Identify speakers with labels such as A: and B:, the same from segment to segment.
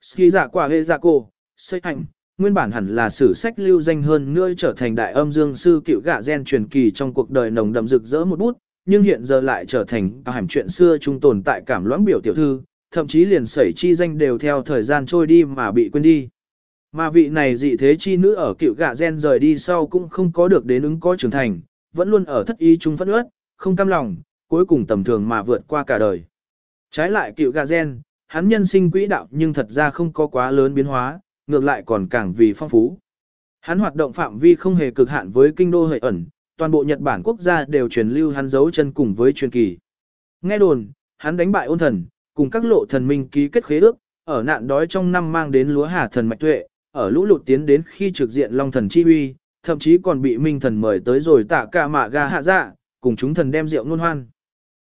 A: Ski dạ giả quả hệ dạ giả cổ, xây hành, nguyên bản hẳn là sử sách lưu danh hơn nữa trở thành đại âm dương sư cựu gạ gen truyền kỳ trong cuộc đời nồng đậm rực rỡ một bút, nhưng hiện giờ lại trở thành cả hàm chuyện xưa trung tồn tại cảm loãng biểu tiểu thư, thậm chí liền sẩy chi danh đều theo thời gian trôi đi mà bị quên đi. Mà vị này dị thế chi nữ ở cựu gạ gen rời đi sau cũng không có được đến ứng có trưởng thành, vẫn luôn ở thất ý chúng phẫn ướt, không cam lòng, cuối cùng tầm thường mà vượt qua cả đời. Trái lại cựu gạ gen, hắn nhân sinh quỹ đạo nhưng thật ra không có quá lớn biến hóa, ngược lại còn càng vì phong phú. Hắn hoạt động phạm vi không hề cực hạn với kinh đô hệ ẩn, toàn bộ Nhật Bản quốc gia đều truyền lưu hắn dấu chân cùng với truyền kỳ. Nghe đồn, hắn đánh bại ôn thần, cùng các lộ thần minh ký kết khế ước, ở nạn đói trong năm mang đến lúa hà thần mạch tuệ, ở lũ lụt tiến đến khi trực diện long thần chi uy, thậm chí còn bị minh thần mời tới rồi tạ cả mạ ga hạ dạ, cùng chúng thần đem rượu nôn hoan.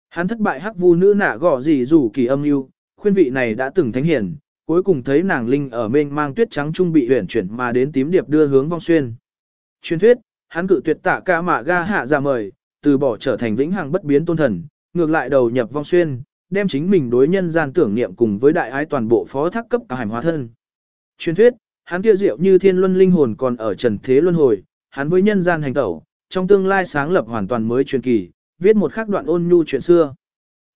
A: Hắn thất bại hắc vu nữ nạ gõ gì rủ kỳ âm mưu, khuyên vị này đã từng thánh hiển, cuối cùng thấy nàng linh ở mênh mang tuyết trắng trung bị huyển chuyển mà đến tím điệp đưa hướng vong xuyên. Truyền thuyết, hắn cự tuyệt tạ cả mạ ga hạ ra mời, từ bỏ trở thành vĩnh hằng bất biến tôn thần, ngược lại đầu nhập vong xuyên, đem chính mình đối nhân gian tưởng niệm cùng với đại ái toàn bộ phó thác cấp cả hành hóa thân. Truyền thuyết, hắn kia diệu như thiên luân linh hồn còn ở trần thế luân hồi, hắn với nhân gian hành tẩu, trong tương lai sáng lập hoàn toàn mới truyền kỳ, viết một khắc đoạn ôn nhu chuyện xưa.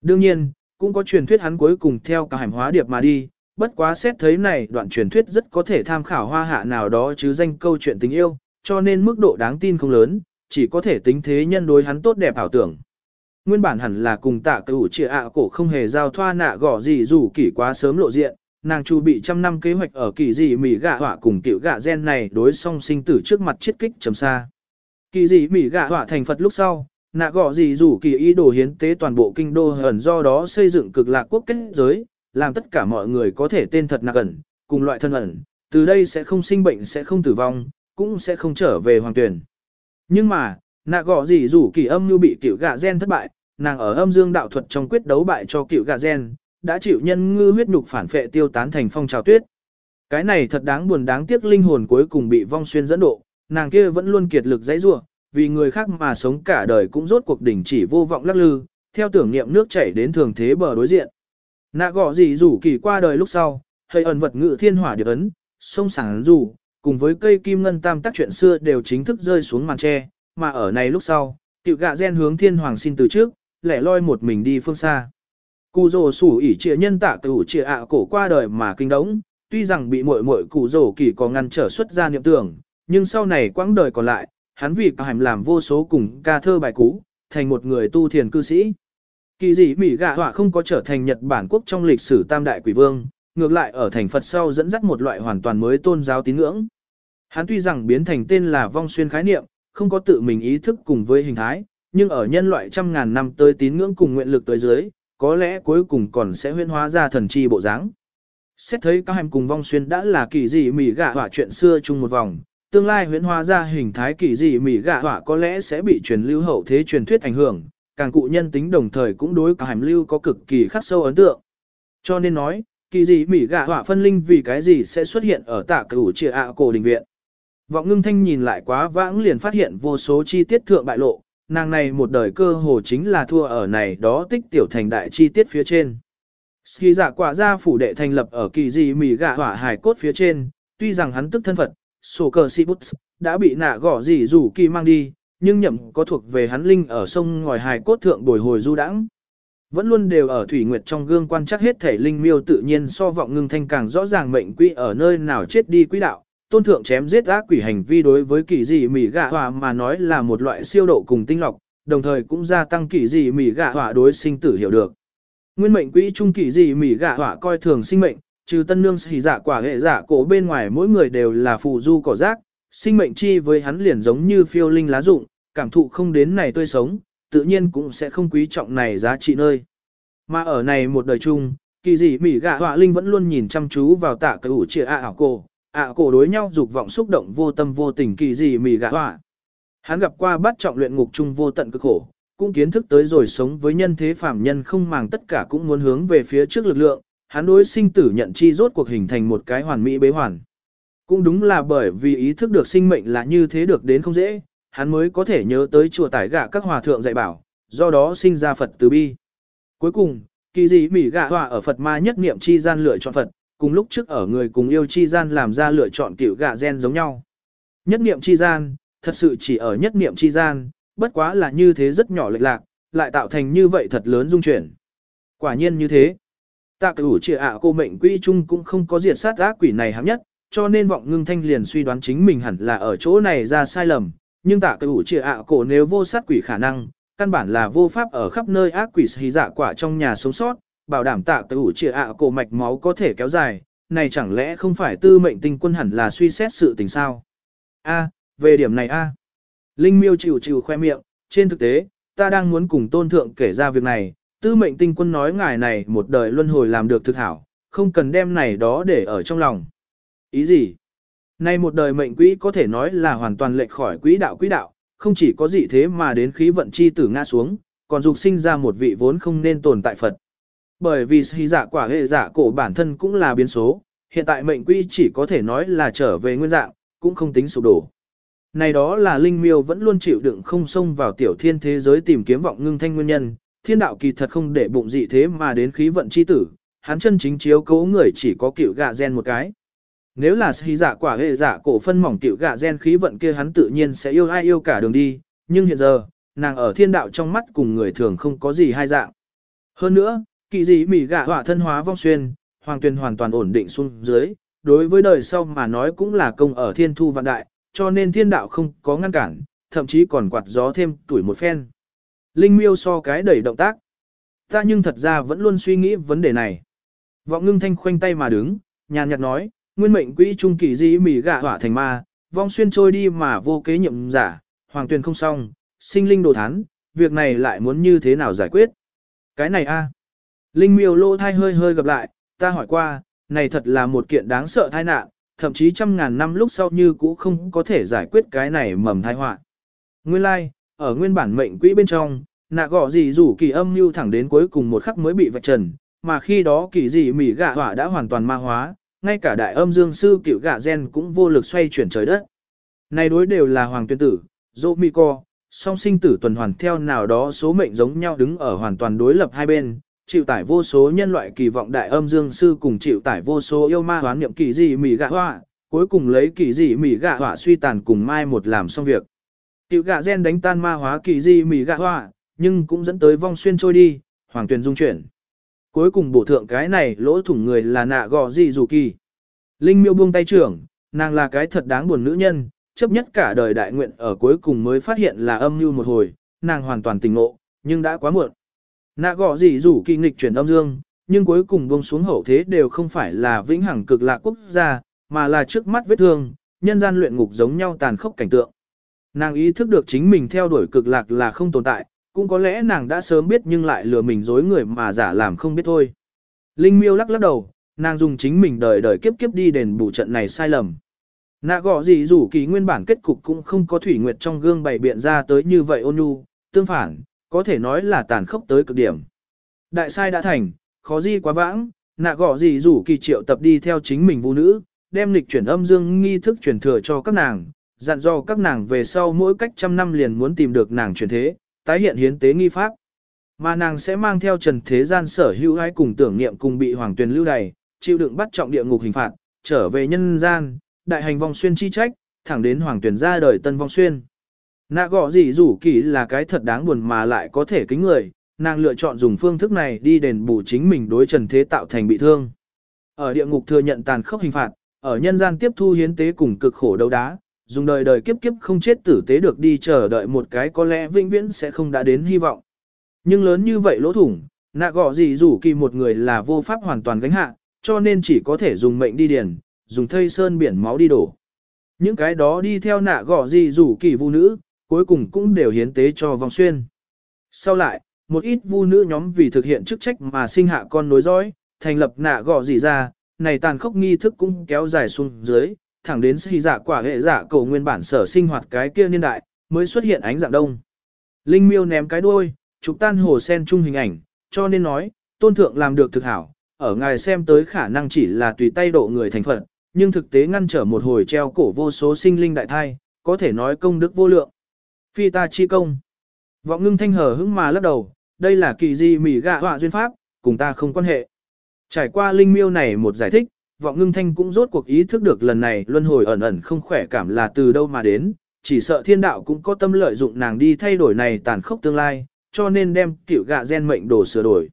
A: Đương nhiên, cũng có truyền thuyết hắn cuối cùng theo cả hành hóa điệp mà đi, bất quá xét thấy này đoạn truyền thuyết rất có thể tham khảo hoa hạ nào đó chứ danh câu chuyện tình yêu, cho nên mức độ đáng tin không lớn, chỉ có thể tính thế nhân đối hắn tốt đẹp ảo tưởng. Nguyên bản hẳn là cùng tạ cửu trịa ạ cổ không hề giao thoa nạ gõ gì dù kỷ quá sớm lộ diện, nàng chu bị trăm năm kế hoạch ở kỳ dị mỉ gạ họa cùng tiểu gạ gen này đối song sinh tử trước mặt chiết kích trầm xa. Kỳ dị mỉ gạ họa thành Phật lúc sau, nạ gõ gì rủ kỳ ý đồ hiến tế toàn bộ kinh đô hẩn do đó xây dựng cực lạc quốc kết giới, làm tất cả mọi người có thể tên thật nạc ẩn, cùng loại thân ẩn, từ đây sẽ không sinh bệnh sẽ không tử vong, cũng sẽ không trở về hoàng tuyển. Nhưng mà, nạ gõ gì rủ kỳ âm như bị cựu gạ gen thất bại, nàng ở âm dương đạo thuật trong quyết đấu bại cho cựu gạ gen, đã chịu nhân ngư huyết nhục phản phệ tiêu tán thành phong trào tuyết. Cái này thật đáng buồn đáng tiếc linh hồn cuối cùng bị vong xuyên dẫn độ, nàng kia vẫn luôn kiệt lực dãy rủa, vì người khác mà sống cả đời cũng rốt cuộc đỉnh chỉ vô vọng lắc lư, theo tưởng niệm nước chảy đến thường thế bờ đối diện. Nạ gọ gì rủ kỳ qua đời lúc sau, hơi ẩn vật ngự thiên hỏa điệp ấn, sông sáng rủ, cùng với cây kim ngân tam tác chuyện xưa đều chính thức rơi xuống màn tre, mà ở này lúc sau, tiểu gạ gen hướng thiên hoàng xin từ trước, lẻ loi một mình đi phương xa. Cù rồ sủ ỉ trịa nhân tạ cửu trịa ạ cổ qua đời mà kinh đống, tuy rằng bị muội muội cụ rồ kỳ có ngăn trở xuất ra niệm tưởng, nhưng sau này quãng đời còn lại, hắn vì cả hành làm vô số cùng ca thơ bài cũ, thành một người tu thiền cư sĩ. Kỳ dị Mỹ gạ họa không có trở thành Nhật Bản quốc trong lịch sử tam đại quỷ vương, ngược lại ở thành Phật sau dẫn dắt một loại hoàn toàn mới tôn giáo tín ngưỡng. Hắn tuy rằng biến thành tên là vong xuyên khái niệm, không có tự mình ý thức cùng với hình thái, nhưng ở nhân loại trăm ngàn năm tới tín ngưỡng cùng nguyện lực tới dưới, có lẽ cuối cùng còn sẽ huyễn hóa ra thần chi bộ dáng. Xét thấy các hành cùng vong xuyên đã là kỳ dị Mỹ gạ họa chuyện xưa chung một vòng, tương lai huyễn hóa ra hình thái kỳ dị Mỹ gạ họa có lẽ sẽ bị truyền lưu hậu thế truyền thuyết ảnh hưởng, càng cụ nhân tính đồng thời cũng đối cả hàm lưu có cực kỳ khắc sâu ấn tượng. Cho nên nói, kỳ dị Mỹ gạ họa phân linh vì cái gì sẽ xuất hiện ở tạ cửu chia ạ cổ đình viện. Vọng ngưng thanh nhìn lại quá vãng liền phát hiện vô số chi tiết thượng bại lộ, nàng này một đời cơ hồ chính là thua ở này đó tích tiểu thành đại chi tiết phía trên. Ski giả quả ra phủ đệ thành lập ở kỳ dị Mỹ gạ họa hài cốt phía trên, tuy rằng hắn tức thân Phật, sổ cờ si bút, đã bị nạ gõ gì rủ kỳ mang đi, nhưng nhậm có thuộc về hắn linh ở sông ngòi hài cốt thượng bồi hồi du đãng. Vẫn luôn đều ở thủy nguyệt trong gương quan chắc hết thể linh miêu tự nhiên so vọng ngưng thanh càng rõ ràng mệnh quỹ ở nơi nào chết đi quỹ đạo. Tôn thượng chém giết ác quỷ hành vi đối với kỳ dị mỉ gạ hòa mà nói là một loại siêu độ cùng tinh lọc, đồng thời cũng gia tăng kỳ dị mỉ gạ hỏa đối sinh tử hiểu được. Nguyên mệnh quỹ trung kỳ dị mỉ gạ hỏa coi thường sinh mệnh, trừ tân nương xì dạ quả hệ dạ cổ bên ngoài mỗi người đều là phù du cỏ rác, sinh mệnh chi với hắn liền giống như phiêu linh lá rụng, cảm thụ không đến này tươi sống, tự nhiên cũng sẽ không quý trọng này giá trị nơi. Mà ở này một đời chung, kỳ dị mỉ gạ họa linh vẫn luôn nhìn chăm chú vào tạ cái ủ trịa ạ ảo cổ, ạ cổ đối nhau dục vọng xúc động vô tâm vô tình kỳ dị mỉ gạ họa. Hắn gặp qua bắt trọng luyện ngục chung vô tận cực khổ, cũng kiến thức tới rồi sống với nhân thế phàm nhân không màng tất cả cũng muốn hướng về phía trước lực lượng, hắn đối sinh tử nhận chi rốt cuộc hình thành một cái hoàn mỹ bế hoàn. Cũng đúng là bởi vì ý thức được sinh mệnh là như thế được đến không dễ, hắn mới có thể nhớ tới chùa tải gạ các hòa thượng dạy bảo, do đó sinh ra Phật từ bi. Cuối cùng, kỳ dị mỉ gạ hòa ở Phật ma nhất niệm chi gian lựa chọn Phật, cùng lúc trước ở người cùng yêu chi gian làm ra lựa chọn kiểu gạ gen giống nhau. Nhất niệm chi gian, thật sự chỉ ở nhất niệm chi gian, bất quá là như thế rất nhỏ lệch lạc, lại tạo thành như vậy thật lớn dung chuyển. Quả nhiên như thế. Tạ cửu trịa ạ cô mệnh quỹ chung cũng không có diệt sát ác quỷ này hám nhất, cho nên vọng ngưng thanh liền suy đoán chính mình hẳn là ở chỗ này ra sai lầm, nhưng tạ cửu trịa ạ cổ nếu vô sát quỷ khả năng, căn bản là vô pháp ở khắp nơi ác quỷ xì dạ quả trong nhà sống sót, bảo đảm tạ cửu trịa ạ cổ mạch máu có thể kéo dài, này chẳng lẽ không phải tư mệnh tinh quân hẳn là suy xét sự tình sao? A, về điểm này a. Linh miêu chịu chịu khoe miệng, trên thực tế, ta đang muốn cùng tôn thượng kể ra việc này, tư mệnh tinh quân nói ngài này một đời luân hồi làm được thực hảo, không cần đem này đó để ở trong lòng. Ý gì? Nay một đời mệnh quỹ có thể nói là hoàn toàn lệch khỏi quỹ đạo quỹ đạo, không chỉ có gì thế mà đến khí vận chi tử ngã xuống, còn dục sinh ra một vị vốn không nên tồn tại Phật. Bởi vì sĩ giả dạ quả hệ giả cổ bản thân cũng là biến số, hiện tại mệnh quỹ chỉ có thể nói là trở về nguyên dạng, cũng không tính sụp đổ. Này đó là linh miêu vẫn luôn chịu đựng không xông vào tiểu thiên thế giới tìm kiếm vọng ngưng thanh nguyên nhân, thiên đạo kỳ thật không để bụng dị thế mà đến khí vận chi tử, hắn chân chính chiếu cố người chỉ có cựu gạ gen một cái. Nếu là sĩ giả dạ quả hệ giả cổ phân mỏng cựu gạ gen khí vận kia hắn tự nhiên sẽ yêu ai yêu cả đường đi, nhưng hiện giờ, nàng ở thiên đạo trong mắt cùng người thường không có gì hai dạng. Hơn nữa, kỳ dị mỉ gạ hỏa thân hóa vong xuyên, hoàng tuyền hoàn toàn ổn định xuống dưới, đối với đời sau mà nói cũng là công ở thiên thu vạn đại, cho nên thiên đạo không có ngăn cản, thậm chí còn quạt gió thêm tuổi một phen. Linh miêu so cái đẩy động tác. Ta nhưng thật ra vẫn luôn suy nghĩ vấn đề này. Vọng ngưng thanh khoanh tay mà đứng, nhàn nhạt nói, nguyên mệnh quỹ trung kỳ dĩ mỉ gạ hỏa thành ma, vong xuyên trôi đi mà vô kế nhiệm giả, hoàng tuyền không xong, sinh linh đồ thán, việc này lại muốn như thế nào giải quyết. Cái này a Linh miêu lô thai hơi hơi gặp lại, ta hỏi qua, này thật là một kiện đáng sợ tai nạn, thậm chí trăm ngàn năm lúc sau như cũ không có thể giải quyết cái này mầm tai họa. Nguyên lai, like, ở nguyên bản mệnh quỹ bên trong, nạ gọ gì rủ kỳ âm mưu thẳng đến cuối cùng một khắc mới bị vạch trần, mà khi đó kỳ dị mỉ gạ hỏa đã hoàn toàn ma hóa, ngay cả đại âm dương sư cựu gạ gen cũng vô lực xoay chuyển trời đất. Này đối đều là hoàng tuyên tử, dỗ mi co, song sinh tử tuần hoàn theo nào đó số mệnh giống nhau đứng ở hoàn toàn đối lập hai bên, chịu tải vô số nhân loại kỳ vọng đại âm dương sư cùng chịu tải vô số yêu ma hoán niệm kỳ dị mỉ gạ hỏa, cuối cùng lấy kỳ dị mỉ gạ hỏa suy tàn cùng mai một làm xong việc. Cựu gạ gen đánh tan ma hóa kỳ dị mỉ gạ hỏa nhưng cũng dẫn tới vong xuyên trôi đi, hoàng tuyền dung chuyển. Cuối cùng bổ thượng cái này lỗ thủng người là nạ gò gì dù kỳ. Linh miêu buông tay trưởng, nàng là cái thật đáng buồn nữ nhân, chấp nhất cả đời đại nguyện ở cuối cùng mới phát hiện là âm mưu một hồi, nàng hoàn toàn tỉnh ngộ, nhưng đã quá muộn. Nạ gò gì rủ kỳ nghịch chuyển âm dương, nhưng cuối cùng buông xuống hậu thế đều không phải là vĩnh hằng cực lạc quốc gia, mà là trước mắt vết thương, nhân gian luyện ngục giống nhau tàn khốc cảnh tượng. Nàng ý thức được chính mình theo đuổi cực lạc là không tồn tại, cũng có lẽ nàng đã sớm biết nhưng lại lừa mình dối người mà giả làm không biết thôi. Linh miêu lắc lắc đầu, nàng dùng chính mình đời đời kiếp kiếp đi đền bù trận này sai lầm. Nạ gọ gì rủ kỳ nguyên bản kết cục cũng không có thủy nguyệt trong gương bày biện ra tới như vậy ôn nhu, tương phản, có thể nói là tàn khốc tới cực điểm. Đại sai đã thành, khó gì quá vãng, nạ gọ gì rủ kỳ triệu tập đi theo chính mình vũ nữ, đem lịch chuyển âm dương nghi thức truyền thừa cho các nàng, dặn dò các nàng về sau mỗi cách trăm năm liền muốn tìm được nàng truyền thế, tái hiện hiến tế nghi pháp. Mà nàng sẽ mang theo trần thế gian sở hữu ai cùng tưởng niệm cùng bị hoàng tuyền lưu đày, chịu đựng bắt trọng địa ngục hình phạt, trở về nhân gian, đại hành vong xuyên chi trách, thẳng đến hoàng tuyển ra đời tân vong xuyên. Nạ gọ gì rủ kỳ là cái thật đáng buồn mà lại có thể kính người, nàng lựa chọn dùng phương thức này đi đền bù chính mình đối trần thế tạo thành bị thương. Ở địa ngục thừa nhận tàn khốc hình phạt, ở nhân gian tiếp thu hiến tế cùng cực khổ đấu đá, dùng đời đời kiếp kiếp không chết tử tế được đi chờ đợi một cái có lẽ vĩnh viễn sẽ không đã đến hy vọng. Nhưng lớn như vậy lỗ thủng, nạ gọ gì rủ kỳ một người là vô pháp hoàn toàn gánh hạ, cho nên chỉ có thể dùng mệnh đi điền, dùng thây sơn biển máu đi đổ. Những cái đó đi theo nạ gọ gì rủ kỳ vu nữ, cuối cùng cũng đều hiến tế cho vòng xuyên. Sau lại, một ít vu nữ nhóm vì thực hiện chức trách mà sinh hạ con nối dõi, thành lập nạ gọ gì ra, này tàn khốc nghi thức cũng kéo dài xuống dưới, thẳng đến xì giả dạ quả hệ giả cầu nguyên bản sở sinh hoạt cái kia niên đại, mới xuất hiện ánh dạng đông. Linh miêu ném cái đuôi, chụp tan hồ sen chung hình ảnh, cho nên nói, tôn thượng làm được thực hảo, ở ngài xem tới khả năng chỉ là tùy tay độ người thành phận, nhưng thực tế ngăn trở một hồi treo cổ vô số sinh linh đại thai, có thể nói công đức vô lượng. Phi ta chi công. Vọng ngưng thanh hở hững mà lắc đầu, đây là kỳ di mỉ gạ họa duyên pháp, cùng ta không quan hệ. Trải qua linh miêu này một giải thích, vọng ngưng thanh cũng rốt cuộc ý thức được lần này luân hồi ẩn ẩn không khỏe cảm là từ đâu mà đến, chỉ sợ thiên đạo cũng có tâm lợi dụng nàng đi thay đổi này tàn khốc tương lai, cho nên đem tiểu gạ gen mệnh đồ sửa đổi.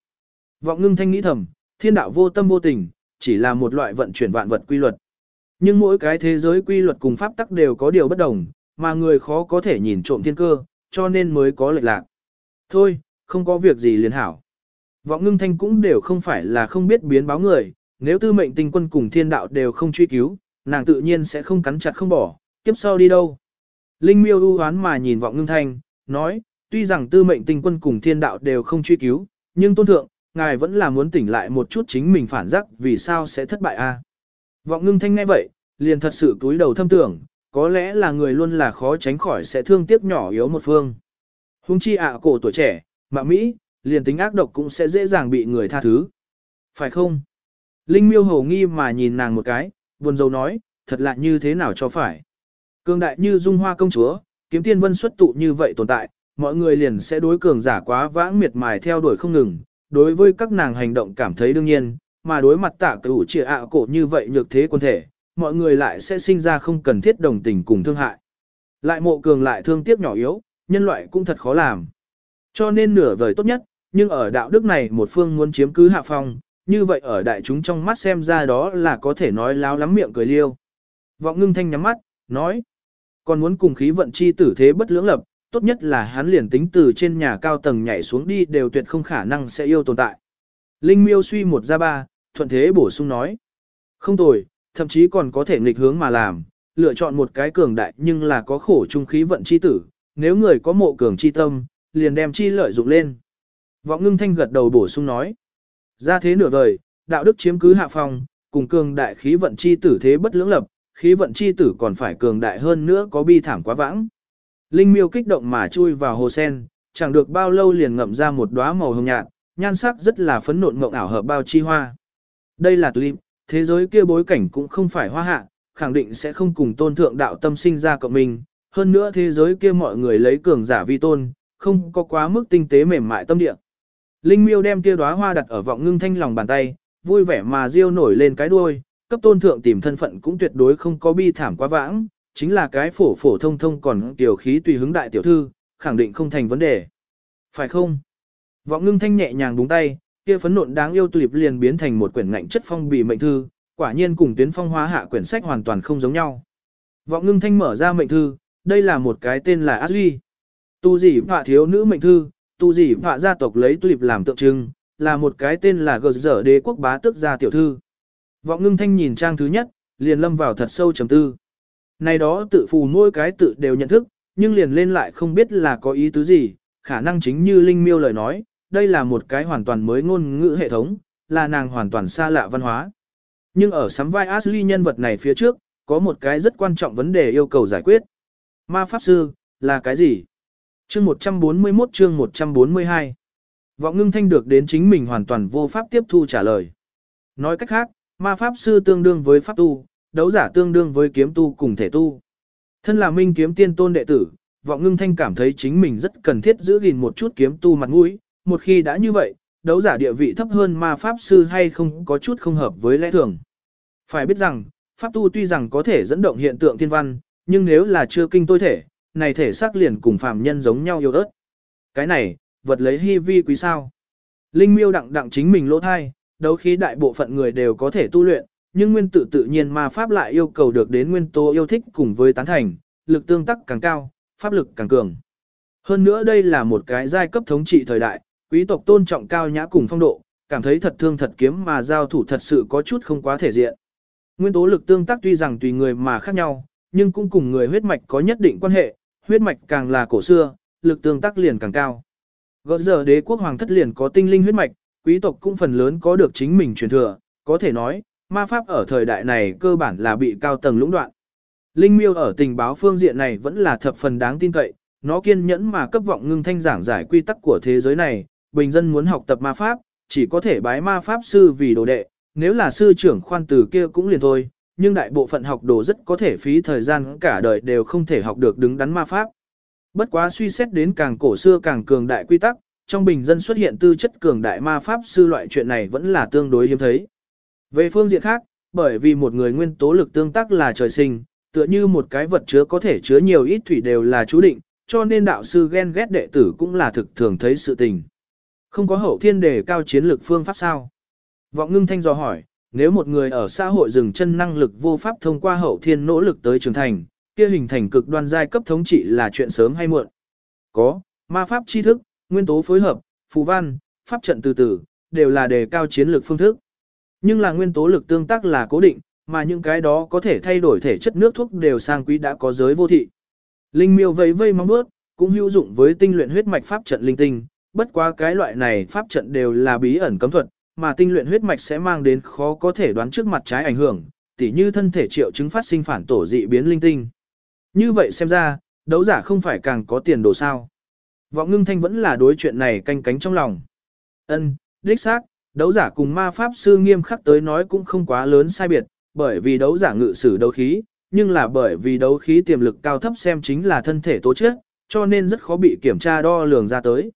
A: Vọng ngưng thanh nghĩ thầm, thiên đạo vô tâm vô tình, chỉ là một loại vận chuyển vạn vật quy luật. Nhưng mỗi cái thế giới quy luật cùng pháp tắc đều có điều bất đồng, mà người khó có thể nhìn trộm thiên cơ, cho nên mới có lệch lạc. Thôi, không có việc gì liền hảo. Vọng ngưng thanh cũng đều không phải là không biết biến báo người, nếu tư mệnh tinh quân cùng thiên đạo đều không truy cứu, nàng tự nhiên sẽ không cắn chặt không bỏ, tiếp sau đi đâu. Linh miêu ưu hoán mà nhìn vọng ngưng thanh, nói, tuy rằng tư mệnh tinh quân cùng thiên đạo đều không truy cứu, nhưng tôn thượng, ngài vẫn là muốn tỉnh lại một chút chính mình phản giác vì sao sẽ thất bại a Vọng ngưng thanh nghe vậy, liền thật sự túi đầu thâm tưởng, có lẽ là người luôn là khó tránh khỏi sẽ thương tiếc nhỏ yếu một phương. Hùng chi ạ cổ tuổi trẻ, mạ Mỹ, liền tính ác độc cũng sẽ dễ dàng bị người tha thứ. Phải không? Linh miêu hầu nghi mà nhìn nàng một cái, buồn rầu nói, thật lạ như thế nào cho phải. Cường đại như dung hoa công chúa, kiếm tiên vân xuất tụ như vậy tồn tại, mọi người liền sẽ đối cường giả quá vãng miệt mài theo đuổi không ngừng, đối với các nàng hành động cảm thấy đương nhiên, mà đối mặt tạ cửu trịa ạ cổ như vậy nhược thế quân thể, mọi người lại sẽ sinh ra không cần thiết đồng tình cùng thương hại. Lại mộ cường lại thương tiếc nhỏ yếu, nhân loại cũng thật khó làm. Cho nên nửa vời tốt nhất, nhưng ở đạo đức này một phương muốn chiếm cứ hạ phong, như vậy ở đại chúng trong mắt xem ra đó là có thể nói láo lắm miệng cười liêu. Vọng ngưng thanh nhắm mắt, nói, còn muốn cùng khí vận chi tử thế bất lưỡng lập, tốt nhất là hắn liền tính từ trên nhà cao tầng nhảy xuống đi đều tuyệt không khả năng sẽ yêu tồn tại. Linh miêu suy một ra ba, thuận thế bổ sung nói, không tồi, thậm chí còn có thể nghịch hướng mà làm, lựa chọn một cái cường đại nhưng là có khổ trung khí vận chi tử, nếu người có mộ cường chi tâm, liền đem chi lợi dụng lên. Vọng ngưng thanh gật đầu bổ sung nói, ra thế nửa vời, đạo đức chiếm cứ hạ phong, cùng cường đại khí vận chi tử thế bất lưỡng lập, khí vận chi tử còn phải cường đại hơn nữa có bi thảm quá vãng. Linh miêu kích động mà chui vào hồ sen, chẳng được bao lâu liền ngậm ra một đóa màu hồng nhạt, nhan sắc rất là phấn nộn mộng ảo hợp bao chi hoa. Đây là tulip, thế giới kia bối cảnh cũng không phải hoa hạ, khẳng định sẽ không cùng tôn thượng đạo tâm sinh ra cộng mình. Hơn nữa thế giới kia mọi người lấy cường giả vi tôn, không có quá mức tinh tế mềm mại tâm địa. Linh miêu đem kia đóa hoa đặt ở vọng ngưng thanh lòng bàn tay, vui vẻ mà riêu nổi lên cái đuôi, cấp tôn thượng tìm thân phận cũng tuyệt đối không có bi thảm quá vãng, chính là cái phổ phổ thông thông còn tiểu khí tùy hứng đại tiểu thư, khẳng định không thành vấn đề. Phải không? Vọng ngưng thanh nhẹ nhàng búng tay, kia phấn nộn đáng yêu tulip liền biến thành một quyển ngạnh chất phong bì mệnh thư, quả nhiên cùng tuyến phong hóa hạ quyển sách hoàn toàn không giống nhau. Vọng ngưng thanh mở ra mệnh thư, đây là một cái tên là Ashley. Tu gì họa thiếu nữ mệnh thư, tu gì họa gia tộc lấy tulip làm tượng trưng, là một cái tên là gờ dở đế quốc bá tước gia tiểu thư. Vọng ngưng thanh nhìn trang thứ nhất, liền lâm vào thật sâu trầm tư. Này đó tự phù mỗi cái tự đều nhận thức, nhưng liền lên lại không biết là có ý tứ gì, khả năng chính như Linh Miêu lời nói, đây là một cái hoàn toàn mới ngôn ngữ hệ thống, là nàng hoàn toàn xa lạ văn hóa. Nhưng ở sắm vai Ashley nhân vật này phía trước, có một cái rất quan trọng vấn đề yêu cầu giải quyết. Ma Pháp Sư, là cái gì? Chương 141 chương 142 Vọng ngưng thanh được đến chính mình hoàn toàn vô pháp tiếp thu trả lời. Nói cách khác, ma Pháp Sư tương đương với Pháp Tu, đấu giả tương đương với kiếm tu cùng thể tu. Thân là minh kiếm tiên tôn đệ tử, vọng ngưng thanh cảm thấy chính mình rất cần thiết giữ gìn một chút kiếm tu mặt mũi, một khi đã như vậy, đấu giả địa vị thấp hơn ma pháp sư hay không có chút không hợp với lẽ thường. Phải biết rằng, pháp tu tuy rằng có thể dẫn động hiện tượng thiên văn, nhưng nếu là chưa kinh tôi thể, này thể xác liền cùng phàm nhân giống nhau yêu ớt. Cái này, vật lấy hy vi quý sao. Linh miêu đặng đặng chính mình lỗ thai, đấu khí đại bộ phận người đều có thể tu luyện, nhưng nguyên tử tự nhiên ma pháp lại yêu cầu được đến nguyên tố yêu thích cùng với tán thành, lực tương tác càng cao, pháp lực càng cường. Hơn nữa đây là một cái giai cấp thống trị thời đại, quý tộc tôn trọng cao nhã cùng phong độ, cảm thấy thật thương thật kiếm mà giao thủ thật sự có chút không quá thể diện. Nguyên tố lực tương tác tuy rằng tùy người mà khác nhau, nhưng cũng cùng người huyết mạch có nhất định quan hệ, huyết mạch càng là cổ xưa, lực tương tác liền càng cao. Gỡ giờ đế quốc hoàng thất liền có tinh linh huyết mạch, quý tộc cũng phần lớn có được chính mình truyền thừa, có thể nói, ma pháp ở thời đại này cơ bản là bị cao tầng lũng đoạn. Linh miêu ở tình báo phương diện này vẫn là thập phần đáng tin cậy, nó kiên nhẫn mà cấp vọng ngưng thanh giảng giải quy tắc của thế giới này, bình dân muốn học tập ma pháp, chỉ có thể bái ma pháp sư vì đồ đệ, nếu là sư trưởng khoan từ kia cũng liền thôi, nhưng đại bộ phận học đồ rất có thể phí thời gian cả đời đều không thể học được đứng đắn ma pháp. Bất quá suy xét đến càng cổ xưa càng cường đại quy tắc, trong bình dân xuất hiện tư chất cường đại ma pháp sư loại chuyện này vẫn là tương đối hiếm thấy. Về phương diện khác, bởi vì một người nguyên tố lực tương tác là trời sinh, tựa như một cái vật chứa có thể chứa nhiều ít thủy đều là chú định, cho nên đạo sư ghen ghét đệ tử cũng là thực thường thấy sự tình. Không có hậu thiên đề cao chiến lược phương pháp sao? Vọng ngưng thanh dò hỏi, nếu một người ở xã hội dừng chân năng lực vô pháp thông qua hậu thiên nỗ lực tới trưởng thành, kia hình thành cực đoan giai cấp thống trị là chuyện sớm hay muộn? Có, ma pháp tri thức, nguyên tố phối hợp, phù văn, pháp trận từ từ, đều là đề cao chiến lược phương thức. Nhưng là nguyên tố lực tương tác là cố định, mà những cái đó có thể thay đổi thể chất nước thuốc đều sang quý đã có giới vô thị. Linh miêu vây vây mong bước, cũng hữu dụng với tinh luyện huyết mạch pháp trận linh tinh, bất quá cái loại này pháp trận đều là bí ẩn cấm thuật, mà tinh luyện huyết mạch sẽ mang đến khó có thể đoán trước mặt trái ảnh hưởng, tỉ như thân thể triệu chứng phát sinh phản tổ dị biến linh tinh. Như vậy xem ra, đấu giả không phải càng có tiền đồ sao. Vọng ngưng thanh vẫn là đối chuyện này canh cánh trong lòng. Ân, đích xác, đấu giả cùng ma pháp sư nghiêm khắc tới nói cũng không quá lớn sai biệt, bởi vì đấu giả ngự sử đấu khí, nhưng là bởi vì đấu khí tiềm lực cao thấp xem chính là thân thể tố chất, cho nên rất khó bị kiểm tra đo lường ra tới.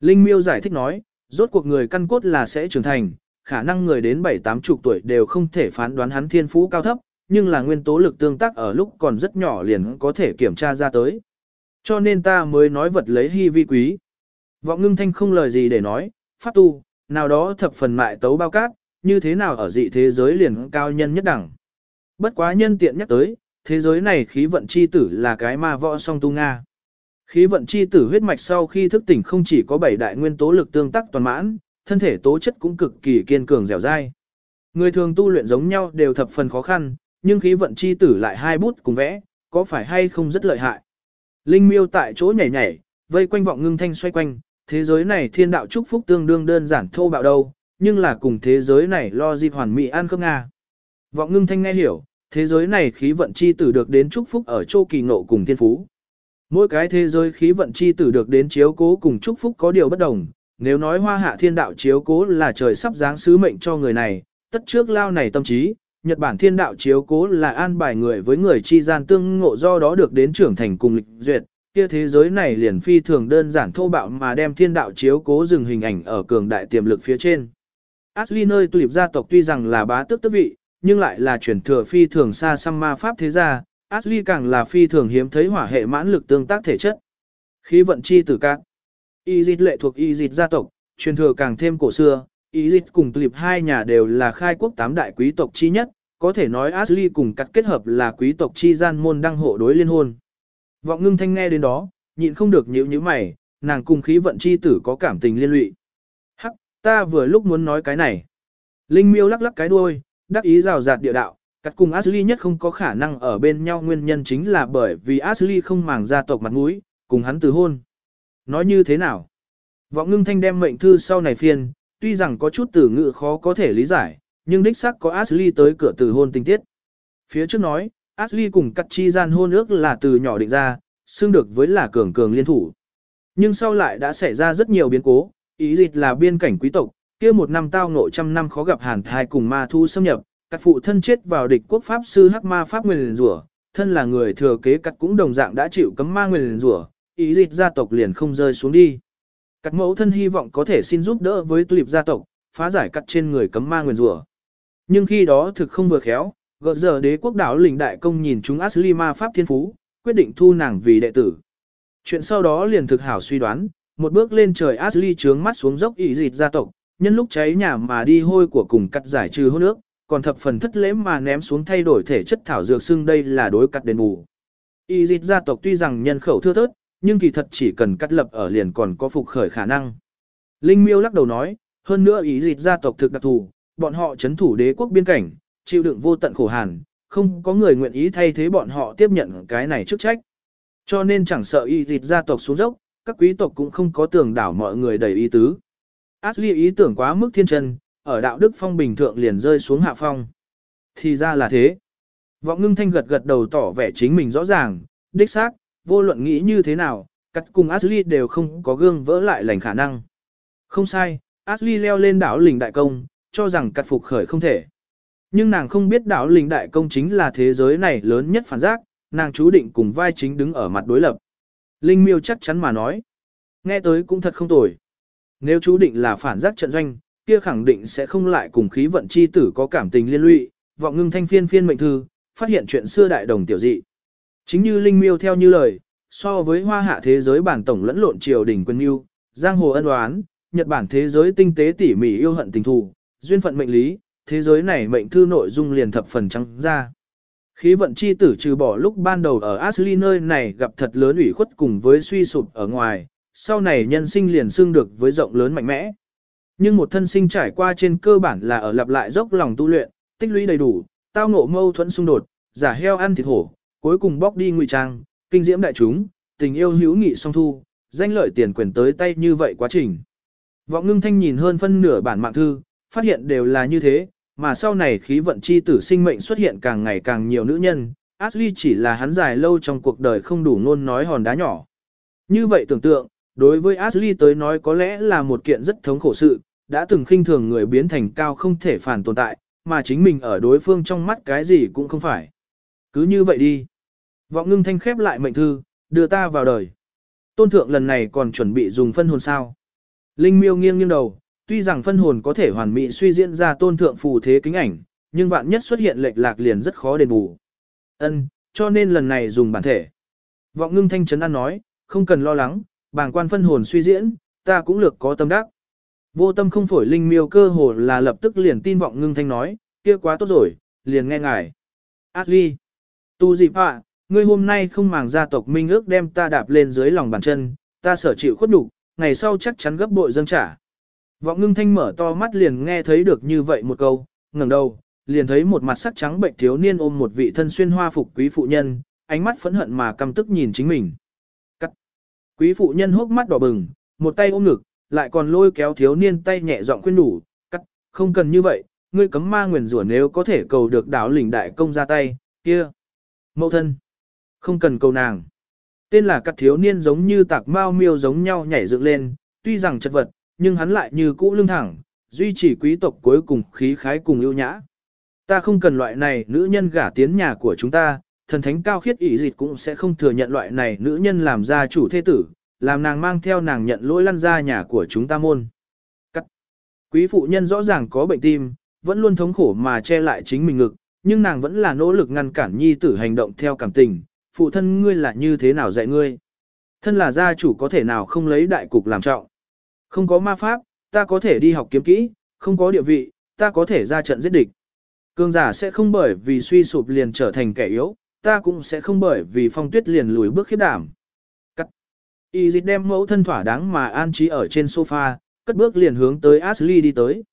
A: Linh Miêu giải thích nói, rốt cuộc người căn cốt là sẽ trưởng thành, khả năng người đến 7-8 chục tuổi đều không thể phán đoán hắn thiên phú cao thấp, nhưng là nguyên tố lực tương tác ở lúc còn rất nhỏ liền có thể kiểm tra ra tới. Cho nên ta mới nói vật lấy hy vi quý. Vọng ngưng thanh không lời gì để nói, pháp tu, nào đó thập phần mại tấu bao cát, như thế nào ở dị thế giới liền cao nhân nhất đẳng. Bất quá nhân tiện nhắc tới, thế giới này khí vận chi tử là cái ma võ song tu Nga. Khí vận chi tử huyết mạch sau khi thức tỉnh không chỉ có bảy đại nguyên tố lực tương tác toàn mãn, thân thể tố chất cũng cực kỳ kiên cường dẻo dai. Người thường tu luyện giống nhau đều thập phần khó khăn, nhưng khí vận chi tử lại hai bút cùng vẽ, có phải hay không rất lợi hại. Linh miêu tại chỗ nhảy nhảy, vây quanh vọng ngưng thanh xoay quanh, thế giới này thiên đạo chúc phúc tương đương đơn giản thô bạo đâu, nhưng là cùng thế giới này lo dịp hoàn mỹ an khớp Nga. Vọng ngưng thanh nghe hiểu, thế giới này khí vận chi tử được đến chúc phúc ở châu kỳ ngộ cùng thiên phú. Mỗi cái thế giới khí vận chi tử được đến chiếu cố cùng chúc phúc có điều bất đồng, nếu nói hoa hạ thiên đạo chiếu cố là trời sắp giáng sứ mệnh cho người này, tất trước lao này tâm trí, Nhật Bản thiên đạo chiếu cố là an bài người với người chi gian tương ngộ do đó được đến trưởng thành cùng lịch duyệt, kia thế giới này liền phi thường đơn giản thô bạo mà đem thiên đạo chiếu cố dừng hình ảnh ở cường đại tiềm lực phía trên. Ashley nơi tùy gia tộc tuy rằng là bá tước tước vị, nhưng lại là truyền thừa phi thường xa xăm ma pháp thế gia, Ashley càng là phi thường hiếm thấy hỏa hệ mãn lực tương tác thể chất. Khí vận chi tử cát. Izit lệ thuộc Izit gia tộc, truyền thừa càng thêm cổ xưa, Izit cùng Tulip hai nhà đều là khai quốc tám đại quý tộc chi nhất, có thể nói Ashley cùng cắt kết hợp là quý tộc chi gian môn đăng hộ đối liên hôn. Vọng ngưng thanh nghe đến đó, nhịn không được nhíu nhíu mày, nàng cùng khí vận chi tử có cảm tình liên lụy. Hắc, ta vừa lúc muốn nói cái này. Linh miêu lắc lắc cái đuôi, đắc ý rào rạt địa đạo, cắt cùng Ashley nhất không có khả năng ở bên nhau nguyên nhân chính là bởi vì Ashley không màng gia tộc mặt mũi, cùng hắn từ hôn. Nói như thế nào? Vọng ngưng thanh đem mệnh thư sau này phiên, tuy rằng có chút từ ngữ khó có thể lý giải, nhưng đích xác có Ashley tới cửa từ hôn tình tiết. Phía trước nói, Ashley cùng cắt chi gian hôn ước là từ nhỏ định ra, xưng được với là cường cường liên thủ. Nhưng sau lại đã xảy ra rất nhiều biến cố, ý dịch là biên cảnh quý tộc, kia một năm tao ngộ trăm năm khó gặp hàn thai cùng ma thu xâm nhập, các phụ thân chết vào địch quốc pháp sư hắc ma pháp nguyên rủa, thân là người thừa kế cắt cũng đồng dạng đã chịu cấm ma nguyên rủa, ý dịch gia tộc liền không rơi xuống đi. Cắt mẫu thân hy vọng có thể xin giúp đỡ với tulip gia tộc, phá giải cắt trên người cấm ma nguyên rủa. Nhưng khi đó thực không vừa khéo, gợt giờ đế quốc đảo lĩnh đại công nhìn chúng Ashley ma pháp thiên phú, quyết định thu nàng vì đệ tử. Chuyện sau đó liền thực hảo suy đoán, một bước lên trời Ashley trướng mắt xuống dốc ý dịch gia tộc, nhân lúc cháy nhà mà đi hôi của cùng cắt giải trừ hôn nước, còn thập phần thất lễ mà ném xuống thay đổi thể chất thảo dược xưng đây là đối cắt đền bù. Y dịch gia tộc tuy rằng nhân khẩu thưa thớt, nhưng kỳ thật chỉ cần cắt lập ở liền còn có phục khởi khả năng. Linh miêu lắc đầu nói, hơn nữa ý dịch gia tộc thực đặc thù, bọn họ chấn thủ đế quốc biên cảnh, chịu đựng vô tận khổ hàn, không có người nguyện ý thay thế bọn họ tiếp nhận cái này chức trách. Cho nên chẳng sợ y dịch gia tộc xuống dốc, các quý tộc cũng không có tưởng đảo mọi người đầy ý tứ. Ashley ý tưởng quá mức thiên chân, ở đạo đức phong bình thượng liền rơi xuống hạ phong. Thì ra là thế. Vọng ngưng thanh gật gật đầu tỏ vẻ chính mình rõ ràng, đích xác, vô luận nghĩ như thế nào, cắt cùng Ashley đều không có gương vỡ lại lành khả năng. Không sai, Ashley leo lên đảo lình đại công, cho rằng cắt phục khởi không thể. Nhưng nàng không biết đảo lình đại công chính là thế giới này lớn nhất phản giác, nàng chú định cùng vai chính đứng ở mặt đối lập. Linh miêu chắc chắn mà nói. Nghe tới cũng thật không tồi. Nếu chú định là phản giác trận doanh, kia khẳng định sẽ không lại cùng khí vận chi tử có cảm tình liên lụy, vọng ngưng thanh phiên phiên mệnh thư, phát hiện chuyện xưa đại đồng tiểu dị. Chính như Linh Miêu theo như lời, so với hoa hạ thế giới bản tổng lẫn lộn triều đình quân yêu, giang hồ ân oán, Nhật Bản thế giới tinh tế tỉ mỉ yêu hận tình thù, duyên phận mệnh lý, thế giới này mệnh thư nội dung liền thập phần trắng ra. Khí vận chi tử trừ bỏ lúc ban đầu ở Ashley nơi này gặp thật lớn ủy khuất cùng với suy sụp ở ngoài, sau này nhân sinh liền xưng được với rộng lớn mạnh mẽ. Nhưng một thân sinh trải qua trên cơ bản là ở lặp lại dốc lòng tu luyện, tích lũy đầy đủ, tao ngộ mâu thuẫn xung đột, giả heo ăn thịt hổ, cuối cùng bóc đi ngụy trang, kinh diễm đại chúng, tình yêu hữu nghị song thu, danh lợi tiền quyền tới tay như vậy quá trình. Vọng ngưng thanh nhìn hơn phân nửa bản mạng thư, phát hiện đều là như thế, mà sau này khí vận chi tử sinh mệnh xuất hiện càng ngày càng nhiều nữ nhân, Ashley chỉ là hắn dài lâu trong cuộc đời không đủ ngôn nói hòn đá nhỏ. Như vậy tưởng tượng, đối với Ashley tới nói có lẽ là một kiện rất thống khổ sự, đã từng khinh thường người biến thành cao không thể phản tồn tại, mà chính mình ở đối phương trong mắt cái gì cũng không phải. Cứ như vậy đi. Vọng ngưng thanh khép lại mệnh thư, đưa ta vào đời. Tôn thượng lần này còn chuẩn bị dùng phân hồn sao. Linh miêu nghiêng nghiêng đầu, tuy rằng phân hồn có thể hoàn mỹ suy diễn ra tôn thượng phù thế kính ảnh, nhưng vạn nhất xuất hiện lệch lạc liền rất khó đền bù. Ân, cho nên lần này dùng bản thể. Vọng ngưng thanh chấn an nói, không cần lo lắng, bàng quan phân hồn suy diễn, ta cũng lược có tâm đắc. Vô tâm không phổi linh miêu cơ hồ là lập tức liền tin vọng ngưng thanh nói, kia quá tốt rồi, liền nghe ngài. Ashley, tu dịp ạ, ngươi hôm nay không màng gia tộc minh ước đem ta đạp lên dưới lòng bàn chân, ta sở chịu khuất đủ, ngày sau chắc chắn gấp bội dâng trả. Vọng ngưng thanh mở to mắt liền nghe thấy được như vậy một câu, ngẩng đầu, liền thấy một mặt sắc trắng bệnh thiếu niên ôm một vị thân xuyên hoa phục quý phụ nhân, ánh mắt phẫn hận mà căm tức nhìn chính mình. Quý phụ nhân hốc mắt đỏ bừng, một tay ôm ngực, lại còn lôi kéo thiếu niên tay nhẹ giọng khuyên đủ, cắt, không cần như vậy, ngươi cấm ma nguyền rủa nếu có thể cầu được đảo lĩnh đại công ra tay, kia. Mậu thân. Không cần cầu nàng. Tên là cắt thiếu niên giống như tạc mao miêu giống nhau nhảy dựng lên, tuy rằng chật vật, nhưng hắn lại như cũ lưng thẳng, duy trì quý tộc cuối cùng khí khái cùng ưu nhã. Ta không cần loại này nữ nhân gả tiến nhà của chúng ta, thần thánh cao khiết ỷ dịch cũng sẽ không thừa nhận loại này nữ nhân làm gia chủ thế tử, làm nàng mang theo nàng nhận lỗi lăn ra nhà của chúng ta môn. Cắt. Quý phụ nhân rõ ràng có bệnh tim, vẫn luôn thống khổ mà che lại chính mình ngực, nhưng nàng vẫn là nỗ lực ngăn cản nhi tử hành động theo cảm tình, phụ thân ngươi là như thế nào dạy ngươi. Thân là gia chủ có thể nào không lấy đại cục làm trọng. Không có ma pháp, ta có thể đi học kiếm kỹ, không có địa vị, ta có thể ra trận giết địch. Cương giả sẽ không bởi vì suy sụp liền trở thành kẻ yếu, ta cũng sẽ không bởi vì phong tuyết liền lùi bước khiếp đảm. Cắt. Y dịch đem mẫu thân thỏa đáng mà an trí ở trên sofa, cất bước liền hướng tới Ashley đi tới.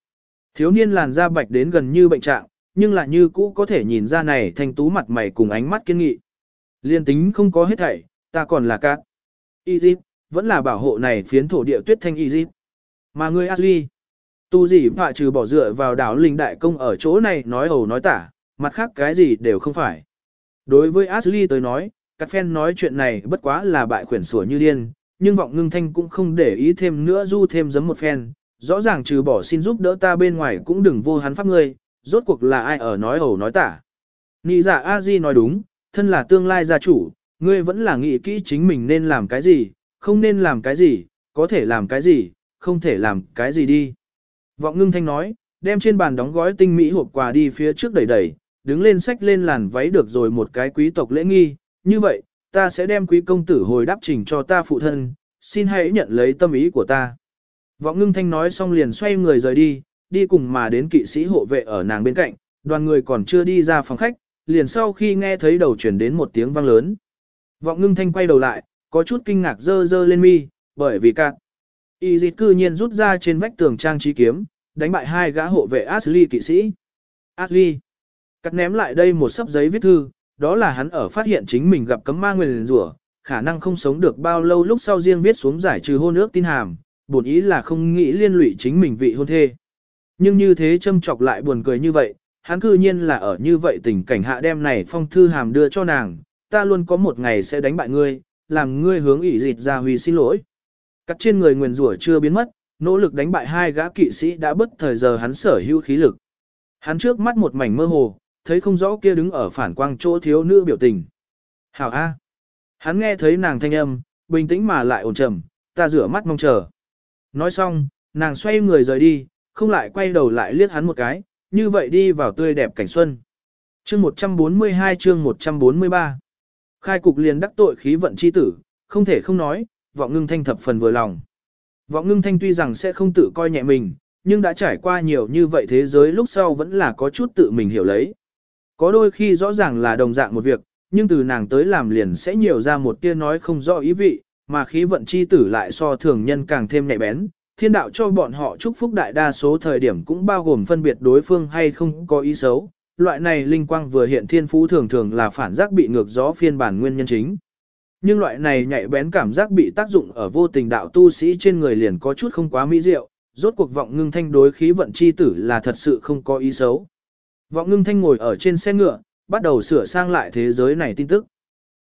A: Thiếu niên làn da bạch đến gần như bệnh trạng, nhưng lại như cũ có thể nhìn ra này thanh tú mặt mày cùng ánh mắt kiên nghị. Liên tính không có hết thảy, ta còn là cát. Egypt, vẫn là bảo hộ này phiến thổ địa tuyết thanh Egypt. Mà ngươi Ashley, tu gì họa trừ bỏ dựa vào đảo linh đại công ở chỗ này nói ẩu nói tả, mặt khác cái gì đều không phải. Đối với Ashley tới nói, các fan nói chuyện này bất quá là bại khuyển sủa như điên, nhưng vọng ngưng thanh cũng không để ý thêm nữa du thêm giấm một phen, rõ ràng trừ bỏ xin giúp đỡ ta bên ngoài cũng đừng vô hắn pháp ngươi, rốt cuộc là ai ở nói ẩu nói tả. Nị giả dạ A-di nói đúng, thân là tương lai gia chủ, ngươi vẫn là nghĩ kỹ chính mình nên làm cái gì, không nên làm cái gì, có thể làm cái gì, không thể làm cái gì đi. Vọng ngưng thanh nói, đem trên bàn đóng gói tinh mỹ hộp quà đi phía trước đẩy đẩy, đứng lên sách lên làn váy được rồi một cái quý tộc lễ nghi, như vậy, ta sẽ đem quý công tử hồi đáp trình cho ta phụ thân, xin hãy nhận lấy tâm ý của ta. Vọng ngưng thanh nói xong liền xoay người rời đi, đi cùng mà đến kỵ sĩ hộ vệ ở nàng bên cạnh, đoàn người còn chưa đi ra phòng khách, liền sau khi nghe thấy đầu chuyển đến một tiếng vang lớn. Vọng ngưng thanh quay đầu lại, có chút kinh ngạc dơ dơ lên mi, bởi vì cạn. Y dịch cư nhiên rút ra trên vách tường trang trí kiếm, đánh bại hai gã hộ vệ Ashley kỵ sĩ. Ashley. Cắt ném lại đây một sấp giấy viết thư, đó là hắn ở phát hiện chính mình gặp cấm ma nguyền rủa, khả năng không sống được bao lâu lúc sau riêng viết xuống giải trừ hôn ước tin hàm, buồn ý là không nghĩ liên lụy chính mình vị hôn thê. Nhưng như thế châm chọc lại buồn cười như vậy, hắn cư nhiên là ở như vậy tình cảnh hạ đem này phong thư hàm đưa cho nàng, ta luôn có một ngày sẽ đánh bại ngươi, làm ngươi hướng ỷ dịt ra huy xin lỗi. Cắt trên người nguyền rủa chưa biến mất, nỗ lực đánh bại hai gã kỵ sĩ đã bất thời giờ hắn sở hữu khí lực. Hắn trước mắt một mảnh mơ hồ, thấy không rõ kia đứng ở phản quang chỗ thiếu nữ biểu tình. Hảo A. Hắn nghe thấy nàng thanh âm, bình tĩnh mà lại ổn trầm, ta rửa mắt mong chờ. Nói xong, nàng xoay người rời đi, không lại quay đầu lại liếc hắn một cái, như vậy đi vào tươi đẹp cảnh xuân. Chương 142 chương 143 Khai cục liền đắc tội khí vận chi tử, không thể không nói, vọng ngưng thanh thập phần vừa lòng. Vọng ngưng thanh tuy rằng sẽ không tự coi nhẹ mình, nhưng đã trải qua nhiều như vậy thế giới lúc sau vẫn là có chút tự mình hiểu lấy. Có đôi khi rõ ràng là đồng dạng một việc, nhưng từ nàng tới làm liền sẽ nhiều ra một tia nói không rõ ý vị, mà khí vận chi tử lại so thường nhân càng thêm nhạy bén. Thiên đạo cho bọn họ chúc phúc đại đa số thời điểm cũng bao gồm phân biệt đối phương hay không có ý xấu. Loại này linh quang vừa hiện thiên phú thường thường là phản giác bị ngược gió phiên bản nguyên nhân chính. Nhưng loại này nhạy bén cảm giác bị tác dụng ở vô tình đạo tu sĩ trên người liền có chút không quá mỹ diệu, rốt cuộc vọng ngưng thanh đối khí vận chi tử là thật sự không có ý xấu. Vọng ngưng thanh ngồi ở trên xe ngựa, bắt đầu sửa sang lại thế giới này tin tức.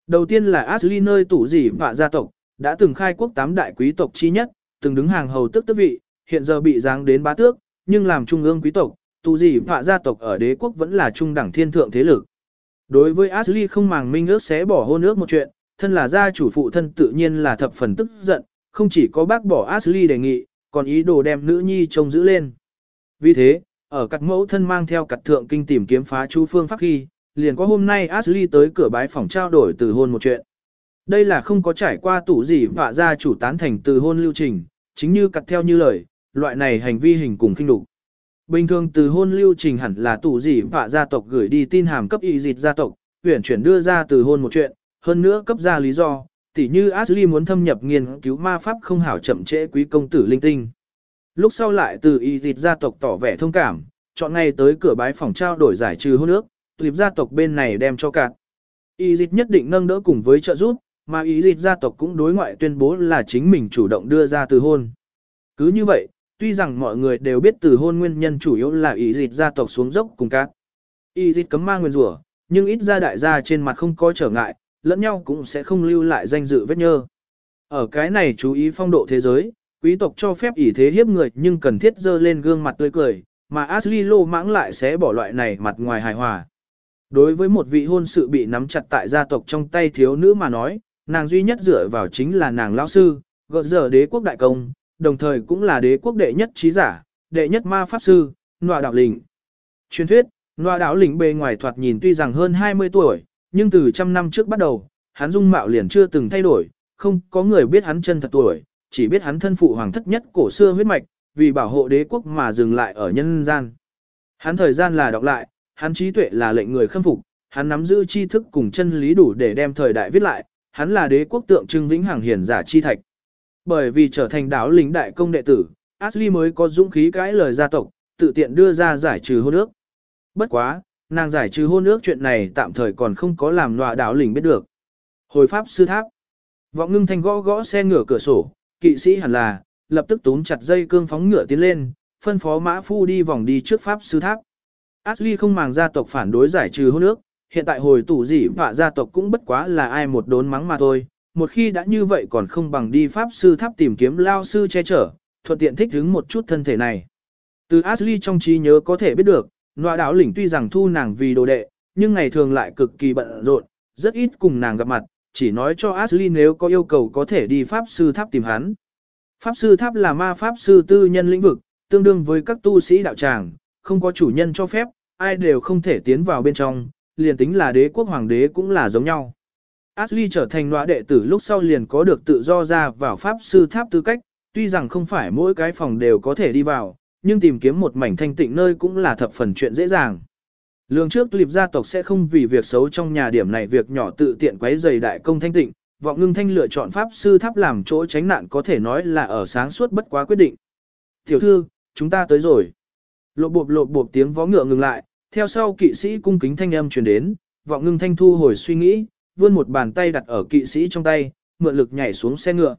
A: Đầu tiên là Ashley nơi tủ gì vạ gia tộc, đã từng khai quốc tám đại quý tộc chi nhất, từng đứng hàng hầu tức tước vị, hiện giờ bị giáng đến bá tước, nhưng làm trung ương quý tộc, tù gì vạ gia tộc ở đế quốc vẫn là trung đẳng thiên thượng thế lực. Đối với Ashley không màng minh ước xé bỏ hôn ước một chuyện, thân là gia chủ phụ thân tự nhiên là thập phần tức giận, không chỉ có bác bỏ Ashley đề nghị, còn ý đồ đem nữ nhi trông giữ lên. Vì thế, ở cặt mẫu thân mang theo cặt thượng kinh tìm kiếm phá chú phương pháp khi, liền có hôm nay Ashley tới cửa bái phòng trao đổi từ hôn một chuyện. Đây là không có trải qua tủ gì vạ ra chủ tán thành từ hôn lưu trình, chính như cặt theo như lời, loại này hành vi hình cùng kinh đục. Bình thường từ hôn lưu trình hẳn là tủ gì vạ gia tộc gửi đi tin hàm cấp y dịch gia tộc, huyển chuyển đưa ra từ hôn một chuyện, hơn nữa cấp ra lý do, tỉ như Ashley muốn thâm nhập nghiên cứu ma pháp không hảo chậm trễ quý công tử linh tinh. Lúc sau lại từ y dịch gia tộc tỏ vẻ thông cảm, chọn ngay tới cửa bái phòng trao đổi giải trừ hôn ước, tuyệt gia tộc bên này đem cho cạn. Y dịch nhất định nâng đỡ cùng với trợ giúp, mà y dịch gia tộc cũng đối ngoại tuyên bố là chính mình chủ động đưa ra từ hôn. Cứ như vậy, tuy rằng mọi người đều biết từ hôn nguyên nhân chủ yếu là y dịch gia tộc xuống dốc cùng cát. Y dịch cấm ma nguyên rủa, nhưng ít ra đại gia trên mặt không có trở ngại, lẫn nhau cũng sẽ không lưu lại danh dự vết nhơ. Ở cái này chú ý phong độ thế giới, quý tộc cho phép ỷ thế hiếp người nhưng cần thiết dơ lên gương mặt tươi cười, mà Ashley lô mãng lại sẽ bỏ loại này mặt ngoài hài hòa. Đối với một vị hôn sự bị nắm chặt tại gia tộc trong tay thiếu nữ mà nói, nàng duy nhất dựa vào chính là nàng lão sư, gợt giờ đế quốc đại công, đồng thời cũng là đế quốc đệ nhất trí giả, đệ nhất ma pháp sư, nọa đạo lĩnh. Truyền thuyết, nọa đạo lĩnh bề ngoài thoạt nhìn tuy rằng hơn 20 tuổi, nhưng từ trăm năm trước bắt đầu, hắn dung mạo liền chưa từng thay đổi, không có người biết hắn chân thật tuổi, chỉ biết hắn thân phụ hoàng thất nhất cổ xưa huyết mạch, vì bảo hộ đế quốc mà dừng lại ở nhân gian. Hắn thời gian là đọc lại, hắn trí tuệ là lệnh người khâm phục, hắn nắm giữ tri thức cùng chân lý đủ để đem thời đại viết lại, hắn là đế quốc tượng trưng vĩnh hằng hiển giả chi thạch. Bởi vì trở thành đáo lính đại công đệ tử, Ashley mới có dũng khí cãi lời gia tộc, tự tiện đưa ra giải trừ hôn ước. Bất quá, nàng giải trừ hôn ước chuyện này tạm thời còn không có làm nọa đáo lính biết được. Hồi pháp sư tháp. Vọng ngưng thanh gõ gõ xe ngửa cửa sổ, kỵ sĩ hẳn là, lập tức túm chặt dây cương phóng ngựa tiến lên, phân phó mã phu đi vòng đi trước pháp sư tháp. Ashley không màng gia tộc phản đối giải trừ hôn ước, hiện tại hồi tủ gì vạ gia tộc cũng bất quá là ai một đốn mắng mà thôi. Một khi đã như vậy còn không bằng đi pháp sư tháp tìm kiếm lao sư che chở, thuận tiện thích ứng một chút thân thể này. Từ Ashley trong trí nhớ có thể biết được, nọa đảo lĩnh tuy rằng thu nàng vì đồ đệ, nhưng ngày thường lại cực kỳ bận rộn, rất ít cùng nàng gặp mặt, chỉ nói cho Ashley nếu có yêu cầu có thể đi pháp sư tháp tìm hắn. Pháp sư tháp là ma pháp sư tư nhân lĩnh vực, tương đương với các tu sĩ đạo tràng, không có chủ nhân cho phép, ai đều không thể tiến vào bên trong, liền tính là đế quốc hoàng đế cũng là giống nhau. Ashley trở thành loại đệ tử lúc sau liền có được tự do ra vào pháp sư tháp tư cách, tuy rằng không phải mỗi cái phòng đều có thể đi vào, nhưng tìm kiếm một mảnh thanh tịnh nơi cũng là thập phần chuyện dễ dàng. Lương trước liệp gia tộc sẽ không vì việc xấu trong nhà điểm này việc nhỏ tự tiện quấy rầy đại công thanh tịnh, vọng ngưng thanh lựa chọn pháp sư tháp làm chỗ tránh nạn có thể nói là ở sáng suốt bất quá quyết định. Tiểu thư, chúng ta tới rồi. Lộ bộp lộ bộp tiếng vó ngựa ngừng lại, theo sau kỵ sĩ cung kính thanh âm truyền đến, vọng ngưng thanh thu hồi suy nghĩ, vươn một bàn tay đặt ở kỵ sĩ trong tay, mượn lực nhảy xuống xe ngựa.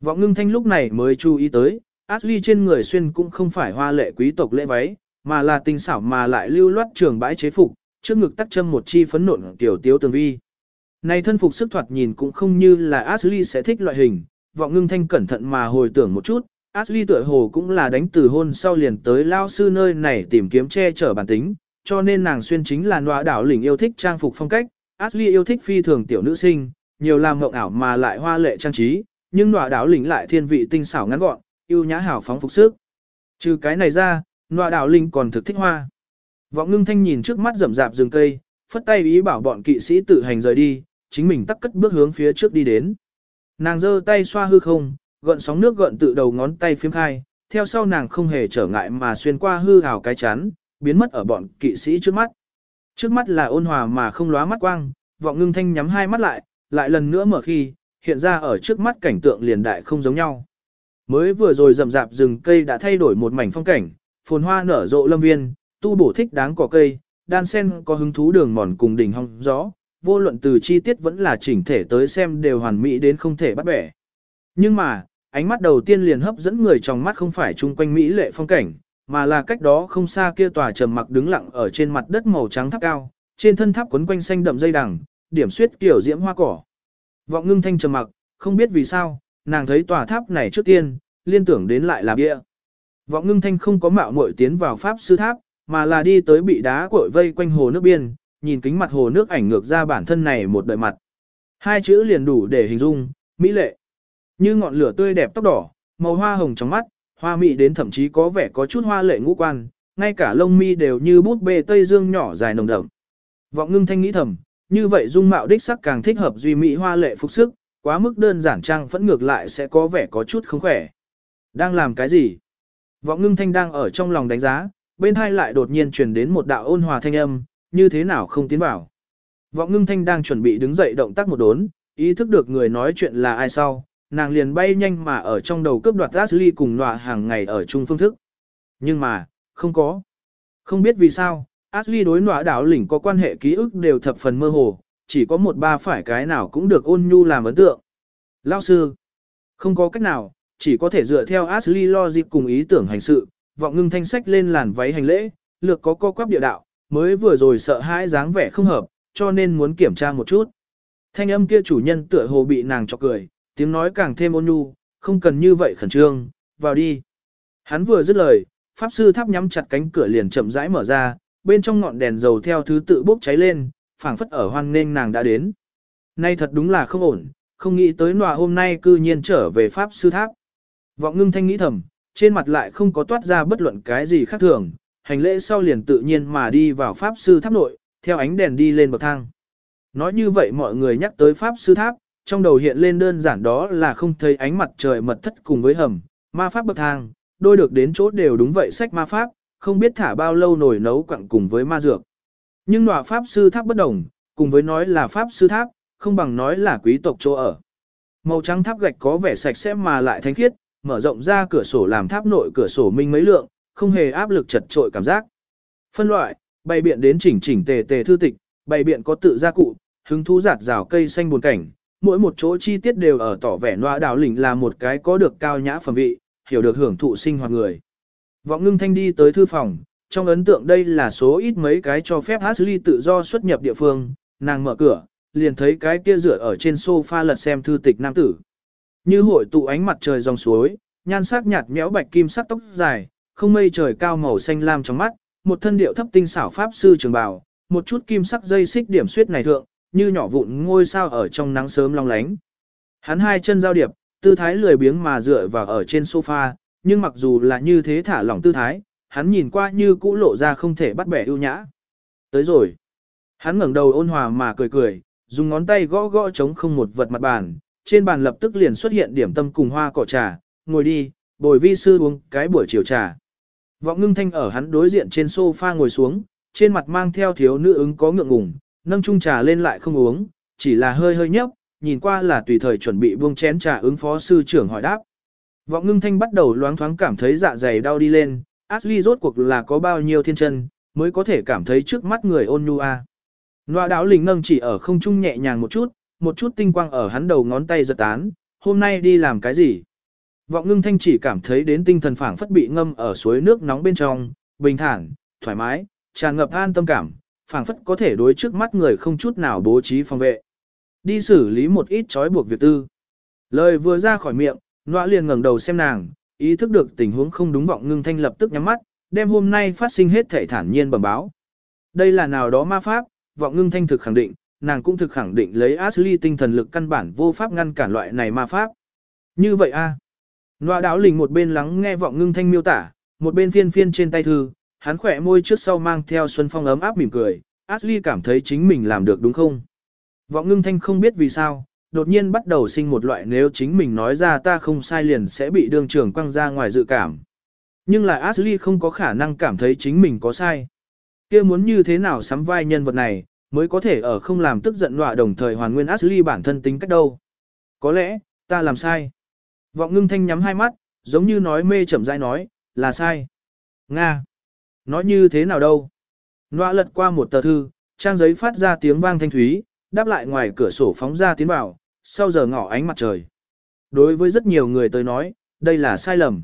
A: Vọng ngưng thanh lúc này mới chú ý tới, Ashley trên người xuyên cũng không phải hoa lệ quý tộc lễ váy, mà là tinh xảo mà lại lưu loát trường bãi chế phục, trước ngực tắc châm một chi phấn nộn tiểu tiếu tường vi. Này thân phục sức thoạt nhìn cũng không như là Ashley sẽ thích loại hình, vọng ngưng thanh cẩn thận mà hồi tưởng một chút, Ashley tựa hồ cũng là đánh từ hôn sau liền tới lao sư nơi này tìm kiếm che chở bản tính, cho nên nàng xuyên chính là nọa đảo lĩnh yêu thích trang phục phong cách, Ashley yêu thích phi thường tiểu nữ sinh, nhiều làm mộng ảo mà lại hoa lệ trang trí, nhưng nọa đảo lĩnh lại thiên vị tinh xảo ngắn gọn, yêu nhã hảo phóng phục sức. Trừ cái này ra, nọa đảo linh còn thực thích hoa. Vọng ngưng thanh nhìn trước mắt rậm rạp rừng cây, phất tay ý bảo bọn kỵ sĩ tự hành rời đi, chính mình tắc cất bước hướng phía trước đi đến. Nàng giơ tay xoa hư không, gợn sóng nước gợn tự đầu ngón tay phiếm khai, theo sau nàng không hề trở ngại mà xuyên qua hư hào cái chắn, biến mất ở bọn kỵ sĩ trước mắt. Trước mắt là ôn hòa mà không lóa mắt quang, vọng ngưng thanh nhắm hai mắt lại, lại lần nữa mở khi, hiện ra ở trước mắt cảnh tượng liền đại không giống nhau. Mới vừa rồi rậm rạp rừng cây đã thay đổi một mảnh phong cảnh, phồn hoa nở rộ lâm viên, tu bổ thích đáng cỏ cây, đan sen có hứng thú đường mòn cùng đỉnh hong gió, vô luận từ chi tiết vẫn là chỉnh thể tới xem đều hoàn mỹ đến không thể bắt bẻ. Nhưng mà, ánh mắt đầu tiên liền hấp dẫn người trong mắt không phải chung quanh mỹ lệ phong cảnh, mà là cách đó không xa kia tòa trầm mặc đứng lặng ở trên mặt đất màu trắng tháp cao, trên thân tháp quấn quanh xanh đậm dây đằng, điểm xuyết kiểu diễm hoa cỏ. Vọng ngưng thanh trầm mặc, không biết vì sao, nàng thấy tòa tháp này trước tiên, liên tưởng đến lại là bia. Vọng ngưng thanh không có mạo muội tiến vào pháp sư tháp, mà là đi tới bị đá cội vây quanh hồ nước biên, nhìn kính mặt hồ nước ảnh ngược ra bản thân này một đời mặt. Hai chữ liền đủ để hình dung, mỹ lệ. Như ngọn lửa tươi đẹp tóc đỏ, màu hoa hồng trong mắt, hoa mỹ đến thậm chí có vẻ có chút hoa lệ ngũ quan, ngay cả lông mi đều như bút bê tây dương nhỏ dài nồng đậm. Vọng ngưng thanh nghĩ thầm, như vậy dung mạo đích sắc càng thích hợp duy mỹ hoa lệ phục sức, quá mức đơn giản trang vẫn ngược lại sẽ có vẻ có chút không khỏe. Đang làm cái gì? Vọng ngưng thanh đang ở trong lòng đánh giá, bên hai lại đột nhiên truyền đến một đạo ôn hòa thanh âm, như thế nào không tiến vào. Vọng ngưng thanh đang chuẩn bị đứng dậy động tác một đốn, ý thức được người nói chuyện là ai sau, nàng liền bay nhanh mà ở trong đầu cướp đoạt Ashley cùng nọa hàng ngày ở chung phương thức. Nhưng mà, không có. Không biết vì sao, Ashley đối nọa đảo lỉnh có quan hệ ký ức đều thập phần mơ hồ, chỉ có một ba phải cái nào cũng được ôn nhu làm ấn tượng. Lao sư, không có cách nào, chỉ có thể dựa theo Ashley logic cùng ý tưởng hành sự, vọng ngưng thanh sách lên làn váy hành lễ, lược có co quắp địa đạo, mới vừa rồi sợ hãi dáng vẻ không hợp, cho nên muốn kiểm tra một chút. Thanh âm kia chủ nhân tựa hồ bị nàng chọc cười, tiếng nói càng thêm ôn nhu, không cần như vậy khẩn trương, vào đi. Hắn vừa dứt lời, pháp sư tháp nhắm chặt cánh cửa liền chậm rãi mở ra, bên trong ngọn đèn dầu theo thứ tự bốc cháy lên, phảng phất ở hoang nên nàng đã đến. Nay thật đúng là không ổn, không nghĩ tới nọa hôm nay cư nhiên trở về pháp sư tháp. Vọng ngưng thanh nghĩ thầm, trên mặt lại không có toát ra bất luận cái gì khác thường, hành lễ sau liền tự nhiên mà đi vào pháp sư tháp nội, theo ánh đèn đi lên bậc thang. Nói như vậy mọi người nhắc tới pháp sư tháp, trong đầu hiện lên đơn giản đó là không thấy ánh mặt trời mật thất cùng với hầm, ma pháp bậc thang, đôi được đến chỗ đều đúng vậy sách ma pháp, không biết thả bao lâu nổi nấu quặng cùng với ma dược. Nhưng nọa pháp sư tháp bất đồng, cùng với nói là pháp sư tháp, không bằng nói là quý tộc chỗ ở. Màu trắng tháp gạch có vẻ sạch sẽ mà lại thánh khiết, mở rộng ra cửa sổ làm tháp nội cửa sổ minh mấy lượng, không hề áp lực chật trội cảm giác. Phân loại, bày biện đến chỉnh chỉnh tề tề thư tịch, bày biện có tự gia cụ, hứng thú giạt rào cây xanh buồn cảnh, mỗi một chỗ chi tiết đều ở tỏ vẻ loa đảo lĩnh là một cái có được cao nhã phẩm vị, hiểu được hưởng thụ sinh hoạt người. Vọng ngưng thanh đi tới thư phòng, trong ấn tượng đây là số ít mấy cái cho phép Ashley tự do xuất nhập địa phương, nàng mở cửa, liền thấy cái kia rửa ở trên sofa lật xem thư tịch nam tử. Như hội tụ ánh mặt trời dòng suối, nhan sắc nhạt nhẽo bạch kim sắc tóc dài, không mây trời cao màu xanh lam trong mắt, một thân điệu thấp tinh xảo pháp sư trường bào, một chút kim sắc dây xích điểm xuyết này thượng, như nhỏ vụn ngôi sao ở trong nắng sớm long lánh. Hắn hai chân giao điệp, tư thái lười biếng mà dựa vào ở trên sofa, nhưng mặc dù là như thế thả lỏng tư thái, hắn nhìn qua như cũ lộ ra không thể bắt bẻ ưu nhã. Tới rồi. Hắn ngẩng đầu ôn hòa mà cười cười, dùng ngón tay gõ gõ chống không một vật mặt bàn, trên bàn lập tức liền xuất hiện điểm tâm cùng hoa cỏ trà, ngồi đi, bồi vi sư uống cái buổi chiều trà. Vọng ngưng thanh ở hắn đối diện trên sofa ngồi xuống, trên mặt mang theo thiếu nữ ứng có ngượng ngùng, nâng chung trà lên lại không uống, chỉ là hơi hơi nhấp, nhìn qua là tùy thời chuẩn bị buông chén trà ứng phó sư trưởng hỏi đáp. Vọng ngưng thanh bắt đầu loáng thoáng cảm thấy dạ dày đau đi lên, Ashley rốt cuộc là có bao nhiêu thiên chân, mới có thể cảm thấy trước mắt người ôn nhu a. Noa đáo lình nâng chỉ ở không trung nhẹ nhàng một chút, một chút tinh quang ở hắn đầu ngón tay giật tán, hôm nay đi làm cái gì? Vọng ngưng thanh chỉ cảm thấy đến tinh thần phảng phất bị ngâm ở suối nước nóng bên trong, bình thản, thoải mái, tràn ngập an tâm cảm, phảng phất có thể đối trước mắt người không chút nào bố trí phòng vệ. Đi xử lý một ít trói buộc việc tư. Lời vừa ra khỏi miệng, nọa liền ngẩng đầu xem nàng, ý thức được tình huống không đúng vọng ngưng thanh lập tức nhắm mắt, đem hôm nay phát sinh hết thể thản nhiên bẩm báo. Đây là nào đó ma pháp, vọng ngưng thanh thực khẳng định, nàng cũng thực khẳng định lấy Ashley tinh thần lực căn bản vô pháp ngăn cản loại này ma pháp. Như vậy a. À. Nọa đáo lình một bên lắng nghe vọng ngưng thanh miêu tả, một bên phiên phiên trên tay thư, hắn khỏe môi trước sau mang theo xuân phong ấm áp mỉm cười, Ashley cảm thấy chính mình làm được đúng không? Vọng ngưng thanh không biết vì sao, đột nhiên bắt đầu sinh một loại nếu chính mình nói ra ta không sai liền sẽ bị đương trưởng quăng ra ngoài dự cảm. Nhưng lại Ashley không có khả năng cảm thấy chính mình có sai. kia muốn như thế nào sắm vai nhân vật này, mới có thể ở không làm tức giận nọa đồng thời hoàn nguyên Ashley bản thân tính cách đâu. Có lẽ, ta làm sai. Vọng ngưng thanh nhắm hai mắt, giống như nói mê chậm rãi nói, là sai. Nga. Nói như thế nào đâu? Nọa lật qua một tờ thư, trang giấy phát ra tiếng vang thanh thúy, đáp lại ngoài cửa sổ phóng ra tiến vào, sau giờ ngỏ ánh mặt trời. Đối với rất nhiều người tới nói, đây là sai lầm.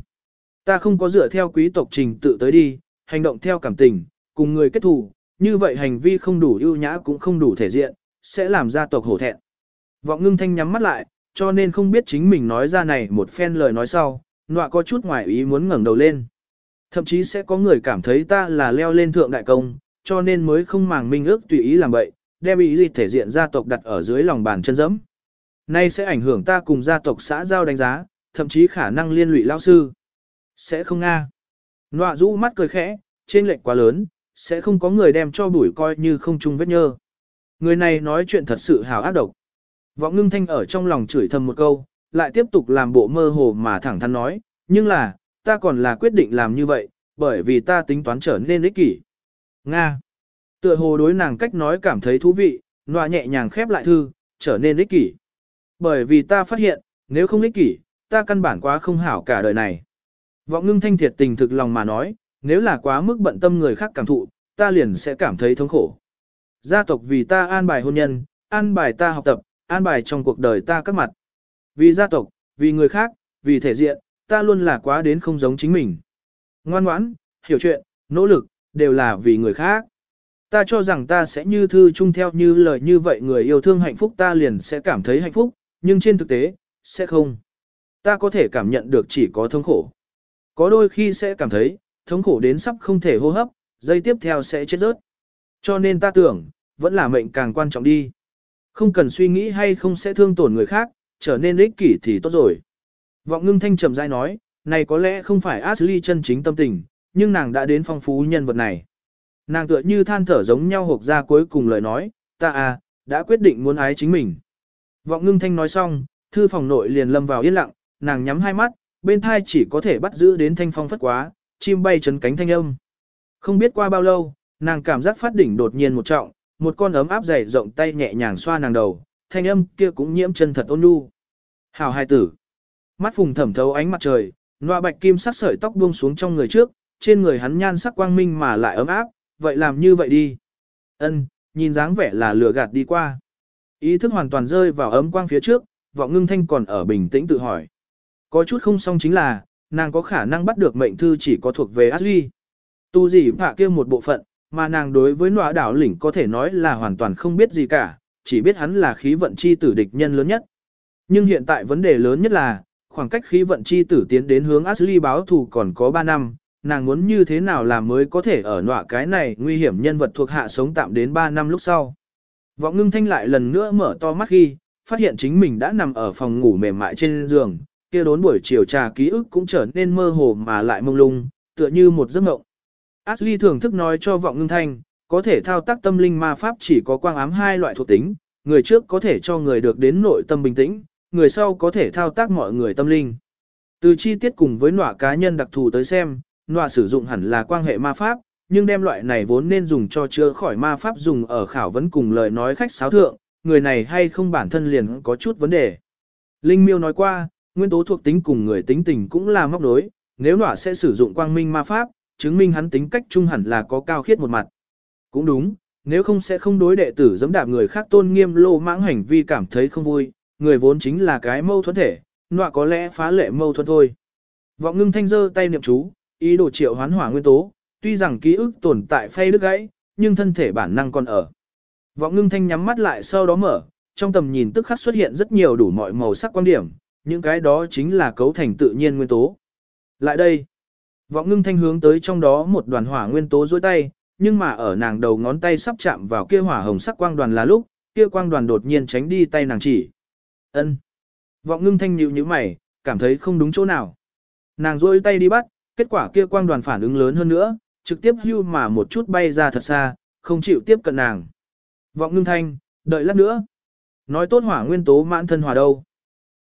A: Ta không có dựa theo quý tộc trình tự tới đi, hành động theo cảm tình, cùng người kết thù, như vậy hành vi không đủ ưu nhã cũng không đủ thể diện, sẽ làm gia tộc hổ thẹn. Vọng ngưng thanh nhắm mắt lại, cho nên không biết chính mình nói ra này một phen lời nói sau, nọa có chút ngoài ý muốn ngẩng đầu lên. Thậm chí sẽ có người cảm thấy ta là leo lên thượng đại công, cho nên mới không màng minh ước tùy ý làm vậy, đem ý gì thể diện gia tộc đặt ở dưới lòng bàn chân dẫm. Nay sẽ ảnh hưởng ta cùng gia tộc xã giao đánh giá, thậm chí khả năng liên lụy lao sư. Sẽ không nga. Nọa rũ mắt cười khẽ, trên lệnh quá lớn, sẽ không có người đem cho bụi coi như không chung vết nhơ. Người này nói chuyện thật sự hào ác độc. Vọng ngưng thanh ở trong lòng chửi thầm một câu, lại tiếp tục làm bộ mơ hồ mà thẳng thắn nói, nhưng là, ta còn là quyết định làm như vậy, bởi vì ta tính toán trở nên ích kỷ. Nga. Tựa hồ đối nàng cách nói cảm thấy thú vị, nọa nhẹ nhàng khép lại thư, trở nên ích kỷ. Bởi vì ta phát hiện, nếu không ích kỷ, ta căn bản quá không hảo cả đời này. Vọng ngưng thanh thiệt tình thực lòng mà nói, nếu là quá mức bận tâm người khác cảm thụ, ta liền sẽ cảm thấy thống khổ. Gia tộc vì ta an bài hôn nhân, an bài ta học tập, an bài trong cuộc đời ta các mặt. Vì gia tộc, vì người khác, vì thể diện, ta luôn là quá đến không giống chính mình. Ngoan ngoãn, hiểu chuyện, nỗ lực, đều là vì người khác. Ta cho rằng ta sẽ như thư chung theo như lời như vậy người yêu thương hạnh phúc ta liền sẽ cảm thấy hạnh phúc, nhưng trên thực tế, sẽ không. Ta có thể cảm nhận được chỉ có thống khổ. Có đôi khi sẽ cảm thấy, thống khổ đến sắp không thể hô hấp, dây tiếp theo sẽ chết rớt. Cho nên ta tưởng, vẫn là mệnh càng quan trọng đi. Không cần suy nghĩ hay không sẽ thương tổn người khác, trở nên ích kỷ thì tốt rồi. Vọng ngưng thanh trầm dai nói, này có lẽ không phải Ashley chân chính tâm tình, nhưng nàng đã đến phong phú nhân vật này. Nàng tựa như than thở giống nhau hộp ra cuối cùng lời nói, ta à, đã quyết định muốn ái chính mình. Vọng ngưng thanh nói xong, thư phòng nội liền lâm vào yên lặng, nàng nhắm hai mắt, bên thai chỉ có thể bắt giữ đến thanh phong phất quá, chim bay chấn cánh thanh âm. Không biết qua bao lâu, nàng cảm giác phát đỉnh đột nhiên một trọng, một con ấm áp dày rộng tay nhẹ nhàng xoa nàng đầu, thanh âm kia cũng nhiễm chân thật ôn nhu. Hào hai tử. Mắt phùng thẩm thấu ánh mặt trời, loa bạch kim sắc sợi tóc buông xuống trong người trước, trên người hắn nhan sắc quang minh mà lại ấm áp, vậy làm như vậy đi. Ân, nhìn dáng vẻ là lừa gạt đi qua. Ý thức hoàn toàn rơi vào ấm quang phía trước, vọng ngưng thanh còn ở bình tĩnh tự hỏi. Có chút không xong chính là, nàng có khả năng bắt được mệnh thư chỉ có thuộc về Ashley. Tu gì phạ kia một bộ phận, mà nàng đối với nọa đảo lĩnh có thể nói là hoàn toàn không biết gì cả, chỉ biết hắn là khí vận chi tử địch nhân lớn nhất. Nhưng hiện tại vấn đề lớn nhất là, khoảng cách khí vận chi tử tiến đến hướng Ashley báo thù còn có 3 năm, nàng muốn như thế nào làm mới có thể ở nọa cái này nguy hiểm nhân vật thuộc hạ sống tạm đến 3 năm lúc sau. Vọng ngưng thanh lại lần nữa mở to mắt khi, phát hiện chính mình đã nằm ở phòng ngủ mềm mại trên giường, kia đốn buổi chiều trà ký ức cũng trở nên mơ hồ mà lại mông lung, tựa như một giấc mộng. Ashley thưởng thức nói cho vọng ngưng thanh, có thể thao tác tâm linh ma pháp chỉ có quang ám hai loại thuộc tính, người trước có thể cho người được đến nội tâm bình tĩnh, người sau có thể thao tác mọi người tâm linh. Từ chi tiết cùng với nọa cá nhân đặc thù tới xem, nọa sử dụng hẳn là quan hệ ma pháp, nhưng đem loại này vốn nên dùng cho chữa khỏi ma pháp dùng ở khảo vấn cùng lời nói khách sáo thượng, người này hay không bản thân liền có chút vấn đề. Linh miêu nói qua, nguyên tố thuộc tính cùng người tính tình cũng là móc đối, nếu nọa sẽ sử dụng quang minh ma pháp, chứng minh hắn tính cách trung hẳn là có cao khiết một mặt. Cũng đúng, nếu không sẽ không đối đệ tử giẫm đạp người khác tôn nghiêm lô mãng hành vi cảm thấy không vui, người vốn chính là cái mâu thuẫn thể, nọa có lẽ phá lệ mâu thuẫn thôi. Vọng ngưng thanh giơ tay niệm chú, ý đồ triệu hoán hỏa nguyên tố, tuy rằng ký ức tồn tại phay đứt gãy, nhưng thân thể bản năng còn ở. Vọng ngưng thanh nhắm mắt lại sau đó mở, trong tầm nhìn tức khắc xuất hiện rất nhiều đủ mọi màu sắc quan điểm, những cái đó chính là cấu thành tự nhiên nguyên tố. Lại đây, vọng ngưng thanh hướng tới trong đó một đoàn hỏa nguyên tố dối tay, nhưng mà ở nàng đầu ngón tay sắp chạm vào kia hỏa hồng sắc quang đoàn là lúc, kia quang đoàn đột nhiên tránh đi tay nàng chỉ. Ân. Vọng ngưng thanh nhíu như mày, cảm thấy không đúng chỗ nào. Nàng rôi tay đi bắt, kết quả kia quang đoàn phản ứng lớn hơn nữa, trực tiếp hưu mà một chút bay ra thật xa, không chịu tiếp cận nàng. Vọng ngưng thanh, đợi lát nữa. Nói tốt hỏa nguyên tố mãn thân hòa đâu.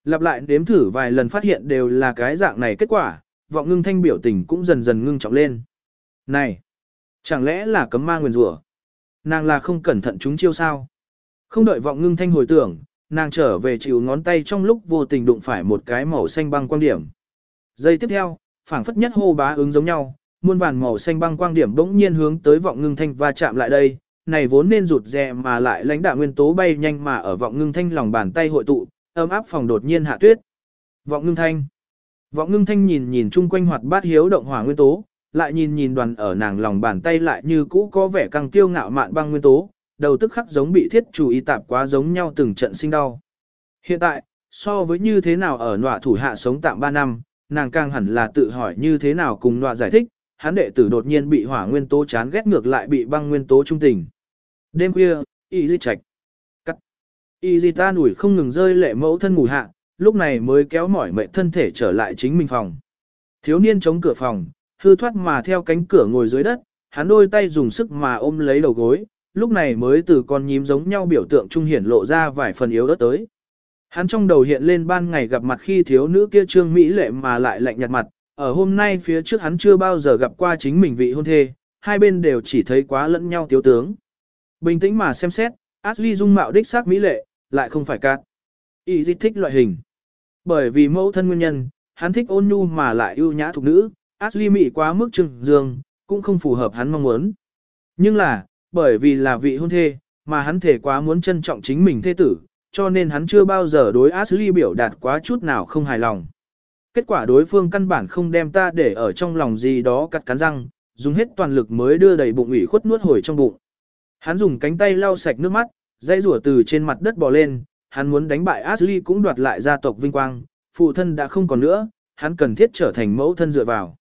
A: Lặp lại đếm thử vài lần phát hiện đều là cái dạng này kết quả, vọng ngưng thanh biểu tình cũng dần dần ngưng trọng lên. Này! Chẳng lẽ là cấm ma nguyền rủa? Nàng là không cẩn thận chúng chiêu sao? Không đợi vọng ngưng thanh hồi tưởng, nàng trở về chịu ngón tay trong lúc vô tình đụng phải một cái màu xanh băng quang điểm. Giây tiếp theo, phảng phất nhất hô bá ứng giống nhau, muôn vàn màu xanh băng quang điểm bỗng nhiên hướng tới vọng ngưng thanh va chạm lại đây, này vốn nên rụt rè mà lại lãnh đạo nguyên tố bay nhanh mà ở vọng ngưng thanh lòng bàn tay hội tụ, ấm áp phòng đột nhiên hạ tuyết. Vọng ngưng thanh. Vọng ngưng thanh nhìn nhìn chung quanh hoạt bát hiếu động hỏa nguyên tố, lại nhìn nhìn đoàn ở nàng lòng bàn tay lại như cũ có vẻ căng tiêu ngạo mạn băng nguyên tố, đầu tức khắc giống bị thiết chủ ý tạp quá giống nhau từng trận sinh đau. Hiện tại, so với như thế nào ở nọa thủ hạ sống tạm 3 năm, nàng càng hẳn là tự hỏi như thế nào cùng nọa giải thích, hắn đệ tử đột nhiên bị hỏa nguyên tố chán ghét ngược lại bị băng nguyên tố trung tình. Đêm khuya, y di trạch. Y gì ta nủi không ngừng rơi lệ mẫu thân ngủ hạ, lúc này mới kéo mỏi mệt thân thể trở lại chính mình phòng. Thiếu niên chống cửa phòng, hư thoát mà theo cánh cửa ngồi dưới đất, hắn đôi tay dùng sức mà ôm lấy đầu gối, lúc này mới từ con nhím giống nhau biểu tượng trung hiển lộ ra vài phần yếu ớt tới. Hắn trong đầu hiện lên ban ngày gặp mặt khi thiếu nữ kia trương Mỹ lệ mà lại lạnh nhạt mặt, ở hôm nay phía trước hắn chưa bao giờ gặp qua chính mình vị hôn thê, hai bên đều chỉ thấy quá lẫn nhau tiếu tướng. Bình tĩnh mà xem xét, Ashley dung mạo đích xác Mỹ lệ, lại không phải cát. Y dịch thích loại hình. Bởi vì mẫu thân nguyên nhân, hắn thích ôn nhu mà lại ưu nhã thuộc nữ, Ashley mị quá mức trừng dương, cũng không phù hợp hắn mong muốn. Nhưng là, bởi vì là vị hôn thê, mà hắn thể quá muốn trân trọng chính mình thê tử, cho nên hắn chưa bao giờ đối Ashley biểu đạt quá chút nào không hài lòng. Kết quả đối phương căn bản không đem ta để ở trong lòng gì đó cắt cắn răng, dùng hết toàn lực mới đưa đầy bụng ủy khuất nuốt hồi trong bụng. Hắn dùng cánh tay lau sạch nước mắt, dây rủa từ trên mặt đất bò lên, hắn muốn đánh bại Ashley cũng đoạt lại gia tộc vinh quang, phụ thân đã không còn nữa, hắn cần thiết trở thành mẫu thân dựa vào.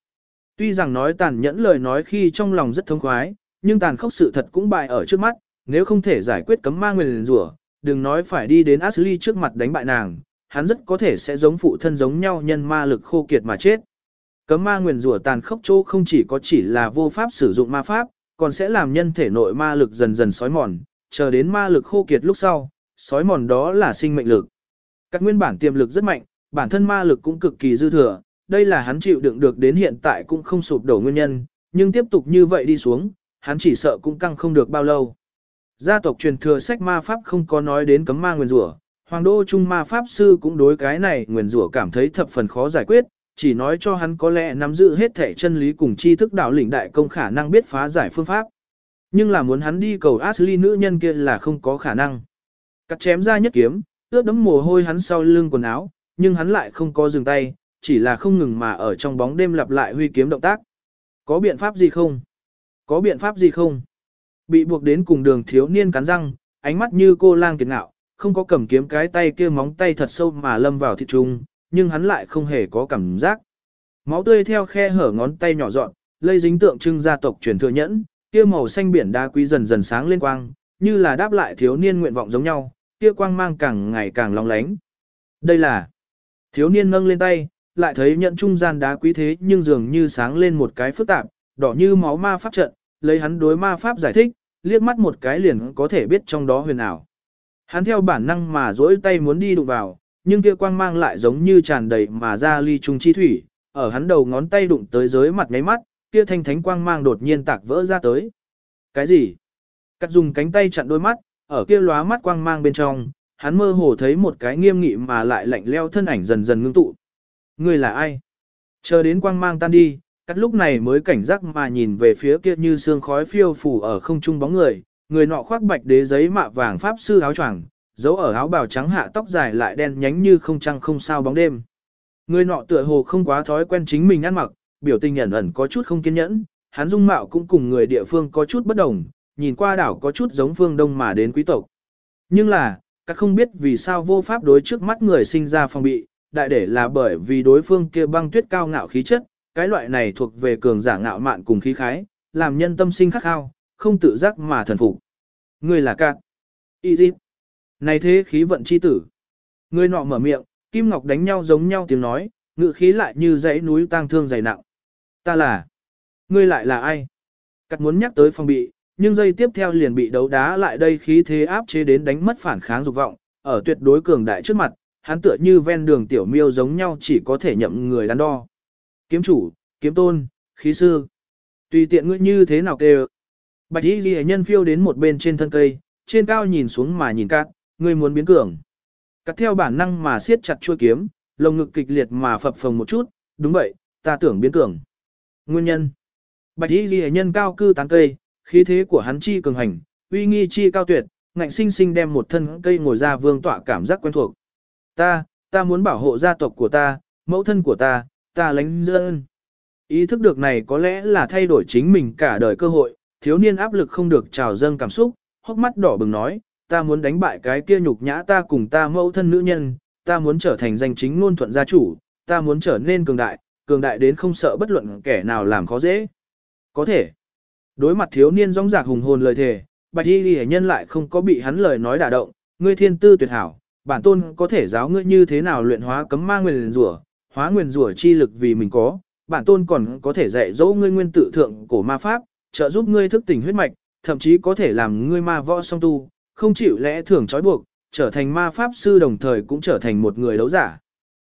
A: Tuy rằng nói tàn nhẫn lời nói khi trong lòng rất thông khoái, nhưng tàn khốc sự thật cũng bại ở trước mắt, nếu không thể giải quyết cấm ma nguyền rủa, đừng nói phải đi đến Ashley trước mặt đánh bại nàng, hắn rất có thể sẽ giống phụ thân giống nhau nhân ma lực khô kiệt mà chết. Cấm ma nguyền rủa tàn khốc chỗ không chỉ có chỉ là vô pháp sử dụng ma pháp, còn sẽ làm nhân thể nội ma lực dần dần sói mòn, chờ đến ma lực khô kiệt lúc sau, sói mòn đó là sinh mệnh lực. Các nguyên bản tiềm lực rất mạnh, bản thân ma lực cũng cực kỳ dư thừa, đây là hắn chịu đựng được đến hiện tại cũng không sụp đổ nguyên nhân, nhưng tiếp tục như vậy đi xuống, hắn chỉ sợ cũng căng không được bao lâu. Gia tộc truyền thừa sách ma pháp không có nói đến cấm ma nguyên rủa, Hoàng đô trung ma pháp sư cũng đối cái này nguyên rủa cảm thấy thập phần khó giải quyết, chỉ nói cho hắn có lẽ nắm giữ hết thể chân lý cùng tri thức đạo lĩnh đại công khả năng biết phá giải phương pháp. Nhưng là muốn hắn đi cầu Ashley nữ nhân kia là không có khả năng. Cắt chém ra nhất kiếm, ướt đấm mồ hôi hắn sau lưng quần áo, nhưng hắn lại không có dừng tay, chỉ là không ngừng mà ở trong bóng đêm lặp lại huy kiếm động tác. Có biện pháp gì không? Có biện pháp gì không? Bị buộc đến cùng đường thiếu niên cắn răng, ánh mắt như cô lang kiệt ngạo, không có cầm kiếm cái tay kia móng tay thật sâu mà lâm vào thịt trung, nhưng hắn lại không hề có cảm giác. Máu tươi theo khe hở ngón tay nhỏ dọn, lây dính tượng trưng gia tộc truyền thừa nhẫn, kia màu xanh biển đá quý dần dần sáng lên quang, như là đáp lại thiếu niên nguyện vọng giống nhau, kia quang mang càng ngày càng long lánh. Đây là thiếu niên nâng lên tay, lại thấy nhận trung gian đá quý thế nhưng dường như sáng lên một cái phức tạp, đỏ như máu ma pháp trận, lấy hắn đối ma pháp giải thích, liếc mắt một cái liền có thể biết trong đó huyền ảo. Hắn theo bản năng mà duỗi tay muốn đi đụng vào, nhưng kia quang mang lại giống như tràn đầy mà ra ly trung chi thủy, ở hắn đầu ngón tay đụng tới giới mặt ngáy mắt, kia thanh thánh quang mang đột nhiên tạc vỡ ra tới. Cái gì? Cắt dùng cánh tay chặn đôi mắt, ở kia lóa mắt quang mang bên trong, hắn mơ hồ thấy một cái nghiêm nghị mà lại lạnh leo thân ảnh dần dần ngưng tụ. Người là ai? Chờ đến quang mang tan đi, cắt lúc này mới cảnh giác mà nhìn về phía kia như sương khói phiêu phủ ở không trung bóng người, người nọ khoác bạch đế giấy mạ vàng pháp sư áo choàng, giấu ở áo bào trắng hạ tóc dài lại đen nhánh như không trăng không sao bóng đêm. Người nọ tựa hồ không quá thói quen chính mình ăn mặc, biểu tình ẩn ẩn có chút không kiên nhẫn, hắn dung mạo cũng cùng người địa phương có chút bất đồng, nhìn qua đảo có chút giống phương đông mà đến quý tộc. Nhưng là, các không biết vì sao vô pháp đối trước mắt người sinh ra phong bị, đại để là bởi vì đối phương kia băng tuyết cao ngạo khí chất, cái loại này thuộc về cường giả ngạo mạn cùng khí khái, làm nhân tâm sinh khắc khao, không tự giác mà thần phục. Người là cạn. Y dịp. Này thế khí vận chi tử. Người nọ mở miệng, kim ngọc đánh nhau giống nhau tiếng nói, ngự khí lại như dãy núi tang thương dày nặng. Ta là. Ngươi lại là ai? Cắt muốn nhắc tới phong bị, nhưng giây tiếp theo liền bị đấu đá lại đây khí thế áp chế đến đánh mất phản kháng dục vọng, ở tuyệt đối cường đại trước mặt, hắn tựa như ven đường tiểu miêu giống nhau chỉ có thể nhậm người đắn đo. Kiếm chủ, kiếm tôn, khí sư. Tùy tiện ngươi như thế nào kêu. Bạch y ghi nhân phiêu đến một bên trên thân cây, trên cao nhìn xuống mà nhìn cát, ngươi muốn biến cường. Cắt theo bản năng mà siết chặt chuôi kiếm, lồng ngực kịch liệt mà phập phồng một chút, đúng vậy, ta tưởng biến cường. Nguyên nhân. Bạch y ghi nhân cao cư tán cây, khí thế của hắn chi cường hành, uy nghi chi cao tuyệt, ngạnh sinh sinh đem một thân cây ngồi ra vương tọa cảm giác quen thuộc. Ta, ta muốn bảo hộ gia tộc của ta, mẫu thân của ta, ta lánh dân. Ý thức được này có lẽ là thay đổi chính mình cả đời cơ hội, thiếu niên áp lực không được trào dâng cảm xúc, hốc mắt đỏ bừng nói, ta muốn đánh bại cái kia nhục nhã ta cùng ta mẫu thân nữ nhân, ta muốn trở thành danh chính ngôn thuận gia chủ, ta muốn trở nên cường đại, cường đại đến không sợ bất luận kẻ nào làm khó dễ. Có thể. Đối mặt thiếu niên rong rạc hùng hồn lời thề, bạch y ghi nhân lại không có bị hắn lời nói đả động, ngươi thiên tư tuyệt hảo, bản tôn có thể giáo ngươi như thế nào luyện hóa cấm ma nguyên rủa, hóa nguyên rủa chi lực vì mình có, bản tôn còn có thể dạy dỗ ngươi nguyên tự thượng cổ ma pháp, trợ giúp ngươi thức tỉnh huyết mạch, thậm chí có thể làm ngươi ma võ song tu, không chịu lẽ thường trói buộc, trở thành ma pháp sư đồng thời cũng trở thành một người đấu giả.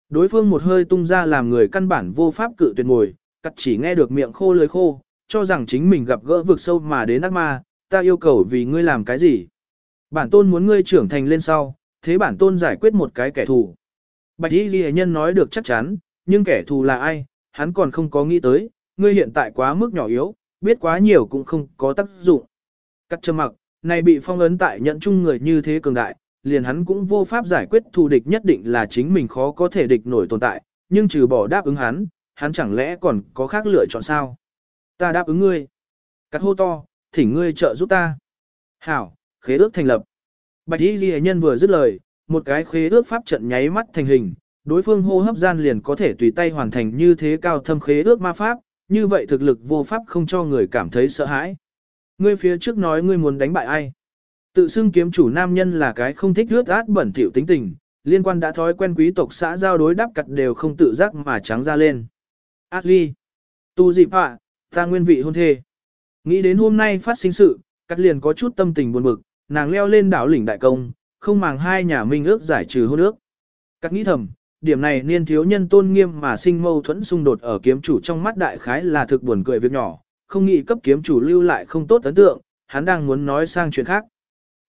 A: Đối phương một hơi tung ra làm người căn bản vô pháp cự tuyệt ngồi, cắt chỉ nghe được miệng khô lưới khô, cho rằng chính mình gặp gỡ vực sâu mà đến ác ma, ta yêu cầu vì ngươi làm cái gì. Bản tôn muốn ngươi trưởng thành lên sau, thế bản tôn giải quyết một cái kẻ thù. Bạch y ghi nhân nói được chắc chắn, nhưng kẻ thù là ai, hắn còn không có nghĩ tới, ngươi hiện tại quá mức nhỏ yếu, biết quá nhiều cũng không có tác dụng. Cắt châm mặc, này bị phong ấn tại nhận chung người như thế cường đại, liền hắn cũng vô pháp giải quyết thù địch nhất định là chính mình khó có thể địch nổi tồn tại, nhưng trừ bỏ đáp ứng hắn, hắn chẳng lẽ còn có khác lựa chọn sao? Ta đáp ứng ngươi. Cắt hô to, thỉnh ngươi trợ giúp ta. Hảo, khế ước thành lập. Bạch y ghi nhân vừa dứt lời, một cái khế ước pháp trận nháy mắt thành hình, đối phương hô hấp gian liền có thể tùy tay hoàn thành như thế cao thâm khế ước ma pháp, như vậy thực lực vô pháp không cho người cảm thấy sợ hãi. Ngươi phía trước nói ngươi muốn đánh bại ai? Tự xưng kiếm chủ nam nhân là cái không thích rước át bẩn thỉu tính tình, liên quan đã thói quen quý tộc xã giao đối đáp cặt đều không tự giác mà trắng ra lên. Ashley, tu dịp ạ, ta nguyên vị hôn thê. Nghĩ đến hôm nay phát sinh sự, cắt liền có chút tâm tình buồn bực, nàng leo lên đảo lĩnh đại công, không màng hai nhà minh ước giải trừ hôn ước. Cắt nghĩ thầm, điểm này niên thiếu nhân tôn nghiêm mà sinh mâu thuẫn xung đột ở kiếm chủ trong mắt đại khái là thực buồn cười việc nhỏ, không nghĩ cấp kiếm chủ lưu lại không tốt ấn tượng, hắn đang muốn nói sang chuyện khác.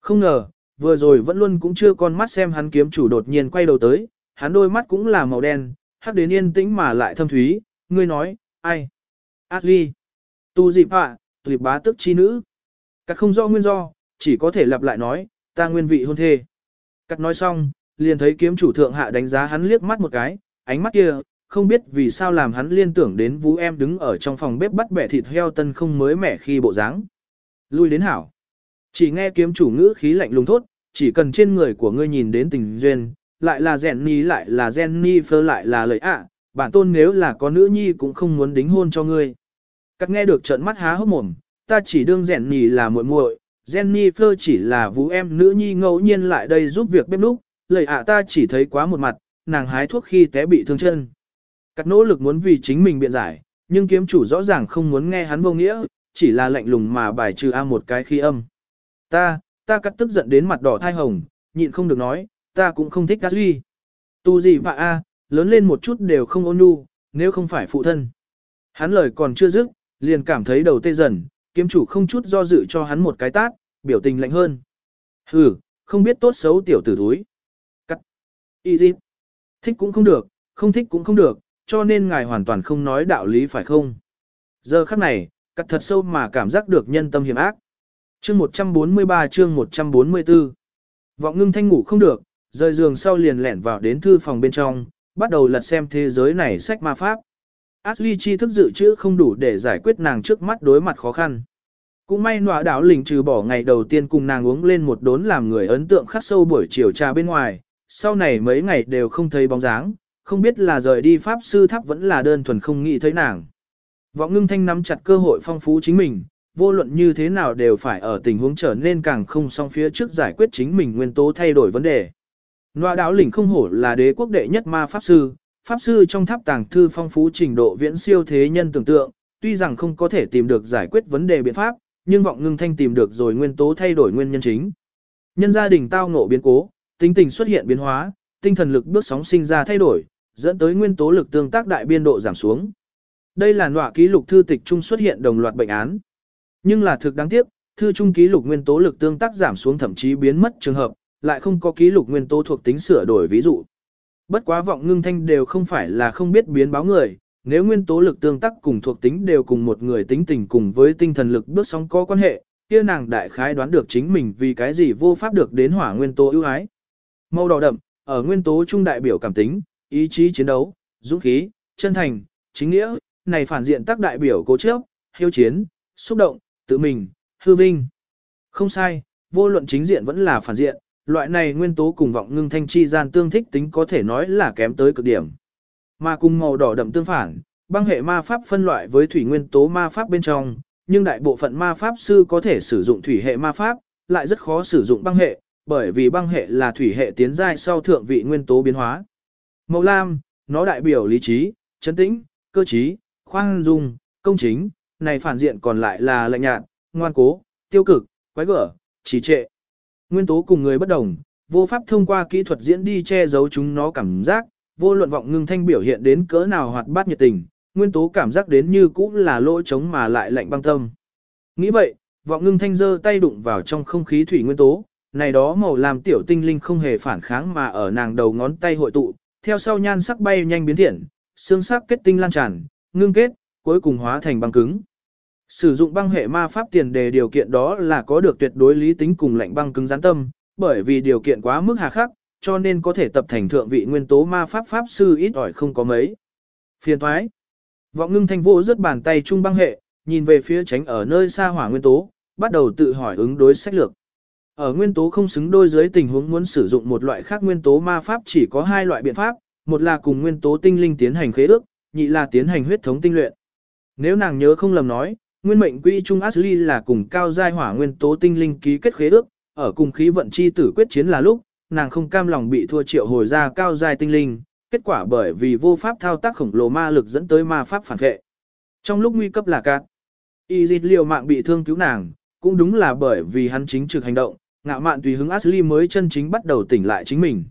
A: Không ngờ, vừa rồi vẫn luôn cũng chưa con mắt xem hắn kiếm chủ đột nhiên quay đầu tới, hắn đôi mắt cũng là màu đen, hắc đến yên tĩnh mà lại thâm thúy, ngươi nói, ai? Ashley. Tu dịp ạ, à, bá tức chi nữ. Cắt không do nguyên do, chỉ có thể lặp lại nói, ta nguyên vị hôn thê. Cắt nói xong, liền thấy kiếm chủ thượng hạ đánh giá hắn liếc mắt một cái, ánh mắt kia, không biết vì sao làm hắn liên tưởng đến vũ em đứng ở trong phòng bếp bắt bẻ thịt heo tân không mới mẻ khi bộ dáng. Lui đến hảo. Chỉ nghe kiếm chủ ngữ khí lạnh lùng thốt, chỉ cần trên người của ngươi nhìn đến tình duyên, lại là rèn ni lại là Jenny phơ lại là lợi ạ, bản tôn nếu là có nữ nhi cũng không muốn đính hôn cho ngươi. Cắt nghe được trợn mắt há hốc mồm, ta chỉ đương rèn ni là muội muội, Jenny phơ chỉ là vũ em nữ nhi ngẫu nhiên lại đây giúp việc bếp núc, lợi ạ ta chỉ thấy quá một mặt, nàng hái thuốc khi té bị thương chân. Cắt nỗ lực muốn vì chính mình biện giải, nhưng kiếm chủ rõ ràng không muốn nghe hắn vô nghĩa, chỉ là lạnh lùng mà bài trừ A một cái khi âm. Ta, ta cắt tức giận đến mặt đỏ thai hồng, nhịn không được nói, ta cũng không thích Ashley. Tu gì vạ A, lớn lên một chút đều không ôn nhu, nếu không phải phụ thân. Hắn lời còn chưa dứt, liền cảm thấy đầu tê dần, kiếm chủ không chút do dự cho hắn một cái tát, biểu tình lạnh hơn. Hừ, không biết tốt xấu tiểu tử thúi. Cắt. Easy. Thích cũng không được, không thích cũng không được, cho nên ngài hoàn toàn không nói đạo lý phải không? Giờ khắc này, cắt thật sâu mà cảm giác được nhân tâm hiểm ác. Chương 143 chương 144 Vọng ngưng thanh ngủ không được, rời giường sau liền lẻn vào đến thư phòng bên trong, bắt đầu lật xem thế giới này sách ma pháp. Ashley chi thức dự trữ không đủ để giải quyết nàng trước mắt đối mặt khó khăn. Cũng may nọa đảo lình trừ bỏ ngày đầu tiên cùng nàng uống lên một đốn làm người ấn tượng khắc sâu buổi chiều trà bên ngoài, sau này mấy ngày đều không thấy bóng dáng, không biết là rời đi pháp sư tháp vẫn là đơn thuần không nghĩ thấy nàng. Vọng ngưng thanh nắm chặt cơ hội phong phú chính mình, vô luận như thế nào đều phải ở tình huống trở nên càng không song phía trước giải quyết chính mình nguyên tố thay đổi vấn đề. Nọa đáo lĩnh không hổ là đế quốc đệ nhất ma pháp sư, pháp sư trong tháp tàng thư phong phú trình độ viễn siêu thế nhân tưởng tượng, tuy rằng không có thể tìm được giải quyết vấn đề biện pháp, nhưng vọng ngưng thanh tìm được rồi nguyên tố thay đổi nguyên nhân chính. Nhân gia đình tao ngộ biến cố, tính tình xuất hiện biến hóa, tinh thần lực bước sóng sinh ra thay đổi, dẫn tới nguyên tố lực tương tác đại biên độ giảm xuống. Đây là nọa ký lục thư tịch trung xuất hiện đồng loạt bệnh án. Nhưng là thực đáng tiếc, thư trung ký lục nguyên tố lực tương tác giảm xuống thậm chí biến mất trường hợp, lại không có ký lục nguyên tố thuộc tính sửa đổi ví dụ. Bất quá vọng ngưng thanh đều không phải là không biết biến báo người, nếu nguyên tố lực tương tác cùng thuộc tính đều cùng một người tính tình cùng với tinh thần lực bước sóng có quan hệ, kia nàng đại khái đoán được chính mình vì cái gì vô pháp được đến hỏa nguyên tố ưu ái. Màu đỏ đậm, ở nguyên tố trung đại biểu cảm tính, ý chí chiến đấu, dũng khí, chân thành, chính nghĩa, này phản diện tác đại biểu cố chấp, hiếu chiến, xúc động, tự mình, hư vinh. Không sai, vô luận chính diện vẫn là phản diện, loại này nguyên tố cùng vọng ngưng thanh chi gian tương thích tính có thể nói là kém tới cực điểm. Mà cùng màu đỏ đậm tương phản, băng hệ ma pháp phân loại với thủy nguyên tố ma pháp bên trong, nhưng đại bộ phận ma pháp sư có thể sử dụng thủy hệ ma pháp, lại rất khó sử dụng băng hệ, bởi vì băng hệ là thủy hệ tiến giai sau thượng vị nguyên tố biến hóa. Màu lam, nó đại biểu lý trí, trấn tĩnh, cơ trí, khoan dung, công chính, này phản diện còn lại là lạnh nhạt, ngoan cố, tiêu cực, quái gở, trì trệ. Nguyên tố cùng người bất đồng, vô pháp thông qua kỹ thuật diễn đi che giấu chúng nó cảm giác, vô luận vọng ngưng thanh biểu hiện đến cỡ nào hoạt bát nhiệt tình, nguyên tố cảm giác đến như cũng là lỗ trống mà lại lạnh băng tâm. Nghĩ vậy, vọng ngưng thanh giơ tay đụng vào trong không khí thủy nguyên tố, này đó màu làm tiểu tinh linh không hề phản kháng mà ở nàng đầu ngón tay hội tụ, theo sau nhan sắc bay nhanh biến thiện, xương sắc kết tinh lan tràn, ngưng kết, cuối cùng hóa thành băng cứng. Sử dụng băng hệ ma pháp tiền đề điều kiện đó là có được tuyệt đối lý tính cùng lạnh băng cứng rắn tâm, bởi vì điều kiện quá mức hà khắc, cho nên có thể tập thành thượng vị nguyên tố ma pháp pháp sư ít ỏi không có mấy. Phiền thoái. Vọng ngưng thanh vô rớt bàn tay trung băng hệ, nhìn về phía tránh ở nơi xa hỏa nguyên tố, bắt đầu tự hỏi ứng đối sách lược. Ở nguyên tố không xứng đôi dưới tình huống muốn sử dụng một loại khác nguyên tố ma pháp chỉ có hai loại biện pháp, một là cùng nguyên tố tinh linh tiến hành khế ước, nhị là tiến hành huyết thống tinh luyện. Nếu nàng nhớ không lầm nói, nguyên mệnh quỹ trung Ashley là cùng cao giai hỏa nguyên tố tinh linh ký kết khế ước, ở cùng khí vận chi tử quyết chiến là lúc, nàng không cam lòng bị thua triệu hồi ra cao giai tinh linh, kết quả bởi vì vô pháp thao tác khổng lồ ma lực dẫn tới ma pháp phản vệ. Trong lúc nguy cấp là cạn, y dịch liều mạng bị thương cứu nàng, cũng đúng là bởi vì hắn chính trực hành động, ngạo mạn tùy hứng Ashley mới chân chính bắt đầu tỉnh lại chính mình.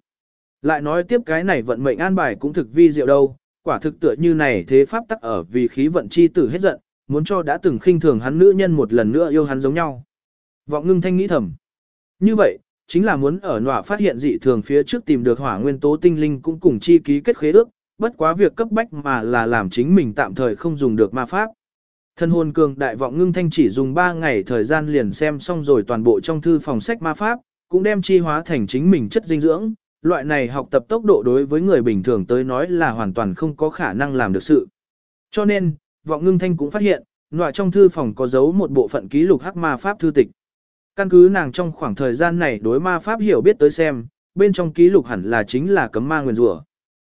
A: Lại nói tiếp cái này vận mệnh an bài cũng thực vi diệu đâu, quả thực tựa như này thế pháp tắc ở vì khí vận chi tử hết giận, muốn cho đã từng khinh thường hắn nữ nhân một lần nữa yêu hắn giống nhau. Vọng ngưng thanh nghĩ thầm. Như vậy, chính là muốn ở nọa phát hiện dị thường phía trước tìm được hỏa nguyên tố tinh linh cũng cùng chi ký kết khế ước, bất quá việc cấp bách mà là làm chính mình tạm thời không dùng được ma pháp. Thân hồn cường đại vọng ngưng thanh chỉ dùng 3 ngày thời gian liền xem xong rồi toàn bộ trong thư phòng sách ma pháp, cũng đem chi hóa thành chính mình chất dinh dưỡng, loại này học tập tốc độ đối với người bình thường tới nói là hoàn toàn không có khả năng làm được sự. Cho nên, vọng ngưng thanh cũng phát hiện, loại trong thư phòng có giấu một bộ phận ký lục hắc ma pháp thư tịch. Căn cứ nàng trong khoảng thời gian này đối ma pháp hiểu biết tới xem, bên trong ký lục hẳn là chính là cấm ma nguyên rủa.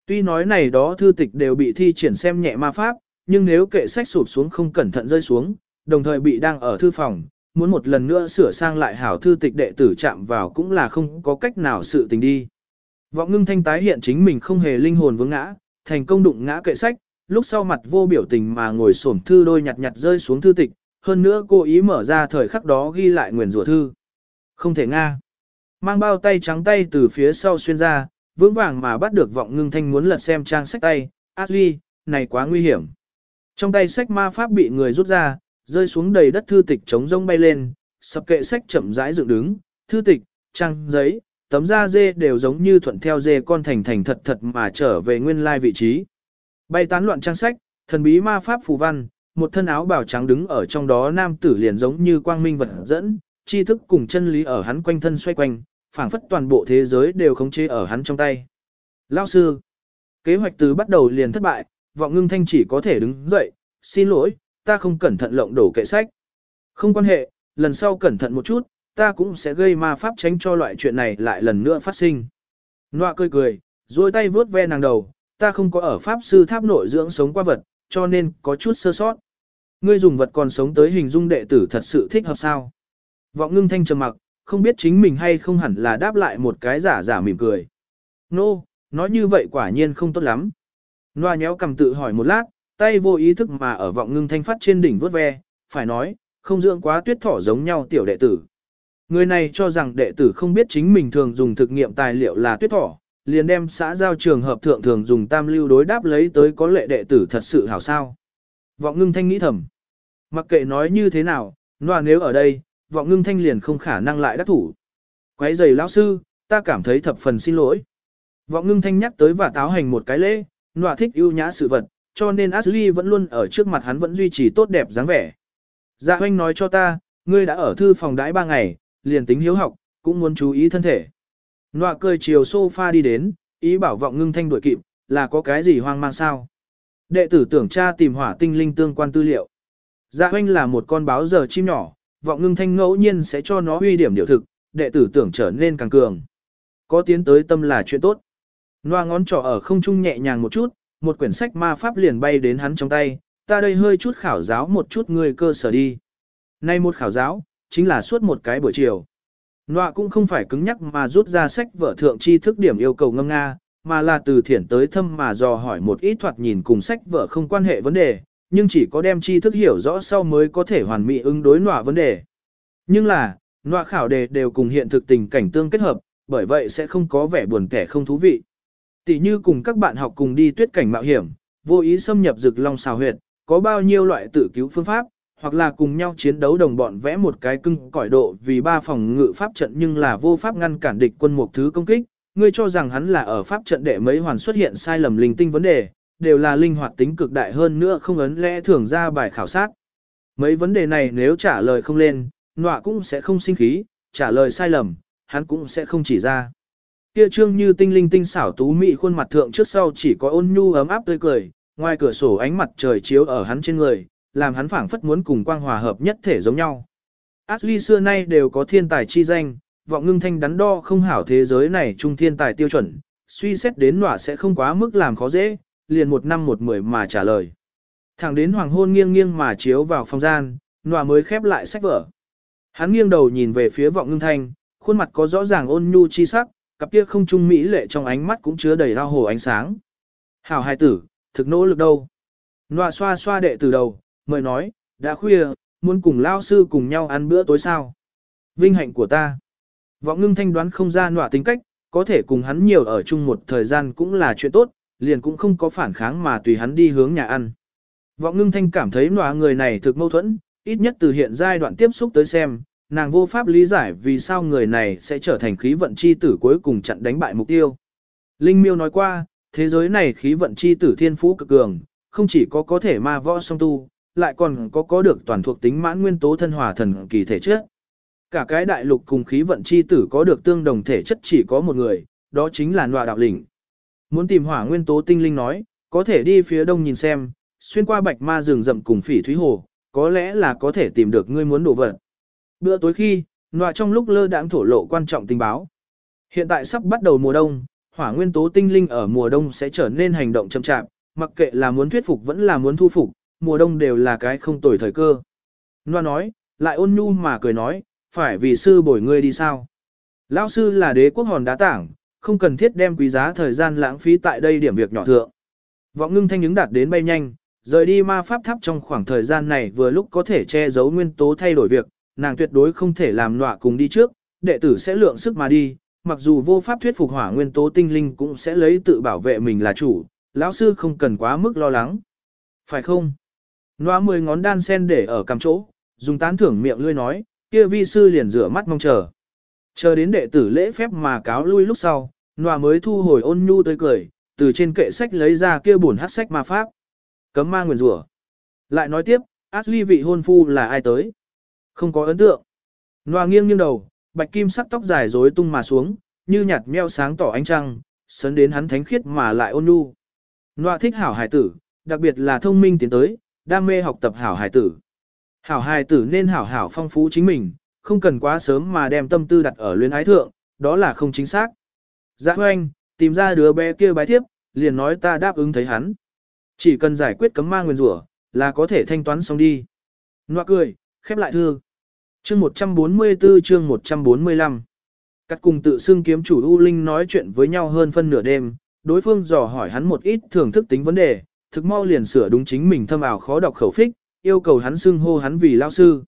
A: Tuy nói này đó thư tịch đều bị thi triển xem nhẹ ma pháp, nhưng nếu kệ sách sụp xuống không cẩn thận rơi xuống, đồng thời bị đang ở thư phòng, muốn một lần nữa sửa sang lại hảo thư tịch đệ tử chạm vào cũng là không có cách nào sự tình đi. Vọng ngưng thanh tái hiện chính mình không hề linh hồn vướng ngã, thành công đụng ngã kệ sách, lúc sau mặt vô biểu tình mà ngồi xổm thư đôi nhặt nhặt rơi xuống thư tịch, hơn nữa cô ý mở ra thời khắc đó ghi lại nguyền rủa thư. Không thể nga. Mang bao tay trắng tay từ phía sau xuyên ra, vững vàng mà bắt được vọng ngưng thanh muốn lật xem trang sách tay, Ashley, này quá nguy hiểm. Trong tay sách ma pháp bị người rút ra, rơi xuống đầy đất thư tịch chống rông bay lên, sập kệ sách chậm rãi dựng đứng, thư tịch, trang, giấy, tấm da dê đều giống như thuận theo dê con thành thành thật thật mà trở về nguyên lai vị trí. Bay tán loạn trang sách, thần bí ma pháp phù văn, một thân áo bào trắng đứng ở trong đó nam tử liền giống như quang minh vật dẫn, tri thức cùng chân lý ở hắn quanh thân xoay quanh, phảng phất toàn bộ thế giới đều khống chế ở hắn trong tay. Lao sư, kế hoạch từ bắt đầu liền thất bại, vọng ngưng thanh chỉ có thể đứng dậy, xin lỗi, ta không cẩn thận lộng đổ kệ sách. Không quan hệ, lần sau cẩn thận một chút, ta cũng sẽ gây ma pháp tránh cho loại chuyện này lại lần nữa phát sinh. Nọa cười cười, duỗi tay vuốt ve nàng đầu, ta không có ở pháp sư tháp nội dưỡng sống qua vật, cho nên có chút sơ sót. Ngươi dùng vật còn sống tới hình dung đệ tử thật sự thích hợp sao? Vọng ngưng thanh trầm mặc, không biết chính mình hay không hẳn là đáp lại một cái giả giả mỉm cười. Nô, no, nói như vậy quả nhiên không tốt lắm. Noa nhéo cầm tự hỏi một lát, tay vô ý thức mà ở vọng ngưng thanh phát trên đỉnh vớt ve, phải nói, không dưỡng quá tuyết thỏ giống nhau tiểu đệ tử. Người này cho rằng đệ tử không biết chính mình thường dùng thực nghiệm tài liệu là tuyết thỏ, liền đem xã giao trường hợp thượng thường dùng tam lưu đối đáp lấy tới có lệ đệ tử thật sự hảo sao. Vọng ngưng thanh nghĩ thầm. Mặc kệ nói như thế nào, nòa nếu ở đây, vọng ngưng thanh liền không khả năng lại đắc thủ. Quấy giày lão sư, ta cảm thấy thập phần xin lỗi. Vọng ngưng thanh nhắc tới và táo hành một cái lễ, nòa thích ưu nhã sự vật, cho nên Ashley vẫn luôn ở trước mặt hắn vẫn duy trì tốt đẹp dáng vẻ. Dạ hoanh nói cho ta, ngươi đã ở thư phòng đãi ba ngày, liền tính hiếu học, cũng muốn chú ý thân thể. Nọa cười chiều sofa đi đến, ý bảo vọng ngưng thanh đuổi kịp, là có cái gì hoang mang sao. Đệ tử tưởng cha tìm hỏa tinh linh tương quan tư liệu. Dạ hoanh là một con báo giờ chim nhỏ, vọng ngưng thanh ngẫu nhiên sẽ cho nó uy điểm điều thực, đệ tử tưởng trở nên càng cường. Có tiến tới tâm là chuyện tốt. Noa ngón trỏ ở không trung nhẹ nhàng một chút, một quyển sách ma pháp liền bay đến hắn trong tay, ta đây hơi chút khảo giáo một chút người cơ sở đi. Nay một khảo giáo, chính là suốt một cái buổi chiều. Nọa cũng không phải cứng nhắc mà rút ra sách vở thượng tri thức điểm yêu cầu ngâm nga, mà là từ thiển tới thâm mà dò hỏi một ít thoạt nhìn cùng sách vở không quan hệ vấn đề, nhưng chỉ có đem tri thức hiểu rõ sau mới có thể hoàn mỹ ứng đối nọa vấn đề. Nhưng là, nọa khảo đề đều cùng hiện thực tình cảnh tương kết hợp, bởi vậy sẽ không có vẻ buồn kẻ không thú vị. Tỷ như cùng các bạn học cùng đi tuyết cảnh mạo hiểm, vô ý xâm nhập rực long xào huyệt, có bao nhiêu loại tự cứu phương pháp, hoặc là cùng nhau chiến đấu đồng bọn vẽ một cái cưng cõi độ vì ba phòng ngự pháp trận nhưng là vô pháp ngăn cản địch quân một thứ công kích, ngươi cho rằng hắn là ở pháp trận đệ mấy hoàn xuất hiện sai lầm linh tinh vấn đề, đều là linh hoạt tính cực đại hơn nữa không ấn lẽ thường ra bài khảo sát. Mấy vấn đề này nếu trả lời không lên, nọa cũng sẽ không sinh khí, trả lời sai lầm, hắn cũng sẽ không chỉ ra. Kia trương như tinh linh tinh xảo tú mị khuôn mặt thượng trước sau chỉ có ôn nhu ấm áp tươi cười, ngoài cửa sổ ánh mặt trời chiếu ở hắn trên người, làm hắn phảng phất muốn cùng quang hòa hợp nhất thể giống nhau. Ashley xưa nay đều có thiên tài chi danh, vọng ngưng thanh đắn đo không hảo thế giới này trung thiên tài tiêu chuẩn, suy xét đến nọa sẽ không quá mức làm khó dễ, liền một năm một mười mà trả lời. Thẳng đến hoàng hôn nghiêng nghiêng mà chiếu vào phòng gian, nọa mới khép lại sách vở. Hắn nghiêng đầu nhìn về phía vọng ngưng thanh, khuôn mặt có rõ ràng ôn nhu chi sắc, cặp kia không trung mỹ lệ trong ánh mắt cũng chứa đầy ao hồ ánh sáng. Hảo hài tử, thực nỗ lực đâu. Nọa xoa xoa đệ từ đầu, mời nói, đã khuya, muốn cùng lao sư cùng nhau ăn bữa tối sao. Vinh hạnh của ta. Vọng ngưng thanh đoán không ra nọa tính cách, có thể cùng hắn nhiều ở chung một thời gian cũng là chuyện tốt, liền cũng không có phản kháng mà tùy hắn đi hướng nhà ăn. Vọng ngưng thanh cảm thấy nọa người này thực mâu thuẫn, ít nhất từ hiện giai đoạn tiếp xúc tới xem, nàng vô pháp lý giải vì sao người này sẽ trở thành khí vận chi tử cuối cùng chặn đánh bại mục tiêu. Linh miêu nói qua, thế giới này khí vận chi tử thiên phú cực cường, không chỉ có có thể ma võ song tu, lại còn có có được toàn thuộc tính mãn nguyên tố thân hòa thần kỳ thể chất. Cả cái đại lục cùng khí vận chi tử có được tương đồng thể chất chỉ có một người, đó chính là nọa đạo lĩnh. Muốn tìm hỏa nguyên tố tinh linh nói, có thể đi phía đông nhìn xem, xuyên qua bạch ma rừng rậm cùng phỉ thúy hồ, có lẽ là có thể tìm được ngươi muốn đổ vật. Bữa tối khi, nọa trong lúc lơ đãng thổ lộ quan trọng tình báo. Hiện tại sắp bắt đầu mùa đông, hỏa nguyên tố tinh linh ở mùa đông sẽ trở nên hành động chậm chạp, mặc kệ là muốn thuyết phục vẫn là muốn thu phục, mùa đông đều là cái không tồi thời cơ. Noa nói, lại ôn nhu mà cười nói, phải vì sư bồi ngươi đi sao. Lão sư là đế quốc hòn đá tảng, không cần thiết đem quý giá thời gian lãng phí tại đây điểm việc nhỏ thượng. Vọng ngưng thanh ứng đạt đến bay nhanh, rời đi ma pháp tháp trong khoảng thời gian này vừa lúc có thể che giấu nguyên tố thay đổi việc, nàng tuyệt đối không thể làm nọa cùng đi trước, đệ tử sẽ lượng sức mà đi, mặc dù vô pháp thuyết phục hỏa nguyên tố tinh linh cũng sẽ lấy tự bảo vệ mình là chủ, lão sư không cần quá mức lo lắng. Phải không? Nóa mười ngón đan sen để ở cằm chỗ, dùng tán thưởng miệng lươi nói, kia vi sư liền rửa mắt mong chờ. Chờ đến đệ tử lễ phép mà cáo lui lúc sau, Nóa mới thu hồi ôn nhu tới cười, từ trên kệ sách lấy ra kia bổn hát sách ma pháp. Cấm ma nguyền rủa. Lại nói tiếp, Ashley vị hôn phu là ai tới? Không có ấn tượng. Nóa nghiêng nghiêng đầu, bạch kim sắc tóc dài rối tung mà xuống, như nhạt meo sáng tỏ ánh trăng, sấn đến hắn thánh khiết mà lại ôn nhu. Nóa thích hảo hải tử, đặc biệt là thông minh tiến tới, đam mê học tập hảo hài tử. Hảo hài tử nên hảo hảo phong phú chính mình, không cần quá sớm mà đem tâm tư đặt ở luyến ái thượng, đó là không chính xác. Dạ hoanh, tìm ra đứa bé kia bái tiếp, liền nói ta đáp ứng thấy hắn. Chỉ cần giải quyết cấm ma nguyên rủa là có thể thanh toán xong đi. Noa cười, khép lại thư. Chương 144 chương 145 Cắt cùng tự xưng kiếm chủ U Linh nói chuyện với nhau hơn phân nửa đêm, đối phương dò hỏi hắn một ít thưởng thức tính vấn đề, thực mau liền sửa đúng chính mình thâm ảo khó đọc khẩu phích, yêu cầu hắn xưng hô hắn vì lao sư.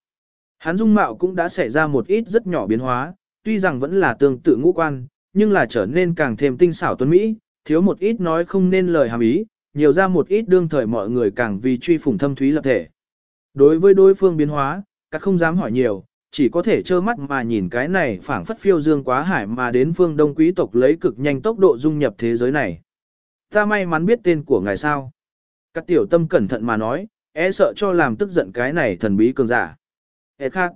A: Hắn dung mạo cũng đã xảy ra một ít rất nhỏ biến hóa, tuy rằng vẫn là tương tự ngũ quan, nhưng là trở nên càng thêm tinh xảo tuấn mỹ, thiếu một ít nói không nên lời hàm ý, nhiều ra một ít đương thời mọi người càng vì truy phủng thâm thúy lập thể. Đối với đối phương biến hóa, các không dám hỏi nhiều, chỉ có thể trơ mắt mà nhìn cái này phảng phất phiêu dương quá hải mà đến phương đông quý tộc lấy cực nhanh tốc độ dung nhập thế giới này. Ta may mắn biết tên của ngài sao. Các tiểu tâm cẩn thận mà nói, e sợ cho làm tức giận cái này thần bí cường giả. E khác.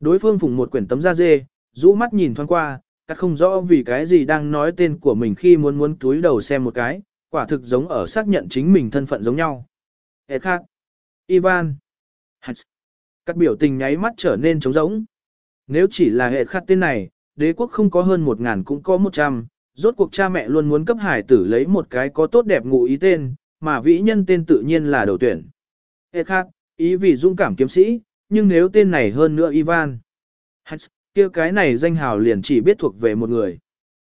A: Đối phương phùng một quyển tấm da dê, rũ mắt nhìn thoáng qua, các không rõ vì cái gì đang nói tên của mình khi muốn muốn túi đầu xem một cái, quả thực giống ở xác nhận chính mình thân phận giống nhau. E khác. Ivan. Hats. Các biểu tình nháy mắt trở nên trống rỗng. Nếu chỉ là hệ khát tên này, đế quốc không có hơn một ngàn cũng có một trăm, rốt cuộc cha mẹ luôn muốn cấp hải tử lấy một cái có tốt đẹp ngụ ý tên, mà vĩ nhân tên tự nhiên là đầu tuyển. Ê khác, ý vì dũng cảm kiếm sĩ, nhưng nếu tên này hơn nữa Ivan. Hats, kia cái này danh hào liền chỉ biết thuộc về một người.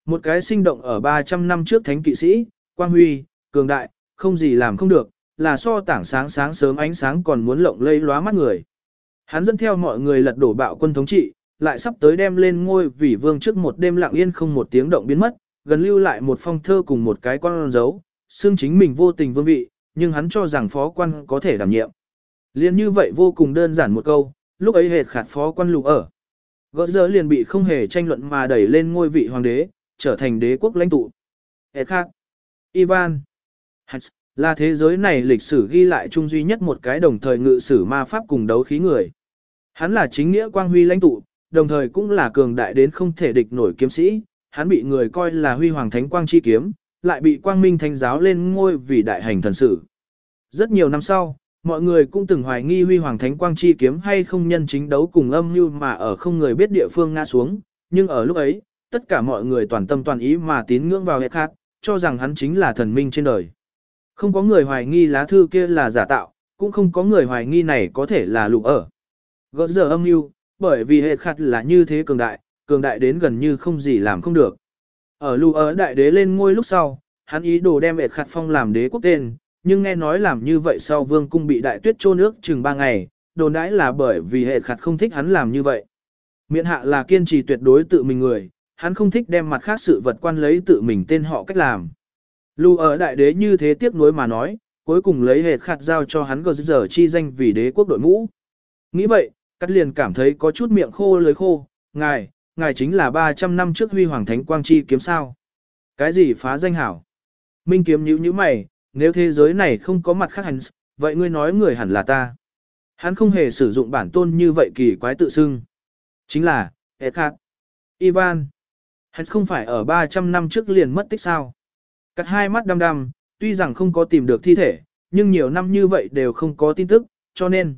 A: Một cái sinh động ở 300 năm trước thánh kỵ sĩ, quang huy, cường đại, không gì làm không được, là so tảng sáng sáng sớm ánh sáng còn muốn lộng lây lóa mắt người. Hắn dẫn theo mọi người lật đổ bạo quân thống trị, lại sắp tới đem lên ngôi vì vương trước một đêm lặng yên không một tiếng động biến mất, gần lưu lại một phong thơ cùng một cái con dấu, xương chính mình vô tình vương vị, nhưng hắn cho rằng phó quan có thể đảm nhiệm. Liên như vậy vô cùng đơn giản một câu, lúc ấy hệt khạt phó quan lục ở. Gỡ giờ liền bị không hề tranh luận mà đẩy lên ngôi vị hoàng đế, trở thành đế quốc lãnh tụ. Hệt khạt. Ivan. Hats, là thế giới này lịch sử ghi lại chung duy nhất một cái đồng thời ngự sử ma pháp cùng đấu khí người. Hắn là chính nghĩa quang huy lãnh tụ, đồng thời cũng là cường đại đến không thể địch nổi kiếm sĩ, hắn bị người coi là huy hoàng thánh quang chi kiếm, lại bị quang minh thánh giáo lên ngôi vì đại hành thần sử. Rất nhiều năm sau, mọi người cũng từng hoài nghi huy hoàng thánh quang chi kiếm hay không nhân chính đấu cùng âm mưu mà ở không người biết địa phương ngã xuống, nhưng ở lúc ấy, tất cả mọi người toàn tâm toàn ý mà tín ngưỡng vào hệ khát, cho rằng hắn chính là thần minh trên đời. Không có người hoài nghi lá thư kia là giả tạo, cũng không có người hoài nghi này có thể là lục ở. Gỡ giờ âm mưu, bởi vì hệ khát là như thế cường đại, cường đại đến gần như không gì làm không được. Ở lù ở đại đế lên ngôi lúc sau, hắn ý đồ đem hệ khát phong làm đế quốc tên, nhưng nghe nói làm như vậy sau vương cung bị đại tuyết chôn nước chừng 3 ngày, đồn đãi là bởi vì hệ khát không thích hắn làm như vậy. Miện hạ là kiên trì tuyệt đối tự mình người, hắn không thích đem mặt khác sự vật quan lấy tự mình tên họ cách làm. Lù ở đại đế như thế tiếp nối mà nói, cuối cùng lấy Hệt khát giao cho hắn gờ giờ chi danh vì đế quốc đội ngũ. Nghĩ vậy, cắt liền cảm thấy có chút miệng khô lưới khô, ngài, ngài chính là 300 năm trước huy hoàng thánh quang chi kiếm sao. Cái gì phá danh hảo? Minh kiếm nhíu nhíu mày, nếu thế giới này không có mặt khác hắn, vậy ngươi nói người hẳn là ta. Hắn không hề sử dụng bản tôn như vậy kỳ quái tự xưng. Chính là, Eckhart. Ivan. Hắn không phải ở 300 năm trước liền mất tích sao. Cắt hai mắt đăm đăm, tuy rằng không có tìm được thi thể, nhưng nhiều năm như vậy đều không có tin tức, cho nên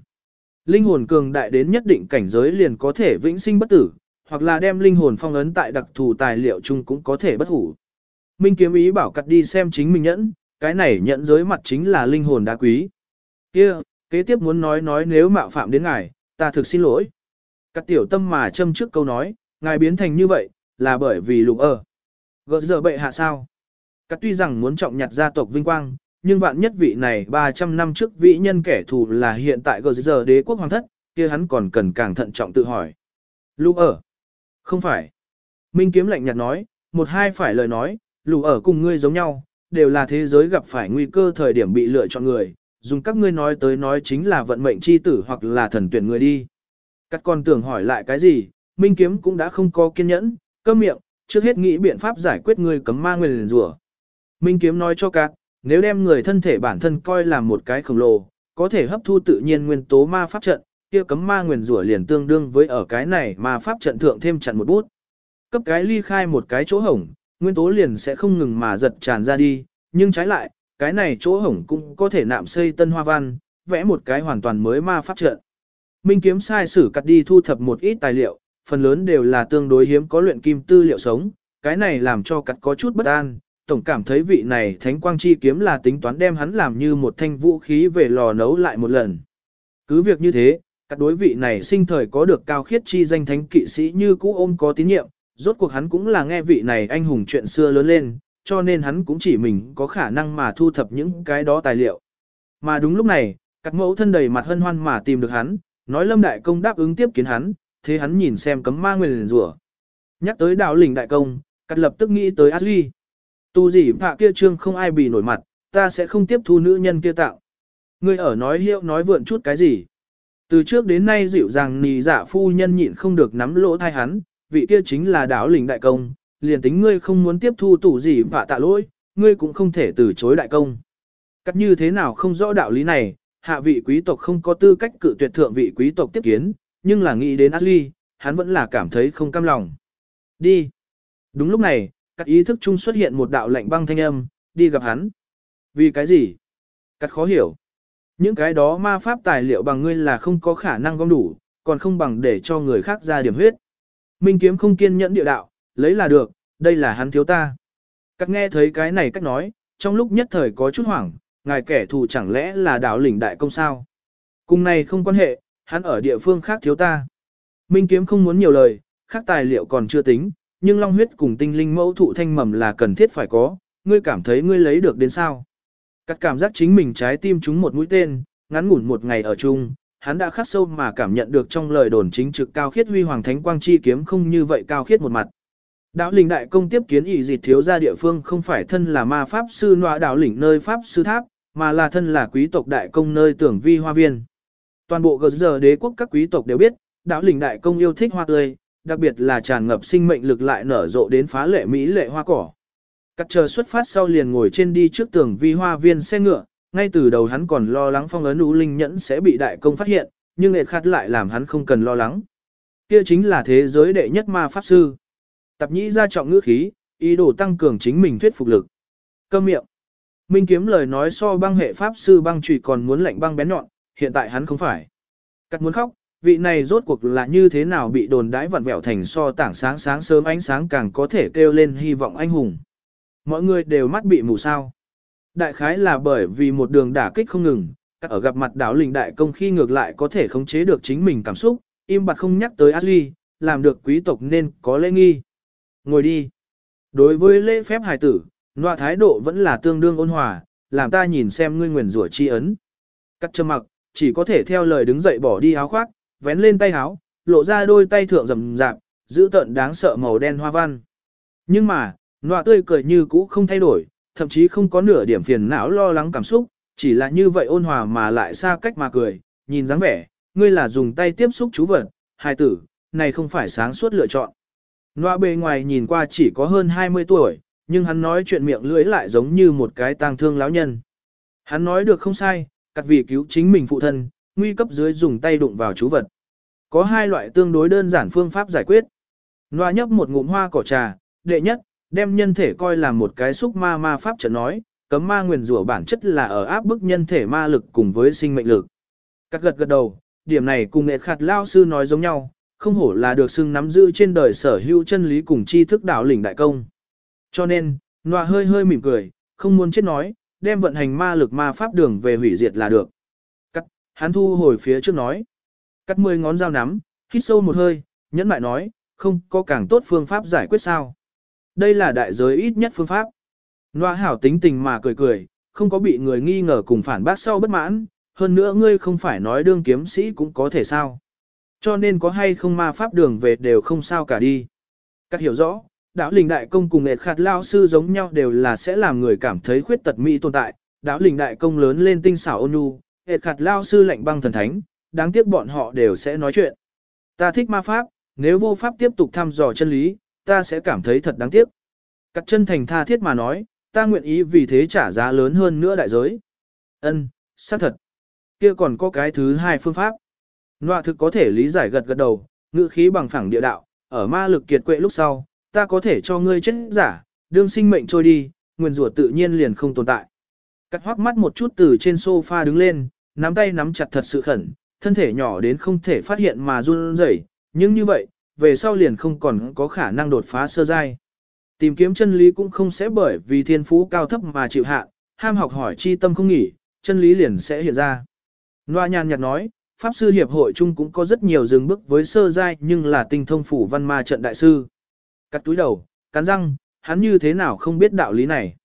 A: linh hồn cường đại đến nhất định cảnh giới liền có thể vĩnh sinh bất tử, hoặc là đem linh hồn phong ấn tại đặc thù tài liệu chung cũng có thể bất hủ. Minh kiếm ý bảo cắt đi xem chính mình nhẫn, cái này nhận giới mặt chính là linh hồn đá quý. Kia, kế tiếp muốn nói nói nếu mạo phạm đến ngài, ta thực xin lỗi. Cắt tiểu tâm mà châm trước câu nói, ngài biến thành như vậy, là bởi vì lục ở. Gỡ giờ bệ hạ sao? Cắt tuy rằng muốn trọng nhặt gia tộc vinh quang, nhưng vạn nhất vị này 300 năm trước vị nhân kẻ thù là hiện tại gờ giờ đế quốc hoàng thất, kia hắn còn cần càng thận trọng tự hỏi. Lục ở. Không phải. Minh kiếm lạnh nhạt nói, một hai phải lời nói, lù ở cùng ngươi giống nhau, đều là thế giới gặp phải nguy cơ thời điểm bị lựa chọn người, dùng các ngươi nói tới nói chính là vận mệnh chi tử hoặc là thần tuyển người đi. Các con tưởng hỏi lại cái gì, Minh kiếm cũng đã không có kiên nhẫn, câm miệng, trước hết nghĩ biện pháp giải quyết người cấm ma người liền rủa. Minh kiếm nói cho các, nếu đem người thân thể bản thân coi là một cái khổng lồ, có thể hấp thu tự nhiên nguyên tố ma pháp trận, kia cấm ma nguyền rủa liền tương đương với ở cái này mà pháp trận thượng thêm chặn một bút. Cấp cái ly khai một cái chỗ hổng, nguyên tố liền sẽ không ngừng mà giật tràn ra đi, nhưng trái lại, cái này chỗ hổng cũng có thể nạm xây tân hoa văn, vẽ một cái hoàn toàn mới ma pháp trận. Minh kiếm sai sử cắt đi thu thập một ít tài liệu, phần lớn đều là tương đối hiếm có luyện kim tư liệu sống, cái này làm cho cắt có chút bất an, tổng cảm thấy vị này thánh quang chi kiếm là tính toán đem hắn làm như một thanh vũ khí về lò nấu lại một lần. Cứ việc như thế, các đối vị này sinh thời có được cao khiết chi danh thánh kỵ sĩ như cũ ôm có tín nhiệm, rốt cuộc hắn cũng là nghe vị này anh hùng chuyện xưa lớn lên, cho nên hắn cũng chỉ mình có khả năng mà thu thập những cái đó tài liệu. Mà đúng lúc này, các mẫu thân đầy mặt hân hoan mà tìm được hắn, nói Lâm Đại Công đáp ứng tiếp kiến hắn, thế hắn nhìn xem cấm ma nguyền rủa. Nhắc tới đạo lình Đại Công, cắt lập tức nghĩ tới Ashley. Tu gì phạ kia trương không ai bị nổi mặt, ta sẽ không tiếp thu nữ nhân kia tạo. Ngươi ở nói hiệu nói vượn chút cái gì. Từ trước đến nay dịu dàng nì dạ phu nhân nhịn không được nắm lỗ thai hắn, vị kia chính là đảo lĩnh đại công, liền tính ngươi không muốn tiếp thu tủ gì và tạ lỗi, ngươi cũng không thể từ chối đại công. Cắt như thế nào không rõ đạo lý này, hạ vị quý tộc không có tư cách cự tuyệt thượng vị quý tộc tiếp kiến, nhưng là nghĩ đến Ashley, hắn vẫn là cảm thấy không cam lòng. Đi. Đúng lúc này, các ý thức chung xuất hiện một đạo lạnh băng thanh âm, đi gặp hắn. Vì cái gì? Cắt khó hiểu. Những cái đó ma pháp tài liệu bằng ngươi là không có khả năng gom đủ, còn không bằng để cho người khác ra điểm huyết. Minh kiếm không kiên nhẫn địa đạo, lấy là được, đây là hắn thiếu ta. Các nghe thấy cái này cách nói, trong lúc nhất thời có chút hoảng, ngài kẻ thù chẳng lẽ là đảo lĩnh đại công sao. Cùng này không quan hệ, hắn ở địa phương khác thiếu ta. Minh kiếm không muốn nhiều lời, khác tài liệu còn chưa tính, nhưng long huyết cùng tinh linh mẫu thụ thanh mầm là cần thiết phải có, ngươi cảm thấy ngươi lấy được đến sao. Cắt cảm giác chính mình trái tim trúng một mũi tên, ngắn ngủn một ngày ở chung, hắn đã khắc sâu mà cảm nhận được trong lời đồn chính trực cao khiết huy hoàng thánh quang chi kiếm không như vậy cao khiết một mặt. Đạo lĩnh đại công tiếp kiến ỷ dịch thiếu gia địa phương không phải thân là ma pháp sư nọa đạo lĩnh nơi pháp sư tháp, mà là thân là quý tộc đại công nơi tưởng vi hoa viên. Toàn bộ gờ giờ đế quốc các quý tộc đều biết, đạo lĩnh đại công yêu thích hoa tươi, đặc biệt là tràn ngập sinh mệnh lực lại nở rộ đến phá lệ mỹ lệ hoa cỏ. Cắt chờ xuất phát sau liền ngồi trên đi trước tường vi hoa viên xe ngựa, ngay từ đầu hắn còn lo lắng phong ấn ú linh nhẫn sẽ bị đại công phát hiện, nhưng nghệ khát lại làm hắn không cần lo lắng. Kia chính là thế giới đệ nhất ma pháp sư. Tập nhĩ ra trọng ngữ khí, ý đồ tăng cường chính mình thuyết phục lực. Câm miệng. Minh kiếm lời nói so băng hệ pháp sư băng trùy còn muốn lạnh băng bén nhọn, hiện tại hắn không phải. Cắt muốn khóc, vị này rốt cuộc là như thế nào bị đồn đãi vặn vẹo thành so tảng sáng sáng sớm ánh sáng càng có thể kêu lên hy vọng anh hùng. Mọi người đều mắt bị mù sao. Đại khái là bởi vì một đường đả kích không ngừng, các ở gặp mặt đảo lình đại công khi ngược lại có thể khống chế được chính mình cảm xúc, im bặt không nhắc tới Ashley, làm được quý tộc nên có lễ nghi. Ngồi đi. Đối với lễ phép hài tử, nọa thái độ vẫn là tương đương ôn hòa, làm ta nhìn xem ngươi nguyền rủa chi ấn. Cắt châm mặc, chỉ có thể theo lời đứng dậy bỏ đi áo khoác, vén lên tay áo, lộ ra đôi tay thượng rầm rạp, giữ tận đáng sợ màu đen hoa văn. Nhưng mà, nọa tươi cười như cũ không thay đổi, thậm chí không có nửa điểm phiền não lo lắng cảm xúc, chỉ là như vậy ôn hòa mà lại xa cách mà cười, nhìn dáng vẻ, ngươi là dùng tay tiếp xúc chú vật, hài tử, này không phải sáng suốt lựa chọn. Nọa bề ngoài nhìn qua chỉ có hơn 20 tuổi, nhưng hắn nói chuyện miệng lưỡi lại giống như một cái tang thương lão nhân. Hắn nói được không sai, cắt vì cứu chính mình phụ thân, nguy cấp dưới dùng tay đụng vào chú vật. Có hai loại tương đối đơn giản phương pháp giải quyết. Nọa nhấp một ngụm hoa cỏ trà, đệ nhất, đem nhân thể coi là một cái xúc ma ma pháp trận nói, cấm ma nguyền rủa bản chất là ở áp bức nhân thể ma lực cùng với sinh mệnh lực. Các gật gật đầu, điểm này cùng nghệ khạt lao sư nói giống nhau, không hổ là được xưng nắm giữ trên đời sở hữu chân lý cùng tri thức đạo lĩnh đại công. Cho nên, nọa hơi hơi mỉm cười, không muốn chết nói, đem vận hành ma lực ma pháp đường về hủy diệt là được. Cắt, hắn thu hồi phía trước nói. Cắt mười ngón dao nắm, hít sâu một hơi, nhẫn lại nói, không có càng tốt phương pháp giải quyết sao. Đây là đại giới ít nhất phương pháp. Noa hảo tính tình mà cười cười, không có bị người nghi ngờ cùng phản bác sau bất mãn, hơn nữa ngươi không phải nói đương kiếm sĩ cũng có thể sao. Cho nên có hay không ma pháp đường về đều không sao cả đi. Các hiểu rõ, đạo linh đại công cùng nghệ khát lao sư giống nhau đều là sẽ làm người cảm thấy khuyết tật mỹ tồn tại. Đạo linh đại công lớn lên tinh xảo ôn nhu, nghệ khát lao sư lạnh băng thần thánh, đáng tiếc bọn họ đều sẽ nói chuyện. Ta thích ma pháp, nếu vô pháp tiếp tục thăm dò chân lý, ta sẽ cảm thấy thật đáng tiếc. Cắt chân thành tha thiết mà nói, ta nguyện ý vì thế trả giá lớn hơn nữa đại giới. Ân, xác thật. Kia còn có cái thứ hai phương pháp. Nọa thực có thể lý giải gật gật đầu, ngữ khí bằng phẳng địa đạo, ở ma lực kiệt quệ lúc sau, ta có thể cho ngươi chết giả, đương sinh mệnh trôi đi, nguyên rủa tự nhiên liền không tồn tại. Cắt hoắc mắt một chút từ trên sofa đứng lên, nắm tay nắm chặt thật sự khẩn, thân thể nhỏ đến không thể phát hiện mà run rẩy, nhưng như vậy, về sau liền không còn có khả năng đột phá sơ giai. Tìm kiếm chân lý cũng không sẽ bởi vì thiên phú cao thấp mà chịu hạ, ham học hỏi chi tâm không nghỉ, chân lý liền sẽ hiện ra. Loa nhàn nhạt nói, Pháp sư hiệp hội chung cũng có rất nhiều dừng bước với sơ giai nhưng là tinh thông phủ văn ma trận đại sư. Cắt túi đầu, cắn răng, hắn như thế nào không biết đạo lý này.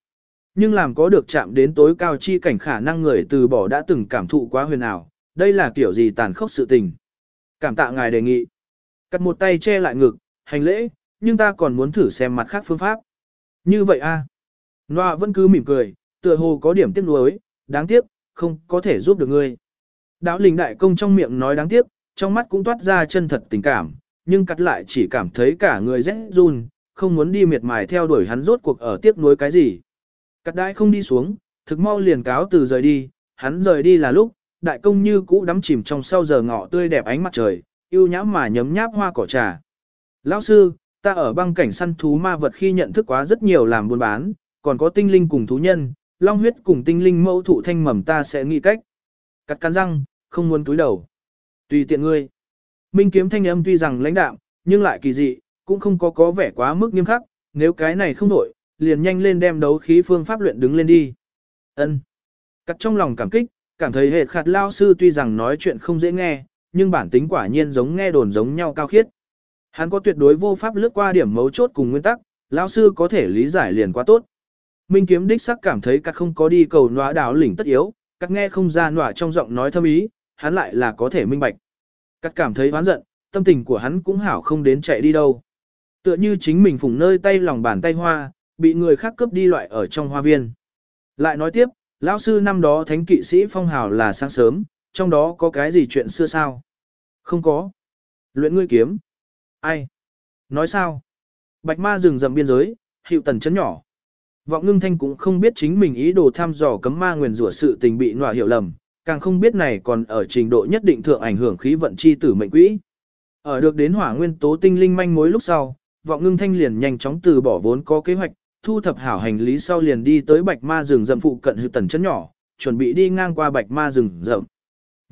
A: Nhưng làm có được chạm đến tối cao chi cảnh khả năng người từ bỏ đã từng cảm thụ quá huyền ảo, đây là kiểu gì tàn khốc sự tình. Cảm tạ ngài đề nghị. Cắt một tay che lại ngực, hành lễ, nhưng ta còn muốn thử xem mặt khác phương pháp. Như vậy a à? Nọa vẫn cứ mỉm cười, tựa hồ có điểm tiếc nuối, đáng tiếc, không có thể giúp được ngươi. Đạo lình đại công trong miệng nói đáng tiếc, trong mắt cũng toát ra chân thật tình cảm, nhưng cắt lại chỉ cảm thấy cả người rét run, không muốn đi miệt mài theo đuổi hắn rốt cuộc ở tiếc nuối cái gì. Cắt đãi không đi xuống, thực mau liền cáo từ rời đi, hắn rời đi là lúc, đại công như cũ đắm chìm trong sau giờ ngọ tươi đẹp ánh mặt trời, yêu nhã mà nhấm nháp hoa cỏ trà. Lão sư, ta ở băng cảnh săn thú ma vật khi nhận thức quá rất nhiều làm buôn bán, còn có tinh linh cùng thú nhân, long huyết cùng tinh linh mẫu thụ thanh mầm ta sẽ nghĩ cách. Cắt cắn răng, không muốn túi đầu. Tùy tiện ngươi. Minh kiếm thanh âm tuy rằng lãnh đạm, nhưng lại kỳ dị, cũng không có có vẻ quá mức nghiêm khắc, nếu cái này không đổi, liền nhanh lên đem đấu khí phương pháp luyện đứng lên đi. Ân. Cắt trong lòng cảm kích, cảm thấy hệ khạt lao sư tuy rằng nói chuyện không dễ nghe, nhưng bản tính quả nhiên giống nghe đồn giống nhau cao khiết. Hắn có tuyệt đối vô pháp lướt qua điểm mấu chốt cùng nguyên tắc, lão sư có thể lý giải liền quá tốt. Minh kiếm đích sắc cảm thấy các không có đi cầu nọa đảo lỉnh tất yếu, các nghe không ra nọa trong giọng nói thâm ý, hắn lại là có thể minh bạch. Các cảm thấy oán giận, tâm tình của hắn cũng hảo không đến chạy đi đâu. Tựa như chính mình phùng nơi tay lòng bàn tay hoa, bị người khác cướp đi loại ở trong hoa viên. Lại nói tiếp, lão sư năm đó thánh kỵ sĩ phong hào là sáng sớm, trong đó có cái gì chuyện xưa sao? Không có. Luyện ngươi kiếm. Ai? Nói sao? Bạch ma rừng rậm biên giới, hiệu tần chấn nhỏ. Vọng ngưng thanh cũng không biết chính mình ý đồ thăm dò cấm ma nguyền rủa sự tình bị nọa hiểu lầm, càng không biết này còn ở trình độ nhất định thượng ảnh hưởng khí vận chi tử mệnh quỹ. Ở được đến hỏa nguyên tố tinh linh manh mối lúc sau, vọng ngưng thanh liền nhanh chóng từ bỏ vốn có kế hoạch, thu thập hảo hành lý sau liền đi tới bạch ma rừng rậm phụ cận hư tần chấn nhỏ, chuẩn bị đi ngang qua bạch ma rừng rậm.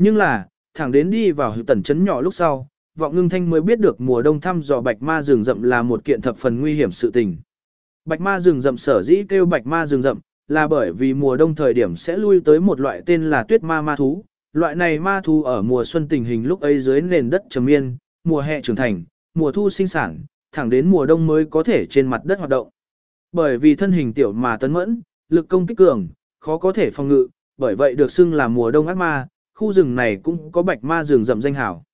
A: Nhưng là, thẳng đến đi vào hữu tần chấn nhỏ lúc sau, vọng ngưng thanh mới biết được mùa đông thăm dò bạch ma rừng rậm là một kiện thập phần nguy hiểm sự tình. Bạch ma rừng rậm sở dĩ kêu bạch ma rừng rậm, là bởi vì mùa đông thời điểm sẽ lui tới một loại tên là tuyết ma ma thú. Loại này ma thú ở mùa xuân tình hình lúc ấy dưới nền đất trầm miên, mùa hè trưởng thành, mùa thu sinh sản, thẳng đến mùa đông mới có thể trên mặt đất hoạt động. Bởi vì thân hình tiểu mà tấn mẫn, lực công kích cường, khó có thể phòng ngự, bởi vậy được xưng là mùa đông ác ma, khu rừng này cũng có bạch ma rừng rậm danh hảo.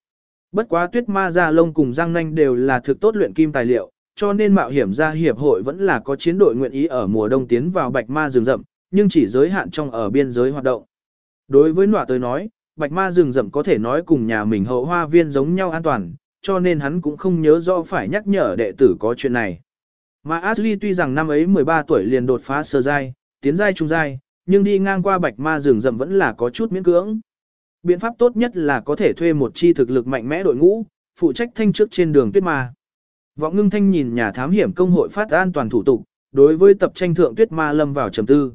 A: Bất quá tuyết ma da lông cùng răng nanh đều là thực tốt luyện kim tài liệu, cho nên mạo hiểm gia hiệp hội vẫn là có chiến đội nguyện ý ở mùa đông tiến vào bạch ma rừng rậm, nhưng chỉ giới hạn trong ở biên giới hoạt động. Đối với nọa tới nói, bạch ma rừng rậm có thể nói cùng nhà mình hậu hoa viên giống nhau an toàn, cho nên hắn cũng không nhớ rõ phải nhắc nhở đệ tử có chuyện này. Mà Ashley tuy rằng năm ấy 13 tuổi liền đột phá sơ giai, tiến giai trung giai, nhưng đi ngang qua bạch ma rừng rậm vẫn là có chút miễn cưỡng. Biện pháp tốt nhất là có thể thuê một chi thực lực mạnh mẽ đội ngũ, phụ trách thanh trước trên đường tuyết ma. Vọng ngưng thanh nhìn nhà thám hiểm công hội phát an toàn thủ tục, đối với tập tranh thượng tuyết ma lâm vào trầm tư.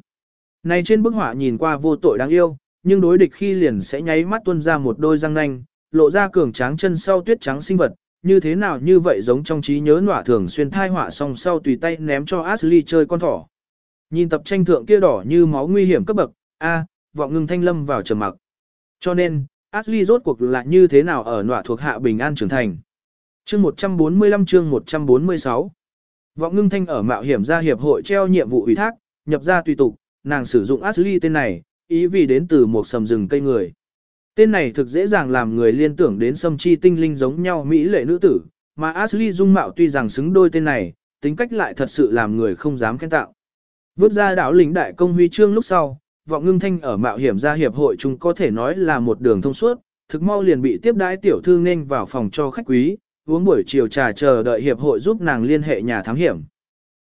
A: Này trên bức họa nhìn qua vô tội đáng yêu, nhưng đối địch khi liền sẽ nháy mắt tuôn ra một đôi răng nanh, lộ ra cường tráng chân sau tuyết trắng sinh vật, như thế nào như vậy giống trong trí nhớ nọa thường xuyên thai họa song sau tùy tay ném cho Ashley chơi con thỏ. Nhìn tập tranh thượng kia đỏ như máu nguy hiểm cấp bậc, a, vọng ngưng thanh lâm vào trầm mặc. Cho nên, Ashley rốt cuộc là như thế nào ở nọa thuộc hạ bình an trưởng thành. Chương 145 chương 146 Vọng ngưng thanh ở mạo hiểm gia hiệp hội treo nhiệm vụ ủy thác, nhập ra tùy tục, nàng sử dụng Ashley tên này, ý vì đến từ một sầm rừng cây người. Tên này thực dễ dàng làm người liên tưởng đến sâm chi tinh linh giống nhau mỹ lệ nữ tử, mà Ashley dung mạo tuy rằng xứng đôi tên này, tính cách lại thật sự làm người không dám khen tạo. Vước ra đảo lính đại công huy chương lúc sau, vọng ngưng thanh ở mạo hiểm gia hiệp hội chúng có thể nói là một đường thông suốt, thực mau liền bị tiếp đái tiểu thư nên vào phòng cho khách quý, uống buổi chiều trà chờ đợi hiệp hội giúp nàng liên hệ nhà thám hiểm.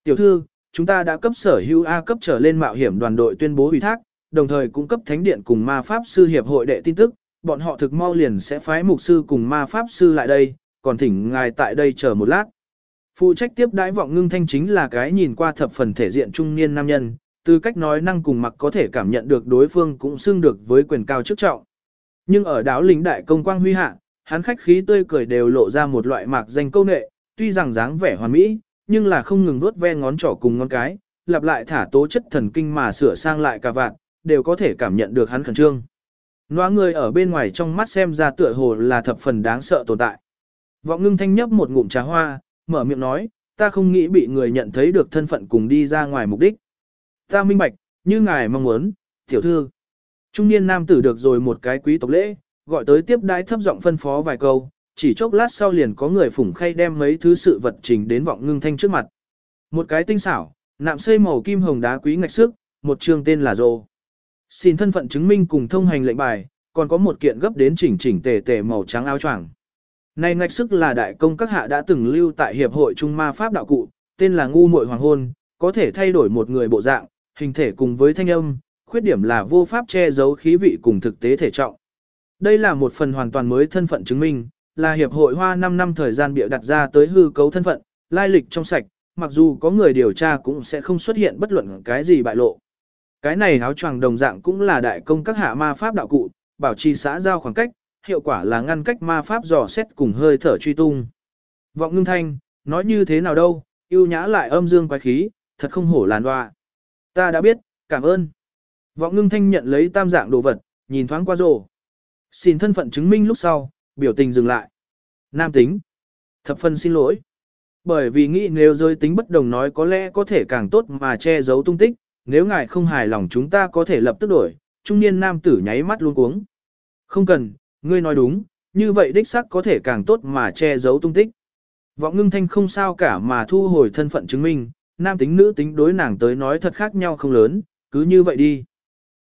A: Tiểu thư, chúng ta đã cấp sở hữu A cấp trở lên mạo hiểm đoàn đội tuyên bố ủy thác, đồng thời cung cấp thánh điện cùng ma pháp sư hiệp hội đệ tin tức, bọn họ thực mau liền sẽ phái mục sư cùng ma pháp sư lại đây, còn thỉnh ngài tại đây chờ một lát. Phụ trách tiếp đãi vọng ngưng thanh chính là cái nhìn qua thập phần thể diện trung niên nam nhân, từ cách nói năng cùng mặc có thể cảm nhận được đối phương cũng xưng được với quyền cao chức trọng. Nhưng ở đáo lính đại công quang huy hạ, hắn khách khí tươi cười đều lộ ra một loại mạc danh câu nệ, tuy rằng dáng vẻ hoàn mỹ, nhưng là không ngừng vuốt ve ngón trỏ cùng ngón cái, lặp lại thả tố chất thần kinh mà sửa sang lại cả vạn, đều có thể cảm nhận được hắn khẩn trương. Nóa người ở bên ngoài trong mắt xem ra tựa hồ là thập phần đáng sợ tồn tại. Vọng ngưng thanh nhấp một ngụm trà hoa, mở miệng nói, ta không nghĩ bị người nhận thấy được thân phận cùng đi ra ngoài mục đích. Ta minh bạch, như ngài mong muốn, tiểu thư. Trung niên nam tử được rồi một cái quý tộc lễ, gọi tới tiếp đái thấp giọng phân phó vài câu, chỉ chốc lát sau liền có người phủng khay đem mấy thứ sự vật trình đến vọng ngưng thanh trước mặt. Một cái tinh xảo, nạm xây màu kim hồng đá quý ngạch sức, một trường tên là rô. Xin thân phận chứng minh cùng thông hành lệnh bài, còn có một kiện gấp đến chỉnh chỉnh tề tề màu trắng áo choàng. Này ngạch sức là đại công các hạ đã từng lưu tại Hiệp hội Trung Ma Pháp Đạo Cụ, tên là ngu muội hoàng hôn, có thể thay đổi một người bộ dạng, hình thể cùng với thanh âm, khuyết điểm là vô pháp che giấu khí vị cùng thực tế thể trọng. Đây là một phần hoàn toàn mới thân phận chứng minh, là Hiệp hội Hoa 5 năm thời gian bịa đặt ra tới hư cấu thân phận, lai lịch trong sạch, mặc dù có người điều tra cũng sẽ không xuất hiện bất luận cái gì bại lộ. Cái này áo choàng đồng dạng cũng là đại công các hạ ma pháp đạo cụ, bảo trì xã giao khoảng cách, hiệu quả là ngăn cách ma pháp dò xét cùng hơi thở truy tung. Vọng ngưng thanh, nói như thế nào đâu, yêu nhã lại âm dương quái khí, thật không hổ làn hoa. Ta đã biết, cảm ơn. Vọng ngưng thanh nhận lấy tam dạng đồ vật, nhìn thoáng qua rồ. Xin thân phận chứng minh lúc sau, biểu tình dừng lại. Nam tính. Thập phân xin lỗi. Bởi vì nghĩ nếu giới tính bất đồng nói có lẽ có thể càng tốt mà che giấu tung tích, nếu ngài không hài lòng chúng ta có thể lập tức đổi, trung niên nam tử nháy mắt luôn cuống. Không cần, ngươi nói đúng, như vậy đích xác có thể càng tốt mà che giấu tung tích. Vọng ngưng thanh không sao cả mà thu hồi thân phận chứng minh, nam tính nữ tính đối nàng tới nói thật khác nhau không lớn, cứ như vậy đi.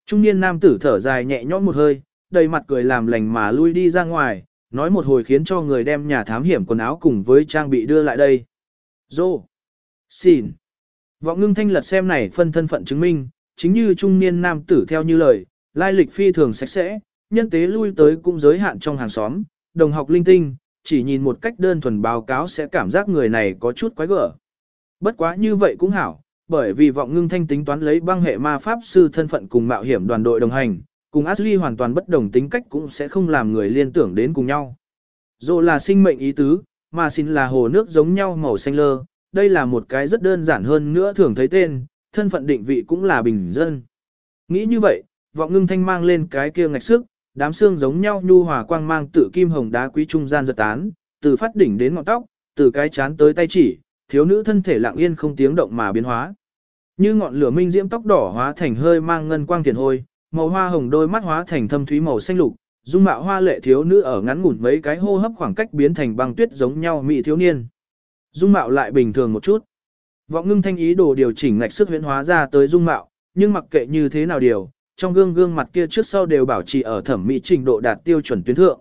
A: Trung niên nam tử thở dài nhẹ nhõm một hơi, đầy mặt cười làm lành mà lui đi ra ngoài, nói một hồi khiến cho người đem nhà thám hiểm quần áo cùng với trang bị đưa lại đây. Dô! Xin! Vọng ngưng thanh lật xem này phân thân phận chứng minh, chính như trung niên nam tử theo như lời, lai lịch phi thường sạch sẽ, nhân tế lui tới cũng giới hạn trong hàng xóm, đồng học linh tinh, chỉ nhìn một cách đơn thuần báo cáo sẽ cảm giác người này có chút quái gở. Bất quá như vậy cũng hảo, bởi vì vọng ngưng thanh tính toán lấy băng hệ ma pháp sư thân phận cùng mạo hiểm đoàn đội đồng hành, cùng Ashley hoàn toàn bất đồng tính cách cũng sẽ không làm người liên tưởng đến cùng nhau. Dù là sinh mệnh ý tứ, mà xin là hồ nước giống nhau màu xanh lơ, đây là một cái rất đơn giản hơn nữa thường thấy tên, thân phận định vị cũng là bình dân. Nghĩ như vậy, vọng ngưng thanh mang lên cái kia ngạch sức, đám xương giống nhau nhu hòa quang mang tự kim hồng đá quý trung gian giật tán, từ phát đỉnh đến ngọn tóc, từ cái chán tới tay chỉ, thiếu nữ thân thể lặng yên không tiếng động mà biến hóa. Như ngọn lửa minh diễm tóc đỏ hóa thành hơi mang ngân quang tiền hôi, màu hoa hồng đôi mắt hóa thành thâm thúy màu xanh lục, dung mạo hoa lệ thiếu nữ ở ngắn ngủn mấy cái hô hấp khoảng cách biến thành băng tuyết giống nhau mỹ thiếu niên. Dung mạo lại bình thường một chút. Vọng ngưng thanh ý đồ điều chỉnh ngạch sức huyễn hóa ra tới dung mạo, nhưng mặc kệ như thế nào điều, trong gương gương mặt kia trước sau đều bảo trì ở thẩm mỹ trình độ đạt tiêu chuẩn tuyến thượng.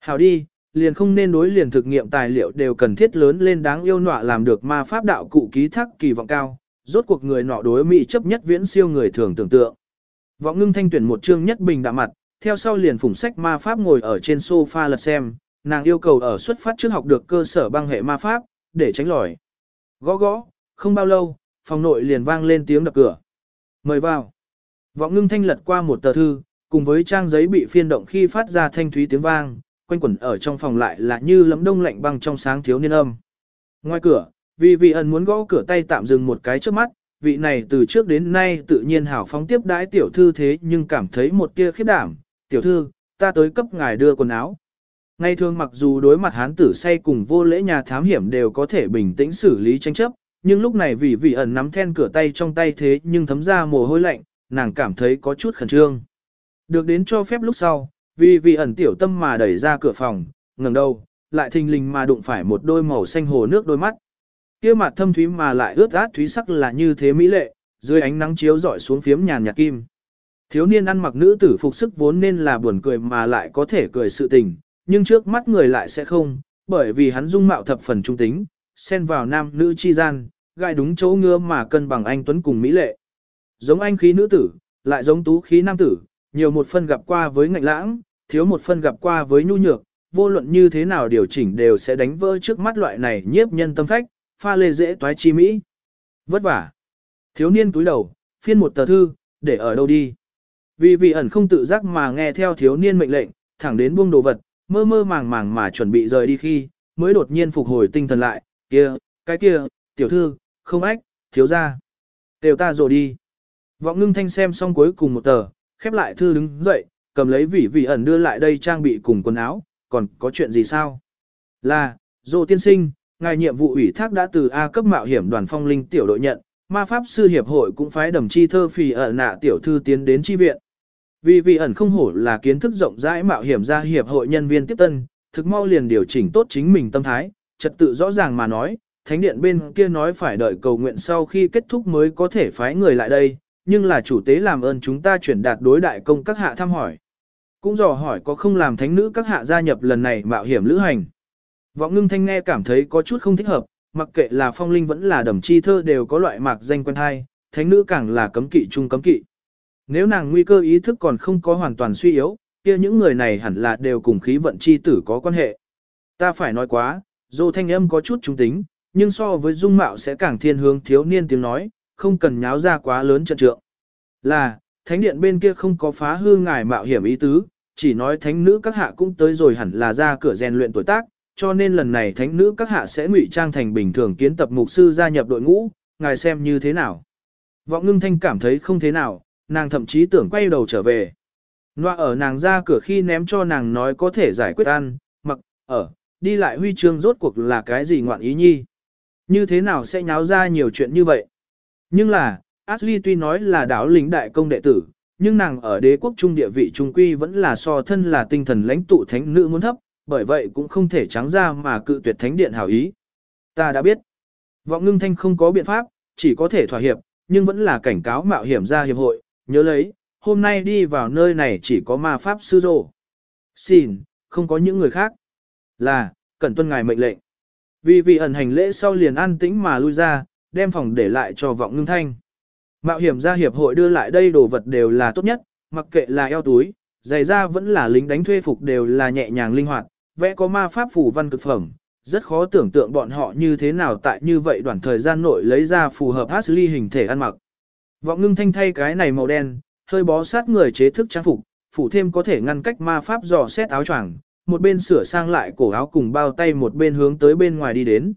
A: Hào đi, liền không nên đối liền thực nghiệm tài liệu đều cần thiết lớn lên đáng yêu nọa làm được ma pháp đạo cụ ký thác kỳ vọng cao, rốt cuộc người nọ đối mỹ chấp nhất viễn siêu người thường tưởng tượng. Vọng ngưng thanh tuyển một chương nhất bình đạm mặt, theo sau liền phủng sách ma pháp ngồi ở trên sofa lật xem, nàng yêu cầu ở xuất phát trước học được cơ sở băng hệ ma pháp, để tránh lòi. Gõ gõ, không bao lâu, phòng nội liền vang lên tiếng đập cửa. Mời vào. Vọng ngưng thanh lật qua một tờ thư, cùng với trang giấy bị phiên động khi phát ra thanh thúy tiếng vang, quanh quẩn ở trong phòng lại là như lấm đông lạnh băng trong sáng thiếu niên âm. Ngoài cửa, vì vị ẩn muốn gõ cửa tay tạm dừng một cái trước mắt, vị này từ trước đến nay tự nhiên hảo phóng tiếp đãi tiểu thư thế nhưng cảm thấy một tia khiếp đảm, tiểu thư, ta tới cấp ngài đưa quần áo. Ngay thường mặc dù đối mặt hán tử say cùng vô lễ nhà thám hiểm đều có thể bình tĩnh xử lý tranh chấp, nhưng lúc này vì vị ẩn nắm then cửa tay trong tay thế nhưng thấm ra mồ hôi lạnh, nàng cảm thấy có chút khẩn trương. Được đến cho phép lúc sau, vì vì ẩn tiểu tâm mà đẩy ra cửa phòng, ngẩng đầu, lại thình lình mà đụng phải một đôi màu xanh hồ nước đôi mắt. Kia mặt thâm thúy mà lại ướt át thúy sắc là như thế mỹ lệ, dưới ánh nắng chiếu rọi xuống phiếm nhàn nhạt kim. Thiếu niên ăn mặc nữ tử phục sức vốn nên là buồn cười mà lại có thể cười sự tình, nhưng trước mắt người lại sẽ không, bởi vì hắn dung mạo thập phần trung tính, xen vào nam nữ chi gian, gai đúng chỗ ngứa mà cân bằng anh tuấn cùng mỹ lệ. Giống anh khí nữ tử, lại giống tú khí nam tử, nhiều một phân gặp qua với ngạnh lãng, thiếu một phân gặp qua với nhu nhược, vô luận như thế nào điều chỉnh đều sẽ đánh vỡ trước mắt loại này nhiếp nhân tâm phách, pha lê dễ toái chi mỹ. Vất vả. Thiếu niên túi đầu, phiên một tờ thư, để ở đâu đi. Vì vị ẩn không tự giác mà nghe theo thiếu niên mệnh lệnh, thẳng đến buông đồ vật, mơ mơ màng màng mà chuẩn bị rời đi khi, mới đột nhiên phục hồi tinh thần lại, kia, cái kia, tiểu thư, không ách, thiếu ra. Đều ta rồi đi. Vọng ngưng thanh xem xong cuối cùng một tờ, khép lại thư đứng dậy, cầm lấy vỉ vị ẩn đưa lại đây trang bị cùng quần áo, còn có chuyện gì sao? Là, dô tiên sinh, ngài nhiệm vụ ủy thác đã từ A cấp mạo hiểm đoàn phong linh tiểu đội nhận, ma pháp sư hiệp hội cũng phái đầm chi thơ phì ở nạ tiểu thư tiến đến chi viện. Vì vị ẩn không hổ là kiến thức rộng rãi mạo hiểm ra hiệp hội nhân viên tiếp tân, thực mau liền điều chỉnh tốt chính mình tâm thái, trật tự rõ ràng mà nói, thánh điện bên kia nói phải đợi cầu nguyện sau khi kết thúc mới có thể phái người lại đây, nhưng là chủ tế làm ơn chúng ta chuyển đạt đối đại công các hạ thăm hỏi. Cũng dò hỏi có không làm thánh nữ các hạ gia nhập lần này mạo hiểm lữ hành. Vọng ngưng thanh nghe cảm thấy có chút không thích hợp, mặc kệ là phong linh vẫn là đầm chi thơ đều có loại mạc danh quen thai, thánh nữ càng là cấm kỵ chung cấm kỵ. Nếu nàng nguy cơ ý thức còn không có hoàn toàn suy yếu, kia những người này hẳn là đều cùng khí vận chi tử có quan hệ. Ta phải nói quá, dù thanh âm có chút trung tính, nhưng so với dung mạo sẽ càng thiên hướng thiếu niên tiếng nói, không cần nháo ra quá lớn trận trượng. Là, thánh điện bên kia không có phá hư ngài mạo hiểm ý tứ, chỉ nói thánh nữ các hạ cũng tới rồi hẳn là ra cửa rèn luyện tuổi tác, cho nên lần này thánh nữ các hạ sẽ ngụy trang thành bình thường kiến tập mục sư gia nhập đội ngũ, ngài xem như thế nào. Vọng ngưng thanh cảm thấy không thế nào, nàng thậm chí tưởng quay đầu trở về. Noa ở nàng ra cửa khi ném cho nàng nói có thể giải quyết ăn, mặc, ở, đi lại huy chương rốt cuộc là cái gì ngoạn ý nhi. Như thế nào sẽ nháo ra nhiều chuyện như vậy? Nhưng là, Ashley tuy nói là đảo lính đại công đệ tử, nhưng nàng ở đế quốc trung địa vị trung quy vẫn là so thân là tinh thần lãnh tụ thánh nữ muốn thấp, bởi vậy cũng không thể trắng ra mà cự tuyệt thánh điện hảo ý. Ta đã biết. Vọng ngưng thanh không có biện pháp, chỉ có thể thỏa hiệp, nhưng vẫn là cảnh cáo mạo hiểm ra hiệp hội, nhớ lấy, hôm nay đi vào nơi này chỉ có ma pháp sư rồ. Xin, không có những người khác. Là, cần tuân ngài mệnh lệnh. Vì vị ẩn hành lễ sau liền an tĩnh mà lui ra, đem phòng để lại cho vọng ngưng thanh. Mạo hiểm gia hiệp hội đưa lại đây đồ vật đều là tốt nhất, mặc kệ là eo túi, giày da vẫn là lính đánh thuê phục đều là nhẹ nhàng linh hoạt, vẽ có ma pháp phù văn cực phẩm, rất khó tưởng tượng bọn họ như thế nào tại như vậy đoạn thời gian nội lấy ra phù hợp Ashley hình thể ăn mặc. Vọng ngưng thanh thay cái này màu đen, hơi bó sát người chế thức trang phục, phủ thêm có thể ngăn cách ma pháp dò xét áo choàng, một bên sửa sang lại cổ áo cùng bao tay một bên hướng tới bên ngoài đi đến.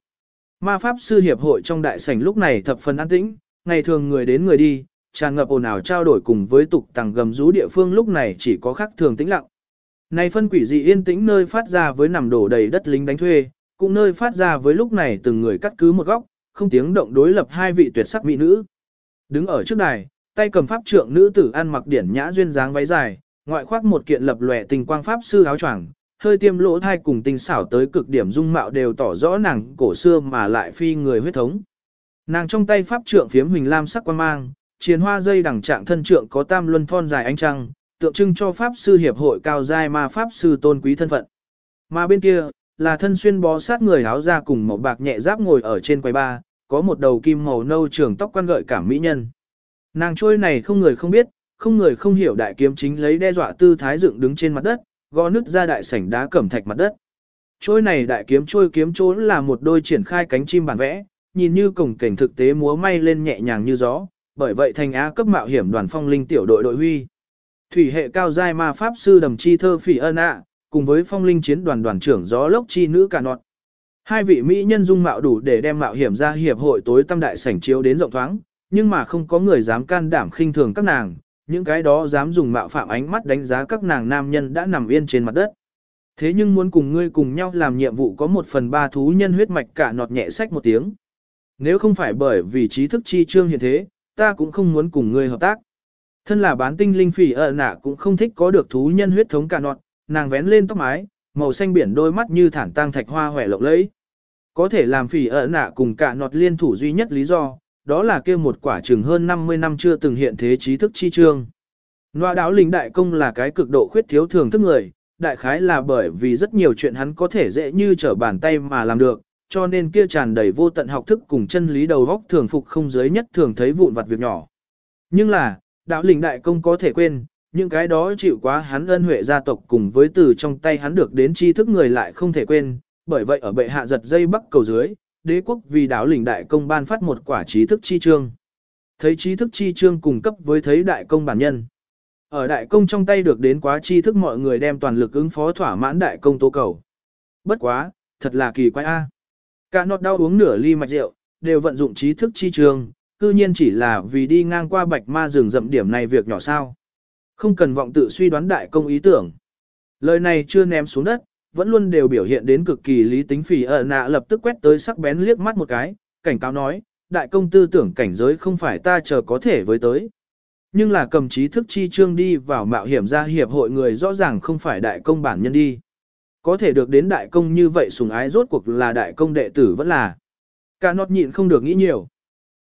A: Ma pháp sư hiệp hội trong đại sảnh lúc này thập phần an tĩnh, ngày thường người đến người đi, tràn ngập ồn ào trao đổi cùng với tục tàng gầm rú địa phương lúc này chỉ có khắc thường tĩnh lặng. Này phân quỷ dị yên tĩnh nơi phát ra với nằm đổ đầy đất lính đánh thuê, cũng nơi phát ra với lúc này từng người cắt cứ một góc, không tiếng động đối lập hai vị tuyệt sắc mỹ nữ. Đứng ở trước đài, tay cầm pháp trượng nữ tử ăn mặc điển nhã duyên dáng váy dài, ngoại khoác một kiện lập lòe tình quang pháp sư áo choàng, hơi tiêm lỗ thai cùng tinh xảo tới cực điểm dung mạo đều tỏ rõ nàng cổ xưa mà lại phi người huyết thống. Nàng trong tay pháp trượng phiếm huỳnh lam sắc quan mang, chiến hoa dây đẳng trạng thân trượng có tam luân thon dài ánh trăng, tượng trưng cho pháp sư hiệp hội cao giai ma pháp sư tôn quý thân phận. Mà bên kia, là thân xuyên bó sát người áo da cùng màu bạc nhẹ giáp ngồi ở trên quầy ba, có một đầu kim màu nâu trường tóc quan gợi cảm mỹ nhân. Nàng trôi này không người không biết, không người không hiểu đại kiếm chính lấy đe dọa tư thái dựng đứng trên mặt đất, gõ nứt ra đại sảnh đá cẩm thạch mặt đất. Trôi này đại kiếm trôi kiếm trốn là một đôi triển khai cánh chim bản vẽ, nhìn như cổng cảnh thực tế múa may lên nhẹ nhàng như gió, bởi vậy thành á cấp mạo hiểm đoàn phong linh tiểu đội đội huy. Thủy hệ cao giai ma pháp sư đầm chi thơ phỉ ân ạ, cùng với phong linh chiến đoàn đoàn trưởng gió lốc chi nữ cả nọt. Hai vị mỹ nhân dung mạo đủ để đem mạo hiểm ra hiệp hội tối tâm đại sảnh chiếu đến rộng thoáng, nhưng mà không có người dám can đảm khinh thường các nàng, những cái đó dám dùng mạo phạm ánh mắt đánh giá các nàng nam nhân đã nằm yên trên mặt đất. Thế nhưng muốn cùng ngươi cùng nhau làm nhiệm vụ có một phần ba thú nhân huyết mạch cả nọt nhẹ sách một tiếng. Nếu không phải bởi vì trí thức chi trương hiện thế, ta cũng không muốn cùng ngươi hợp tác. Thân là bán tinh linh phỉ ở nạ cũng không thích có được thú nhân huyết thống cả nọt, nàng vén lên tóc mái, màu xanh biển đôi mắt như thản tang thạch hoa hòe lộng lẫy. Có thể làm phỉ ở nạ cùng cả nọt liên thủ duy nhất lý do, đó là kia một quả chừng hơn 50 năm chưa từng hiện thế trí thức chi trương. Nọa đáo linh đại công là cái cực độ khuyết thiếu thường thức người, đại khái là bởi vì rất nhiều chuyện hắn có thể dễ như trở bàn tay mà làm được, cho nên kia tràn đầy vô tận học thức cùng chân lý đầu góc thường phục không giới nhất thường thấy vụn vặt việc nhỏ. Nhưng là, đạo linh đại công có thể quên, những cái đó chịu quá hắn ân huệ gia tộc cùng với từ trong tay hắn được đến tri thức người lại không thể quên, bởi vậy ở bệ hạ giật dây bắc cầu dưới, đế quốc vì đảo lĩnh đại công ban phát một quả trí thức chi trương. Thấy trí thức chi trương cung cấp với thấy đại công bản nhân. Ở đại công trong tay được đến quá tri thức mọi người đem toàn lực ứng phó thỏa mãn đại công tố cầu. Bất quá, thật là kỳ quái a. Cả nọt đau uống nửa ly mạch rượu, đều vận dụng trí thức chi trường, cư nhiên chỉ là vì đi ngang qua bạch ma rừng rậm điểm này việc nhỏ sao. Không cần vọng tự suy đoán đại công ý tưởng. Lời này chưa ném xuống đất, vẫn luôn đều biểu hiện đến cực kỳ lý tính phỉ ở nạ lập tức quét tới sắc bén liếc mắt một cái, cảnh cáo nói, đại công tư tưởng cảnh giới không phải ta chờ có thể với tới. Nhưng là cầm trí thức chi trương đi vào mạo hiểm ra hiệp hội người rõ ràng không phải đại công bản nhân đi. Có thể được đến đại công như vậy sùng ái rốt cuộc là đại công đệ tử vẫn là. Cả nọt nhịn không được nghĩ nhiều.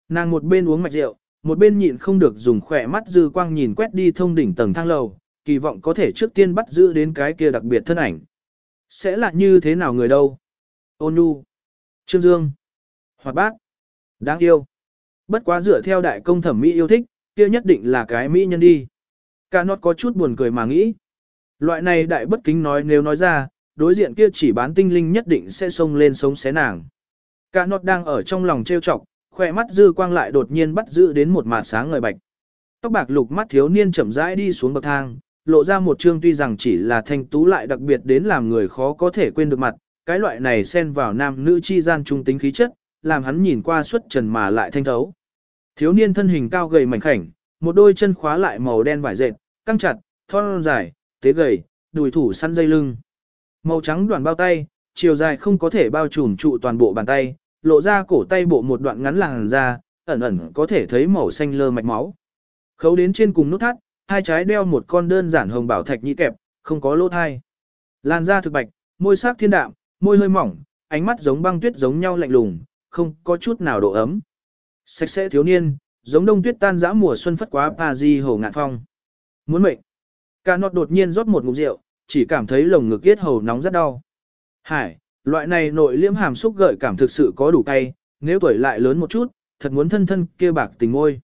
A: Nàng một bên uống mạch rượu, một bên nhịn không được dùng khỏe mắt dư quang nhìn quét đi thông đỉnh tầng thang lầu, kỳ vọng có thể trước tiên bắt giữ đến cái kia đặc biệt thân ảnh. Sẽ là như thế nào người đâu? Ôn nhu, Trương Dương, Hoạt bát, đáng yêu. Bất quá dựa theo đại công thẩm mỹ yêu thích, kia nhất định là cái mỹ nhân đi. Cả nọt có chút buồn cười mà nghĩ. Loại này đại bất kính nói nếu nói ra, đối diện kia chỉ bán tinh linh nhất định sẽ xông lên sống xé nàng. Cả nọt đang ở trong lòng trêu chọc, khỏe mắt dư quang lại đột nhiên bắt giữ đến một mạt sáng ngời bạch. Tóc bạc lục mắt thiếu niên chậm rãi đi xuống bậc thang, lộ ra một trương tuy rằng chỉ là thanh tú lại đặc biệt đến làm người khó có thể quên được mặt, cái loại này xen vào nam nữ chi gian trung tính khí chất, làm hắn nhìn qua suốt trần mà lại thanh thấu. Thiếu niên thân hình cao gầy mảnh khảnh, một đôi chân khóa lại màu đen vải dệt, căng chặt, thon dài, tế gầy, đùi thủ săn dây lưng. Màu trắng đoạn bao tay, chiều dài không có thể bao trùm trụ toàn bộ bàn tay, lộ ra cổ tay bộ một đoạn ngắn làn da, ẩn ẩn có thể thấy màu xanh lơ mạch máu. Khấu đến trên cùng nút thắt, hai trái đeo một con đơn giản hồng bảo thạch nhị kẹp, không có lỗ thai. Làn da thực bạch, môi sắc thiên đạm, môi hơi mỏng, ánh mắt giống băng tuyết giống nhau lạnh lùng, không có chút nào độ ấm. Sạch sẽ thiếu niên, giống đông tuyết tan dã mùa xuân phất quá pa di hồ ngạn phong. Muốn mệnh. Cả nọt đột nhiên rót một ngụm rượu, chỉ cảm thấy lồng ngực yết hầu nóng rất đau. Hải, loại này nội liễm hàm xúc gợi cảm thực sự có đủ cay, nếu tuổi lại lớn một chút, thật muốn thân thân kia bạc tình ngôi.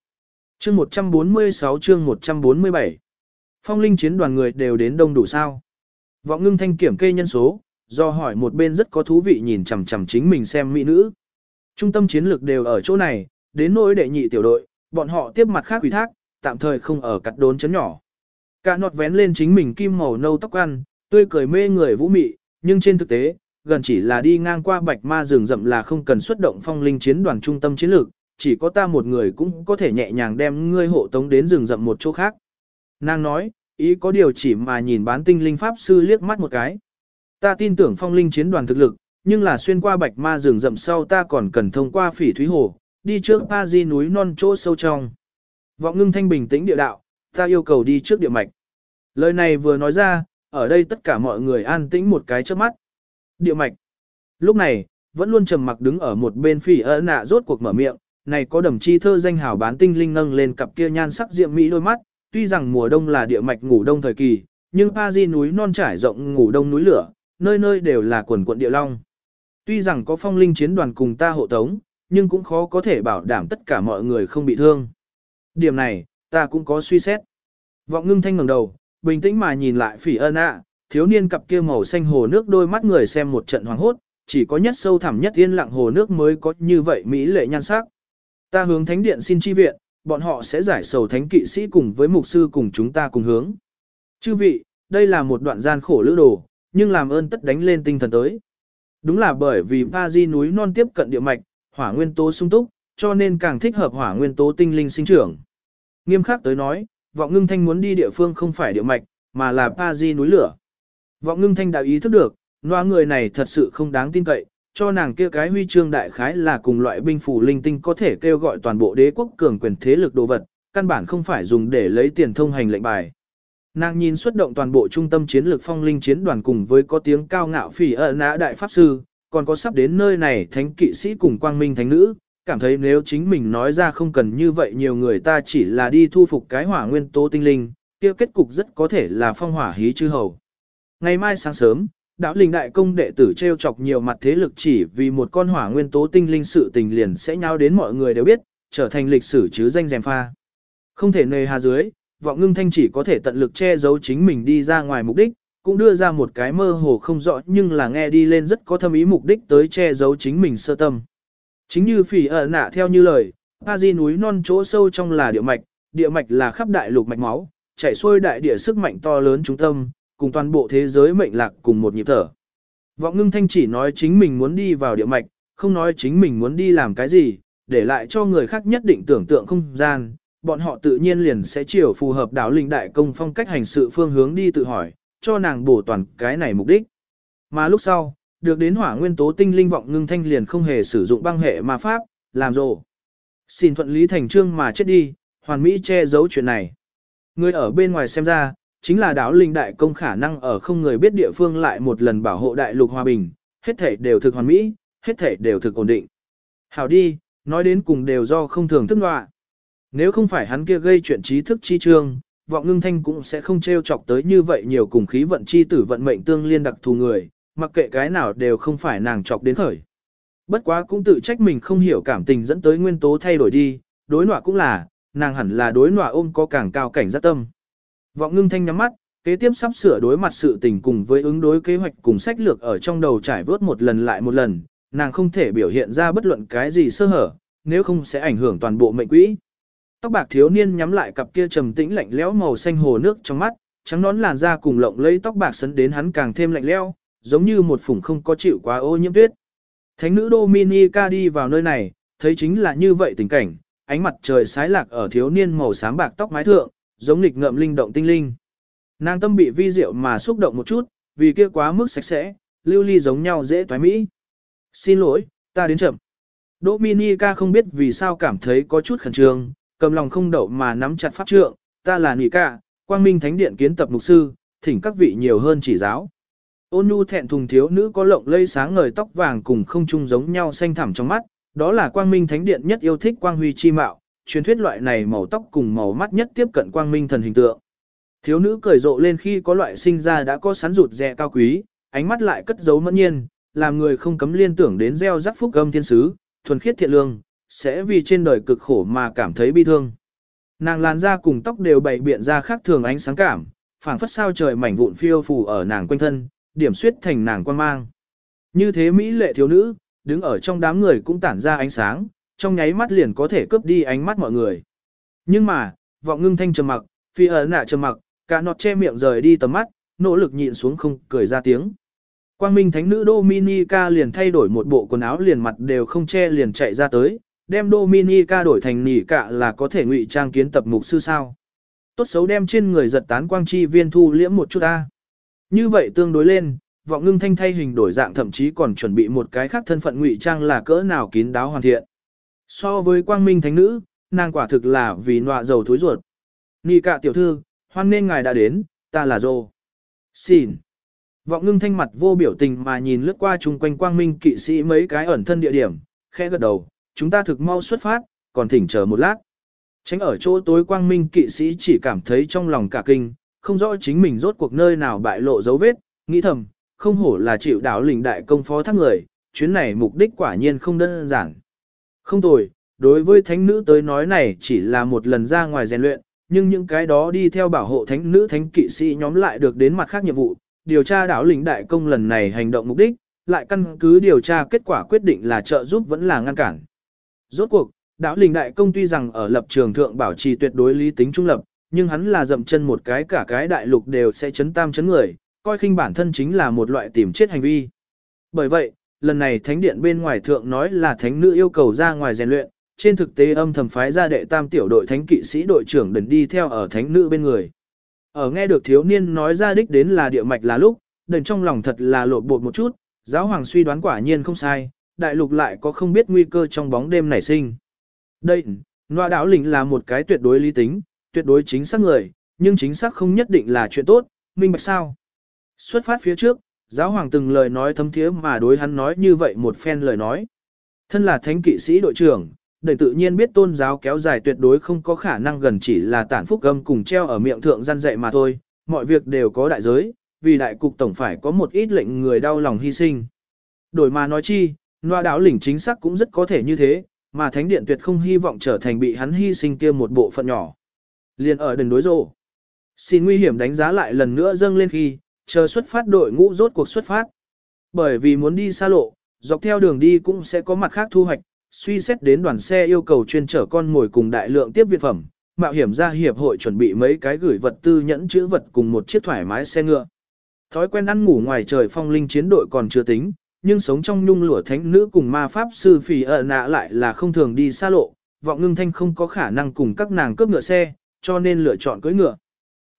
A: Chương 146 chương 147 Phong linh chiến đoàn người đều đến đông đủ sao. Vọng ngưng thanh kiểm kê nhân số, do hỏi một bên rất có thú vị nhìn chằm chằm chính mình xem mỹ nữ. Trung tâm chiến lược đều ở chỗ này, đến nỗi đệ nhị tiểu đội, bọn họ tiếp mặt khác ủy thác, tạm thời không ở cắt đốn chấn nhỏ. Cả nọt vén lên chính mình kim màu nâu tóc ăn, tươi cười mê người vũ mị, nhưng trên thực tế, gần chỉ là đi ngang qua bạch ma rừng rậm là không cần xuất động phong linh chiến đoàn trung tâm chiến lược, chỉ có ta một người cũng có thể nhẹ nhàng đem ngươi hộ tống đến rừng rậm một chỗ khác. Nàng nói, ý có điều chỉ mà nhìn bán tinh linh pháp sư liếc mắt một cái. Ta tin tưởng phong linh chiến đoàn thực lực, nhưng là xuyên qua bạch ma rừng rậm sau ta còn cần thông qua phỉ thúy hồ, đi trước pa di núi non chỗ sâu trong. Vọng ngưng thanh bình tĩnh địa đạo, ta yêu cầu đi trước địa mạch. Lời này vừa nói ra, ở đây tất cả mọi người an tĩnh một cái trước mắt. Địa mạch. Lúc này, vẫn luôn trầm mặc đứng ở một bên phỉ ơ nạ rốt cuộc mở miệng, này có đầm chi thơ danh hào bán tinh linh nâng lên cặp kia nhan sắc diệm mỹ đôi mắt, tuy rằng mùa đông là địa mạch ngủ đông thời kỳ, nhưng pa di núi non trải rộng ngủ đông núi lửa, nơi nơi đều là quần quận địa long. Tuy rằng có phong linh chiến đoàn cùng ta hộ tống, nhưng cũng khó có thể bảo đảm tất cả mọi người không bị thương. Điểm này, ta cũng có suy xét. Vọng ngưng thanh ngẩng đầu, bình tĩnh mà nhìn lại phỉ ân ạ, thiếu niên cặp kia màu xanh hồ nước đôi mắt người xem một trận hoàng hốt, chỉ có nhất sâu thẳm nhất yên lặng hồ nước mới có như vậy mỹ lệ nhan sắc. Ta hướng thánh điện xin chi viện, bọn họ sẽ giải sầu thánh kỵ sĩ cùng với mục sư cùng chúng ta cùng hướng. Chư vị, đây là một đoạn gian khổ lữ đồ, nhưng làm ơn tất đánh lên tinh thần tới. Đúng là bởi vì Pa Di núi non tiếp cận địa mạch, hỏa nguyên tố sung túc, cho nên càng thích hợp hỏa nguyên tố tinh linh sinh trưởng. Nghiêm khắc tới nói, vọng ngưng thanh muốn đi địa phương không phải địa mạch, mà là Pa Di núi lửa. Vọng ngưng thanh đã ý thức được, loa người này thật sự không đáng tin cậy, cho nàng kia cái huy chương đại khái là cùng loại binh phủ linh tinh có thể kêu gọi toàn bộ đế quốc cường quyền thế lực đồ vật, căn bản không phải dùng để lấy tiền thông hành lệnh bài. Nàng nhìn xuất động toàn bộ trung tâm chiến lược phong linh chiến đoàn cùng với có tiếng cao ngạo phỉ ở nã đại pháp sư, còn có sắp đến nơi này thánh kỵ sĩ cùng quang minh thánh nữ, cảm thấy nếu chính mình nói ra không cần như vậy nhiều người ta chỉ là đi thu phục cái hỏa nguyên tố tinh linh, kia kết cục rất có thể là phong hỏa hí chư hầu. Ngày mai sáng sớm, đạo linh đại công đệ tử treo chọc nhiều mặt thế lực chỉ vì một con hỏa nguyên tố tinh linh sự tình liền sẽ nhau đến mọi người đều biết, trở thành lịch sử chứ danh dèm pha. Không thể nề hà dưới, vọng ngưng thanh chỉ có thể tận lực che giấu chính mình đi ra ngoài mục đích, cũng đưa ra một cái mơ hồ không rõ nhưng là nghe đi lên rất có thâm ý mục đích tới che giấu chính mình sơ tâm. Chính như phỉ ở nạ theo như lời, ba Di núi non chỗ sâu trong là địa mạch, địa mạch là khắp đại lục mạch máu, chảy xuôi đại địa sức mạnh to lớn trung tâm, cùng toàn bộ thế giới mệnh lạc cùng một nhịp thở. Vọng ngưng thanh chỉ nói chính mình muốn đi vào địa mạch, không nói chính mình muốn đi làm cái gì, để lại cho người khác nhất định tưởng tượng không gian, bọn họ tự nhiên liền sẽ chiều phù hợp đảo linh đại công phong cách hành sự phương hướng đi tự hỏi, cho nàng bổ toàn cái này mục đích. Mà lúc sau, được đến hỏa nguyên tố tinh linh vọng ngưng thanh liền không hề sử dụng băng hệ ma pháp, làm rồ. Xin thuận lý thành trương mà chết đi, hoàn mỹ che giấu chuyện này. Người ở bên ngoài xem ra, chính là đảo linh đại công khả năng ở không người biết địa phương lại một lần bảo hộ đại lục hòa bình, hết thể đều thực hoàn mỹ, hết thể đều thực ổn định. Hảo đi, nói đến cùng đều do không thường thức loạ. Nếu không phải hắn kia gây chuyện trí thức chi trương, vọng ngưng thanh cũng sẽ không trêu chọc tới như vậy nhiều cùng khí vận chi tử vận mệnh tương liên đặc thù người, mặc kệ cái nào đều không phải nàng chọc đến khởi. Bất quá cũng tự trách mình không hiểu cảm tình dẫn tới nguyên tố thay đổi đi, đối nọa cũng là, nàng hẳn là đối nọa ôm có càng cao cảnh giác tâm. Vọng ngưng thanh nhắm mắt, kế tiếp sắp sửa đối mặt sự tình cùng với ứng đối kế hoạch cùng sách lược ở trong đầu trải vớt một lần lại một lần, nàng không thể biểu hiện ra bất luận cái gì sơ hở, nếu không sẽ ảnh hưởng toàn bộ mệnh quỹ. Tóc bạc thiếu niên nhắm lại cặp kia trầm tĩnh lạnh lẽo màu xanh hồ nước trong mắt, trắng nón làn da cùng lộng lấy tóc bạc sấn đến hắn càng thêm lạnh lẽo, giống như một phủng không có chịu quá ô nhiễm tuyết. Thánh nữ Dominica đi vào nơi này, thấy chính là như vậy tình cảnh, ánh mặt trời sái lạc ở thiếu niên màu xám bạc tóc mái thượng, giống nghịch ngợm linh động tinh linh. Nàng tâm bị vi diệu mà xúc động một chút, vì kia quá mức sạch sẽ, lưu ly giống nhau dễ toái mỹ. Xin lỗi, ta đến chậm. Dominica không biết vì sao cảm thấy có chút khẩn trương, cầm lòng không đậu mà nắm chặt pháp trượng, ta là Nika, Quang Minh Thánh Điện kiến tập mục sư, thỉnh các vị nhiều hơn chỉ giáo. Ôn nhu thẹn thùng thiếu nữ có lộng lây sáng ngời tóc vàng cùng không chung giống nhau xanh thẳm trong mắt, đó là Quang Minh Thánh Điện nhất yêu thích quang huy chi mạo, truyền thuyết loại này màu tóc cùng màu mắt nhất tiếp cận Quang Minh thần hình tượng. Thiếu nữ cười rộ lên khi có loại sinh ra đã có sắn rụt rẻ cao quý, ánh mắt lại cất giấu mẫn nhiên, làm người không cấm liên tưởng đến gieo rắc phúc âm thiên sứ, thuần khiết thiện lương, sẽ vì trên đời cực khổ mà cảm thấy bi thương. Nàng làn da cùng tóc đều bày biện ra khác thường ánh sáng cảm, phảng phất sao trời mảnh vụn phiêu phù ở nàng quanh thân, điểm suyết thành nàng quan mang. Như thế mỹ lệ thiếu nữ, đứng ở trong đám người cũng tản ra ánh sáng, trong nháy mắt liền có thể cướp đi ánh mắt mọi người. Nhưng mà, vọng ngưng thanh trầm mặc, phi ở nạ trầm mặc, cả nọt che miệng rời đi tầm mắt, nỗ lực nhịn xuống không cười ra tiếng. Quang Minh Thánh nữ Dominica liền thay đổi một bộ quần áo liền mặt đều không che liền chạy ra tới, đem Dominica đổi thành nỉ cả là có thể ngụy trang kiến tập mục sư sao. Tốt xấu đem trên người giật tán quang chi viên thu liễm một chút ta. Như vậy tương đối lên, vọng ngưng thanh thay hình đổi dạng thậm chí còn chuẩn bị một cái khác thân phận ngụy trang là cỡ nào kín đáo hoàn thiện. So với quang minh thánh nữ, nàng quả thực là vì nọa dầu thối ruột. Nị cả tiểu thư, hoan nên ngài đã đến, ta là Dô. Xin. Vọng ngưng thanh mặt vô biểu tình mà nhìn lướt qua chung quanh quang minh kỵ sĩ mấy cái ẩn thân địa điểm, khẽ gật đầu, chúng ta thực mau xuất phát, còn thỉnh chờ một lát. Tránh ở chỗ tối quang minh kỵ sĩ chỉ cảm thấy trong lòng cả kinh, không rõ chính mình rốt cuộc nơi nào bại lộ dấu vết, nghĩ thầm, không hổ là chịu đảo lình đại công phó thác người, chuyến này mục đích quả nhiên không đơn giản. Không tồi, đối với thánh nữ tới nói này chỉ là một lần ra ngoài rèn luyện, nhưng những cái đó đi theo bảo hộ thánh nữ thánh kỵ sĩ nhóm lại được đến mặt khác nhiệm vụ, điều tra đảo lĩnh đại công lần này hành động mục đích, lại căn cứ điều tra kết quả quyết định là trợ giúp vẫn là ngăn cản. Rốt cuộc, đảo lĩnh đại công tuy rằng ở lập trường thượng bảo trì tuyệt đối lý tính trung lập, nhưng hắn là dậm chân một cái cả cái đại lục đều sẽ chấn tam chấn người, coi khinh bản thân chính là một loại tìm chết hành vi. Bởi vậy, lần này thánh điện bên ngoài thượng nói là thánh nữ yêu cầu ra ngoài rèn luyện, trên thực tế âm thầm phái ra đệ tam tiểu đội thánh kỵ sĩ đội trưởng đần đi theo ở thánh nữ bên người. Ở nghe được thiếu niên nói ra đích đến là địa mạch là lúc, đần trong lòng thật là lột bột một chút, giáo hoàng suy đoán quả nhiên không sai, đại lục lại có không biết nguy cơ trong bóng đêm nảy sinh. Đây, Noa đảo lĩnh là một cái tuyệt đối lý tính, tuyệt đối chính xác người, nhưng chính xác không nhất định là chuyện tốt, minh bạch sao. Xuất phát phía trước, giáo hoàng từng lời nói thấm thiế mà đối hắn nói như vậy một phen lời nói. Thân là thánh kỵ sĩ đội trưởng, đầy tự nhiên biết tôn giáo kéo dài tuyệt đối không có khả năng gần chỉ là tản phúc âm cùng treo ở miệng thượng gian dạy mà thôi, mọi việc đều có đại giới, vì đại cục tổng phải có một ít lệnh người đau lòng hy sinh. Đổi mà nói chi, loa đảo lĩnh chính xác cũng rất có thể như thế, mà thánh điện tuyệt không hy vọng trở thành bị hắn hy sinh kia một bộ phận nhỏ. Liên ở đền đối rộ. Xin nguy hiểm đánh giá lại lần nữa dâng lên khi, chờ xuất phát đội ngũ rốt cuộc xuất phát. Bởi vì muốn đi xa lộ, dọc theo đường đi cũng sẽ có mặt khác thu hoạch, suy xét đến đoàn xe yêu cầu chuyên chở con ngồi cùng đại lượng tiếp viện phẩm, mạo hiểm ra hiệp hội chuẩn bị mấy cái gửi vật tư nhẫn chữ vật cùng một chiếc thoải mái xe ngựa. Thói quen ăn ngủ ngoài trời phong linh chiến đội còn chưa tính, nhưng sống trong nhung lụa thánh nữ cùng ma pháp sư phì ở nạ lại là không thường đi xa lộ, vọng ngưng thanh không có khả năng cùng các nàng cướp ngựa xe, cho nên lựa chọn cưỡi ngựa.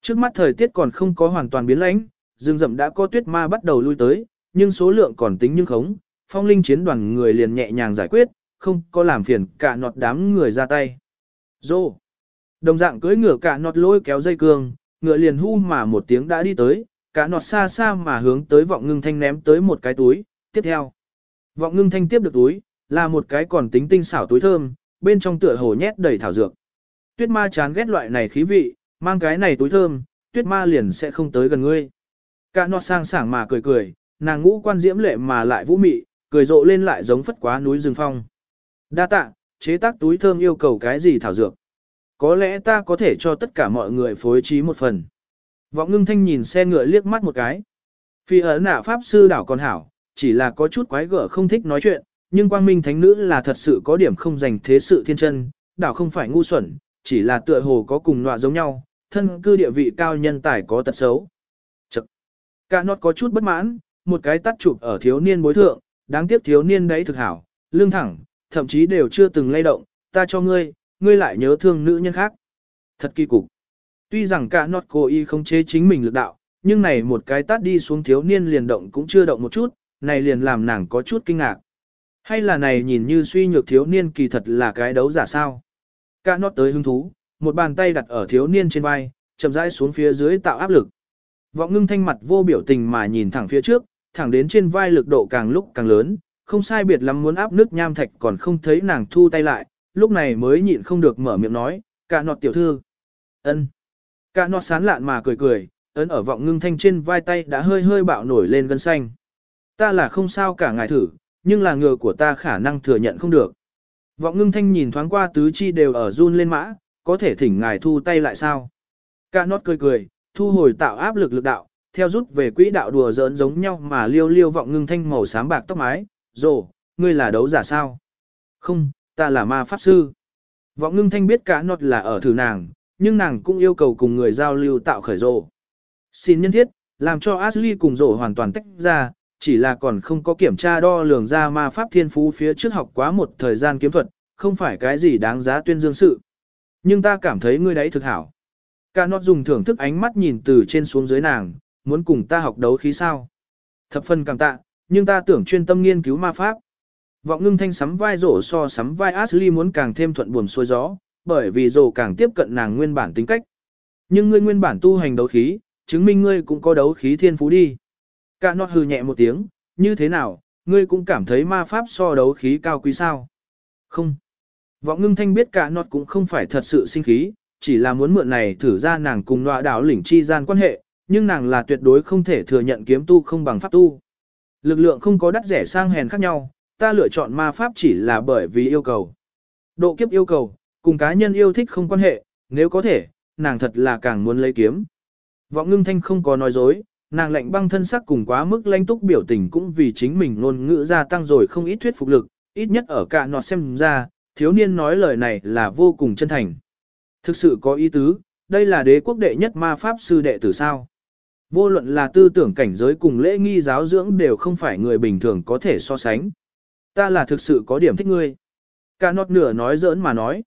A: Trước mắt thời tiết còn không có hoàn toàn biến lãnh, rừng rậm đã có tuyết ma bắt đầu lui tới, nhưng số lượng còn tính nhưng khống, phong linh chiến đoàn người liền nhẹ nhàng giải quyết, không có làm phiền cả nọt đám người ra tay. Dô! Đồng dạng cưỡi ngựa cả nọt lôi kéo dây cương, ngựa liền hu mà một tiếng đã đi tới, cả nọt xa xa mà hướng tới vọng ngưng thanh ném tới một cái túi, tiếp theo. Vọng ngưng thanh tiếp được túi, là một cái còn tính tinh xảo túi thơm, bên trong tựa hồ nhét đầy thảo dược. Tuyết ma chán ghét loại này khí vị, mang cái này túi thơm, tuyết ma liền sẽ không tới gần ngươi. Cả nọ sang sảng mà cười cười, nàng ngũ quan diễm lệ mà lại vũ mị, cười rộ lên lại giống phất quá núi rừng phong. Đa tạ, chế tác túi thơm yêu cầu cái gì thảo dược? Có lẽ ta có thể cho tất cả mọi người phối trí một phần. Vọng ngưng thanh nhìn xe ngựa liếc mắt một cái. Phi ở nạ pháp sư đảo còn hảo, chỉ là có chút quái gở không thích nói chuyện, nhưng quang minh thánh nữ là thật sự có điểm không dành thế sự thiên chân, đảo không phải ngu xuẩn, chỉ là tựa hồ có cùng nọa giống nhau, thân cư địa vị cao nhân tài có tật xấu. Cả nọt có chút bất mãn, một cái tắt chụp ở thiếu niên bối thượng, đáng tiếc thiếu niên đấy thực hảo, lương thẳng, thậm chí đều chưa từng lay động, ta cho ngươi, ngươi lại nhớ thương nữ nhân khác. Thật kỳ cục. Tuy rằng cả nọt cố ý không chế chính mình lực đạo, nhưng này một cái tát đi xuống thiếu niên liền động cũng chưa động một chút, này liền làm nàng có chút kinh ngạc. Hay là này nhìn như suy nhược thiếu niên kỳ thật là cái đấu giả sao? Cả nọt tới hứng thú, một bàn tay đặt ở thiếu niên trên vai, chậm rãi xuống phía dưới tạo áp lực. Vọng ngưng thanh mặt vô biểu tình mà nhìn thẳng phía trước, thẳng đến trên vai lực độ càng lúc càng lớn, không sai biệt lắm muốn áp nước nham thạch còn không thấy nàng thu tay lại, lúc này mới nhịn không được mở miệng nói, cả nọt tiểu thư. ân Cả nọt sán lạn mà cười cười, ấn ở vọng ngưng thanh trên vai tay đã hơi hơi bạo nổi lên gân xanh. Ta là không sao cả ngài thử, nhưng là ngừa của ta khả năng thừa nhận không được. Vọng ngưng thanh nhìn thoáng qua tứ chi đều ở run lên mã, có thể thỉnh ngài thu tay lại sao? Cả nọt cười cười, thu hồi tạo áp lực lực đạo, theo rút về quỹ đạo đùa giỡn giống nhau mà liêu liêu vọng ngưng thanh màu xám bạc tóc mái, rồ, ngươi là đấu giả sao? Không, ta là ma pháp sư. Vọng ngưng thanh biết cả nọt là ở thử nàng, nhưng nàng cũng yêu cầu cùng người giao lưu tạo khởi rồ. Xin nhân thiết, làm cho Ashley cùng rồ hoàn toàn tách ra, chỉ là còn không có kiểm tra đo lường ra ma pháp thiên phú phía trước học quá một thời gian kiếm thuật, không phải cái gì đáng giá tuyên dương sự. Nhưng ta cảm thấy ngươi đấy thực hảo. Cả nọt dùng thưởng thức ánh mắt nhìn từ trên xuống dưới nàng, muốn cùng ta học đấu khí sao. Thập phần cảm tạ, nhưng ta tưởng chuyên tâm nghiên cứu ma pháp. Vọng ngưng thanh sắm vai rổ so sắm vai Ashley muốn càng thêm thuận buồm xuôi gió, bởi vì rổ càng tiếp cận nàng nguyên bản tính cách. Nhưng ngươi nguyên bản tu hành đấu khí, chứng minh ngươi cũng có đấu khí thiên phú đi. Cả nọt hừ nhẹ một tiếng, như thế nào, ngươi cũng cảm thấy ma pháp so đấu khí cao quý sao? Không. Vọng ngưng thanh biết cả nọt cũng không phải thật sự sinh khí, chỉ là muốn mượn này thử ra nàng cùng nọa đảo lĩnh chi gian quan hệ, nhưng nàng là tuyệt đối không thể thừa nhận kiếm tu không bằng pháp tu. Lực lượng không có đắt rẻ sang hèn khác nhau, ta lựa chọn ma pháp chỉ là bởi vì yêu cầu. Độ kiếp yêu cầu, cùng cá nhân yêu thích không quan hệ, nếu có thể, nàng thật là càng muốn lấy kiếm. Vọng ngưng thanh không có nói dối, nàng lạnh băng thân sắc cùng quá mức lanh túc biểu tình cũng vì chính mình ngôn ngữ gia tăng rồi không ít thuyết phục lực, ít nhất ở cả nọt xem ra, thiếu niên nói lời này là vô cùng chân thành. Thực sự có ý tứ, đây là đế quốc đệ nhất ma pháp sư đệ tử sao. Vô luận là tư tưởng cảnh giới cùng lễ nghi giáo dưỡng đều không phải người bình thường có thể so sánh. Ta là thực sự có điểm thích ngươi. Cả nọt nửa nói giỡn mà nói.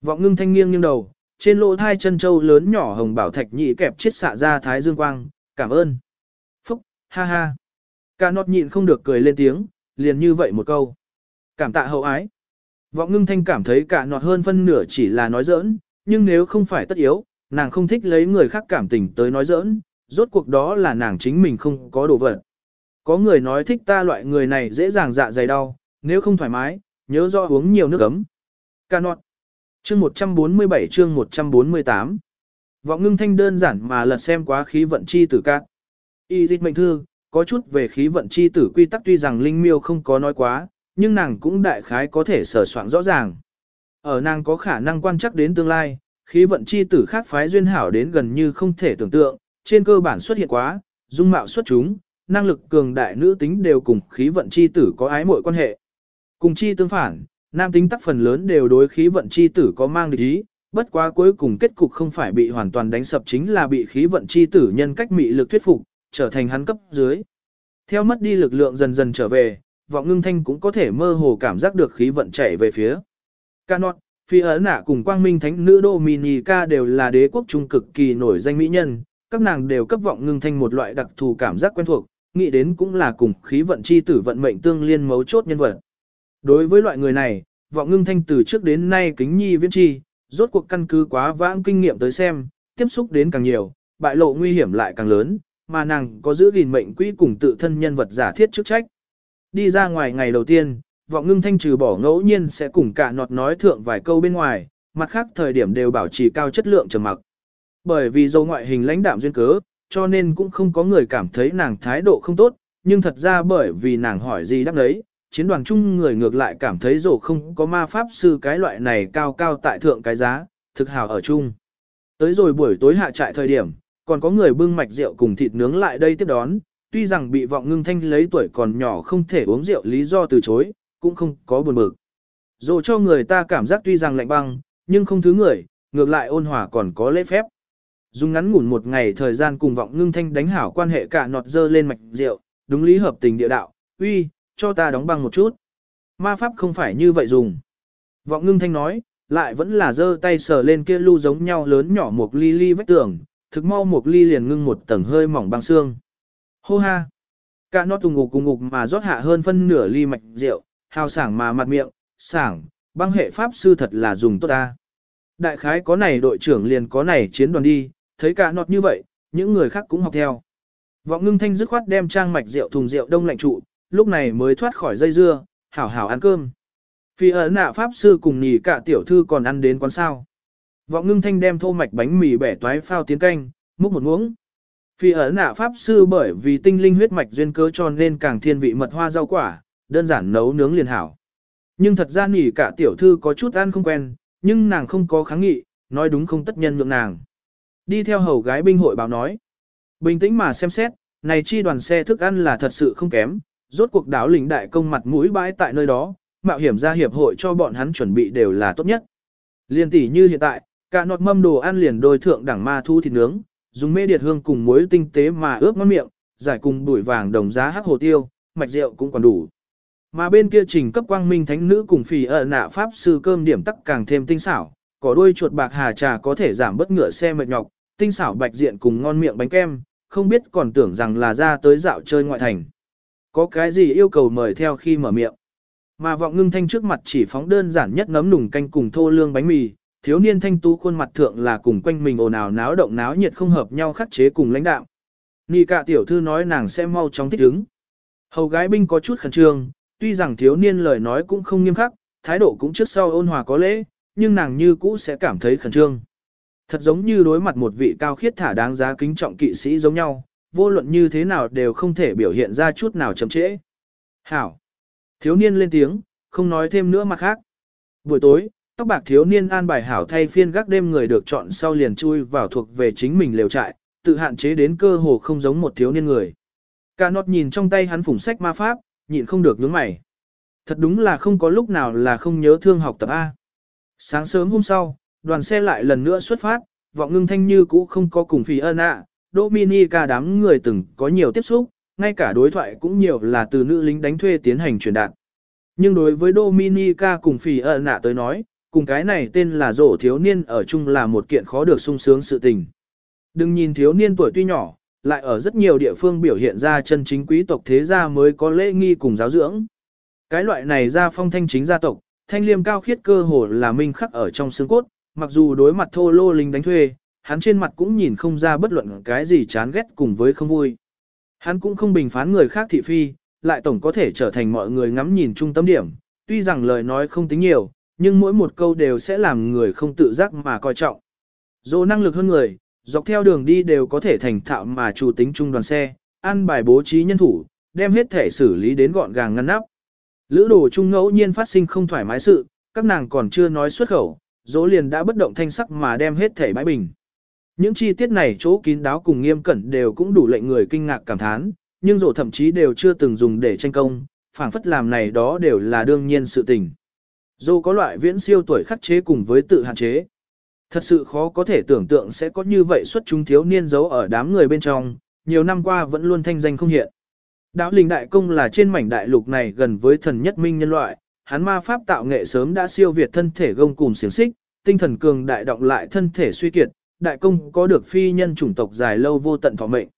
A: Vọng ngưng thanh nghiêng nghiêng đầu, trên lỗ thai chân châu lớn nhỏ hồng bảo thạch nhị kẹp chiết xạ ra thái dương quang, cảm ơn. Phúc, ha ha. Cả nọt nhịn không được cười lên tiếng, liền như vậy một câu. Cảm tạ hậu ái. Vọng ngưng thanh cảm thấy cả nọt hơn phân nửa chỉ là nói giỡn, nhưng nếu không phải tất yếu, nàng không thích lấy người khác cảm tình tới nói giỡn, rốt cuộc đó là nàng chính mình không có đồ vật. Có người nói thích ta loại người này dễ dàng dạ dày đau, nếu không thoải mái, nhớ do uống nhiều nước ấm. Ca nọt. Chương 147 chương 148 Vọng ngưng thanh đơn giản mà lật xem quá khí vận chi tử cát. Y dịch mệnh thư, có chút về khí vận chi tử quy tắc tuy rằng Linh Miêu không có nói quá, nhưng nàng cũng đại khái có thể sở soạn rõ ràng. Ở nàng có khả năng quan chắc đến tương lai, khí vận chi tử khác phái duyên hảo đến gần như không thể tưởng tượng, trên cơ bản xuất hiện quá, dung mạo xuất chúng, năng lực cường đại nữ tính đều cùng khí vận chi tử có ái mội quan hệ. Cùng chi tương phản, nam tính tác phần lớn đều đối khí vận chi tử có mang địch ý, bất quá cuối cùng kết cục không phải bị hoàn toàn đánh sập chính là bị khí vận chi tử nhân cách mị lực thuyết phục, trở thành hắn cấp dưới. Theo mất đi lực lượng dần dần trở về, vọng ngưng thanh cũng có thể mơ hồ cảm giác được khí vận chảy về phía. Canot, phi ấn nạ cùng quang minh thánh nữ Dominica đều là đế quốc trung cực kỳ nổi danh mỹ nhân, các nàng đều cấp vọng ngưng thanh một loại đặc thù cảm giác quen thuộc, nghĩ đến cũng là cùng khí vận chi tử vận mệnh tương liên mấu chốt nhân vật. Đối với loại người này, vọng ngưng thanh từ trước đến nay kính nhi viễn chi, rốt cuộc căn cứ quá vãng kinh nghiệm tới xem, tiếp xúc đến càng nhiều, bại lộ nguy hiểm lại càng lớn, mà nàng có giữ gìn mệnh quỹ cùng tự thân nhân vật giả thiết chức trách. Đi ra ngoài ngày đầu tiên, vọng ngưng thanh trừ bỏ ngẫu nhiên sẽ cùng cả nọt nói thượng vài câu bên ngoài, mặt khác thời điểm đều bảo trì cao chất lượng trầm mặc. Bởi vì dấu ngoại hình lãnh đạm duyên cớ, cho nên cũng không có người cảm thấy nàng thái độ không tốt, nhưng thật ra bởi vì nàng hỏi gì đáp đấy, chiến đoàn chung người ngược lại cảm thấy rổ không có ma pháp sư cái loại này cao cao tại thượng cái giá, thực hào ở chung. Tới rồi buổi tối hạ trại thời điểm, còn có người bưng mạch rượu cùng thịt nướng lại đây tiếp đón, tuy rằng bị vọng ngưng thanh lấy tuổi còn nhỏ không thể uống rượu lý do từ chối, cũng không có buồn bực. Dù cho người ta cảm giác tuy rằng lạnh băng, nhưng không thứ người, ngược lại ôn hòa còn có lễ phép. Dùng ngắn ngủn một ngày thời gian cùng vọng ngưng thanh đánh hảo quan hệ cả nọt dơ lên mạch rượu, đúng lý hợp tình địa đạo, uy, cho ta đóng băng một chút. Ma pháp không phải như vậy dùng. Vọng ngưng thanh nói, lại vẫn là dơ tay sờ lên kia lưu giống nhau lớn nhỏ một ly ly vách tường, thực mau một ly liền ngưng một tầng hơi mỏng băng xương. Hô ha! Cả nó tùng ngục cùng ngục mà rót hạ hơn phân nửa ly mạch rượu, hào sảng mà mặt miệng, sảng, băng hệ pháp sư thật là dùng tốt ta. Đại khái có này đội trưởng liền có này chiến đoàn đi, thấy cả nọt như vậy, những người khác cũng học theo. Vọng ngưng thanh dứt khoát đem trang mạch rượu thùng rượu đông lạnh trụ, lúc này mới thoát khỏi dây dưa, hảo hảo ăn cơm. Phi ấn nạ pháp sư cùng nhì cả tiểu thư còn ăn đến quán sao. Vọng ngưng thanh đem thô mạch bánh mì bẻ toái phao tiến canh, múc một muỗng. Phi ấn nạ pháp sư bởi vì tinh linh huyết mạch duyên cớ cho nên càng thiên vị mật hoa rau quả, đơn giản nấu nướng liền hảo. Nhưng thật ra nỉ cả tiểu thư có chút ăn không quen, nhưng nàng không có kháng nghị, nói đúng không tất nhân nhượng nàng. Đi theo hầu gái binh hội báo nói. Bình tĩnh mà xem xét, này chi đoàn xe thức ăn là thật sự không kém, rốt cuộc đảo lĩnh đại công mặt mũi bãi tại nơi đó, mạo hiểm ra hiệp hội cho bọn hắn chuẩn bị đều là tốt nhất. Liên tỷ như hiện tại, cả nọt mâm đồ ăn liền đôi thượng đẳng ma thu thịt nướng, dùng mê điệt hương cùng muối tinh tế mà ướp ngon miệng, giải cùng bụi vàng đồng giá hắc hồ tiêu, mạch rượu cũng còn đủ. Mà bên kia trình cấp quang minh thánh nữ cùng phì ở nạ pháp sư cơm điểm tắc càng thêm tinh xảo, có đôi chuột bạc hà trà có thể giảm bất ngựa xe mệt nhọc, tinh xảo bạch diện cùng ngon miệng bánh kem, không biết còn tưởng rằng là ra tới dạo chơi ngoại thành. Có cái gì yêu cầu mời theo khi mở miệng. Mà vọng ngưng thanh trước mặt chỉ phóng đơn giản nhất nấm nùng canh cùng thô lương bánh mì, thiếu niên thanh tú khuôn mặt thượng là cùng quanh mình ồn ào náo động náo nhiệt không hợp nhau khắc chế cùng lãnh đạo. Nị cả tiểu thư nói nàng sẽ mau chóng thích ứng. Hầu gái binh có chút khẩn trương, tuy rằng thiếu niên lời nói cũng không nghiêm khắc, thái độ cũng trước sau ôn hòa có lễ, nhưng nàng như cũ sẽ cảm thấy khẩn trương. Thật giống như đối mặt một vị cao khiết thả đáng giá kính trọng kỵ sĩ giống nhau, vô luận như thế nào đều không thể biểu hiện ra chút nào chậm trễ. Hảo! Thiếu niên lên tiếng, không nói thêm nữa mà khác. Buổi tối, tóc bạc thiếu niên an bài hảo thay phiên gác đêm người được chọn sau liền chui vào thuộc về chính mình lều trại, tự hạn chế đến cơ hồ không giống một thiếu niên người. Cả nọt nhìn trong tay hắn phủng sách ma pháp, nhịn không được nhướng mày. Thật đúng là không có lúc nào là không nhớ thương học tập A. Sáng sớm hôm sau, đoàn xe lại lần nữa xuất phát, vọng ngưng thanh như cũ không có cùng phì ân ạ, Dominica đám người từng có nhiều tiếp xúc, ngay cả đối thoại cũng nhiều là từ nữ lính đánh thuê tiến hành truyền đạt. Nhưng đối với Dominica cùng phì ân ạ tới nói, cùng cái này tên là rổ thiếu niên ở chung là một kiện khó được sung sướng sự tình. Đừng nhìn thiếu niên tuổi tuy nhỏ, lại ở rất nhiều địa phương biểu hiện ra chân chính quý tộc thế gia mới có lễ nghi cùng giáo dưỡng. Cái loại này ra phong thanh chính gia tộc, thanh liêm cao khiết cơ hồ là minh khắc ở trong xương cốt, mặc dù đối mặt thô lô lính đánh thuê, hắn trên mặt cũng nhìn không ra bất luận cái gì chán ghét cùng với không vui. Hắn cũng không bình phán người khác thị phi, lại tổng có thể trở thành mọi người ngắm nhìn trung tâm điểm, tuy rằng lời nói không tính nhiều, nhưng mỗi một câu đều sẽ làm người không tự giác mà coi trọng. Dù năng lực hơn người, dọc theo đường đi đều có thể thành thạo mà chủ tính trung đoàn xe, ăn bài bố trí nhân thủ, đem hết thể xử lý đến gọn gàng ngăn nắp. Lữ đồ trung ngẫu nhiên phát sinh không thoải mái sự, các nàng còn chưa nói xuất khẩu, dỗ liền đã bất động thanh sắc mà đem hết thể bãi bình. Những chi tiết này chỗ kín đáo cùng nghiêm cẩn đều cũng đủ lệnh người kinh ngạc cảm thán, nhưng dỗ thậm chí đều chưa từng dùng để tranh công, phảng phất làm này đó đều là đương nhiên sự tình. Dô có loại viễn siêu tuổi khắc chế cùng với tự hạn chế. Thật sự khó có thể tưởng tượng sẽ có như vậy xuất chúng thiếu niên giấu ở đám người bên trong, nhiều năm qua vẫn luôn thanh danh không hiện. Đạo linh đại công là trên mảnh đại lục này gần với thần nhất minh nhân loại, hắn ma pháp tạo nghệ sớm đã siêu việt thân thể gông cùng xiềng xích, tinh thần cường đại động lại thân thể suy kiệt, đại công có được phi nhân chủng tộc dài lâu vô tận thọ mệnh.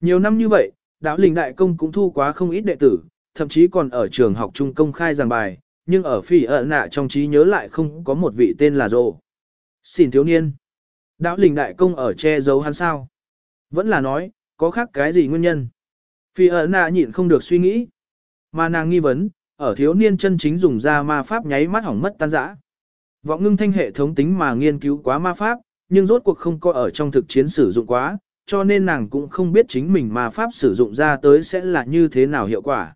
A: Nhiều năm như vậy, đạo linh đại công cũng thu quá không ít đệ tử, thậm chí còn ở trường học trung công khai giảng bài, nhưng ở phi ở nạ trong trí nhớ lại không có một vị tên là rồ. Xin thiếu niên. Đạo linh đại công ở che giấu hắn sao. Vẫn là nói, có khác cái gì nguyên nhân? Phi ở nạ nhịn không được suy nghĩ. Mà nàng nghi vấn, ở thiếu niên chân chính dùng ra ma pháp nháy mắt hỏng mất tan rã. Vọng ngưng thanh hệ thống tính mà nghiên cứu quá ma pháp, nhưng rốt cuộc không có ở trong thực chiến sử dụng quá, cho nên nàng cũng không biết chính mình ma pháp sử dụng ra tới sẽ là như thế nào hiệu quả.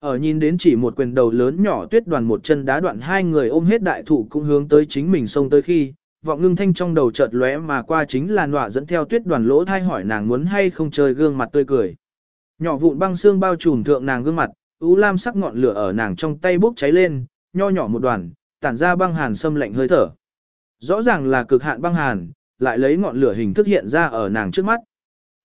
A: Ở nhìn đến chỉ một quyền đầu lớn nhỏ tuyết đoàn một chân đá đoạn hai người ôm hết đại thụ cũng hướng tới chính mình xông tới khi, vọng ngưng thanh trong đầu chợt lóe mà qua chính là nọa dẫn theo tuyết đoàn lỗ thai hỏi nàng muốn hay không chơi gương mặt tươi cười. Nhỏ vụn băng xương bao trùm thượng nàng gương mặt, ú lam sắc ngọn lửa ở nàng trong tay bốc cháy lên, nho nhỏ một đoàn, tản ra băng hàn xâm lạnh hơi thở. Rõ ràng là cực hạn băng hàn, lại lấy ngọn lửa hình thức hiện ra ở nàng trước mắt.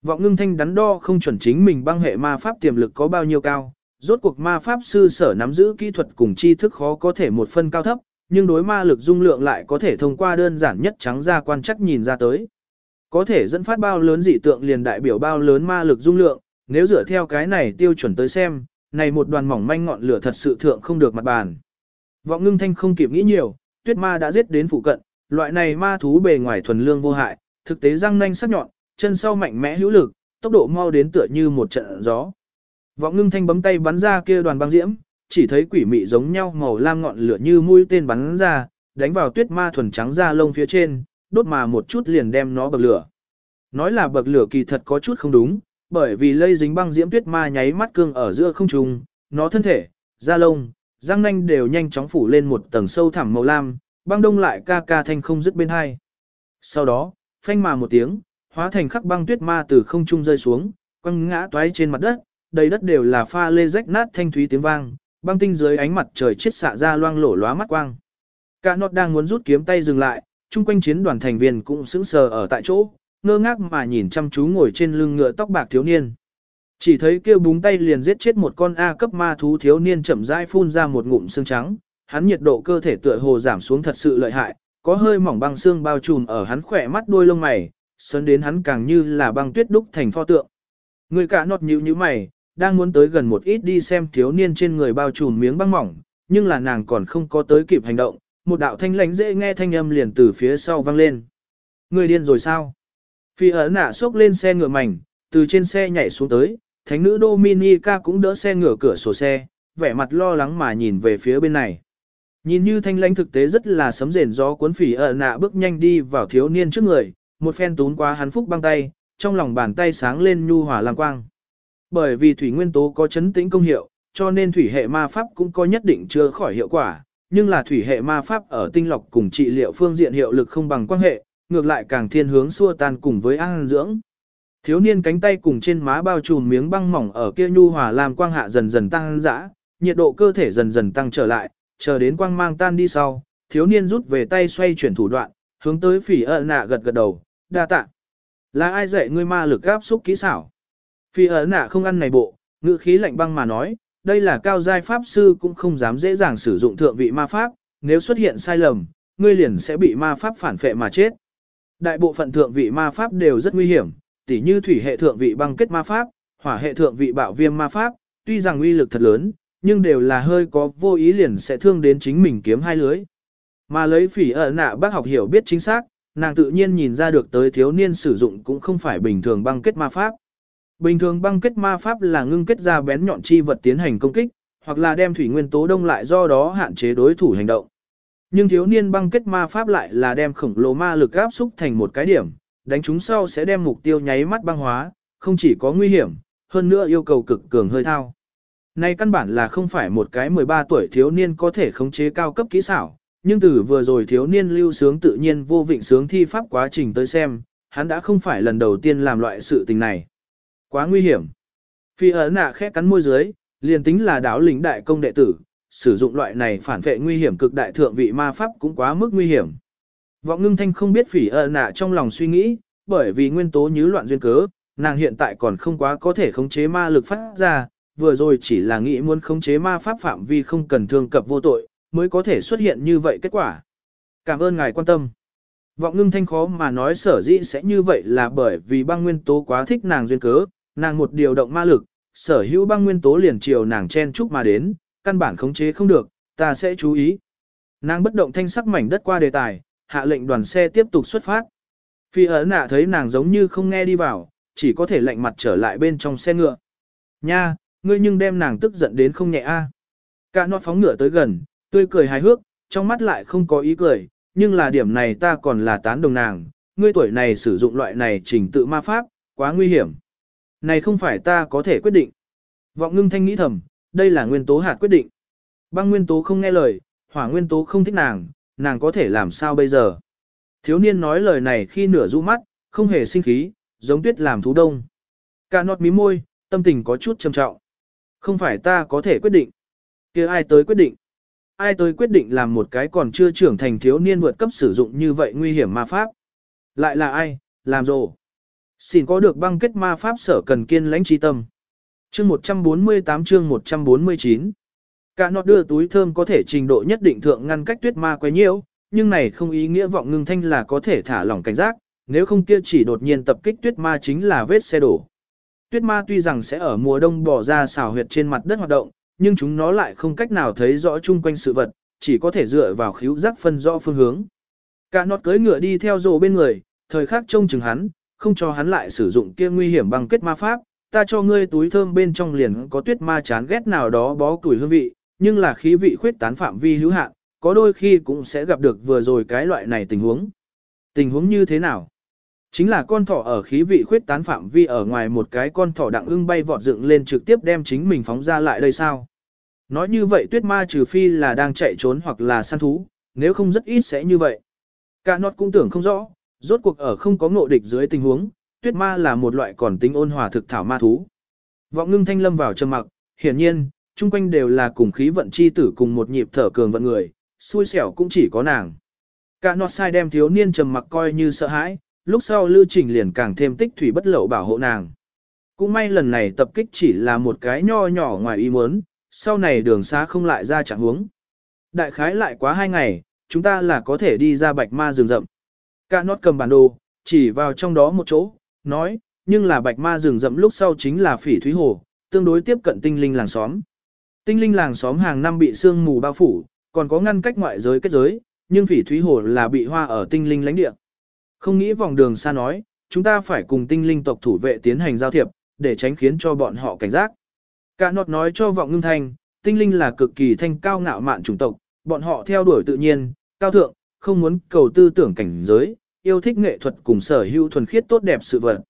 A: Vọng ngưng thanh đắn đo không chuẩn chính mình băng hệ ma pháp tiềm lực có bao nhiêu cao, rốt cuộc ma pháp sư sở nắm giữ kỹ thuật cùng tri thức khó có thể một phân cao thấp, nhưng đối ma lực dung lượng lại có thể thông qua đơn giản nhất trắng ra quan chắc nhìn ra tới. Có thể dẫn phát bao lớn dị tượng liền đại biểu bao lớn ma lực dung lượng, nếu dựa theo cái này tiêu chuẩn tới xem, này một đoàn mỏng manh ngọn lửa thật sự thượng không được mặt bàn. Vọng ngưng thanh không kịp nghĩ nhiều, tuyết ma đã giết đến phụ cận, loại này ma thú bề ngoài thuần lương vô hại, thực tế răng nanh sắc nhọn, chân sau mạnh mẽ hữu lực, tốc độ mau đến tựa như một trận gió. Vọng ngưng thanh bấm tay bắn ra kia đoàn băng diễm, chỉ thấy quỷ mị giống nhau màu lam ngọn lửa như mũi tên bắn ra, đánh vào tuyết ma thuần trắng da lông phía trên, đốt mà một chút liền đem nó bậc lửa. Nói là bậc lửa kỳ thật có chút không đúng, bởi vì lây dính băng diễm tuyết ma nháy mắt cương ở giữa không trung, nó thân thể, da lông, răng nanh đều nhanh chóng phủ lên một tầng sâu thẳm màu lam, băng đông lại ca ca thanh không dứt bên hai. Sau đó, phanh mà một tiếng, hóa thành khắc băng tuyết ma từ không trung rơi xuống, quăng ngã toái trên mặt đất, đầy đất đều là pha lê rách nát thanh thúy tiếng vang, băng tinh dưới ánh mặt trời chết xạ ra loang lổ lóa mắt quang. Cả nọt đang muốn rút kiếm tay dừng lại, chung quanh chiến đoàn thành viên cũng sững sờ ở tại chỗ, ngơ ngác mà nhìn chăm chú ngồi trên lưng ngựa tóc bạc thiếu niên. Chỉ thấy kia búng tay liền giết chết một con A cấp ma thú thiếu niên chậm rãi phun ra một ngụm xương trắng, hắn nhiệt độ cơ thể tựa hồ giảm xuống thật sự lợi hại, có hơi mỏng băng xương bao trùm ở hắn khỏe mắt đuôi lông mày, sơn đến hắn càng như là băng tuyết đúc thành pho tượng. Người cả nọt nhíu như mày, đang muốn tới gần một ít đi xem thiếu niên trên người bao trùm miếng băng mỏng, nhưng là nàng còn không có tới kịp hành động, một đạo thanh lãnh dễ nghe thanh âm liền từ phía sau vang lên. Người điên rồi sao? Phi ấn nạ xốc lên xe ngựa mảnh, từ trên xe nhảy xuống tới, thánh nữ Dominica cũng đỡ xe ngựa cửa sổ xe, vẻ mặt lo lắng mà nhìn về phía bên này. Nhìn như thanh lãnh thực tế rất là sấm rền gió cuốn phỉ ở nạ bước nhanh đi vào thiếu niên trước người, một phen tún qua hắn phúc băng tay, trong lòng bàn tay sáng lên nhu hòa lang quang. Bởi vì thủy nguyên tố có chấn tĩnh công hiệu, cho nên thủy hệ ma pháp cũng có nhất định chưa khỏi hiệu quả, nhưng là thủy hệ ma pháp ở tinh lọc cùng trị liệu phương diện hiệu lực không bằng quan hệ, ngược lại càng thiên hướng xua tan cùng với an dưỡng. Thiếu niên cánh tay cùng trên má bao trùm miếng băng mỏng ở kia nhu hòa làm quang hạ dần dần tăng dã, nhiệt độ cơ thể dần dần tăng trở lại, chờ đến quang mang tan đi sau, thiếu niên rút về tay xoay chuyển thủ đoạn, hướng tới phỉ ợ nạ gật gật đầu, đa tạ. Là ai dạy ngươi ma lực áp xúc kỹ xảo? Phỉ ợ nạ không ăn này bộ, ngữ khí lạnh băng mà nói, đây là cao giai pháp sư cũng không dám dễ dàng sử dụng thượng vị ma pháp, nếu xuất hiện sai lầm, ngươi liền sẽ bị ma pháp phản phệ mà chết. Đại bộ phận thượng vị ma pháp đều rất nguy hiểm, tỉ như thủy hệ thượng vị băng kết ma pháp, hỏa hệ thượng vị bạo viêm ma pháp, tuy rằng uy lực thật lớn, nhưng đều là hơi có vô ý liền sẽ thương đến chính mình kiếm hai lưới. Mà lấy phỉ ở nạ bác học hiểu biết chính xác, nàng tự nhiên nhìn ra được tới thiếu niên sử dụng cũng không phải bình thường băng kết ma pháp. Bình thường băng kết ma pháp là ngưng kết ra bén nhọn chi vật tiến hành công kích, hoặc là đem thủy nguyên tố đông lại do đó hạn chế đối thủ hành động. Nhưng thiếu niên băng kết ma pháp lại là đem khổng lồ ma lực áp xúc thành một cái điểm, đánh chúng sau sẽ đem mục tiêu nháy mắt băng hóa, không chỉ có nguy hiểm, hơn nữa yêu cầu cực cường hơi thao. Này căn bản là không phải một cái 13 tuổi thiếu niên có thể khống chế cao cấp kỹ xảo, nhưng từ vừa rồi thiếu niên lưu sướng tự nhiên vô vịnh sướng thi pháp quá trình tới xem, hắn đã không phải lần đầu tiên làm loại sự tình này. Quá nguy hiểm. Phi ấn nạ khẽ cắn môi dưới, liền tính là đáo lính đại công đệ tử, sử dụng loại này phản vệ nguy hiểm cực đại thượng vị ma pháp cũng quá mức nguy hiểm. Vọng ngưng thanh không biết phỉ ơ nạ trong lòng suy nghĩ, bởi vì nguyên tố như loạn duyên cớ, nàng hiện tại còn không quá có thể khống chế ma lực phát ra, vừa rồi chỉ là nghĩ muốn khống chế ma pháp phạm vi không cần thương cập vô tội, mới có thể xuất hiện như vậy kết quả. Cảm ơn ngài quan tâm. Vọng ngưng thanh khó mà nói sở dĩ sẽ như vậy là bởi vì băng nguyên tố quá thích nàng duyên cớ, nàng một điều động ma lực, sở hữu băng nguyên tố liền chiều nàng chen chúc mà đến, căn bản khống chế không được, ta sẽ chú ý. Nàng bất động thanh sắc mảnh đất qua đề tài, hạ lệnh đoàn xe tiếp tục xuất phát. Phi ẩn nạ thấy nàng giống như không nghe đi vào, chỉ có thể lạnh mặt trở lại bên trong xe ngựa. Nha, ngươi nhưng đem nàng tức giận đến không nhẹ a. Cả nọ phóng ngựa tới gần, tươi cười hài hước, trong mắt lại không có ý cười, nhưng là điểm này ta còn là tán đồng nàng, ngươi tuổi này sử dụng loại này trình tự ma pháp, quá nguy hiểm. Này không phải ta có thể quyết định. Vọng ngưng thanh nghĩ thầm, đây là nguyên tố hạt quyết định. Băng nguyên tố không nghe lời, hỏa nguyên tố không thích nàng, nàng có thể làm sao bây giờ. Thiếu niên nói lời này khi nửa rũ mắt, không hề sinh khí, giống tuyết làm thú đông. Cả nọt mí môi, tâm tình có chút trầm trọng. Không phải ta có thể quyết định. kia ai tới quyết định? Ai tới quyết định làm một cái còn chưa trưởng thành thiếu niên vượt cấp sử dụng như vậy nguy hiểm ma pháp? Lại là ai? Làm rồ. Xin có được băng kết ma pháp sở cần kiên lãnh trí tâm. Chương 148 chương 149 Cả nọt đưa túi thơm có thể trình độ nhất định thượng ngăn cách tuyết ma quấy nhiễu, nhưng này không ý nghĩa vọng ngưng thanh là có thể thả lỏng cảnh giác, nếu không kia chỉ đột nhiên tập kích tuyết ma chính là vết xe đổ. Tuyết ma tuy rằng sẽ ở mùa đông bỏ ra xào huyệt trên mặt đất hoạt động, nhưng chúng nó lại không cách nào thấy rõ chung quanh sự vật, chỉ có thể dựa vào khíu giác phân rõ phương hướng. Cả nọt cưỡi ngựa đi theo rồ bên người, thời khắc trông chừng hắn, không cho hắn lại sử dụng kia nguy hiểm bằng kết ma pháp, ta cho ngươi túi thơm bên trong liền có tuyết ma chán ghét nào đó bó củi hương vị, nhưng là khí vị khuyết tán phạm vi hữu hạn, có đôi khi cũng sẽ gặp được vừa rồi cái loại này tình huống. Tình huống như thế nào? Chính là con thỏ ở khí vị khuyết tán phạm vi ở ngoài một cái con thỏ đặng ưng bay vọt dựng lên trực tiếp đem chính mình phóng ra lại đây sao? Nói như vậy tuyết ma trừ phi là đang chạy trốn hoặc là săn thú, nếu không rất ít sẽ như vậy. Cả nọt cũng tưởng không rõ, rốt cuộc ở không có ngộ địch dưới tình huống, tuyết ma là một loại còn tính ôn hòa thực thảo ma thú. Vọng ngưng thanh lâm vào trầm mặc, hiển nhiên, chung quanh đều là cùng khí vận chi tử cùng một nhịp thở cường vận người, xui xẻo cũng chỉ có nàng. Cả nọt sai đem thiếu niên trầm mặc coi như sợ hãi, lúc sau lưu trình liền càng thêm tích thủy bất lậu bảo hộ nàng. Cũng may lần này tập kích chỉ là một cái nho nhỏ ngoài ý muốn, sau này đường xa không lại ra trạng huống. Đại khái lại quá hai ngày, chúng ta là có thể đi ra bạch ma rừng rậm. Cả nốt cầm bản đồ, chỉ vào trong đó một chỗ, nói, nhưng là bạch ma rừng rậm lúc sau chính là phỉ thúy hồ, tương đối tiếp cận tinh linh làng xóm. Tinh linh làng xóm hàng năm bị sương mù bao phủ, còn có ngăn cách ngoại giới kết giới, nhưng phỉ thúy hồ là bị hoa ở tinh linh lãnh địa. Không nghĩ vòng đường xa nói, chúng ta phải cùng tinh linh tộc thủ vệ tiến hành giao thiệp, để tránh khiến cho bọn họ cảnh giác. Cả nọt nói cho vọng ngưng thanh, tinh linh là cực kỳ thanh cao ngạo mạn chủng tộc, bọn họ theo đuổi tự nhiên, cao thượng, không muốn cầu tư tưởng cảnh giới, yêu thích nghệ thuật cùng sở hữu thuần khiết tốt đẹp sự vật.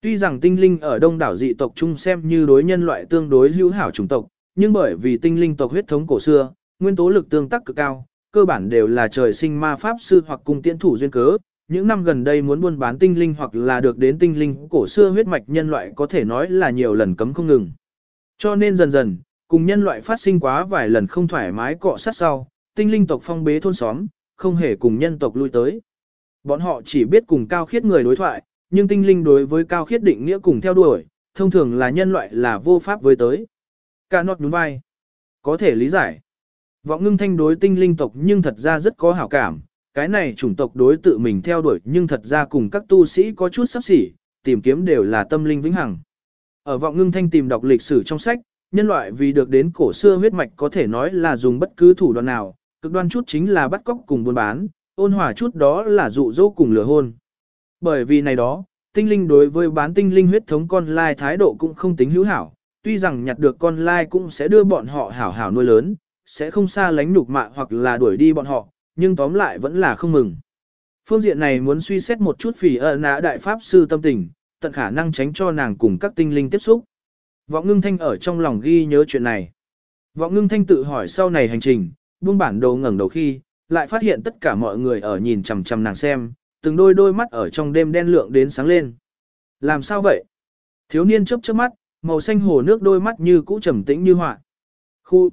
A: Tuy rằng tinh linh ở đông đảo dị tộc chung xem như đối nhân loại tương đối hữu hảo chủng tộc, nhưng bởi vì tinh linh tộc huyết thống cổ xưa, nguyên tố lực tương tác cực cao, cơ bản đều là trời sinh ma pháp sư hoặc cung tiễn thủ duyên cớ. Những năm gần đây muốn buôn bán tinh linh hoặc là được đến tinh linh cổ xưa huyết mạch nhân loại có thể nói là nhiều lần cấm không ngừng. Cho nên dần dần, cùng nhân loại phát sinh quá vài lần không thoải mái cọ sát sau, tinh linh tộc phong bế thôn xóm, không hề cùng nhân tộc lui tới. Bọn họ chỉ biết cùng cao khiết người đối thoại, nhưng tinh linh đối với cao khiết định nghĩa cùng theo đuổi, thông thường là nhân loại là vô pháp với tới. Cả nọt nhún vai. Có thể lý giải. Vọng ngưng thanh đối tinh linh tộc nhưng thật ra rất có hảo cảm, cái này chủng tộc đối tự mình theo đuổi nhưng thật ra cùng các tu sĩ có chút sắp xỉ, tìm kiếm đều là tâm linh vĩnh hằng. Ở vọng ngưng thanh tìm đọc lịch sử trong sách, nhân loại vì được đến cổ xưa huyết mạch có thể nói là dùng bất cứ thủ đoạn nào, cực đoan chút chính là bắt cóc cùng buôn bán, ôn hòa chút đó là dụ dỗ cùng lừa hôn. Bởi vì này đó, tinh linh đối với bán tinh linh huyết thống con lai thái độ cũng không tính hữu hảo, tuy rằng nhặt được con lai cũng sẽ đưa bọn họ hảo hảo nuôi lớn, sẽ không xa lánh nhục mạ hoặc là đuổi đi bọn họ, nhưng tóm lại vẫn là không mừng. Phương diện này muốn suy xét một chút phỉ ợ nã đại pháp sư tâm tình, tận khả năng tránh cho nàng cùng các tinh linh tiếp xúc. Vọng ngưng thanh ở trong lòng ghi nhớ chuyện này. Vọng ngưng thanh tự hỏi sau này hành trình, buông bản đồ ngẩng đầu khi, lại phát hiện tất cả mọi người ở nhìn chằm chằm nàng xem, từng đôi đôi mắt ở trong đêm đen lượng đến sáng lên. Làm sao vậy? Thiếu niên chớp chớp mắt, màu xanh hồ nước đôi mắt như cũ trầm tĩnh như họa. Khu.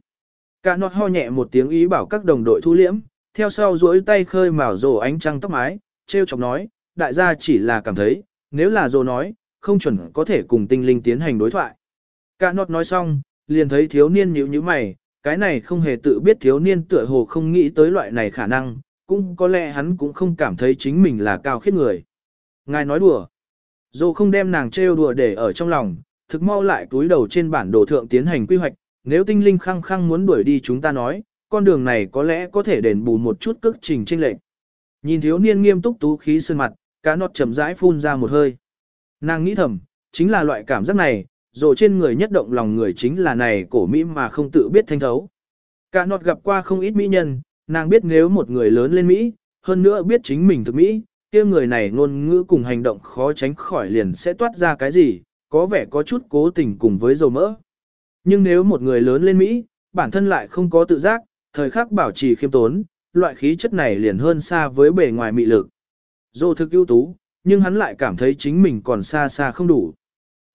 A: Cả nọt ho nhẹ một tiếng ý bảo các đồng đội thu liễm, theo sau duỗi tay khơi mào rổ ánh trăng tóc mái, treo chọc nói, đại gia chỉ là cảm thấy, nếu là rổ nói, không chuẩn có thể cùng tinh linh tiến hành đối thoại. Cả nọt nói xong, liền thấy thiếu niên nhíu nhíu mày, cái này không hề tự biết thiếu niên tựa hồ không nghĩ tới loại này khả năng, cũng có lẽ hắn cũng không cảm thấy chính mình là cao khiết người. Ngài nói đùa. Dù không đem nàng trêu đùa để ở trong lòng, thực mau lại túi đầu trên bản đồ thượng tiến hành quy hoạch, nếu tinh linh khăng khăng muốn đuổi đi chúng ta nói, con đường này có lẽ có thể đền bù một chút cước trình trên lệnh. Nhìn thiếu niên nghiêm túc tú khí sơn mặt, cá nọt chậm rãi phun ra một hơi. Nàng nghĩ thầm, chính là loại cảm giác này, rồi trên người nhất động lòng người chính là này cổ Mỹ mà không tự biết thanh thấu. Cả nọt gặp qua không ít Mỹ nhân, nàng biết nếu một người lớn lên Mỹ, hơn nữa biết chính mình thực Mỹ, kia người này ngôn ngữ cùng hành động khó tránh khỏi liền sẽ toát ra cái gì, có vẻ có chút cố tình cùng với dầu mỡ. Nhưng nếu một người lớn lên Mỹ, bản thân lại không có tự giác, thời khắc bảo trì khiêm tốn, loại khí chất này liền hơn xa với bề ngoài mị lực. Dô thực ưu tú, nhưng hắn lại cảm thấy chính mình còn xa xa không đủ.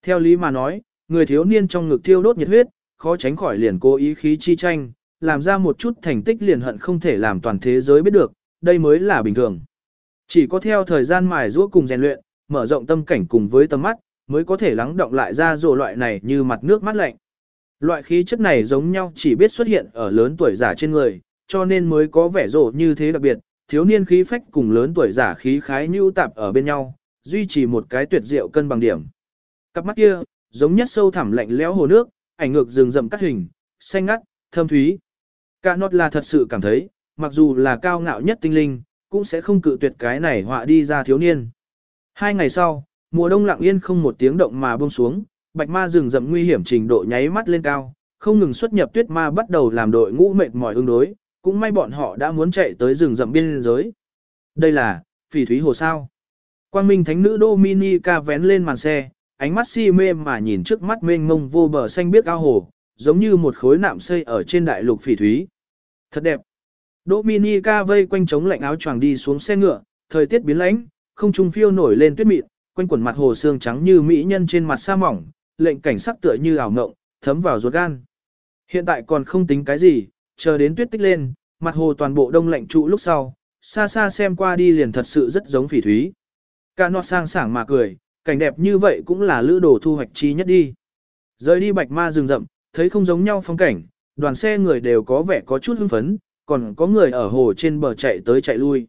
A: Theo lý mà nói, người thiếu niên trong ngực thiêu đốt nhiệt huyết, khó tránh khỏi liền cố ý khí chi tranh, làm ra một chút thành tích liền hận không thể làm toàn thế giới biết được, đây mới là bình thường. Chỉ có theo thời gian mài giũa cùng rèn luyện, mở rộng tâm cảnh cùng với tầm mắt, mới có thể lắng động lại ra rồ loại này như mặt nước mắt lạnh. Loại khí chất này giống nhau chỉ biết xuất hiện ở lớn tuổi giả trên người, cho nên mới có vẻ rồ như thế đặc biệt, thiếu niên khí phách cùng lớn tuổi giả khí khái nhu tạp ở bên nhau, duy trì một cái tuyệt diệu cân bằng điểm. Cặp mắt kia, giống nhất sâu thẳm lạnh lẽo hồ nước, ảnh ngược rừng rậm cắt hình, xanh ngắt, thâm thúy. Cả nốt là thật sự cảm thấy, mặc dù là cao ngạo nhất tinh linh, cũng sẽ không cự tuyệt cái này họa đi ra thiếu niên. Hai ngày sau, mùa đông lặng yên không một tiếng động mà buông xuống, bạch ma rừng rậm nguy hiểm trình độ nháy mắt lên cao, không ngừng xuất nhập tuyết ma bắt đầu làm đội ngũ mệt mỏi ứng đối, cũng may bọn họ đã muốn chạy tới rừng rậm biên giới. Đây là, phỉ thúy hồ sao. Quang minh thánh nữ Dominica vén lên màn xe, ánh mắt si mê mà nhìn trước mắt mênh mông vô bờ xanh biếc ao hồ, giống như một khối nạm xây ở trên đại lục phỉ thúy. Thật đẹp. Dominica vây quanh chống lạnh áo choàng đi xuống xe ngựa, thời tiết biến lãnh, không trung phiêu nổi lên tuyết mịn, quanh quần mặt hồ xương trắng như mỹ nhân trên mặt sa mỏng, lệnh cảnh sắc tựa như ảo ngộng, thấm vào ruột gan. Hiện tại còn không tính cái gì, chờ đến tuyết tích lên, mặt hồ toàn bộ đông lạnh trụ lúc sau, xa xa xem qua đi liền thật sự rất giống phỉ thúy. Cả nọ sang sảng mà cười, cảnh đẹp như vậy cũng là lữ đồ thu hoạch chi nhất đi. Rời đi bạch ma rừng rậm, thấy không giống nhau phong cảnh, đoàn xe người đều có vẻ có chút hưng phấn, còn có người ở hồ trên bờ chạy tới chạy lui.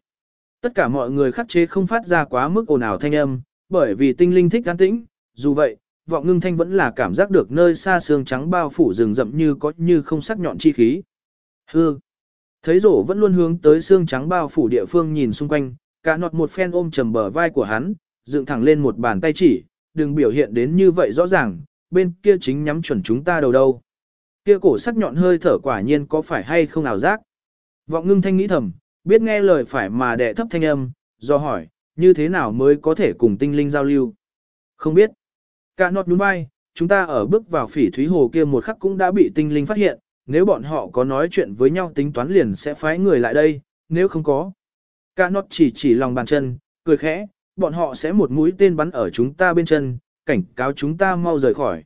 A: Tất cả mọi người khắc chế không phát ra quá mức ồn ào thanh âm, bởi vì tinh linh thích an tĩnh, dù vậy, vọng ngưng thanh vẫn là cảm giác được nơi xa xương trắng bao phủ rừng rậm như có như không sắc nhọn chi khí. Hư! Thấy rổ vẫn luôn hướng tới xương trắng bao phủ địa phương nhìn xung quanh, cả nọt một phen ôm trầm bờ vai của hắn, dựng thẳng lên một bàn tay chỉ, đừng biểu hiện đến như vậy rõ ràng, bên kia chính nhắm chuẩn chúng ta đầu đâu. Kia cổ sắc nhọn hơi thở quả nhiên có phải hay không nào giác. Vọng ngưng thanh nghĩ thầm, biết nghe lời phải mà đệ thấp thanh âm, do hỏi, như thế nào mới có thể cùng tinh linh giao lưu. Không biết. Cả nọt đúng vai, chúng ta ở bước vào phỉ thúy hồ kia một khắc cũng đã bị tinh linh phát hiện, nếu bọn họ có nói chuyện với nhau tính toán liền sẽ phái người lại đây, nếu không có. Cả nọt chỉ chỉ lòng bàn chân, cười khẽ, bọn họ sẽ một mũi tên bắn ở chúng ta bên chân, cảnh cáo chúng ta mau rời khỏi.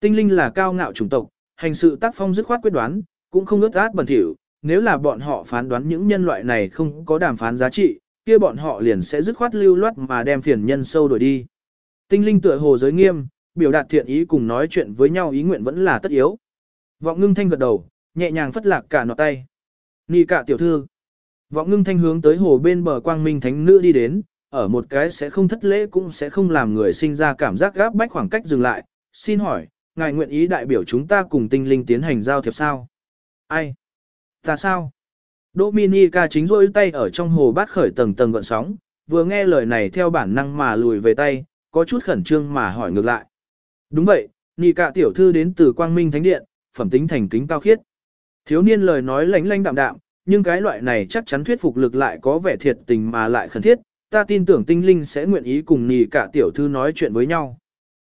A: Tinh linh là cao ngạo chủng tộc, hành sự tác phong dứt khoát quyết đoán, cũng không ướt át bẩn thỉu, nếu là bọn họ phán đoán những nhân loại này không có đàm phán giá trị, kia bọn họ liền sẽ dứt khoát lưu loát mà đem phiền nhân sâu đuổi đi. Tinh linh tựa hồ giới nghiêm, biểu đạt thiện ý cùng nói chuyện với nhau ý nguyện vẫn là tất yếu. Vọng ngưng thanh gật đầu, nhẹ nhàng phất lạc cả nọt tay. Nì cả tiểu thư. Vọng ngưng thanh hướng tới hồ bên bờ quang minh thánh nữ đi đến, ở một cái sẽ không thất lễ cũng sẽ không làm người sinh ra cảm giác gáp bách khoảng cách dừng lại. Xin hỏi, ngài nguyện ý đại biểu chúng ta cùng tinh linh tiến hành giao thiệp sao? Ai? Ta sao? Dominica chính rôi tay ở trong hồ bát khởi tầng tầng gọn sóng, vừa nghe lời này theo bản năng mà lùi về tay, có chút khẩn trương mà hỏi ngược lại. Đúng vậy, Nị cả tiểu thư đến từ Quang Minh Thánh Điện, phẩm tính thành kính cao khiết. Thiếu niên lời nói lánh lánh đạm đạm, nhưng cái loại này chắc chắn thuyết phục lực lại có vẻ thiệt tình mà lại khẩn thiết, ta tin tưởng tinh linh sẽ nguyện ý cùng nì cả tiểu thư nói chuyện với nhau.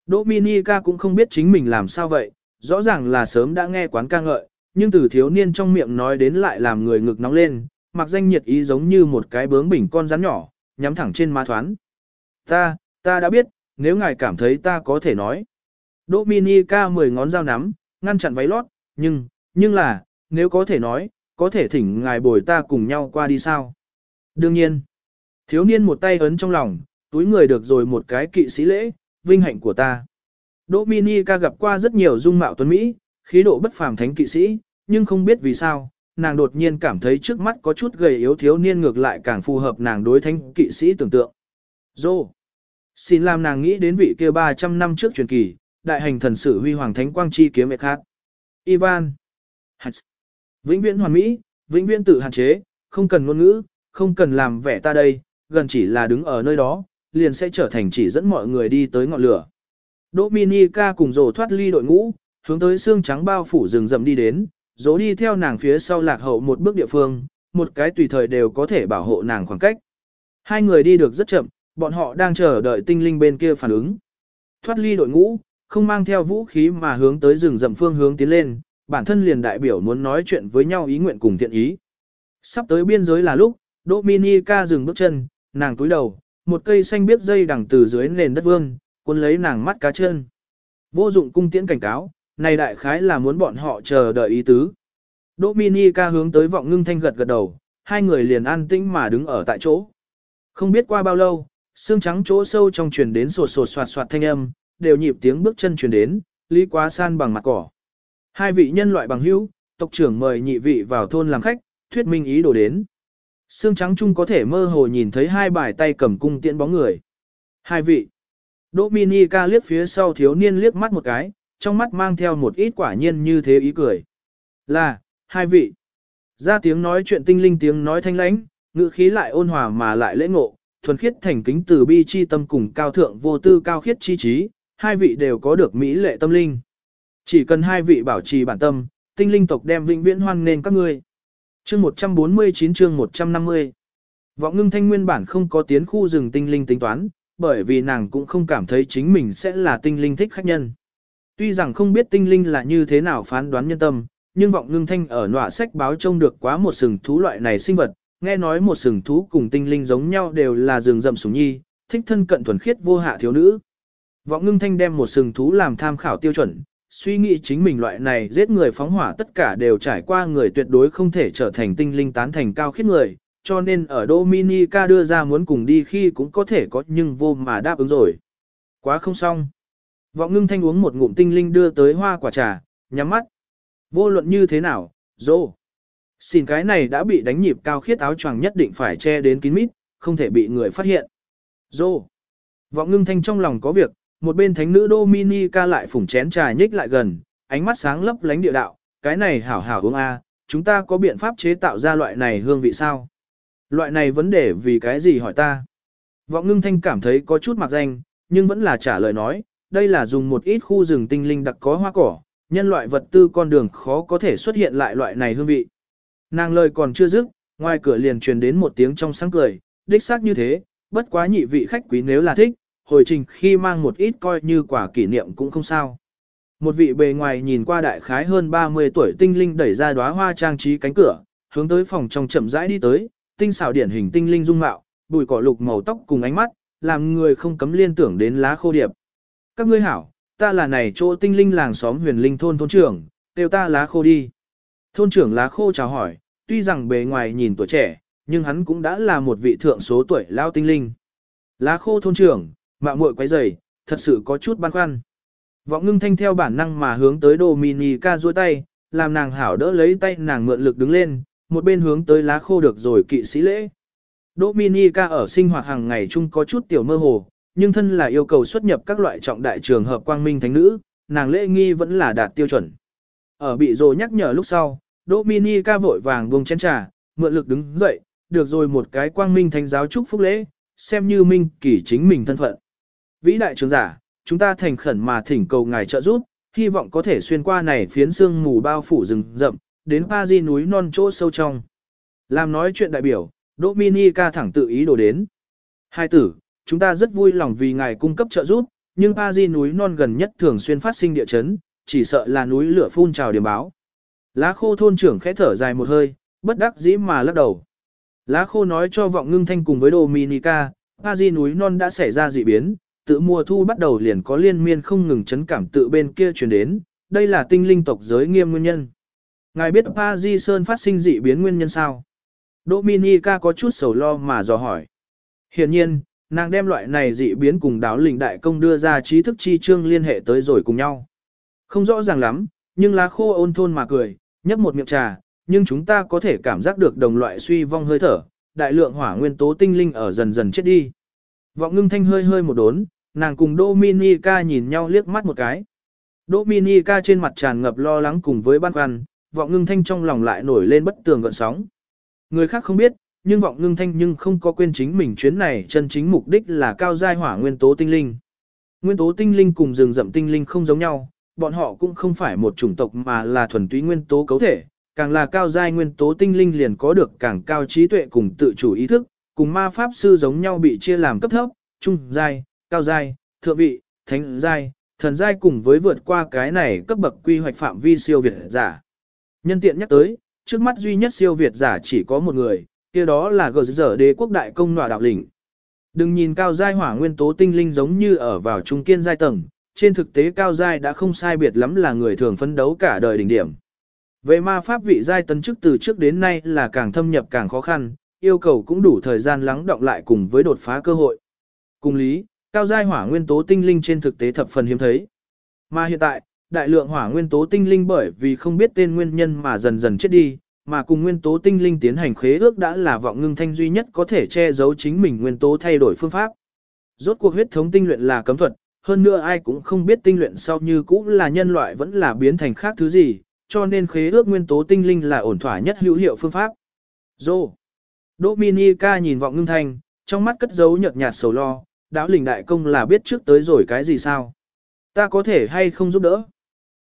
A: Dominica cũng không biết chính mình làm sao vậy, rõ ràng là sớm đã nghe quán ca ngợi, nhưng từ thiếu niên trong miệng nói đến lại làm người ngực nóng lên, mặc danh nhiệt ý giống như một cái bướng bỉnh con rắn nhỏ, nhắm thẳng trên má thoán. Ta, ta đã biết, nếu ngài cảm thấy ta có thể nói. Dominica mười ngón dao nắm, ngăn chặn váy lót, nhưng, nhưng là, nếu có thể nói, có thể thỉnh ngài bồi ta cùng nhau qua đi sao? Đương nhiên, thiếu niên một tay ấn trong lòng, túi người được rồi một cái kỵ sĩ lễ, vinh hạnh của ta. Dominica gặp qua rất nhiều dung mạo tuấn Mỹ, khí độ bất phàm thánh kỵ sĩ, nhưng không biết vì sao, nàng đột nhiên cảm thấy trước mắt có chút gầy yếu thiếu niên ngược lại càng phù hợp nàng đối thánh kỵ sĩ tưởng tượng. Dô! Xin làm nàng nghĩ đến vị kia 300 năm trước truyền kỳ, đại hành thần sử huy hoàng thánh quang chi kiếm khác. Ivan! Hạch! Vĩnh viễn hoàn mỹ, vĩnh viễn tự hạn chế, không cần ngôn ngữ, không cần làm vẻ ta đây, gần chỉ là đứng ở nơi đó, liền sẽ trở thành chỉ dẫn mọi người đi tới ngọn lửa. Dominica cùng rồ thoát ly đội ngũ, hướng tới xương trắng bao phủ rừng rậm đi đến, rồ đi theo nàng phía sau lạc hậu một bước địa phương, một cái tùy thời đều có thể bảo hộ nàng khoảng cách. Hai người đi được rất chậm, bọn họ đang chờ đợi tinh linh bên kia phản ứng. Thoát ly đội ngũ, không mang theo vũ khí mà hướng tới rừng rậm phương hướng tiến lên, bản thân liền đại biểu muốn nói chuyện với nhau ý nguyện cùng thiện ý. Sắp tới biên giới là lúc, Dominica dừng bước chân, nàng túi đầu, một cây xanh biết dây đằng từ dưới nền đất vương, cuốn lấy nàng mắt cá chân. Vô dụng cung tiễn cảnh cáo, này đại khái là muốn bọn họ chờ đợi ý tứ. Dominica hướng tới vọng ngưng thanh gật gật đầu, hai người liền an tĩnh mà đứng ở tại chỗ. Không biết qua bao lâu, xương trắng chỗ sâu trong truyền đến sột sột soạt soạt thanh âm, đều nhịp tiếng bước chân truyền đến, lý quá san bằng mặt cỏ. Hai vị nhân loại bằng hữu, tộc trưởng mời nhị vị vào thôn làm khách, thuyết minh ý đồ đến. Xương trắng chung có thể mơ hồ nhìn thấy hai bài tay cầm cung tiễn bóng người. Hai vị. Dominica liếc phía sau thiếu niên liếc mắt một cái, trong mắt mang theo một ít quả nhiên như thế ý cười. Là, hai vị. Ra tiếng nói chuyện tinh linh tiếng nói thanh lãnh, ngữ khí lại ôn hòa mà lại lễ ngộ, thuần khiết thành kính từ bi chi tâm cùng cao thượng vô tư cao khiết chi trí, hai vị đều có được mỹ lệ tâm linh. Chỉ cần hai vị bảo trì bản tâm, tinh linh tộc đem vĩnh viễn hoan nên các ngươi. Chương 149 chương 150 Vọng ngưng thanh nguyên bản không có tiến khu rừng tinh linh tính toán, bởi vì nàng cũng không cảm thấy chính mình sẽ là tinh linh thích khách nhân. Tuy rằng không biết tinh linh là như thế nào phán đoán nhân tâm, nhưng vọng ngưng thanh ở nọa sách báo trông được quá một sừng thú loại này sinh vật, nghe nói một sừng thú cùng tinh linh giống nhau đều là rừng rậm sủng nhi, thích thân cận thuần khiết vô hạ thiếu nữ. Vọng ngưng thanh đem một sừng thú làm tham khảo tiêu chuẩn, suy nghĩ chính mình loại này giết người phóng hỏa tất cả đều trải qua người tuyệt đối không thể trở thành tinh linh tán thành cao khiết người, cho nên ở Dominica đưa ra muốn cùng đi khi cũng có thể có nhưng vô mà đáp ứng rồi. Quá không xong. Vọng ngưng thanh uống một ngụm tinh linh đưa tới hoa quả trà, nhắm mắt. Vô luận như thế nào, dô. Xin cái này đã bị đánh nhịp cao khiết áo choàng nhất định phải che đến kín mít, không thể bị người phát hiện. Dô. Vọng ngưng thanh trong lòng có việc, một bên thánh nữ Dominica lại phủng chén trà nhích lại gần, ánh mắt sáng lấp lánh địa đạo, cái này hảo hảo uống a, chúng ta có biện pháp chế tạo ra loại này hương vị sao? Loại này vấn đề vì cái gì hỏi ta? Vọng ngưng thanh cảm thấy có chút mặc danh, nhưng vẫn là trả lời nói, đây là dùng một ít khu rừng tinh linh đặc có hoa cỏ, nhân loại vật tư con đường khó có thể xuất hiện lại loại này hương vị. Nàng lời còn chưa dứt, ngoài cửa liền truyền đến một tiếng trong sáng cười, đích xác như thế, bất quá nhị vị khách quý nếu là thích, hồi trình khi mang một ít coi như quả kỷ niệm cũng không sao. Một vị bề ngoài nhìn qua đại khái hơn 30 tuổi tinh linh đẩy ra đóa hoa trang trí cánh cửa, hướng tới phòng trong chậm rãi đi tới, tinh xảo điển hình tinh linh dung mạo, bụi cỏ lục màu tóc cùng ánh mắt, làm người không cấm liên tưởng đến lá khô điệp. Các ngươi hảo, ta là này chỗ tinh linh làng xóm huyền linh thôn thôn trưởng, đều ta lá khô đi. Thôn trưởng lá khô chào hỏi, tuy rằng bề ngoài nhìn tuổi trẻ, nhưng hắn cũng đã là một vị thượng số tuổi lao tinh linh. Lá khô thôn trưởng, mạo muội quấy rầy, thật sự có chút băn khoăn. Vọng ngưng thanh theo bản năng mà hướng tới Dominica duỗi tay, làm nàng hảo đỡ lấy tay nàng mượn lực đứng lên, một bên hướng tới lá khô được rồi kỵ sĩ lễ. Dominica ở sinh hoạt hàng ngày chung có chút tiểu mơ hồ, nhưng thân là yêu cầu xuất nhập các loại trọng đại trường hợp quang minh thánh nữ, nàng lễ nghi vẫn là đạt tiêu chuẩn. Ở bị rồ nhắc nhở lúc sau, Dominica vội vàng buông chén trà, mượn lực đứng dậy, được rồi một cái quang minh thánh giáo chúc phúc lễ, xem như minh kỳ chính mình thân phận. Vĩ đại trưởng giả, chúng ta thành khẩn mà thỉnh cầu ngài trợ giúp, hy vọng có thể xuyên qua này phiến sương mù bao phủ rừng rậm, đến Di núi non chỗ sâu trong. Làm nói chuyện đại biểu, Dominica thẳng tự ý đồ đến. Hai tử, chúng ta rất vui lòng vì ngài cung cấp trợ giúp, nhưng Di núi non gần nhất thường xuyên phát sinh địa chấn, chỉ sợ là núi lửa phun trào điểm báo. Lá khô thôn trưởng khẽ thở dài một hơi, bất đắc dĩ mà lắc đầu. Lá khô nói cho vọng ngưng thanh cùng với Dominica, Di núi non đã xảy ra dị biến, tự mùa thu bắt đầu liền có liên miên không ngừng chấn cảm tự bên kia truyền đến, đây là tinh linh tộc giới nghiêm nguyên nhân. Ngài biết Pa Di Sơn phát sinh dị biến nguyên nhân sao? Dominica có chút sầu lo mà dò hỏi. Hiện nhiên, nàng đem loại này dị biến cùng đáo lĩnh đại công đưa ra trí thức chi trương liên hệ tới rồi cùng nhau. Không rõ ràng lắm, nhưng lá khô ôn thôn mà cười, nhấp một miệng trà, nhưng chúng ta có thể cảm giác được đồng loại suy vong hơi thở, đại lượng hỏa nguyên tố tinh linh ở dần dần chết đi. Vọng ngưng thanh hơi hơi một đốn, nàng cùng Dominica nhìn nhau liếc mắt một cái. Dominica trên mặt tràn ngập lo lắng cùng với băn khoăn, vọng ngưng thanh trong lòng lại nổi lên bất tường gợn sóng. Người khác không biết, nhưng vọng ngưng thanh nhưng không có quên chính mình chuyến này chân chính mục đích là cao giai hỏa nguyên tố tinh linh. Nguyên tố tinh linh cùng rừng rậm tinh linh không giống nhau, bọn họ cũng không phải một chủng tộc mà là thuần túy nguyên tố cấu thể, càng là cao giai nguyên tố tinh linh liền có được càng cao trí tuệ cùng tự chủ ý thức, cùng ma pháp sư giống nhau bị chia làm cấp thấp, trung giai, cao giai, thượng vị, thánh giai, thần giai cùng với vượt qua cái này cấp bậc quy hoạch phạm vi siêu việt giả. Nhân tiện nhắc tới, trước mắt duy nhất siêu việt giả chỉ có một người, kia đó là gờ dở đế quốc đại công nọa đạo lĩnh. Đừng nhìn cao giai hỏa nguyên tố tinh linh giống như ở vào trung kiên giai tầng, trên thực tế cao giai đã không sai biệt lắm là người thường phấn đấu cả đời đỉnh điểm. Về ma pháp vị giai tấn chức từ trước đến nay là càng thâm nhập càng khó khăn, yêu cầu cũng đủ thời gian lắng động lại cùng với đột phá cơ hội. Cùng lý, cao giai hỏa nguyên tố tinh linh trên thực tế thập phần hiếm thấy. Mà hiện tại, đại lượng hỏa nguyên tố tinh linh bởi vì không biết tên nguyên nhân mà dần dần chết đi, mà cùng nguyên tố tinh linh tiến hành khế ước đã là vọng ngưng thanh duy nhất có thể che giấu chính mình nguyên tố thay đổi phương pháp. Rốt cuộc huyết thống tinh luyện là cấm thuật, hơn nữa ai cũng không biết tinh luyện sau như cũ là nhân loại vẫn là biến thành khác thứ gì, cho nên khế ước nguyên tố tinh linh là ổn thỏa nhất hữu hiệu phương pháp. Dô. Dominica nhìn vọng ngưng thanh, trong mắt cất giấu nhợt nhạt sầu lo, đáo lình đại công là biết trước tới rồi cái gì sao? Ta có thể hay không giúp đỡ?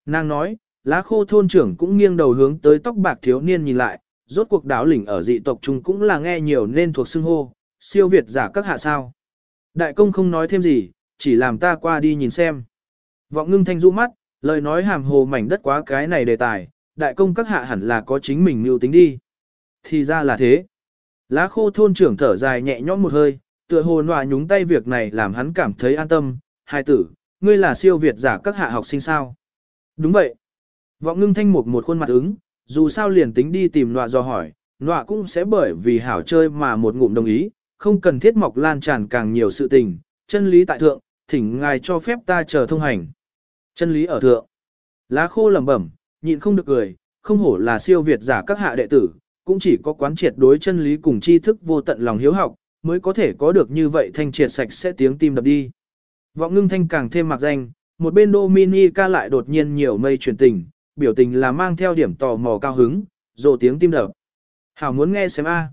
A: Nàng nói, lá khô thôn trưởng cũng nghiêng đầu hướng tới tóc bạc thiếu niên nhìn lại, rốt cuộc đáo lình ở dị tộc chúng cũng là nghe nhiều nên thuộc xưng hô, siêu việt giả các hạ sao. Đại công không nói thêm gì, chỉ làm ta qua đi nhìn xem. Vọng ngưng thanh rũ mắt, lời nói hàm hồ mảnh đất quá cái này đề tài, đại công các hạ hẳn là có chính mình mưu tính đi. Thì ra là thế. Lá khô thôn trưởng thở dài nhẹ nhõm một hơi, tựa hồ nọa nhúng tay việc này làm hắn cảm thấy an tâm. Hai tử, ngươi là siêu việt giả các hạ học sinh sao? Đúng vậy. Vọng ngưng thanh một một khuôn mặt ứng, dù sao liền tính đi tìm nọa do hỏi, nọa cũng sẽ bởi vì hảo chơi mà một ngụm đồng ý, không cần thiết mọc lan tràn càng nhiều sự tình, chân lý tại thượng, thỉnh ngài cho phép ta chờ thông hành. Chân lý ở thượng. Lá khô lẩm bẩm, nhịn không được cười, không hổ là siêu việt giả các hạ đệ tử, cũng chỉ có quán triệt đối chân lý cùng tri thức vô tận lòng hiếu học, mới có thể có được như vậy thanh triệt sạch sẽ tiếng tim đập đi. Vọng ngưng thanh càng thêm mặc danh, một bên Dominica lại đột nhiên nhiều mây truyền tình, biểu tình là mang theo điểm tò mò cao hứng, rộ tiếng tim đập. Hảo muốn nghe xem a.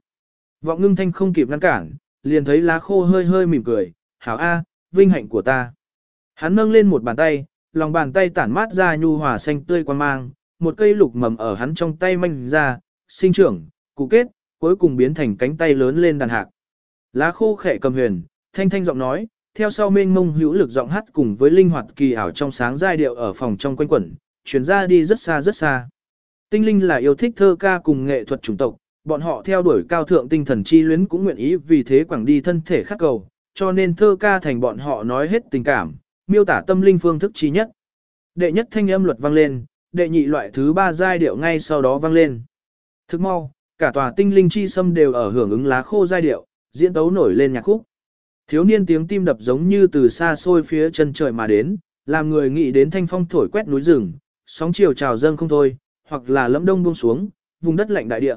A: Vọng ngưng thanh không kịp ngăn cản, liền thấy lá khô hơi hơi mỉm cười, hảo a, vinh hạnh của ta. Hắn nâng lên một bàn tay, lòng bàn tay tản mát ra nhu hòa xanh tươi quan mang, một cây lục mầm ở hắn trong tay manh ra, sinh trưởng, cụ kết, cuối cùng biến thành cánh tay lớn lên đàn hạc. Lá khô khẽ cầm huyền, thanh thanh giọng nói, theo sau mênh mông hữu lực giọng hát cùng với linh hoạt kỳ ảo trong sáng giai điệu ở phòng trong quanh quẩn, chuyển ra đi rất xa rất xa. Tinh linh là yêu thích thơ ca cùng nghệ thuật chủng tộc, bọn họ theo đuổi cao thượng tinh thần chi luyến cũng nguyện ý vì thế quảng đi thân thể khắc cầu, cho nên thơ ca thành bọn họ nói hết tình cảm, miêu tả tâm linh phương thức chi nhất. Đệ nhất thanh âm luật vang lên, đệ nhị loại thứ ba giai điệu ngay sau đó vang lên. Thức mau, cả tòa tinh linh chi sâm đều ở hưởng ứng lá khô giai điệu, diễn tấu nổi lên nhạc khúc. Thiếu niên tiếng tim đập giống như từ xa xôi phía chân trời mà đến, làm người nghĩ đến thanh phong thổi quét núi rừng, sóng chiều trào dâng không thôi, hoặc là lẫm đông buông xuống, vùng đất lạnh đại địa.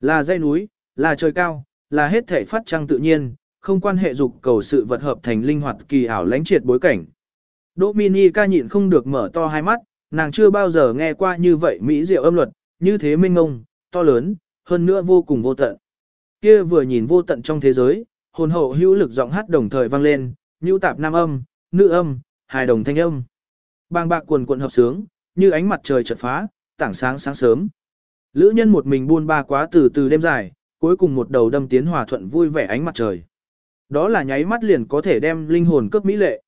A: Là dãy núi, là trời cao, là hết thể phát trăng tự nhiên, không quan hệ dục cầu sự vật hợp thành linh hoạt kỳ ảo lãnh triệt bối cảnh. Dominica nhịn không được mở to hai mắt, nàng chưa bao giờ nghe qua như vậy mỹ diệu âm luật, như thế minh ngông, to lớn, hơn nữa vô cùng vô tận. Kia vừa nhìn vô tận trong thế giới, hồn hậu hữu lực giọng hát đồng thời vang lên, nhu tạp nam âm, nữ âm, hài đồng thanh âm. Bang bạc quần quần hợp sướng, như ánh mặt trời chợt phá, tảng sáng sáng sớm. Lữ nhân một mình buôn ba quá từ từ đêm dài, cuối cùng một đầu đâm tiến hòa thuận vui vẻ ánh mặt trời. Đó là nháy mắt liền có thể đem linh hồn cấp mỹ lệ.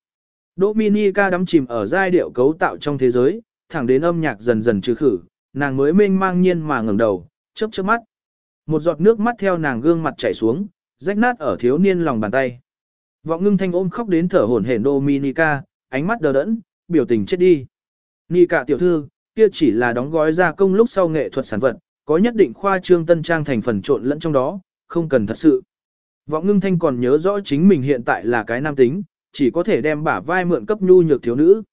A: Dominica đắm chìm ở giai điệu cấu tạo trong thế giới, thẳng đến âm nhạc dần dần trừ khử, nàng mới mênh mang nhiên mà ngẩng đầu, chớp chớp mắt. Một giọt nước mắt theo nàng gương mặt chảy xuống, rách nát ở thiếu niên lòng bàn tay. Vọng ngưng thanh ôm khóc đến thở hổn hển Dominica, ánh mắt đờ đẫn, biểu tình chết đi. Nika tiểu thư, kia chỉ là đóng gói gia công lúc sau nghệ thuật sản vật, có nhất định khoa trương tân trang thành phần trộn lẫn trong đó, không cần thật sự. Vọng ngưng thanh còn nhớ rõ chính mình hiện tại là cái nam tính, chỉ có thể đem bả vai mượn cấp nhu nhược thiếu nữ.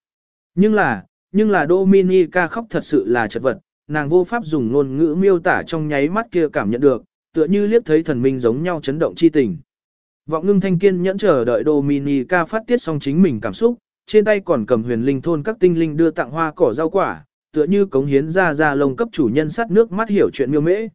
A: Nhưng là, nhưng là Dominica khóc thật sự là chật vật, nàng vô pháp dùng ngôn ngữ miêu tả trong nháy mắt kia cảm nhận được, tựa như liếc thấy thần minh giống nhau chấn động chi tình. Vọng ngưng thanh kiên nhẫn chờ đợi Dominica phát tiết xong chính mình cảm xúc, trên tay còn cầm huyền linh thôn các tinh linh đưa tặng hoa cỏ rau quả, tựa như cống hiến ra ra lông cấp chủ nhân sắt nước mắt hiểu chuyện miêu mễ.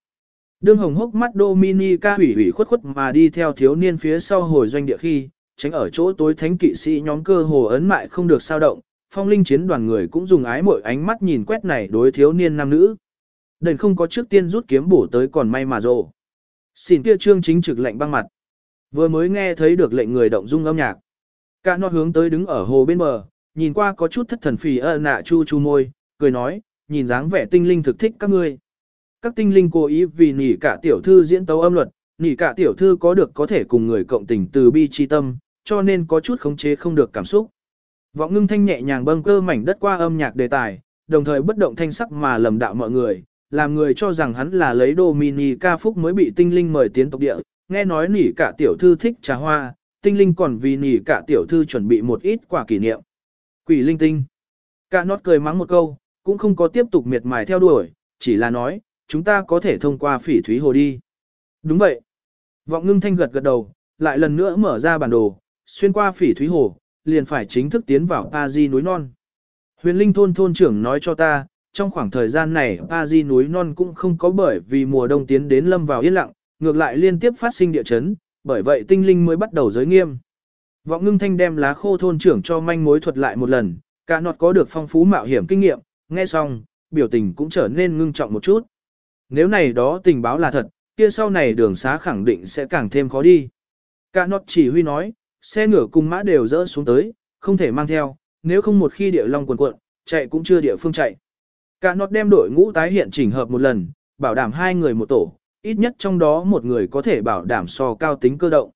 A: Đương hồng hốc mắt Dominica hủy hủy khuất khuất mà đi theo thiếu niên phía sau hồi doanh địa khi, tránh ở chỗ tối thánh kỵ sĩ nhóm cơ hồ ấn mại không được sao động, phong linh chiến đoàn người cũng dùng ái mội ánh mắt nhìn quét này đối thiếu niên nam nữ. Đền không có trước tiên rút kiếm bổ tới còn may mà rộ. Xin kia trương chính trực lệnh băng mặt. Vừa mới nghe thấy được lệnh người động dung âm nhạc. Cả nó hướng tới đứng ở hồ bên bờ, nhìn qua có chút thất thần phì ơ nạ chu chu môi, cười nói, nhìn dáng vẻ tinh linh thực thích các ngươi. Các tinh linh cố ý vì nỉ cả tiểu thư diễn tấu âm luật, nỉ cả tiểu thư có được có thể cùng người cộng tình từ bi chi tâm, cho nên có chút khống chế không được cảm xúc. Vọng ngưng thanh nhẹ nhàng bâng cơ mảnh đất qua âm nhạc đề tài, đồng thời bất động thanh sắc mà lầm đạo mọi người, làm người cho rằng hắn là lấy đồ mini ca phúc mới bị tinh linh mời tiến tộc địa, nghe nói nỉ cả tiểu thư thích trà hoa, tinh linh còn vì nỉ cả tiểu thư chuẩn bị một ít quả kỷ niệm. Quỷ linh tinh. Cả nót cười mắng một câu, cũng không có tiếp tục miệt mài theo đuổi, chỉ là nói, chúng ta có thể thông qua phỉ thúy hồ đi. Đúng vậy. Vọng ngưng thanh gật gật đầu, lại lần nữa mở ra bản đồ, xuyên qua phỉ thúy hồ, liền phải chính thức tiến vào Pa Di núi non. Huyền linh thôn thôn trưởng nói cho ta, trong khoảng thời gian này Pa Di núi non cũng không có bởi vì mùa đông tiến đến lâm vào yên lặng, ngược lại liên tiếp phát sinh địa chấn, bởi vậy tinh linh mới bắt đầu giới nghiêm. Vọng ngưng thanh đem lá khô thôn trưởng cho manh mối thuật lại một lần, cả nọt có được phong phú mạo hiểm kinh nghiệm, nghe xong, biểu tình cũng trở nên ngưng trọng một chút. Nếu này đó tình báo là thật, kia sau này đường xá khẳng định sẽ càng thêm khó đi. Cả nọt chỉ huy nói, xe ngựa cùng mã đều dỡ xuống tới, không thể mang theo, nếu không một khi địa long quần cuộn, chạy cũng chưa địa phương chạy. Cả nọt đem đội ngũ tái hiện chỉnh hợp một lần, bảo đảm hai người một tổ, ít nhất trong đó một người có thể bảo đảm so cao tính cơ động.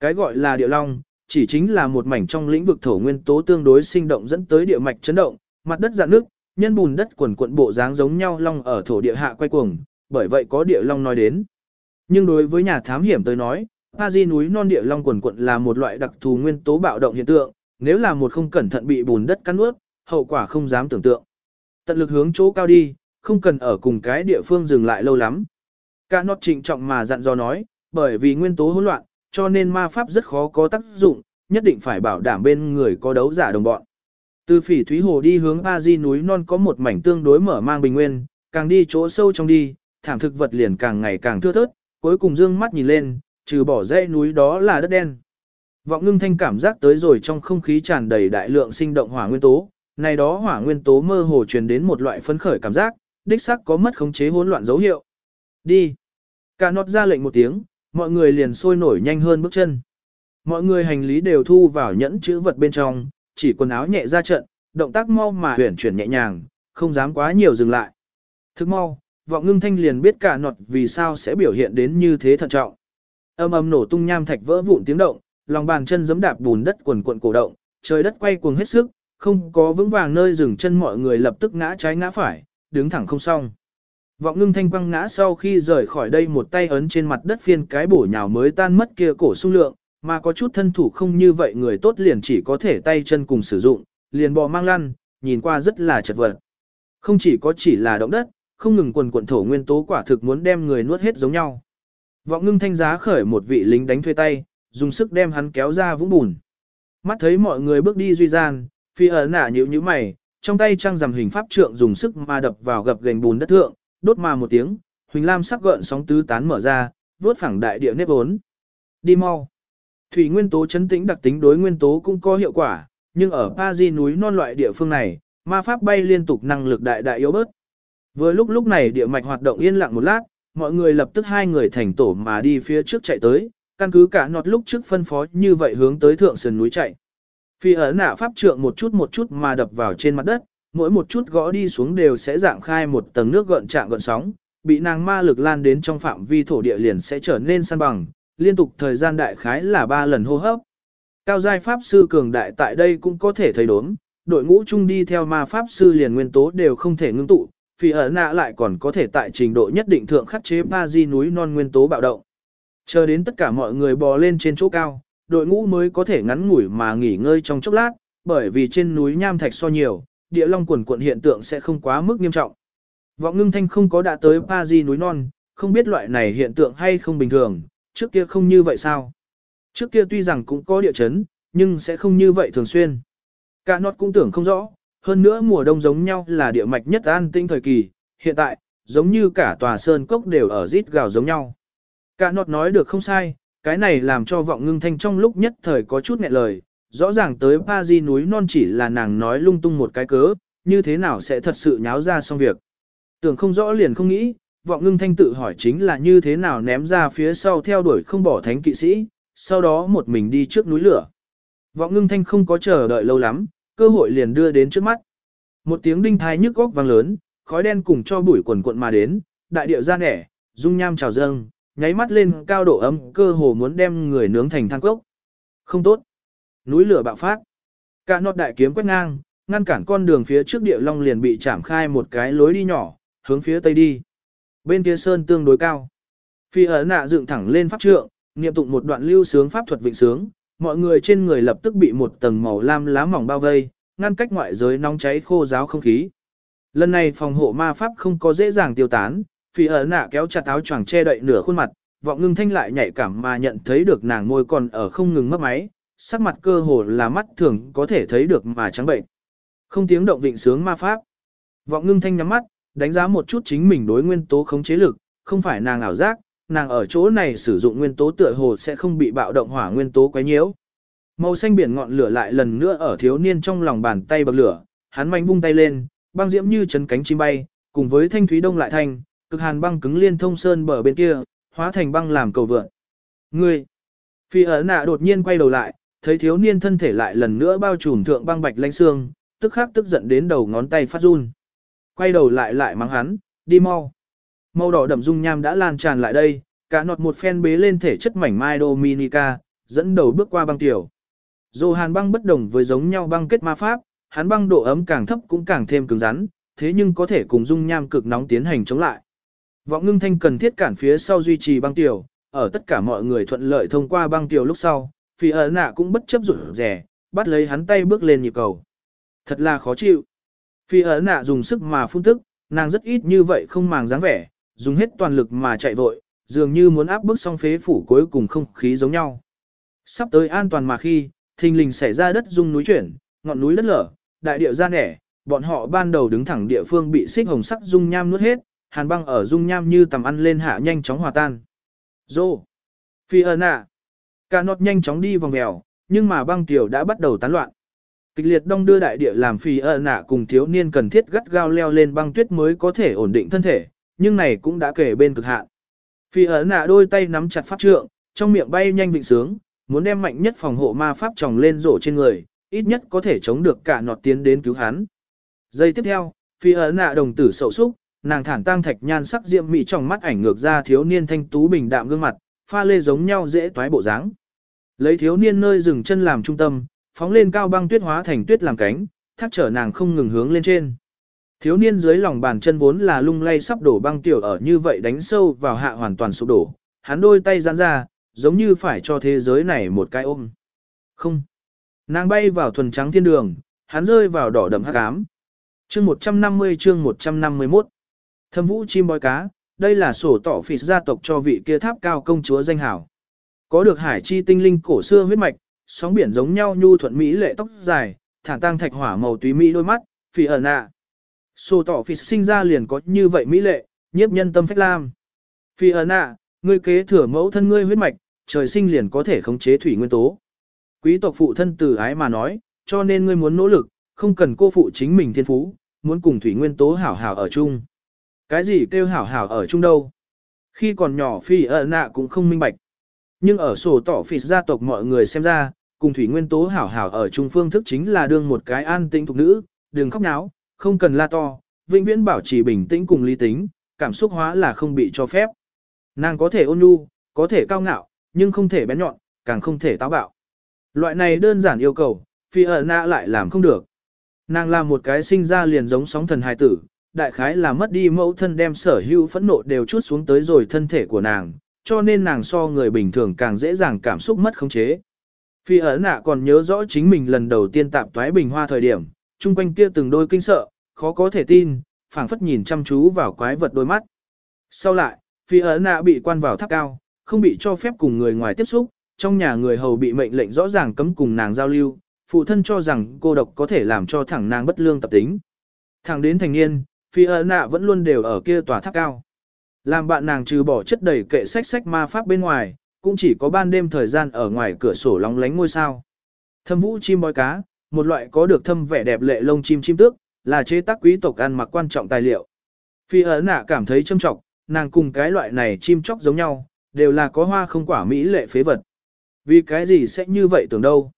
A: Cái gọi là địa long, chỉ chính là một mảnh trong lĩnh vực thổ nguyên tố tương đối sinh động dẫn tới địa mạch chấn động, mặt đất dạn nước, nhân bùn đất quần quận bộ dáng giống nhau long ở thổ địa hạ quay cuồng, bởi vậy có địa long nói đến. Nhưng đối với nhà thám hiểm tới nói, A Di núi non địa long quần quận là một loại đặc thù nguyên tố bạo động hiện tượng, nếu là một không cẩn thận bị bùn đất cắn ướt, hậu quả không dám tưởng tượng. Tận lực hướng chỗ cao đi, không cần ở cùng cái địa phương dừng lại lâu lắm. Cả nọt trịnh trọng mà dặn dò nói, bởi vì nguyên tố hỗn loạn, cho nên ma pháp rất khó có tác dụng, nhất định phải bảo đảm bên người có đấu giả đồng bọn. Từ phỉ thúy hồ đi hướng A Di núi non có một mảnh tương đối mở mang bình nguyên, càng đi chỗ sâu trong đi, thảm thực vật liền càng ngày càng thưa thớt, cuối cùng dương mắt nhìn lên, trừ bỏ dãy núi đó là đất đen. Vọng ngưng thanh cảm giác tới rồi trong không khí tràn đầy đại lượng sinh động hỏa nguyên tố, này đó hỏa nguyên tố mơ hồ truyền đến một loại phấn khởi cảm giác, đích xác có mất khống chế hỗn loạn dấu hiệu. Đi. Cả nọt ra lệnh một tiếng, mọi người liền sôi nổi nhanh hơn bước chân. Mọi người hành lý đều thu vào nhẫn chữ vật bên trong, chỉ quần áo nhẹ ra trận, động tác mau mà huyển chuyển nhẹ nhàng, không dám quá nhiều dừng lại. Thức mau, vọng ngưng thanh liền biết cả nọt vì sao sẽ biểu hiện đến như thế thận trọng. Âm ầm nổ tung nham thạch vỡ vụn tiếng động, lòng bàn chân giẫm đạp bùn đất quần quần cổ động, trời đất quay cuồng hết sức, không có vững vàng nơi dừng chân mọi người lập tức ngã trái ngã phải, đứng thẳng không xong. Vọng ngưng thanh quăng ngã sau khi rời khỏi đây một tay ấn trên mặt đất phiên cái bổ nhào mới tan mất kia cổ sung lượng, mà có chút thân thủ không như vậy người tốt liền chỉ có thể tay chân cùng sử dụng, liền bò mang lăn, nhìn qua rất là chật vật. Không chỉ có chỉ là động đất, không ngừng quần quần thổ nguyên tố quả thực muốn đem người nuốt hết giống nhau. Vọng ngưng thanh giá khởi một vị lính đánh thuê tay, dùng sức đem hắn kéo ra vũng bùn. Mắt thấy mọi người bước đi duy gian, phi ở nả nhữ như mày, trong tay trang rằm hình pháp trượng dùng sức mà đập vào gập gành bùn đất thượng, đốt mà một tiếng, huỳnh lam sắc gợn sóng tứ tán mở ra, vớt phẳng đại địa nếp ốn. Đi mau. Thủy nguyên tố chấn tĩnh đặc tính đối nguyên tố cũng có hiệu quả, nhưng ở Pa Di núi non loại địa phương này, ma pháp bay liên tục năng lực đại đại yếu bớt. Vừa lúc lúc này địa mạch hoạt động yên lặng một lát, mọi người lập tức hai người thành tổ mà đi phía trước chạy tới, căn cứ cả nọt lúc trước phân phó như vậy hướng tới thượng sườn núi chạy. Phi ấn nạ pháp trượng một chút một chút mà đập vào trên mặt đất, mỗi một chút gõ đi xuống đều sẽ dạng khai một tầng nước gợn trạng gợn sóng, bị nàng ma lực lan đến trong phạm vi thổ địa liền sẽ trở nên san bằng, liên tục thời gian đại khái là 3 lần hô hấp. Cao giai pháp sư cường đại tại đây cũng có thể thấy đốm, đội ngũ chung đi theo ma pháp sư liền nguyên tố đều không thể ngưng tụ, phi ở nạ lại còn có thể tại trình độ nhất định thượng khắc chế ba di núi non nguyên tố bạo động. Chờ đến tất cả mọi người bò lên trên chỗ cao, đội ngũ mới có thể ngắn ngủi mà nghỉ ngơi trong chốc lát, bởi vì trên núi nham thạch so nhiều, địa long quần quận hiện tượng sẽ không quá mức nghiêm trọng. Vọng ngưng thanh không có đã tới ba di núi non, không biết loại này hiện tượng hay không bình thường, trước kia không như vậy sao? Trước kia tuy rằng cũng có địa chấn, nhưng sẽ không như vậy thường xuyên. Cả nọt cũng tưởng không rõ, hơn nữa mùa đông giống nhau là địa mạch nhất an tinh thời kỳ, hiện tại, giống như cả tòa sơn cốc đều ở rít gào giống nhau. Cả nọt nói được không sai, cái này làm cho vọng ngưng thanh trong lúc nhất thời có chút nghẹn lời, rõ ràng tới ba Di núi non chỉ là nàng nói lung tung một cái cớ, như thế nào sẽ thật sự nháo ra xong việc. Tưởng không rõ liền không nghĩ, vọng ngưng thanh tự hỏi chính là như thế nào ném ra phía sau theo đuổi không bỏ thánh kỵ sĩ, sau đó một mình đi trước núi lửa. Vọng ngưng thanh không có chờ đợi lâu lắm, cơ hội liền đưa đến trước mắt. Một tiếng đinh thai nhức góc vang lớn, khói đen cùng cho bụi quần cuộn mà đến, đại điệu ra nẻ, dung nham trào dâng, nháy mắt lên cao độ ấm cơ hồ muốn đem người nướng thành than cốc. Không tốt. Núi lửa bạo phát. Cả nọt đại kiếm quét ngang, ngăn cản con đường phía trước địa long liền bị chạm khai một cái lối đi nhỏ, hướng phía tây đi. Bên kia sơn tương đối cao. Phi ở nạ dựng thẳng lên pháp trượng, niệm tụng một đoạn lưu sướng pháp thuật vịnh sướng, mọi người trên người lập tức bị một tầng màu lam lá mỏng bao vây, ngăn cách ngoại giới nóng cháy khô giáo không khí. Lần này phòng hộ ma pháp không có dễ dàng tiêu tán, phi ở nạ kéo chặt áo choàng che đậy nửa khuôn mặt, vọng ngưng thanh lại nhạy cảm mà nhận thấy được nàng môi còn ở không ngừng mất máy, sắc mặt cơ hồ là mắt thường có thể thấy được mà trắng bệnh. Không tiếng động vịnh sướng ma pháp. Vọng ngưng thanh nhắm mắt, đánh giá một chút chính mình đối nguyên tố khống chế lực, không phải nàng ảo giác, nàng ở chỗ này sử dụng nguyên tố tựa hồ sẽ không bị bạo động hỏa nguyên tố quấy nhiễu. Màu xanh biển ngọn lửa lại lần nữa ở thiếu niên trong lòng bàn tay bật lửa, hắn mạnh vung tay lên, băng diễm như chấn cánh chim bay, cùng với thanh thúy đông lại thành, cực hàn băng cứng liên thông sơn bờ bên kia, hóa thành băng làm cầu vượn. Ngươi! Phi ở nạ đột nhiên quay đầu lại, thấy thiếu niên thân thể lại lần nữa bao trùm thượng băng bạch lanh xương, tức khắc tức giận đến đầu ngón tay phát run. Quay đầu lại lại mắng hắn, đi mau. Màu đỏ đậm dung nham đã lan tràn lại đây, cả nọt một phen bế lên thể chất mảnh mai Dominica, dẫn đầu bước qua băng tiểu. Dù hàn băng bất đồng với giống nhau băng kết ma pháp, hắn băng độ ấm càng thấp cũng càng thêm cứng rắn, thế nhưng có thể cùng dung nham cực nóng tiến hành chống lại. Vọng ngưng thanh cần thiết cản phía sau duy trì băng tiểu, ở tất cả mọi người thuận lợi thông qua băng tiểu lúc sau, phi ở nạ cũng bất chấp rủi rẻ, bắt lấy hắn tay bước lên nhịp cầu. Thật là khó chịu. Phi ở nạ dùng sức mà phun tức, nàng rất ít như vậy không màng dáng vẻ, dùng hết toàn lực mà chạy vội, dường như muốn áp bức xong phế phủ cuối cùng không khí giống nhau. Sắp tới an toàn mà khi, thình lình xảy ra đất rung núi chuyển, ngọn núi đất lở, đại địa ra nẻ, bọn họ ban đầu đứng thẳng địa phương bị xích hồng sắc dung nham nuốt hết, hàn băng ở dung nham như tầm ăn lên hạ nhanh chóng hòa tan. Dô! Phi ơn à! Cả nọt nhanh chóng đi vòng mèo, nhưng mà băng tiểu đã bắt đầu tán loạn. Kịch liệt đông đưa đại địa làm phi ơn ạ cùng thiếu niên cần thiết gắt gao leo lên băng tuyết mới có thể ổn định thân thể, nhưng này cũng đã kể bên cực hạn. Phi ơn nạ đôi tay nắm chặt pháp trượng, trong miệng bay nhanh vịnh sướng, muốn đem mạnh nhất phòng hộ ma pháp tròng lên rổ trên người, ít nhất có thể chống được cả nọt tiến đến cứu hắn. Giây tiếp theo, phi ấn nạ đồng tử sầu xúc, nàng thản tăng thạch nhan sắc diệm mị trong mắt ảnh ngược ra thiếu niên thanh tú bình đạm gương mặt, pha lê giống nhau dễ toái bộ dáng. Lấy thiếu niên nơi dừng chân làm trung tâm, phóng lên cao băng tuyết hóa thành tuyết làm cánh, thác trở nàng không ngừng hướng lên trên. Thiếu niên dưới lòng bàn chân vốn là lung lay sắp đổ băng tiểu ở như vậy đánh sâu vào hạ hoàn toàn sụp đổ, hắn đôi tay giãn ra, giống như phải cho thế giới này một cái ôm. Không. Nàng bay vào thuần trắng thiên đường, hắn rơi vào đỏ đậm hắc ám. Chương 150 chương 151 Thâm vũ chim bói cá, đây là sổ tỏ phỉ gia tộc cho vị kia tháp cao công chúa danh hảo. Có được hải chi tinh linh cổ xưa huyết mạch, sóng biển giống nhau nhu thuận mỹ lệ tóc dài, thản tăng thạch hỏa màu túy mỹ đôi mắt, phỉ ẩn ạ. Sô tỏ phi sinh ra liền có như vậy mỹ lệ, nhiếp nhân tâm phách lam. Phi ẩn ạ, ngươi kế thừa mẫu thân ngươi huyết mạch, trời sinh liền có thể khống chế thủy nguyên tố. Quý tộc phụ thân từ ái mà nói, cho nên ngươi muốn nỗ lực, không cần cô phụ chính mình thiên phú, muốn cùng thủy nguyên tố hảo hảo ở chung. Cái gì kêu hảo hảo ở chung đâu? Khi còn nhỏ phi ở ạ cũng không minh bạch. Nhưng ở sổ tỏ phi gia tộc mọi người xem ra, cùng thủy nguyên tố hảo hảo ở chung phương thức chính là đương một cái an tĩnh thuộc nữ, đừng khóc náo, không cần la to, vĩnh viễn bảo trì bình tĩnh cùng lý tính, cảm xúc hóa là không bị cho phép. Nàng có thể ôn nhu, có thể cao ngạo, nhưng không thể bén nhọn, càng không thể táo bạo. Loại này đơn giản yêu cầu, phi ở nạ lại làm không được. Nàng là một cái sinh ra liền giống sóng thần hài tử, đại khái là mất đi mẫu thân đem sở hữu phẫn nộ đều chút xuống tới rồi thân thể của nàng, cho nên nàng so người bình thường càng dễ dàng cảm xúc mất khống chế. Phi ở nạ còn nhớ rõ chính mình lần đầu tiên tạp toái bình hoa thời điểm, chung quanh kia từng đôi kinh sợ, khó có thể tin, phảng phất nhìn chăm chú vào quái vật đôi mắt. Sau lại, phi ở nạ bị quan vào tháp cao, không bị cho phép cùng người ngoài tiếp xúc, trong nhà người hầu bị mệnh lệnh rõ ràng cấm cùng nàng giao lưu, phụ thân cho rằng cô độc có thể làm cho thẳng nàng bất lương tập tính. Thẳng đến thành niên, phi ấn nạ vẫn luôn đều ở kia tòa tháp cao. Làm bạn nàng trừ bỏ chất đầy kệ sách sách ma pháp bên ngoài, cũng chỉ có ban đêm thời gian ở ngoài cửa sổ lóng lánh ngôi sao. Thâm vũ chim bói cá, một loại có được thâm vẻ đẹp lệ lông chim chim tước, là chế tác quý tộc ăn mặc quan trọng tài liệu. Phi ẩn nạ cảm thấy châm trọng, nàng cùng cái loại này chim chóc giống nhau, đều là có hoa không quả mỹ lệ phế vật. Vì cái gì sẽ như vậy tưởng đâu?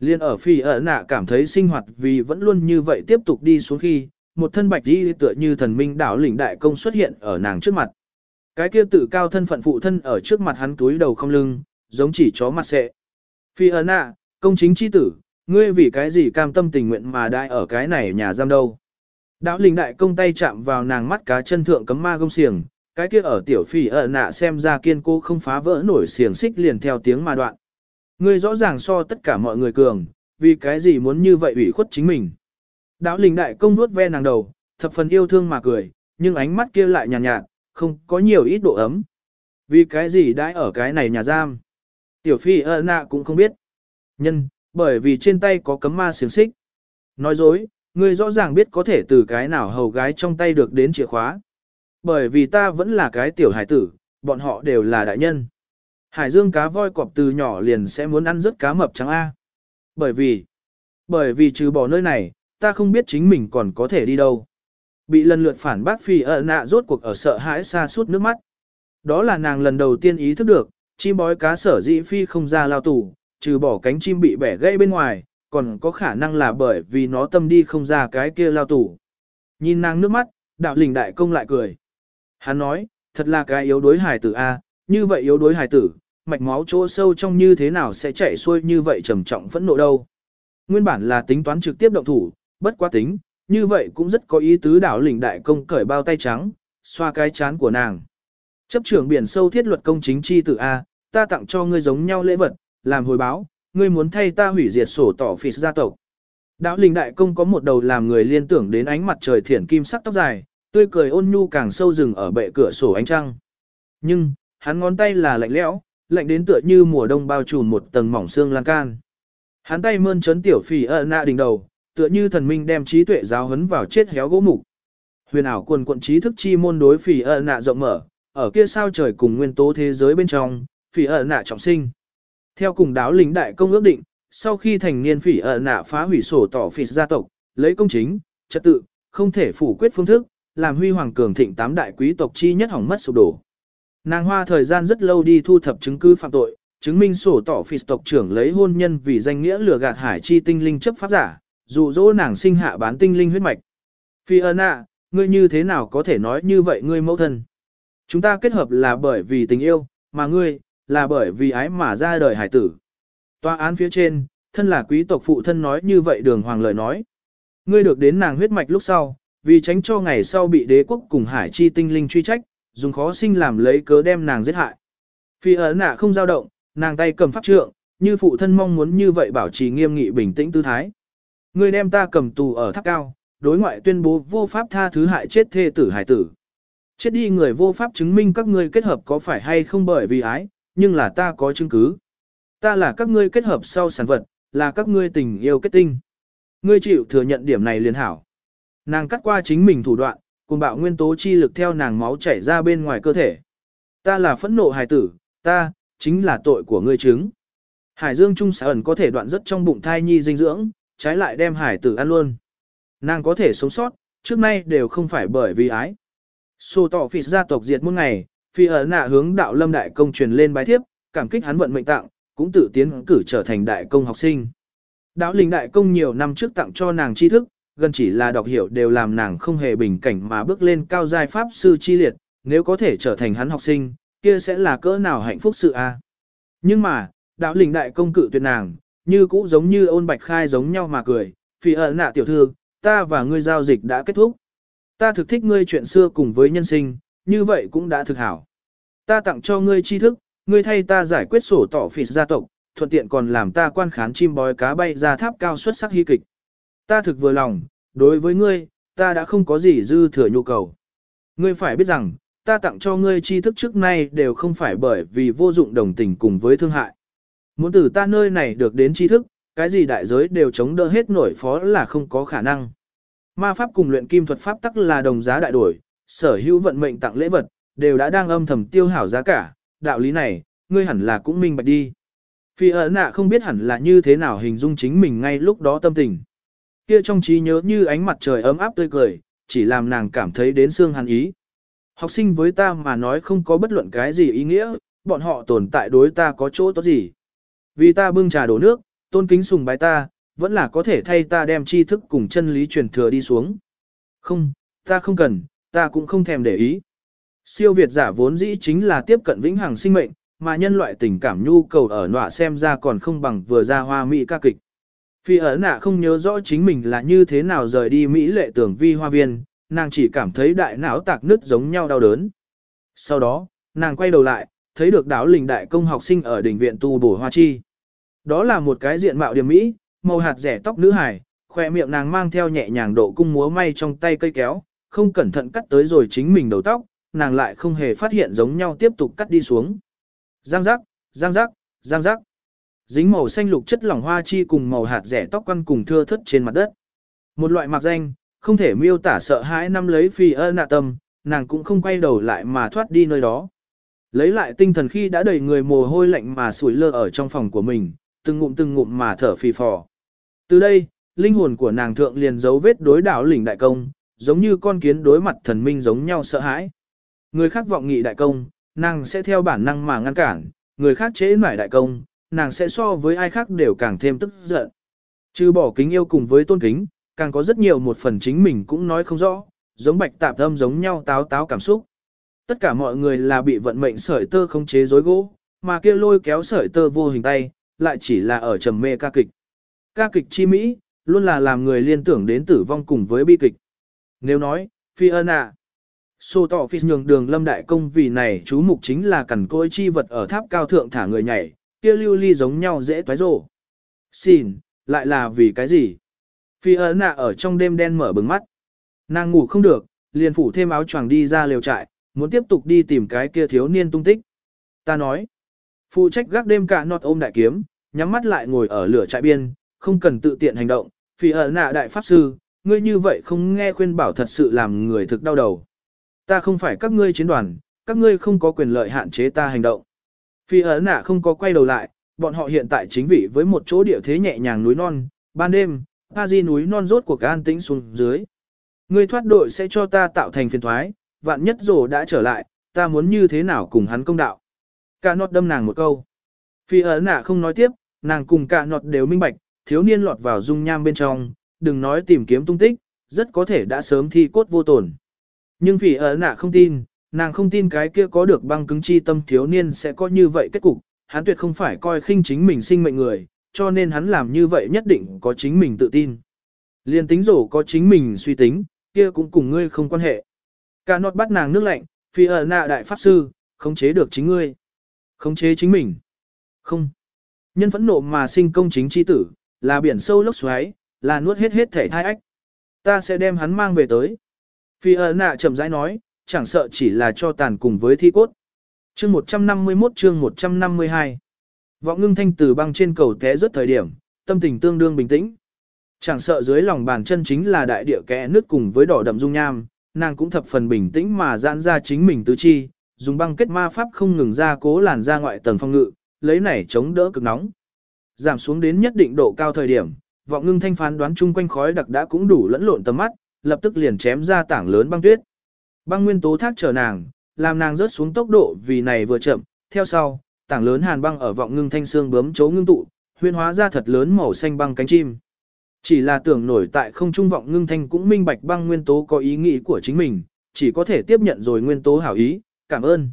A: Liên ở phi ẩn nạ cảm thấy sinh hoạt vì vẫn luôn như vậy tiếp tục đi xuống khi, một thân bạch đi tựa như thần minh đảo lĩnh đại công xuất hiện ở nàng trước mặt. Cái kia tự cao thân phận phụ thân ở trước mặt hắn túi đầu không lưng, giống chỉ chó mặt sệ. Phi ẩn nạ, công chính chi tử, ngươi vì cái gì cam tâm tình nguyện mà đại ở cái này nhà giam đâu. Đạo linh đại công tay chạm vào nàng mắt cá chân thượng cấm ma gông xiềng, cái kia ở tiểu phi ở nạ xem ra kiên cố không phá vỡ nổi xiềng xích liền theo tiếng mà đoạn. Ngươi rõ ràng so tất cả mọi người cường, vì cái gì muốn như vậy ủy khuất chính mình. Đạo linh đại công nuốt ve nàng đầu, thập phần yêu thương mà cười, nhưng ánh mắt kia lại nhàn nhạt, nhạt, không có nhiều ít độ ấm. Vì cái gì đãi ở cái này nhà giam? Tiểu phi ở nạ cũng không biết. Nhân, bởi vì trên tay có cấm ma xiềng xích. Nói dối, ngươi rõ ràng biết có thể từ cái nào hầu gái trong tay được đến chìa khóa. Bởi vì ta vẫn là cái tiểu hải tử, bọn họ đều là đại nhân. Hải dương cá voi cọp từ nhỏ liền sẽ muốn ăn rất cá mập trắng A. Bởi vì, bởi vì trừ bỏ nơi này, ta không biết chính mình còn có thể đi đâu. Bị lần lượt phản bác phi ở nạ rốt cuộc ở sợ hãi xa suốt nước mắt. Đó là nàng lần đầu tiên ý thức được, chim bói cá sở dĩ phi không ra lao tù, trừ bỏ cánh chim bị bẻ gãy bên ngoài, còn có khả năng là bởi vì nó tâm đi không ra cái kia lao tủ. Nhìn nàng nước mắt, đạo lình đại công lại cười. Hắn nói, thật là cái yếu đối hài tử A, như vậy yếu đối hài tử, mạch máu chỗ sâu trong như thế nào sẽ chảy xuôi như vậy trầm trọng phẫn nộ đâu. Nguyên bản là tính toán trực tiếp động thủ, bất quá tính, như vậy cũng rất có ý tứ đảo lình đại công cởi bao tay trắng, xoa cái chán của nàng. Chấp trưởng biển sâu thiết luật công chính chi tử A, ta tặng cho ngươi giống nhau lễ vật, làm hồi báo, ngươi muốn thay ta hủy diệt sổ tỏ phỉ gia tộc. Đạo linh đại công có một đầu làm người liên tưởng đến ánh mặt trời thiển kim sắc tóc dài, tươi cười ôn nhu càng sâu rừng ở bệ cửa sổ ánh trăng. Nhưng, hắn ngón tay là lạnh lẽo, lạnh đến tựa như mùa đông bao trùm một tầng mỏng xương lan can. Hắn tay mơn trấn tiểu phỉ ở nạ đỉnh đầu, tựa như thần minh đem trí tuệ giáo hấn vào chết héo gỗ mục. Huyền ảo quần quận trí thức chi môn đối phỉ ở nạ rộng mở, ở kia sao trời cùng nguyên tố thế giới bên trong, phỉ ở nạ trọng sinh. Theo cùng đáo lính đại công ước định, sau khi thành niên phỉ ở nạ phá hủy sổ tỏ phỉ gia tộc, lấy công chính, trật tự, không thể phủ quyết phương thức, làm huy hoàng cường thịnh tám đại quý tộc chi nhất hỏng mất sụp đổ. Nàng hoa thời gian rất lâu đi thu thập chứng cứ phạm tội, chứng minh sổ tỏ phỉ tộc trưởng lấy hôn nhân vì danh nghĩa lừa gạt hải chi tinh linh chấp pháp giả, dụ dỗ nàng sinh hạ bán tinh linh huyết mạch. Phi ơn ạ, ngươi như thế nào có thể nói như vậy ngươi mẫu thân? Chúng ta kết hợp là bởi vì tình yêu, mà ngươi, là bởi vì ái mà ra đời hải tử. Tòa án phía trên, thân là quý tộc phụ thân nói như vậy đường hoàng lời nói. Ngươi được đến nàng huyết mạch lúc sau, vì tránh cho ngày sau bị đế quốc cùng hải chi tinh linh truy trách, dùng khó sinh làm lấy cớ đem nàng giết hại. Phi ấn nạ không dao động, nàng tay cầm pháp trượng, như phụ thân mong muốn như vậy bảo trì nghiêm nghị bình tĩnh tư thái. Ngươi đem ta cầm tù ở tháp cao, đối ngoại tuyên bố vô pháp tha thứ hại chết thê tử hải tử. Chết đi người vô pháp chứng minh các ngươi kết hợp có phải hay không bởi vì ái, nhưng là ta có chứng cứ. Ta là các ngươi kết hợp sau sản vật, là các ngươi tình yêu kết tinh. Ngươi chịu thừa nhận điểm này liền hảo. Nàng cắt qua chính mình thủ đoạn, cùng bạo nguyên tố chi lực theo nàng máu chảy ra bên ngoài cơ thể. Ta là phẫn nộ hài tử, ta, chính là tội của ngươi chứng. Hải dương trung xã ẩn có thể đoạn rất trong bụng thai nhi dinh dưỡng, trái lại đem hải tử ăn luôn. Nàng có thể sống sót, trước nay đều không phải bởi vì ái. Sô tỏ phì gia tộc diệt muôn ngày, phi ở nạ hướng đạo lâm đại công truyền lên bài thiếp, cảm kích hắn vận mệnh tặng, cũng tự tiến cử trở thành đại công học sinh. Đạo linh đại công nhiều năm trước tặng cho nàng tri thức, gần chỉ là đọc hiểu đều làm nàng không hề bình cảnh mà bước lên cao giai pháp sư chi liệt, nếu có thể trở thành hắn học sinh, kia sẽ là cỡ nào hạnh phúc sự a. À? Nhưng mà, đạo linh đại công cự tuyệt nàng, như cũ giống như ôn bạch khai giống nhau mà cười, phi ở nạ tiểu thư, ta và ngươi giao dịch đã kết thúc. Ta thực thích ngươi chuyện xưa cùng với nhân sinh, như vậy cũng đã thực hảo. Ta tặng cho ngươi tri thức, ngươi thay ta giải quyết sổ tỏ phỉ gia tộc, thuận tiện còn làm ta quan khán chim bói cá bay ra tháp cao xuất sắc hy kịch. Ta thực vừa lòng, đối với ngươi, ta đã không có gì dư thừa nhu cầu. Ngươi phải biết rằng, ta tặng cho ngươi tri thức trước nay đều không phải bởi vì vô dụng đồng tình cùng với thương hại. Muốn từ ta nơi này được đến tri thức, cái gì đại giới đều chống đỡ hết nổi phó là không có khả năng. ma pháp cùng luyện kim thuật pháp tắc là đồng giá đại đổi, sở hữu vận mệnh tặng lễ vật, đều đã đang âm thầm tiêu hảo giá cả, đạo lý này, ngươi hẳn là cũng minh bạch đi. Phi ẩn nạ không biết hẳn là như thế nào hình dung chính mình ngay lúc đó tâm tình. Kia trong trí nhớ như ánh mặt trời ấm áp tươi cười, chỉ làm nàng cảm thấy đến xương hàn ý. Học sinh với ta mà nói không có bất luận cái gì ý nghĩa, bọn họ tồn tại đối ta có chỗ tốt gì. Vì ta bưng trà đổ nước, tôn kính sùng bái ta, vẫn là có thể thay ta đem tri thức cùng chân lý truyền thừa đi xuống. Không, ta không cần, ta cũng không thèm để ý. Siêu Việt giả vốn dĩ chính là tiếp cận vĩnh hằng sinh mệnh, mà nhân loại tình cảm nhu cầu ở nọa xem ra còn không bằng vừa ra hoa mỹ ca kịch. Phi ở nạ không nhớ rõ chính mình là như thế nào rời đi Mỹ lệ tưởng vi hoa viên, nàng chỉ cảm thấy đại não tạc nứt giống nhau đau đớn. Sau đó, nàng quay đầu lại, thấy được đảo lình đại công học sinh ở đỉnh viện tu bổ hoa chi. Đó là một cái diện mạo điểm mỹ, màu hạt rẻ tóc nữ hài, khoe miệng nàng mang theo nhẹ nhàng độ cung múa may trong tay cây kéo, không cẩn thận cắt tới rồi chính mình đầu tóc, nàng lại không hề phát hiện giống nhau tiếp tục cắt đi xuống. Giang giác, giang giác, giang giác. Dính màu xanh lục chất lỏng hoa chi cùng màu hạt rẻ tóc quăn cùng thưa thất trên mặt đất. Một loại mặc danh, không thể miêu tả sợ hãi năm lấy phi ơ nạ tâm, nàng cũng không quay đầu lại mà thoát đi nơi đó. Lấy lại tinh thần khi đã đầy người mồ hôi lạnh mà sủi lơ ở trong phòng của mình, từng ngụm từng ngụm mà thở phì phò. Từ đây, linh hồn của nàng thượng liền dấu vết đối đảo lĩnh đại công, giống như con kiến đối mặt thần minh giống nhau sợ hãi. Người khác vọng nghị đại công, nàng sẽ theo bản năng mà ngăn cản, người khác chế nải đại công, nàng sẽ so với ai khác đều càng thêm tức giận. Trừ bỏ kính yêu cùng với tôn kính, càng có rất nhiều một phần chính mình cũng nói không rõ, giống bạch tạp âm giống nhau táo táo cảm xúc. Tất cả mọi người là bị vận mệnh sợi tơ không chế rối gỗ, mà kia lôi kéo sợi tơ vô hình tay, lại chỉ là ở trầm mê ca kịch. Ca kịch chi Mỹ, luôn là làm người liên tưởng đến tử vong cùng với bi kịch. Nếu nói, phi ơn ạ, Sô tỏ phi nhường đường lâm đại công vì này chú mục chính là cẩn côi chi vật ở tháp cao thượng thả người nhảy, kia lưu ly giống nhau dễ toái rổ. Xin, lại là vì cái gì? Phi ấn ạ ở trong đêm đen mở bừng mắt. Nàng ngủ không được, liền phủ thêm áo choàng đi ra lều trại, muốn tiếp tục đi tìm cái kia thiếu niên tung tích. Ta nói, phụ trách gác đêm cả nọt ôm đại kiếm, nhắm mắt lại ngồi ở lửa trại biên, không cần tự tiện hành động, phi ấn nạ đại pháp sư, ngươi như vậy không nghe khuyên bảo thật sự làm người thực đau đầu. Ta không phải các ngươi chiến đoàn, các ngươi không có quyền lợi hạn chế ta hành động. Phi ấn nạ không có quay đầu lại, bọn họ hiện tại chính vị với một chỗ địa thế nhẹ nhàng núi non, ban đêm, A Di núi non rốt cuộc an tĩnh xuống dưới. Ngươi thoát đội sẽ cho ta tạo thành phiền thoái, vạn nhất rồ đã trở lại, ta muốn như thế nào cùng hắn công đạo. Cả nọt đâm nàng một câu. Phi ấn nạ không nói tiếp, nàng cùng cả nọt đều minh bạch, thiếu niên lọt vào dung nham bên trong, đừng nói tìm kiếm tung tích, rất có thể đã sớm thi cốt vô tổn. Nhưng vì Ở nạ không tin, nàng không tin cái kia có được băng cứng chi tâm thiếu niên sẽ có như vậy kết cục, hắn tuyệt không phải coi khinh chính mình sinh mệnh người, cho nên hắn làm như vậy nhất định có chính mình tự tin. Liên tính rổ có chính mình suy tính, kia cũng cùng ngươi không quan hệ. Cả nọt bắt nàng nước lạnh, phi ở nạ đại pháp sư, khống chế được chính ngươi. Khống chế chính mình. Không. Nhân phẫn nộ mà sinh công chính chi tử, là biển sâu lốc xoáy, là nuốt hết hết thể thai ách. Ta sẽ đem hắn mang về tới. Phi ơ nạ chậm rãi nói, chẳng sợ chỉ là cho tàn cùng với thi cốt. Chương 151 chương 152 Vọng ngưng thanh từ băng trên cầu té rất thời điểm, tâm tình tương đương bình tĩnh. Chẳng sợ dưới lòng bàn chân chính là đại địa kẽ nước cùng với đỏ đậm dung nham, nàng cũng thập phần bình tĩnh mà giãn ra chính mình tứ chi, dùng băng kết ma pháp không ngừng ra cố làn ra ngoại tầng phong ngự, lấy này chống đỡ cực nóng. Giảm xuống đến nhất định độ cao thời điểm, vọng ngưng thanh phán đoán chung quanh khói đặc đã cũng đủ lẫn lộn tầm mắt, lập tức liền chém ra tảng lớn băng tuyết. Băng nguyên tố thác trở nàng, làm nàng rớt xuống tốc độ vì này vừa chậm, theo sau, tảng lớn hàn băng ở vọng ngưng thanh xương bướm chấu ngưng tụ, huyên hóa ra thật lớn màu xanh băng cánh chim. Chỉ là tưởng nổi tại không trung vọng ngưng thanh cũng minh bạch băng nguyên tố có ý nghĩ của chính mình, chỉ có thể tiếp nhận rồi nguyên tố hảo ý, cảm ơn.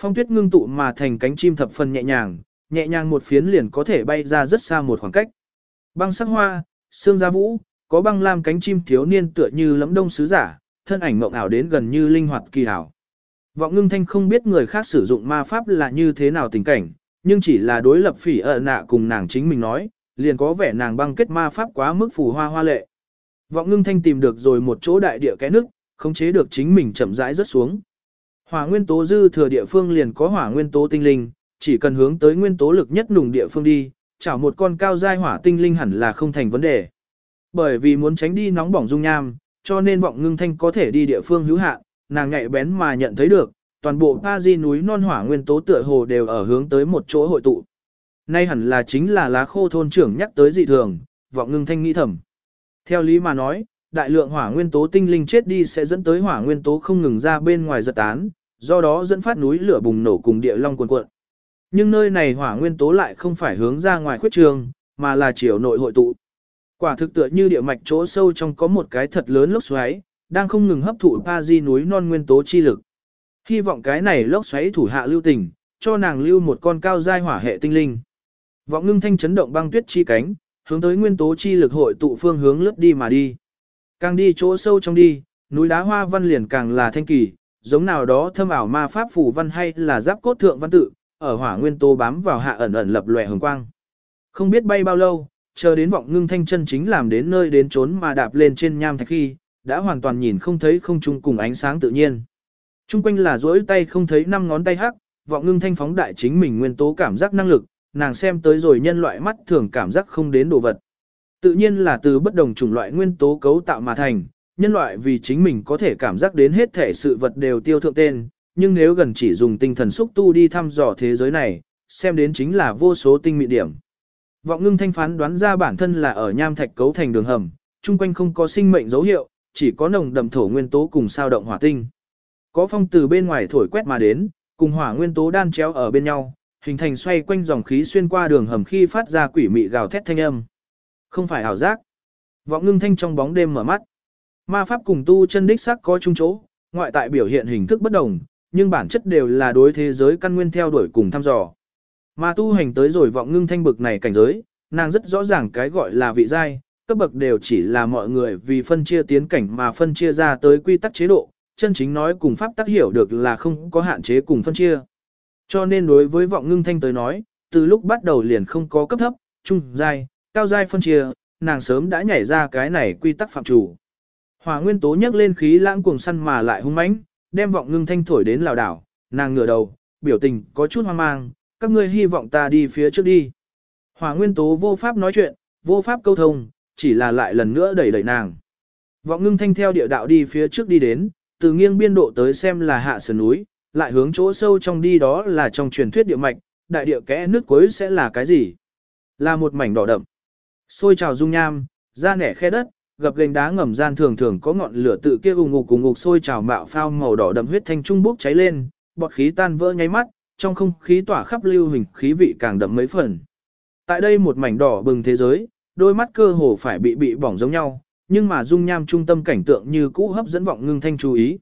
A: Phong tuyết ngưng tụ mà thành cánh chim thập phần nhẹ nhàng, nhẹ nhàng một phiến liền có thể bay ra rất xa một khoảng cách. Băng sắc hoa, xương gia vũ, có băng lam cánh chim thiếu niên tựa như lẫm đông sứ giả, thân ảnh mộng ảo đến gần như linh hoạt kỳ hảo. Vọng ngưng thanh không biết người khác sử dụng ma pháp là như thế nào tình cảnh, nhưng chỉ là đối lập phỉ ợ nạ cùng nàng chính mình nói, liền có vẻ nàng băng kết ma pháp quá mức phù hoa hoa lệ. Vọng ngưng thanh tìm được rồi một chỗ đại địa cái nước, khống chế được chính mình chậm rãi rớt xuống. Hỏa nguyên tố dư thừa địa phương liền có hỏa nguyên tố tinh linh, chỉ cần hướng tới nguyên tố lực nhất nùng địa phương đi, chảo một con cao giai hỏa tinh linh hẳn là không thành vấn đề. Bởi vì muốn tránh đi nóng bỏng dung nham, cho nên vọng ngưng thanh có thể đi địa phương hữu hạn, nàng nhạy bén mà nhận thấy được, toàn bộ ba di núi non hỏa nguyên tố tựa hồ đều ở hướng tới một chỗ hội tụ. Nay hẳn là chính là lá khô thôn trưởng nhắc tới dị thường, vọng ngưng thanh nghĩ thầm. Theo lý mà nói, đại lượng hỏa nguyên tố tinh linh chết đi sẽ dẫn tới hỏa nguyên tố không ngừng ra bên ngoài giật tán, do đó dẫn phát núi lửa bùng nổ cùng địa long cuồn cuộn. Nhưng nơi này hỏa nguyên tố lại không phải hướng ra ngoài khuyết trường, mà là chiều nội hội tụ. Quả thực tựa như địa mạch chỗ sâu trong có một cái thật lớn lốc xoáy, đang không ngừng hấp thụ ba di núi non nguyên tố chi lực. Hy vọng cái này lốc xoáy thủ hạ lưu tình, cho nàng lưu một con cao giai hỏa hệ tinh linh. Vọng ngưng thanh chấn động băng tuyết chi cánh, hướng tới nguyên tố chi lực hội tụ phương hướng lướt đi mà đi. Càng đi chỗ sâu trong đi, núi đá hoa văn liền càng là thanh kỳ, giống nào đó thâm ảo ma pháp phủ văn hay là giáp cốt thượng văn tự, ở hỏa nguyên tố bám vào hạ ẩn ẩn lập lòe hồng quang. Không biết bay bao lâu, chờ đến vọng ngưng thanh chân chính làm đến nơi đến trốn mà đạp lên trên nham thạch khi, đã hoàn toàn nhìn không thấy không trung cùng ánh sáng tự nhiên. Trung quanh là duỗi tay không thấy năm ngón tay hắc, vọng ngưng thanh phóng đại chính mình nguyên tố cảm giác năng lực, nàng xem tới rồi nhân loại mắt thường cảm giác không đến đồ vật. Tự nhiên là từ bất đồng chủng loại nguyên tố cấu tạo mà thành, nhân loại vì chính mình có thể cảm giác đến hết thể sự vật đều tiêu thượng tên, nhưng nếu gần chỉ dùng tinh thần xúc tu đi thăm dò thế giới này, xem đến chính là vô số tinh mị điểm. Vọng ngưng thanh phán đoán ra bản thân là ở nham thạch cấu thành đường hầm, chung quanh không có sinh mệnh dấu hiệu, chỉ có nồng đậm thổ nguyên tố cùng sao động hỏa tinh. Có phong từ bên ngoài thổi quét mà đến, cùng hỏa nguyên tố đan chéo ở bên nhau, hình thành xoay quanh dòng khí xuyên qua đường hầm khi phát ra quỷ mị gào thét thanh âm. Không phải ảo giác. Vọng ngưng thanh trong bóng đêm mở mắt. Ma pháp cùng tu chân đích sắc có chung chỗ, ngoại tại biểu hiện hình thức bất đồng, nhưng bản chất đều là đối thế giới căn nguyên theo đuổi cùng thăm dò. Mà tu hành tới rồi vọng ngưng thanh bực này cảnh giới, nàng rất rõ ràng cái gọi là vị giai, cấp bậc đều chỉ là mọi người vì phân chia tiến cảnh mà phân chia ra tới quy tắc chế độ, chân chính nói cùng pháp tác hiểu được là không có hạn chế cùng phân chia. Cho nên đối với vọng ngưng thanh tới nói, từ lúc bắt đầu liền không có cấp thấp, trung, giai, cao giai phân chia, nàng sớm đã nhảy ra cái này quy tắc phạm chủ. Hỏa nguyên tố nhấc lên khí lãng cuồng săn mà lại hung mãnh, đem vọng ngưng thanh thổi đến lào đảo, nàng ngửa đầu, biểu tình có chút hoang mang, các ngươi hy vọng ta đi phía trước đi. Hỏa nguyên tố vô pháp nói chuyện, vô pháp câu thông, chỉ là lại lần nữa đẩy đẩy nàng. Vọng ngưng thanh theo địa đạo đi phía trước đi đến, từ nghiêng biên độ tới xem là hạ sườn núi, lại hướng chỗ sâu trong đi đó là trong truyền thuyết địa mạch, đại địa kẽ nước cuối sẽ là cái gì? Là một mảnh đỏ đậm. Xôi trào dung nham, da nẻ khe đất, gặp gành đá ngầm gian thường thường có ngọn lửa tự kia ù ngục cùng ngục sôi trào mạo phao màu đỏ đậm huyết thanh trung bốc cháy lên, bọt khí tan vỡ nháy mắt, trong không khí tỏa khắp lưu hình khí vị càng đậm mấy phần. Tại đây một mảnh đỏ bừng thế giới, đôi mắt cơ hồ phải bị bị bỏng giống nhau, nhưng mà dung nham trung tâm cảnh tượng như cũ hấp dẫn vọng ngưng thanh chú ý.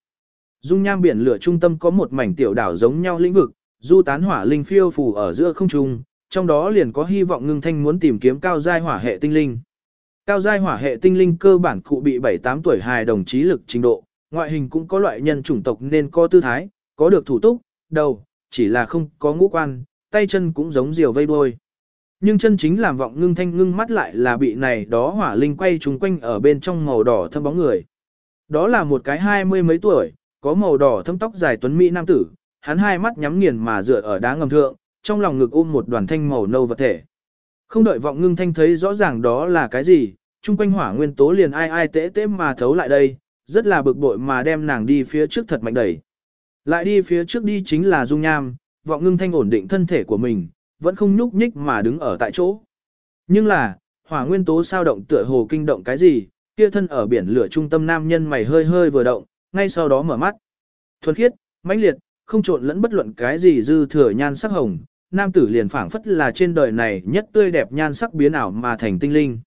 A: Dung nham biển lửa trung tâm có một mảnh tiểu đảo giống nhau lĩnh vực, du tán hỏa linh phiêu phù ở giữa không trung, trong đó liền có hy vọng ngưng thanh muốn tìm kiếm cao giai hỏa hệ tinh linh. Cao giai hỏa hệ tinh linh cơ bản cụ bị 7-8 tuổi hài đồng trí lực trình độ, ngoại hình cũng có loại nhân chủng tộc nên có tư thái, có được thủ túc, đầu, chỉ là không có ngũ quan, tay chân cũng giống diều vây đuôi. Nhưng chân chính làm vọng ngưng thanh ngưng mắt lại là bị này đó hỏa linh quay trúng quanh ở bên trong màu đỏ thâm bóng người. Đó là một cái hai mươi mấy tuổi, có màu đỏ thâm tóc dài tuấn mỹ nam tử, hắn hai mắt nhắm nghiền mà dựa ở đá ngầm thượng, trong lòng ngực ôm một đoàn thanh màu nâu vật thể. Không đợi vọng ngưng thanh thấy rõ ràng đó là cái gì, chung quanh hỏa nguyên tố liền ai ai tế tế mà thấu lại đây, rất là bực bội mà đem nàng đi phía trước thật mạnh đẩy. Lại đi phía trước đi chính là dung nham, vọng ngưng thanh ổn định thân thể của mình, vẫn không nhúc nhích mà đứng ở tại chỗ. Nhưng là, hỏa nguyên tố sao động tựa hồ kinh động cái gì, kia thân ở biển lửa trung tâm nam nhân mày hơi hơi vừa động, ngay sau đó mở mắt. Thuần khiết, mãnh liệt, không trộn lẫn bất luận cái gì dư thừa nhan sắc hồng, nam tử liền phảng phất là trên đời này nhất tươi đẹp nhan sắc biến ảo mà thành tinh linh.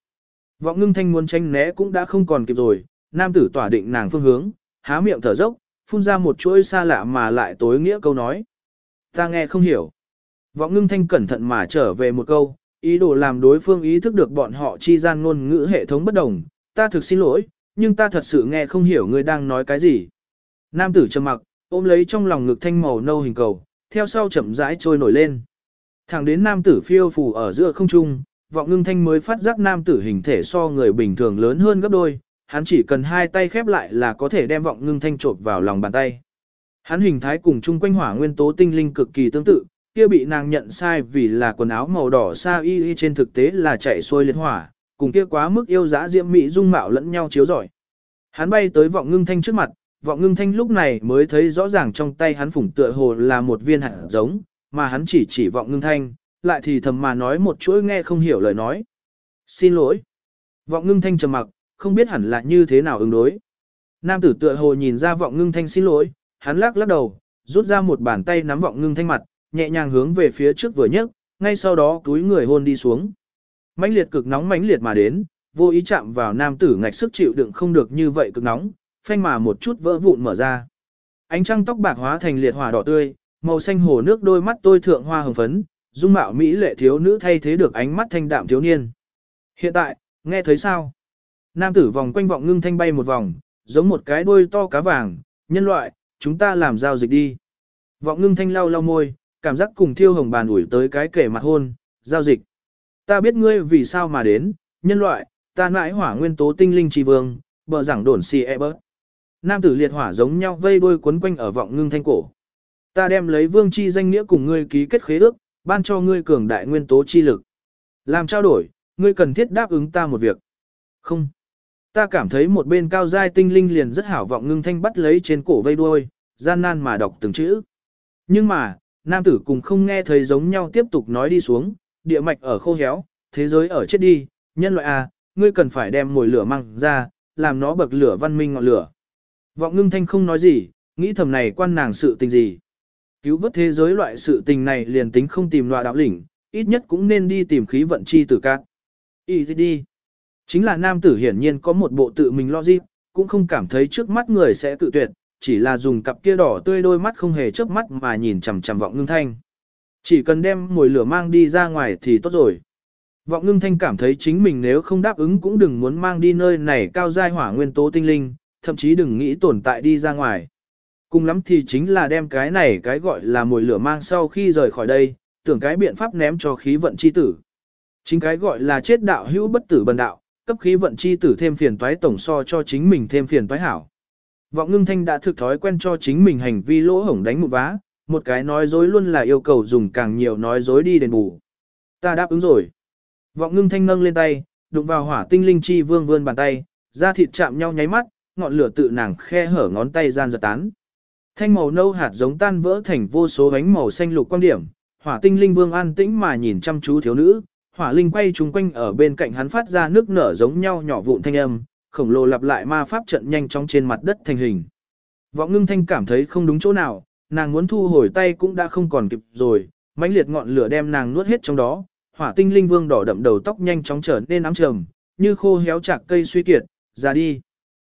A: Vọng ngưng thanh muốn tranh né cũng đã không còn kịp rồi, nam tử tỏa định nàng phương hướng, há miệng thở dốc, phun ra một chuỗi xa lạ mà lại tối nghĩa câu nói. Ta nghe không hiểu. Vọng ngưng thanh cẩn thận mà trở về một câu, ý đồ làm đối phương ý thức được bọn họ chi gian ngôn ngữ hệ thống bất đồng. Ta thực xin lỗi, nhưng ta thật sự nghe không hiểu người đang nói cái gì. Nam tử trầm mặc, ôm lấy trong lòng ngực thanh màu nâu hình cầu, theo sau chậm rãi trôi nổi lên. Thẳng đến nam tử phiêu phù ở giữa không trung, vọng ngưng thanh mới phát giác nam tử hình thể so người bình thường lớn hơn gấp đôi, hắn chỉ cần hai tay khép lại là có thể đem vọng ngưng thanh trộn vào lòng bàn tay. Hắn hình thái cùng chung quanh hỏa nguyên tố tinh linh cực kỳ tương tự, kia bị nàng nhận sai vì là quần áo màu đỏ sa y y trên thực tế là chạy xuôi liệt hỏa, cùng kia quá mức yêu dã diễm mỹ dung mạo lẫn nhau chiếu rọi. Hắn bay tới vọng ngưng thanh trước mặt, vọng ngưng thanh lúc này mới thấy rõ ràng trong tay hắn phủng tựa hồ là một viên hạt giống, mà hắn chỉ chỉ vọng ngưng thanh, lại thì thầm mà nói một chuỗi nghe không hiểu lời nói. Xin lỗi. Vọng ngưng thanh trầm mặc, không biết hẳn là như thế nào ứng đối. Nam tử tựa hồ nhìn ra vọng ngưng thanh xin lỗi, hắn lắc lắc đầu, rút ra một bàn tay nắm vọng ngưng thanh mặt, nhẹ nhàng hướng về phía trước vừa nhấc, ngay sau đó túi người hôn đi xuống. mãnh liệt cực nóng mãnh liệt mà đến, vô ý chạm vào nam tử ngạch sức chịu đựng không được như vậy cực nóng, phanh mà một chút vỡ vụn mở ra. Ánh trăng tóc bạc hóa thành liệt hỏa đỏ tươi, màu xanh hồ nước đôi mắt tôi thượng hoa hồng phấn, dung mạo mỹ lệ thiếu nữ thay thế được ánh mắt thanh đạm thiếu niên. Hiện tại, nghe thấy sao? Nam tử vòng quanh vọng ngưng thanh bay một vòng, giống một cái đuôi to cá vàng, nhân loại, chúng ta làm giao dịch đi. Vọng ngưng thanh lau lau môi, cảm giác cùng thiêu hồng bàn ủi tới cái kể mặt hôn, giao dịch. Ta biết ngươi vì sao mà đến, nhân loại, ta mãi hỏa nguyên tố tinh linh trì vương, bờ giảng đồn si e bớt. Nam tử liệt hỏa giống nhau vây đuôi quấn quanh ở vọng ngưng thanh cổ. Ta đem lấy vương chi danh nghĩa cùng ngươi ký kết khế ước, ban cho ngươi cường đại nguyên tố chi lực. Làm trao đổi, ngươi cần thiết đáp ứng ta một việc. Không. Ta cảm thấy một bên cao giai tinh linh liền rất hảo vọng ngưng thanh bắt lấy trên cổ vây đuôi, gian nan mà đọc từng chữ. Nhưng mà, nam tử cùng không nghe thấy giống nhau tiếp tục nói đi xuống, địa mạch ở khô héo, thế giới ở chết đi, nhân loại à, ngươi cần phải đem mồi lửa mang ra, làm nó bậc lửa văn minh ngọn lửa. Vọng ngưng thanh không nói gì, nghĩ thầm này quan nàng sự tình gì. Cứu vớt thế giới loại sự tình này liền tính không tìm loại đạo lĩnh, ít nhất cũng nên đi tìm khí vận chi tử cát. Ý đi. Chính là nam tử hiển nhiên có một bộ tự mình lo logic, cũng không cảm thấy trước mắt người sẽ tự tuyệt, chỉ là dùng cặp kia đỏ tươi đôi mắt không hề chớp mắt mà nhìn chằm chằm vọng ngưng thanh. Chỉ cần đem mùi lửa mang đi ra ngoài thì tốt rồi. Vọng ngưng thanh cảm thấy chính mình nếu không đáp ứng cũng đừng muốn mang đi nơi này cao giai hỏa nguyên tố tinh linh, thậm chí đừng nghĩ tồn tại đi ra ngoài. Cùng lắm thì chính là đem cái này cái gọi là mùi lửa mang sau khi rời khỏi đây, tưởng cái biện pháp ném cho khí vận chi tử. Chính cái gọi là chết đạo hữu bất tử bần đạo, cấp khí vận chi tử thêm phiền toái tổng so cho chính mình thêm phiền toái hảo. Vọng ngưng thanh đã thực thói quen cho chính mình hành vi lỗ hổng đánh một vá, một cái nói dối luôn là yêu cầu dùng càng nhiều nói dối đi đền bù. Ta đáp ứng rồi. Vọng ngưng thanh nâng lên tay, đụng vào hỏa tinh linh chi vương vươn bàn tay, da thịt chạm nhau nháy mắt, ngọn lửa tự nàng khe hở ngón tay gian giật tán. Thanh màu nâu hạt giống tan vỡ thành vô số ánh màu xanh lục quan điểm, hỏa tinh linh vương an tĩnh mà nhìn chăm chú thiếu nữ, hỏa linh quay chúng quanh ở bên cạnh hắn phát ra nước nở giống nhau nhỏ vụn thanh âm, khổng lồ lặp lại ma pháp trận nhanh chóng trên mặt đất thành hình. Vọng ngưng thanh cảm thấy không đúng chỗ nào, nàng muốn thu hồi tay cũng đã không còn kịp rồi, mãnh liệt ngọn lửa đem nàng nuốt hết trong đó, hỏa tinh linh vương đỏ đậm đầu tóc nhanh chóng trở nên ám trầm, như khô héo chạc cây suy kiệt, ra đi.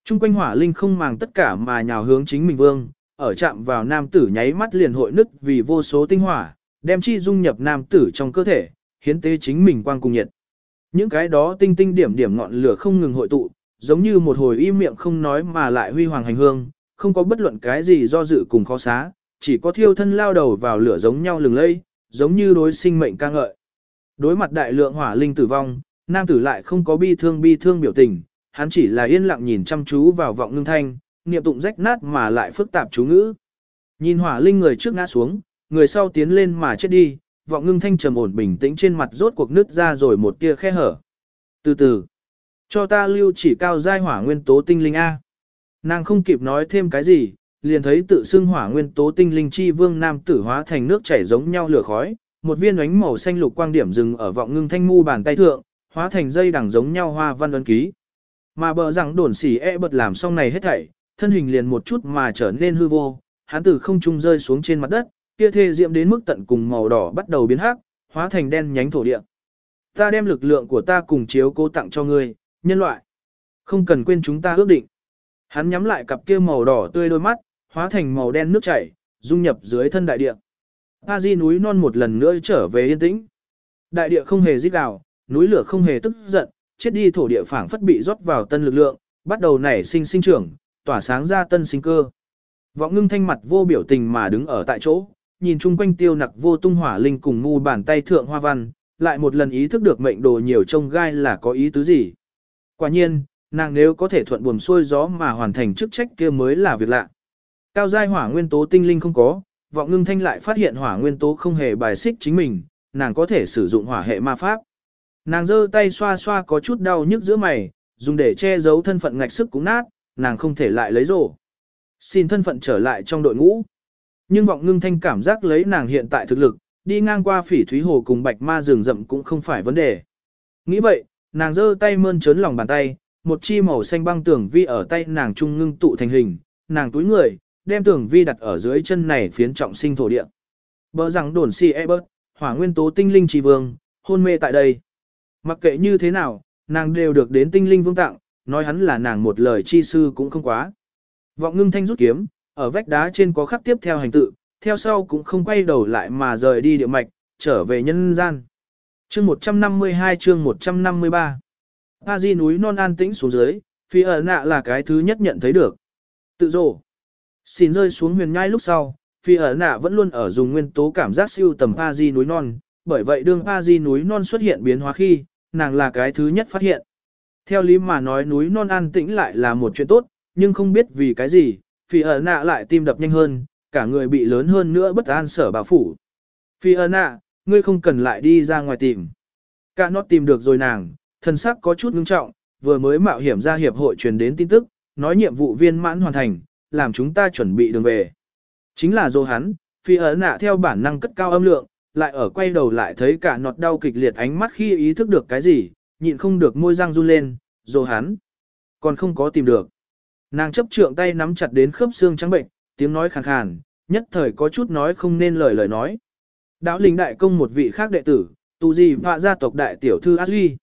A: Trung quanh hỏa linh không màng tất cả mà nhào hướng chính mình vương, ở chạm vào nam tử nháy mắt liền hội nứt vì vô số tinh hỏa, đem chi dung nhập nam tử trong cơ thể, hiến tế chính mình quang cùng nhiệt. Những cái đó tinh tinh điểm điểm ngọn lửa không ngừng hội tụ, giống như một hồi im miệng không nói mà lại huy hoàng hành hương, không có bất luận cái gì do dự cùng khó xá, chỉ có thiêu thân lao đầu vào lửa giống nhau lừng lây, giống như đối sinh mệnh ca ngợi. Đối mặt đại lượng hỏa linh tử vong, nam tử lại không có bi thương bi thương biểu tình, hắn chỉ là yên lặng nhìn chăm chú vào vọng ngưng thanh, niệm tụng rách nát mà lại phức tạp chú ngữ. Nhìn hỏa linh người trước ngã xuống, người sau tiến lên mà chết đi, vọng ngưng thanh trầm ổn bình tĩnh trên mặt rốt cuộc nứt ra rồi một tia khe hở. Từ từ, cho ta lưu chỉ cao giai hỏa nguyên tố tinh linh A. Nàng không kịp nói thêm cái gì, liền thấy tự xưng hỏa nguyên tố tinh linh chi vương nam tử hóa thành nước chảy giống nhau lửa khói, một viên ánh màu xanh lục quang điểm dừng ở vọng ngưng thanh mu bàn tay thượng, hóa thành dây đằng giống nhau hoa văn ấn ký. Mà bờ rằng đồn xỉ e bật làm xong này hết thảy, thân hình liền một chút mà trở nên hư vô, hắn từ không trung rơi xuống trên mặt đất, kia thê diệm đến mức tận cùng màu đỏ bắt đầu biến hắc, hóa thành đen nhánh thổ địa. Ta đem lực lượng của ta cùng chiếu cố tặng cho ngươi, nhân loại. Không cần quên chúng ta ước định. Hắn nhắm lại cặp kia màu đỏ tươi đôi mắt, hóa thành màu đen nước chảy, dung nhập dưới thân đại địa. A Di núi non một lần nữa trở về yên tĩnh. Đại địa không hề rít gào, núi lửa không hề tức giận, chết đi thổ địa phảng phất bị rót vào tân lực lượng, bắt đầu nảy sinh sinh trưởng, tỏa sáng ra tân sinh cơ. Vọng ngưng thanh mặt vô biểu tình mà đứng ở tại chỗ, nhìn chung quanh tiêu nặc vô tung hỏa linh cùng mu bàn tay thượng hoa văn, lại một lần ý thức được mệnh đồ nhiều trông gai là có ý tứ gì. Quả nhiên, nàng nếu có thể thuận buồm xuôi gió mà hoàn thành chức trách kia mới là việc lạ. Cao giai hỏa nguyên tố tinh linh không có, vọng ngưng thanh lại phát hiện hỏa nguyên tố không hề bài xích chính mình, nàng có thể sử dụng hỏa hệ ma pháp. Nàng giơ tay xoa xoa có chút đau nhức giữa mày, dùng để che giấu thân phận ngạch sức cũng nát, nàng không thể lại lấy rổ. Xin thân phận trở lại trong đội ngũ. Nhưng vọng ngưng thanh cảm giác lấy nàng hiện tại thực lực, đi ngang qua phỉ thúy hồ cùng bạch ma rừng rậm cũng không phải vấn đề. Nghĩ vậy, nàng giơ tay mơn trớn lòng bàn tay, một chi màu xanh băng tưởng vi ở tay nàng trung ngưng tụ thành hình, nàng túi người, đem tưởng vi đặt ở dưới chân này phiến trọng sinh thổ địa. bỡ rằng đồn si e bớt, hỏa nguyên tố tinh linh trì vương, hôn mê tại đây. Mặc kệ như thế nào, nàng đều được đến tinh linh vương tặng, nói hắn là nàng một lời chi sư cũng không quá. Vọng ngưng thanh rút kiếm, ở vách đá trên có khắc tiếp theo hành tự, theo sau cũng không quay đầu lại mà rời đi địa mạch, trở về nhân gian. Chương 152 chương 153 A Di núi non an tĩnh xuống dưới, phi ở nạ là cái thứ nhất nhận thấy được. Tự rồ. Xin rơi xuống huyền nhai lúc sau, phi ở nạ vẫn luôn ở dùng nguyên tố cảm giác siêu tầm A Di núi non, bởi vậy đương A Di núi non xuất hiện biến hóa khi, nàng là cái thứ nhất phát hiện. Theo lý mà nói núi non an tĩnh lại là một chuyện tốt, nhưng không biết vì cái gì, phi ở nạ lại tim đập nhanh hơn, cả người bị lớn hơn nữa bất an sở bảo phủ. Phi ở nạ, ngươi không cần lại đi ra ngoài tìm. Cả nó tìm được rồi nàng, thân sắc có chút ngưng trọng, vừa mới mạo hiểm ra hiệp hội truyền đến tin tức, nói nhiệm vụ viên mãn hoàn thành, làm chúng ta chuẩn bị đường về. Chính là dô hắn, phi ở nạ theo bản năng cất cao âm lượng, lại ở quay đầu lại thấy cả nọt đau kịch liệt ánh mắt khi ý thức được cái gì, nhịn không được môi răng run lên, rồi hắn. Còn không có tìm được. Nàng chấp trượng tay nắm chặt đến khớp xương trắng bệnh, tiếng nói khàn khàn, nhất thời có chút nói không nên lời lời nói. Đạo linh đại công một vị khác đệ tử, tu gì vạ gia tộc đại tiểu thư Ashley.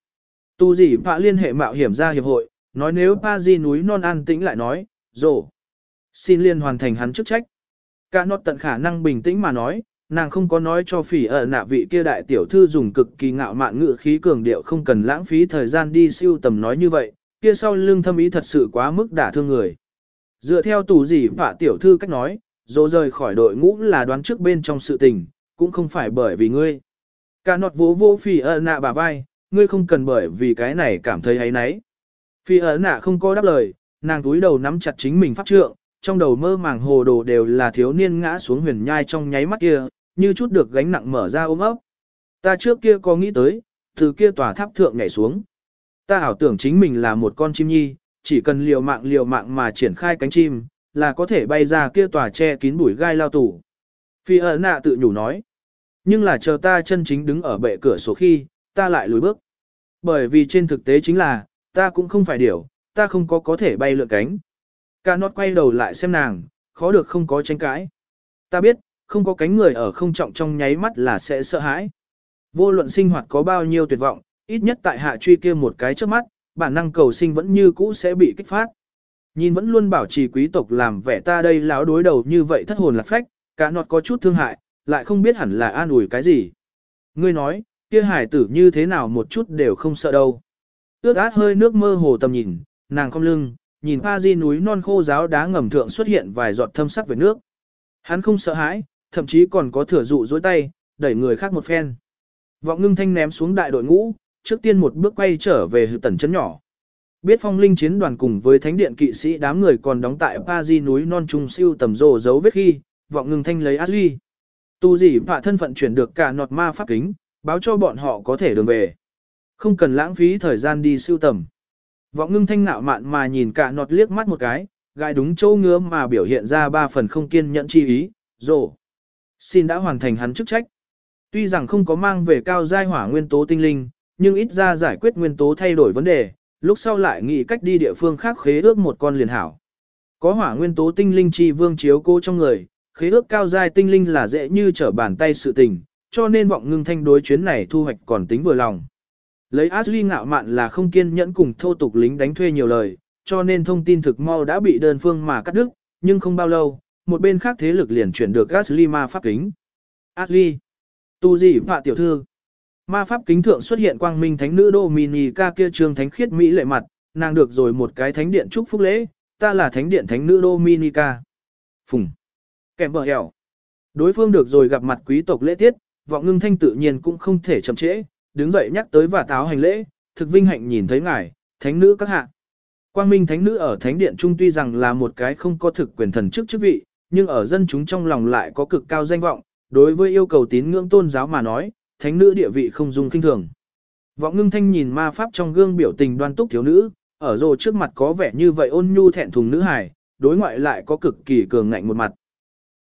A: Tu gì vạ liên hệ mạo hiểm gia hiệp hội, nói nếu pa di núi non an tĩnh lại nói, rồ. Xin liên hoàn thành hắn chức trách. Cả nọt tận khả năng bình tĩnh mà nói, nàng không có nói cho phỉ ở nạ vị kia đại tiểu thư dùng cực kỳ ngạo mạn ngự khí cường điệu không cần lãng phí thời gian đi siêu tầm nói như vậy, kia sau lưng thâm ý thật sự quá mức đả thương người. Dựa theo tù gì và tiểu thư cách nói, dỗ rời khỏi đội ngũ là đoán trước bên trong sự tình, cũng không phải bởi vì ngươi. Cả nọt vỗ vô phỉ ở nạ bà vai, ngươi không cần bởi vì cái này cảm thấy ấy nấy. Phỉ ở nạ không có đáp lời, nàng túi đầu nắm chặt chính mình pháp trượng, trong đầu mơ màng hồ đồ đều là thiếu niên ngã xuống huyền nhai trong nháy mắt kia, như chút được gánh nặng mở ra ôm ấp. Ta trước kia có nghĩ tới, từ kia tòa tháp thượng nhảy xuống. Ta ảo tưởng chính mình là một con chim nhi, chỉ cần liều mạng liều mạng mà triển khai cánh chim, là có thể bay ra kia tòa che kín bụi gai lao tủ. Phi ẩn nạ tự nhủ nói. Nhưng là chờ ta chân chính đứng ở bệ cửa sổ khi, ta lại lùi bước. Bởi vì trên thực tế chính là, ta cũng không phải điểu, ta không có có thể bay lượn cánh. Cả nọt quay đầu lại xem nàng, khó được không có tranh cãi. Ta biết, không có cánh người ở không trọng trong nháy mắt là sẽ sợ hãi. Vô luận sinh hoạt có bao nhiêu tuyệt vọng, ít nhất tại hạ truy kia một cái trước mắt, bản năng cầu sinh vẫn như cũ sẽ bị kích phát. Nhìn vẫn luôn bảo trì quý tộc làm vẻ ta đây láo đối đầu như vậy thất hồn lạc phách, cả nọt có chút thương hại, lại không biết hẳn là an ủi cái gì. Ngươi nói, kia hải tử như thế nào một chút đều không sợ đâu. Ước át hơi nước mơ hồ tầm nhìn, nàng không lưng, nhìn pa di núi non khô giáo đá ngầm thượng xuất hiện vài giọt thâm sắc về nước. Hắn không sợ hãi, thậm chí còn có thừa dụ dối tay, đẩy người khác một phen. Vọng ngưng thanh ném xuống đại đội ngũ, trước tiên một bước quay trở về hư tần chấn nhỏ. Biết phong linh chiến đoàn cùng với thánh điện kỵ sĩ đám người còn đóng tại pa di núi non trung siêu tầm rồ dấu vết khi, vọng ngưng thanh lấy Ashley. Tu gì và thân phận chuyển được cả nọt ma pháp kính, báo cho bọn họ có thể đường về. Không cần lãng phí thời gian đi siêu tầm. Vọng ngưng thanh nạo mạn mà nhìn cả nọt liếc mắt một cái, gai đúng chỗ ngứa mà biểu hiện ra ba phần không kiên nhẫn chi ý, rồ. Xin đã hoàn thành hắn chức trách. Tuy rằng không có mang về cao giai hỏa nguyên tố tinh linh, nhưng ít ra giải quyết nguyên tố thay đổi vấn đề, lúc sau lại nghĩ cách đi địa phương khác khế ước một con liền hảo. Có hỏa nguyên tố tinh linh chi vương chiếu cô trong người, khế ước cao giai tinh linh là dễ như trở bàn tay sự tình, cho nên vọng ngưng thanh đối chuyến này thu hoạch còn tính vừa lòng. Lấy Ashley ngạo mạn là không kiên nhẫn cùng thô tục lính đánh thuê nhiều lời, cho nên thông tin thực mau đã bị đơn phương mà cắt đứt, nhưng không bao lâu, một bên khác thế lực liền chuyển được Ashley ma pháp kính. Ashley, tu gì phạ tiểu thư. Ma pháp kính thượng xuất hiện quang minh thánh nữ Dominica kia trương thánh khiết mỹ lệ mặt, nàng được rồi một cái thánh điện chúc phúc lễ, ta là thánh điện thánh nữ Dominica. Phùng. Kèm bờ hẻo. Đối phương được rồi gặp mặt quý tộc lễ tiết, vọng ngưng thanh tự nhiên cũng không thể chậm trễ, đứng dậy nhắc tới và táo hành lễ, thực vinh hạnh nhìn thấy ngài, thánh nữ các hạ. Quang Minh thánh nữ ở thánh điện trung tuy rằng là một cái không có thực quyền thần chức chức vị, nhưng ở dân chúng trong lòng lại có cực cao danh vọng, đối với yêu cầu tín ngưỡng tôn giáo mà nói, thánh nữ địa vị không dung kinh thường. Vọng ngưng thanh nhìn ma pháp trong gương biểu tình đoan túc thiếu nữ, ở rồ trước mặt có vẻ như vậy ôn nhu thẹn thùng nữ hài, đối ngoại lại có cực kỳ cường ngạnh một mặt.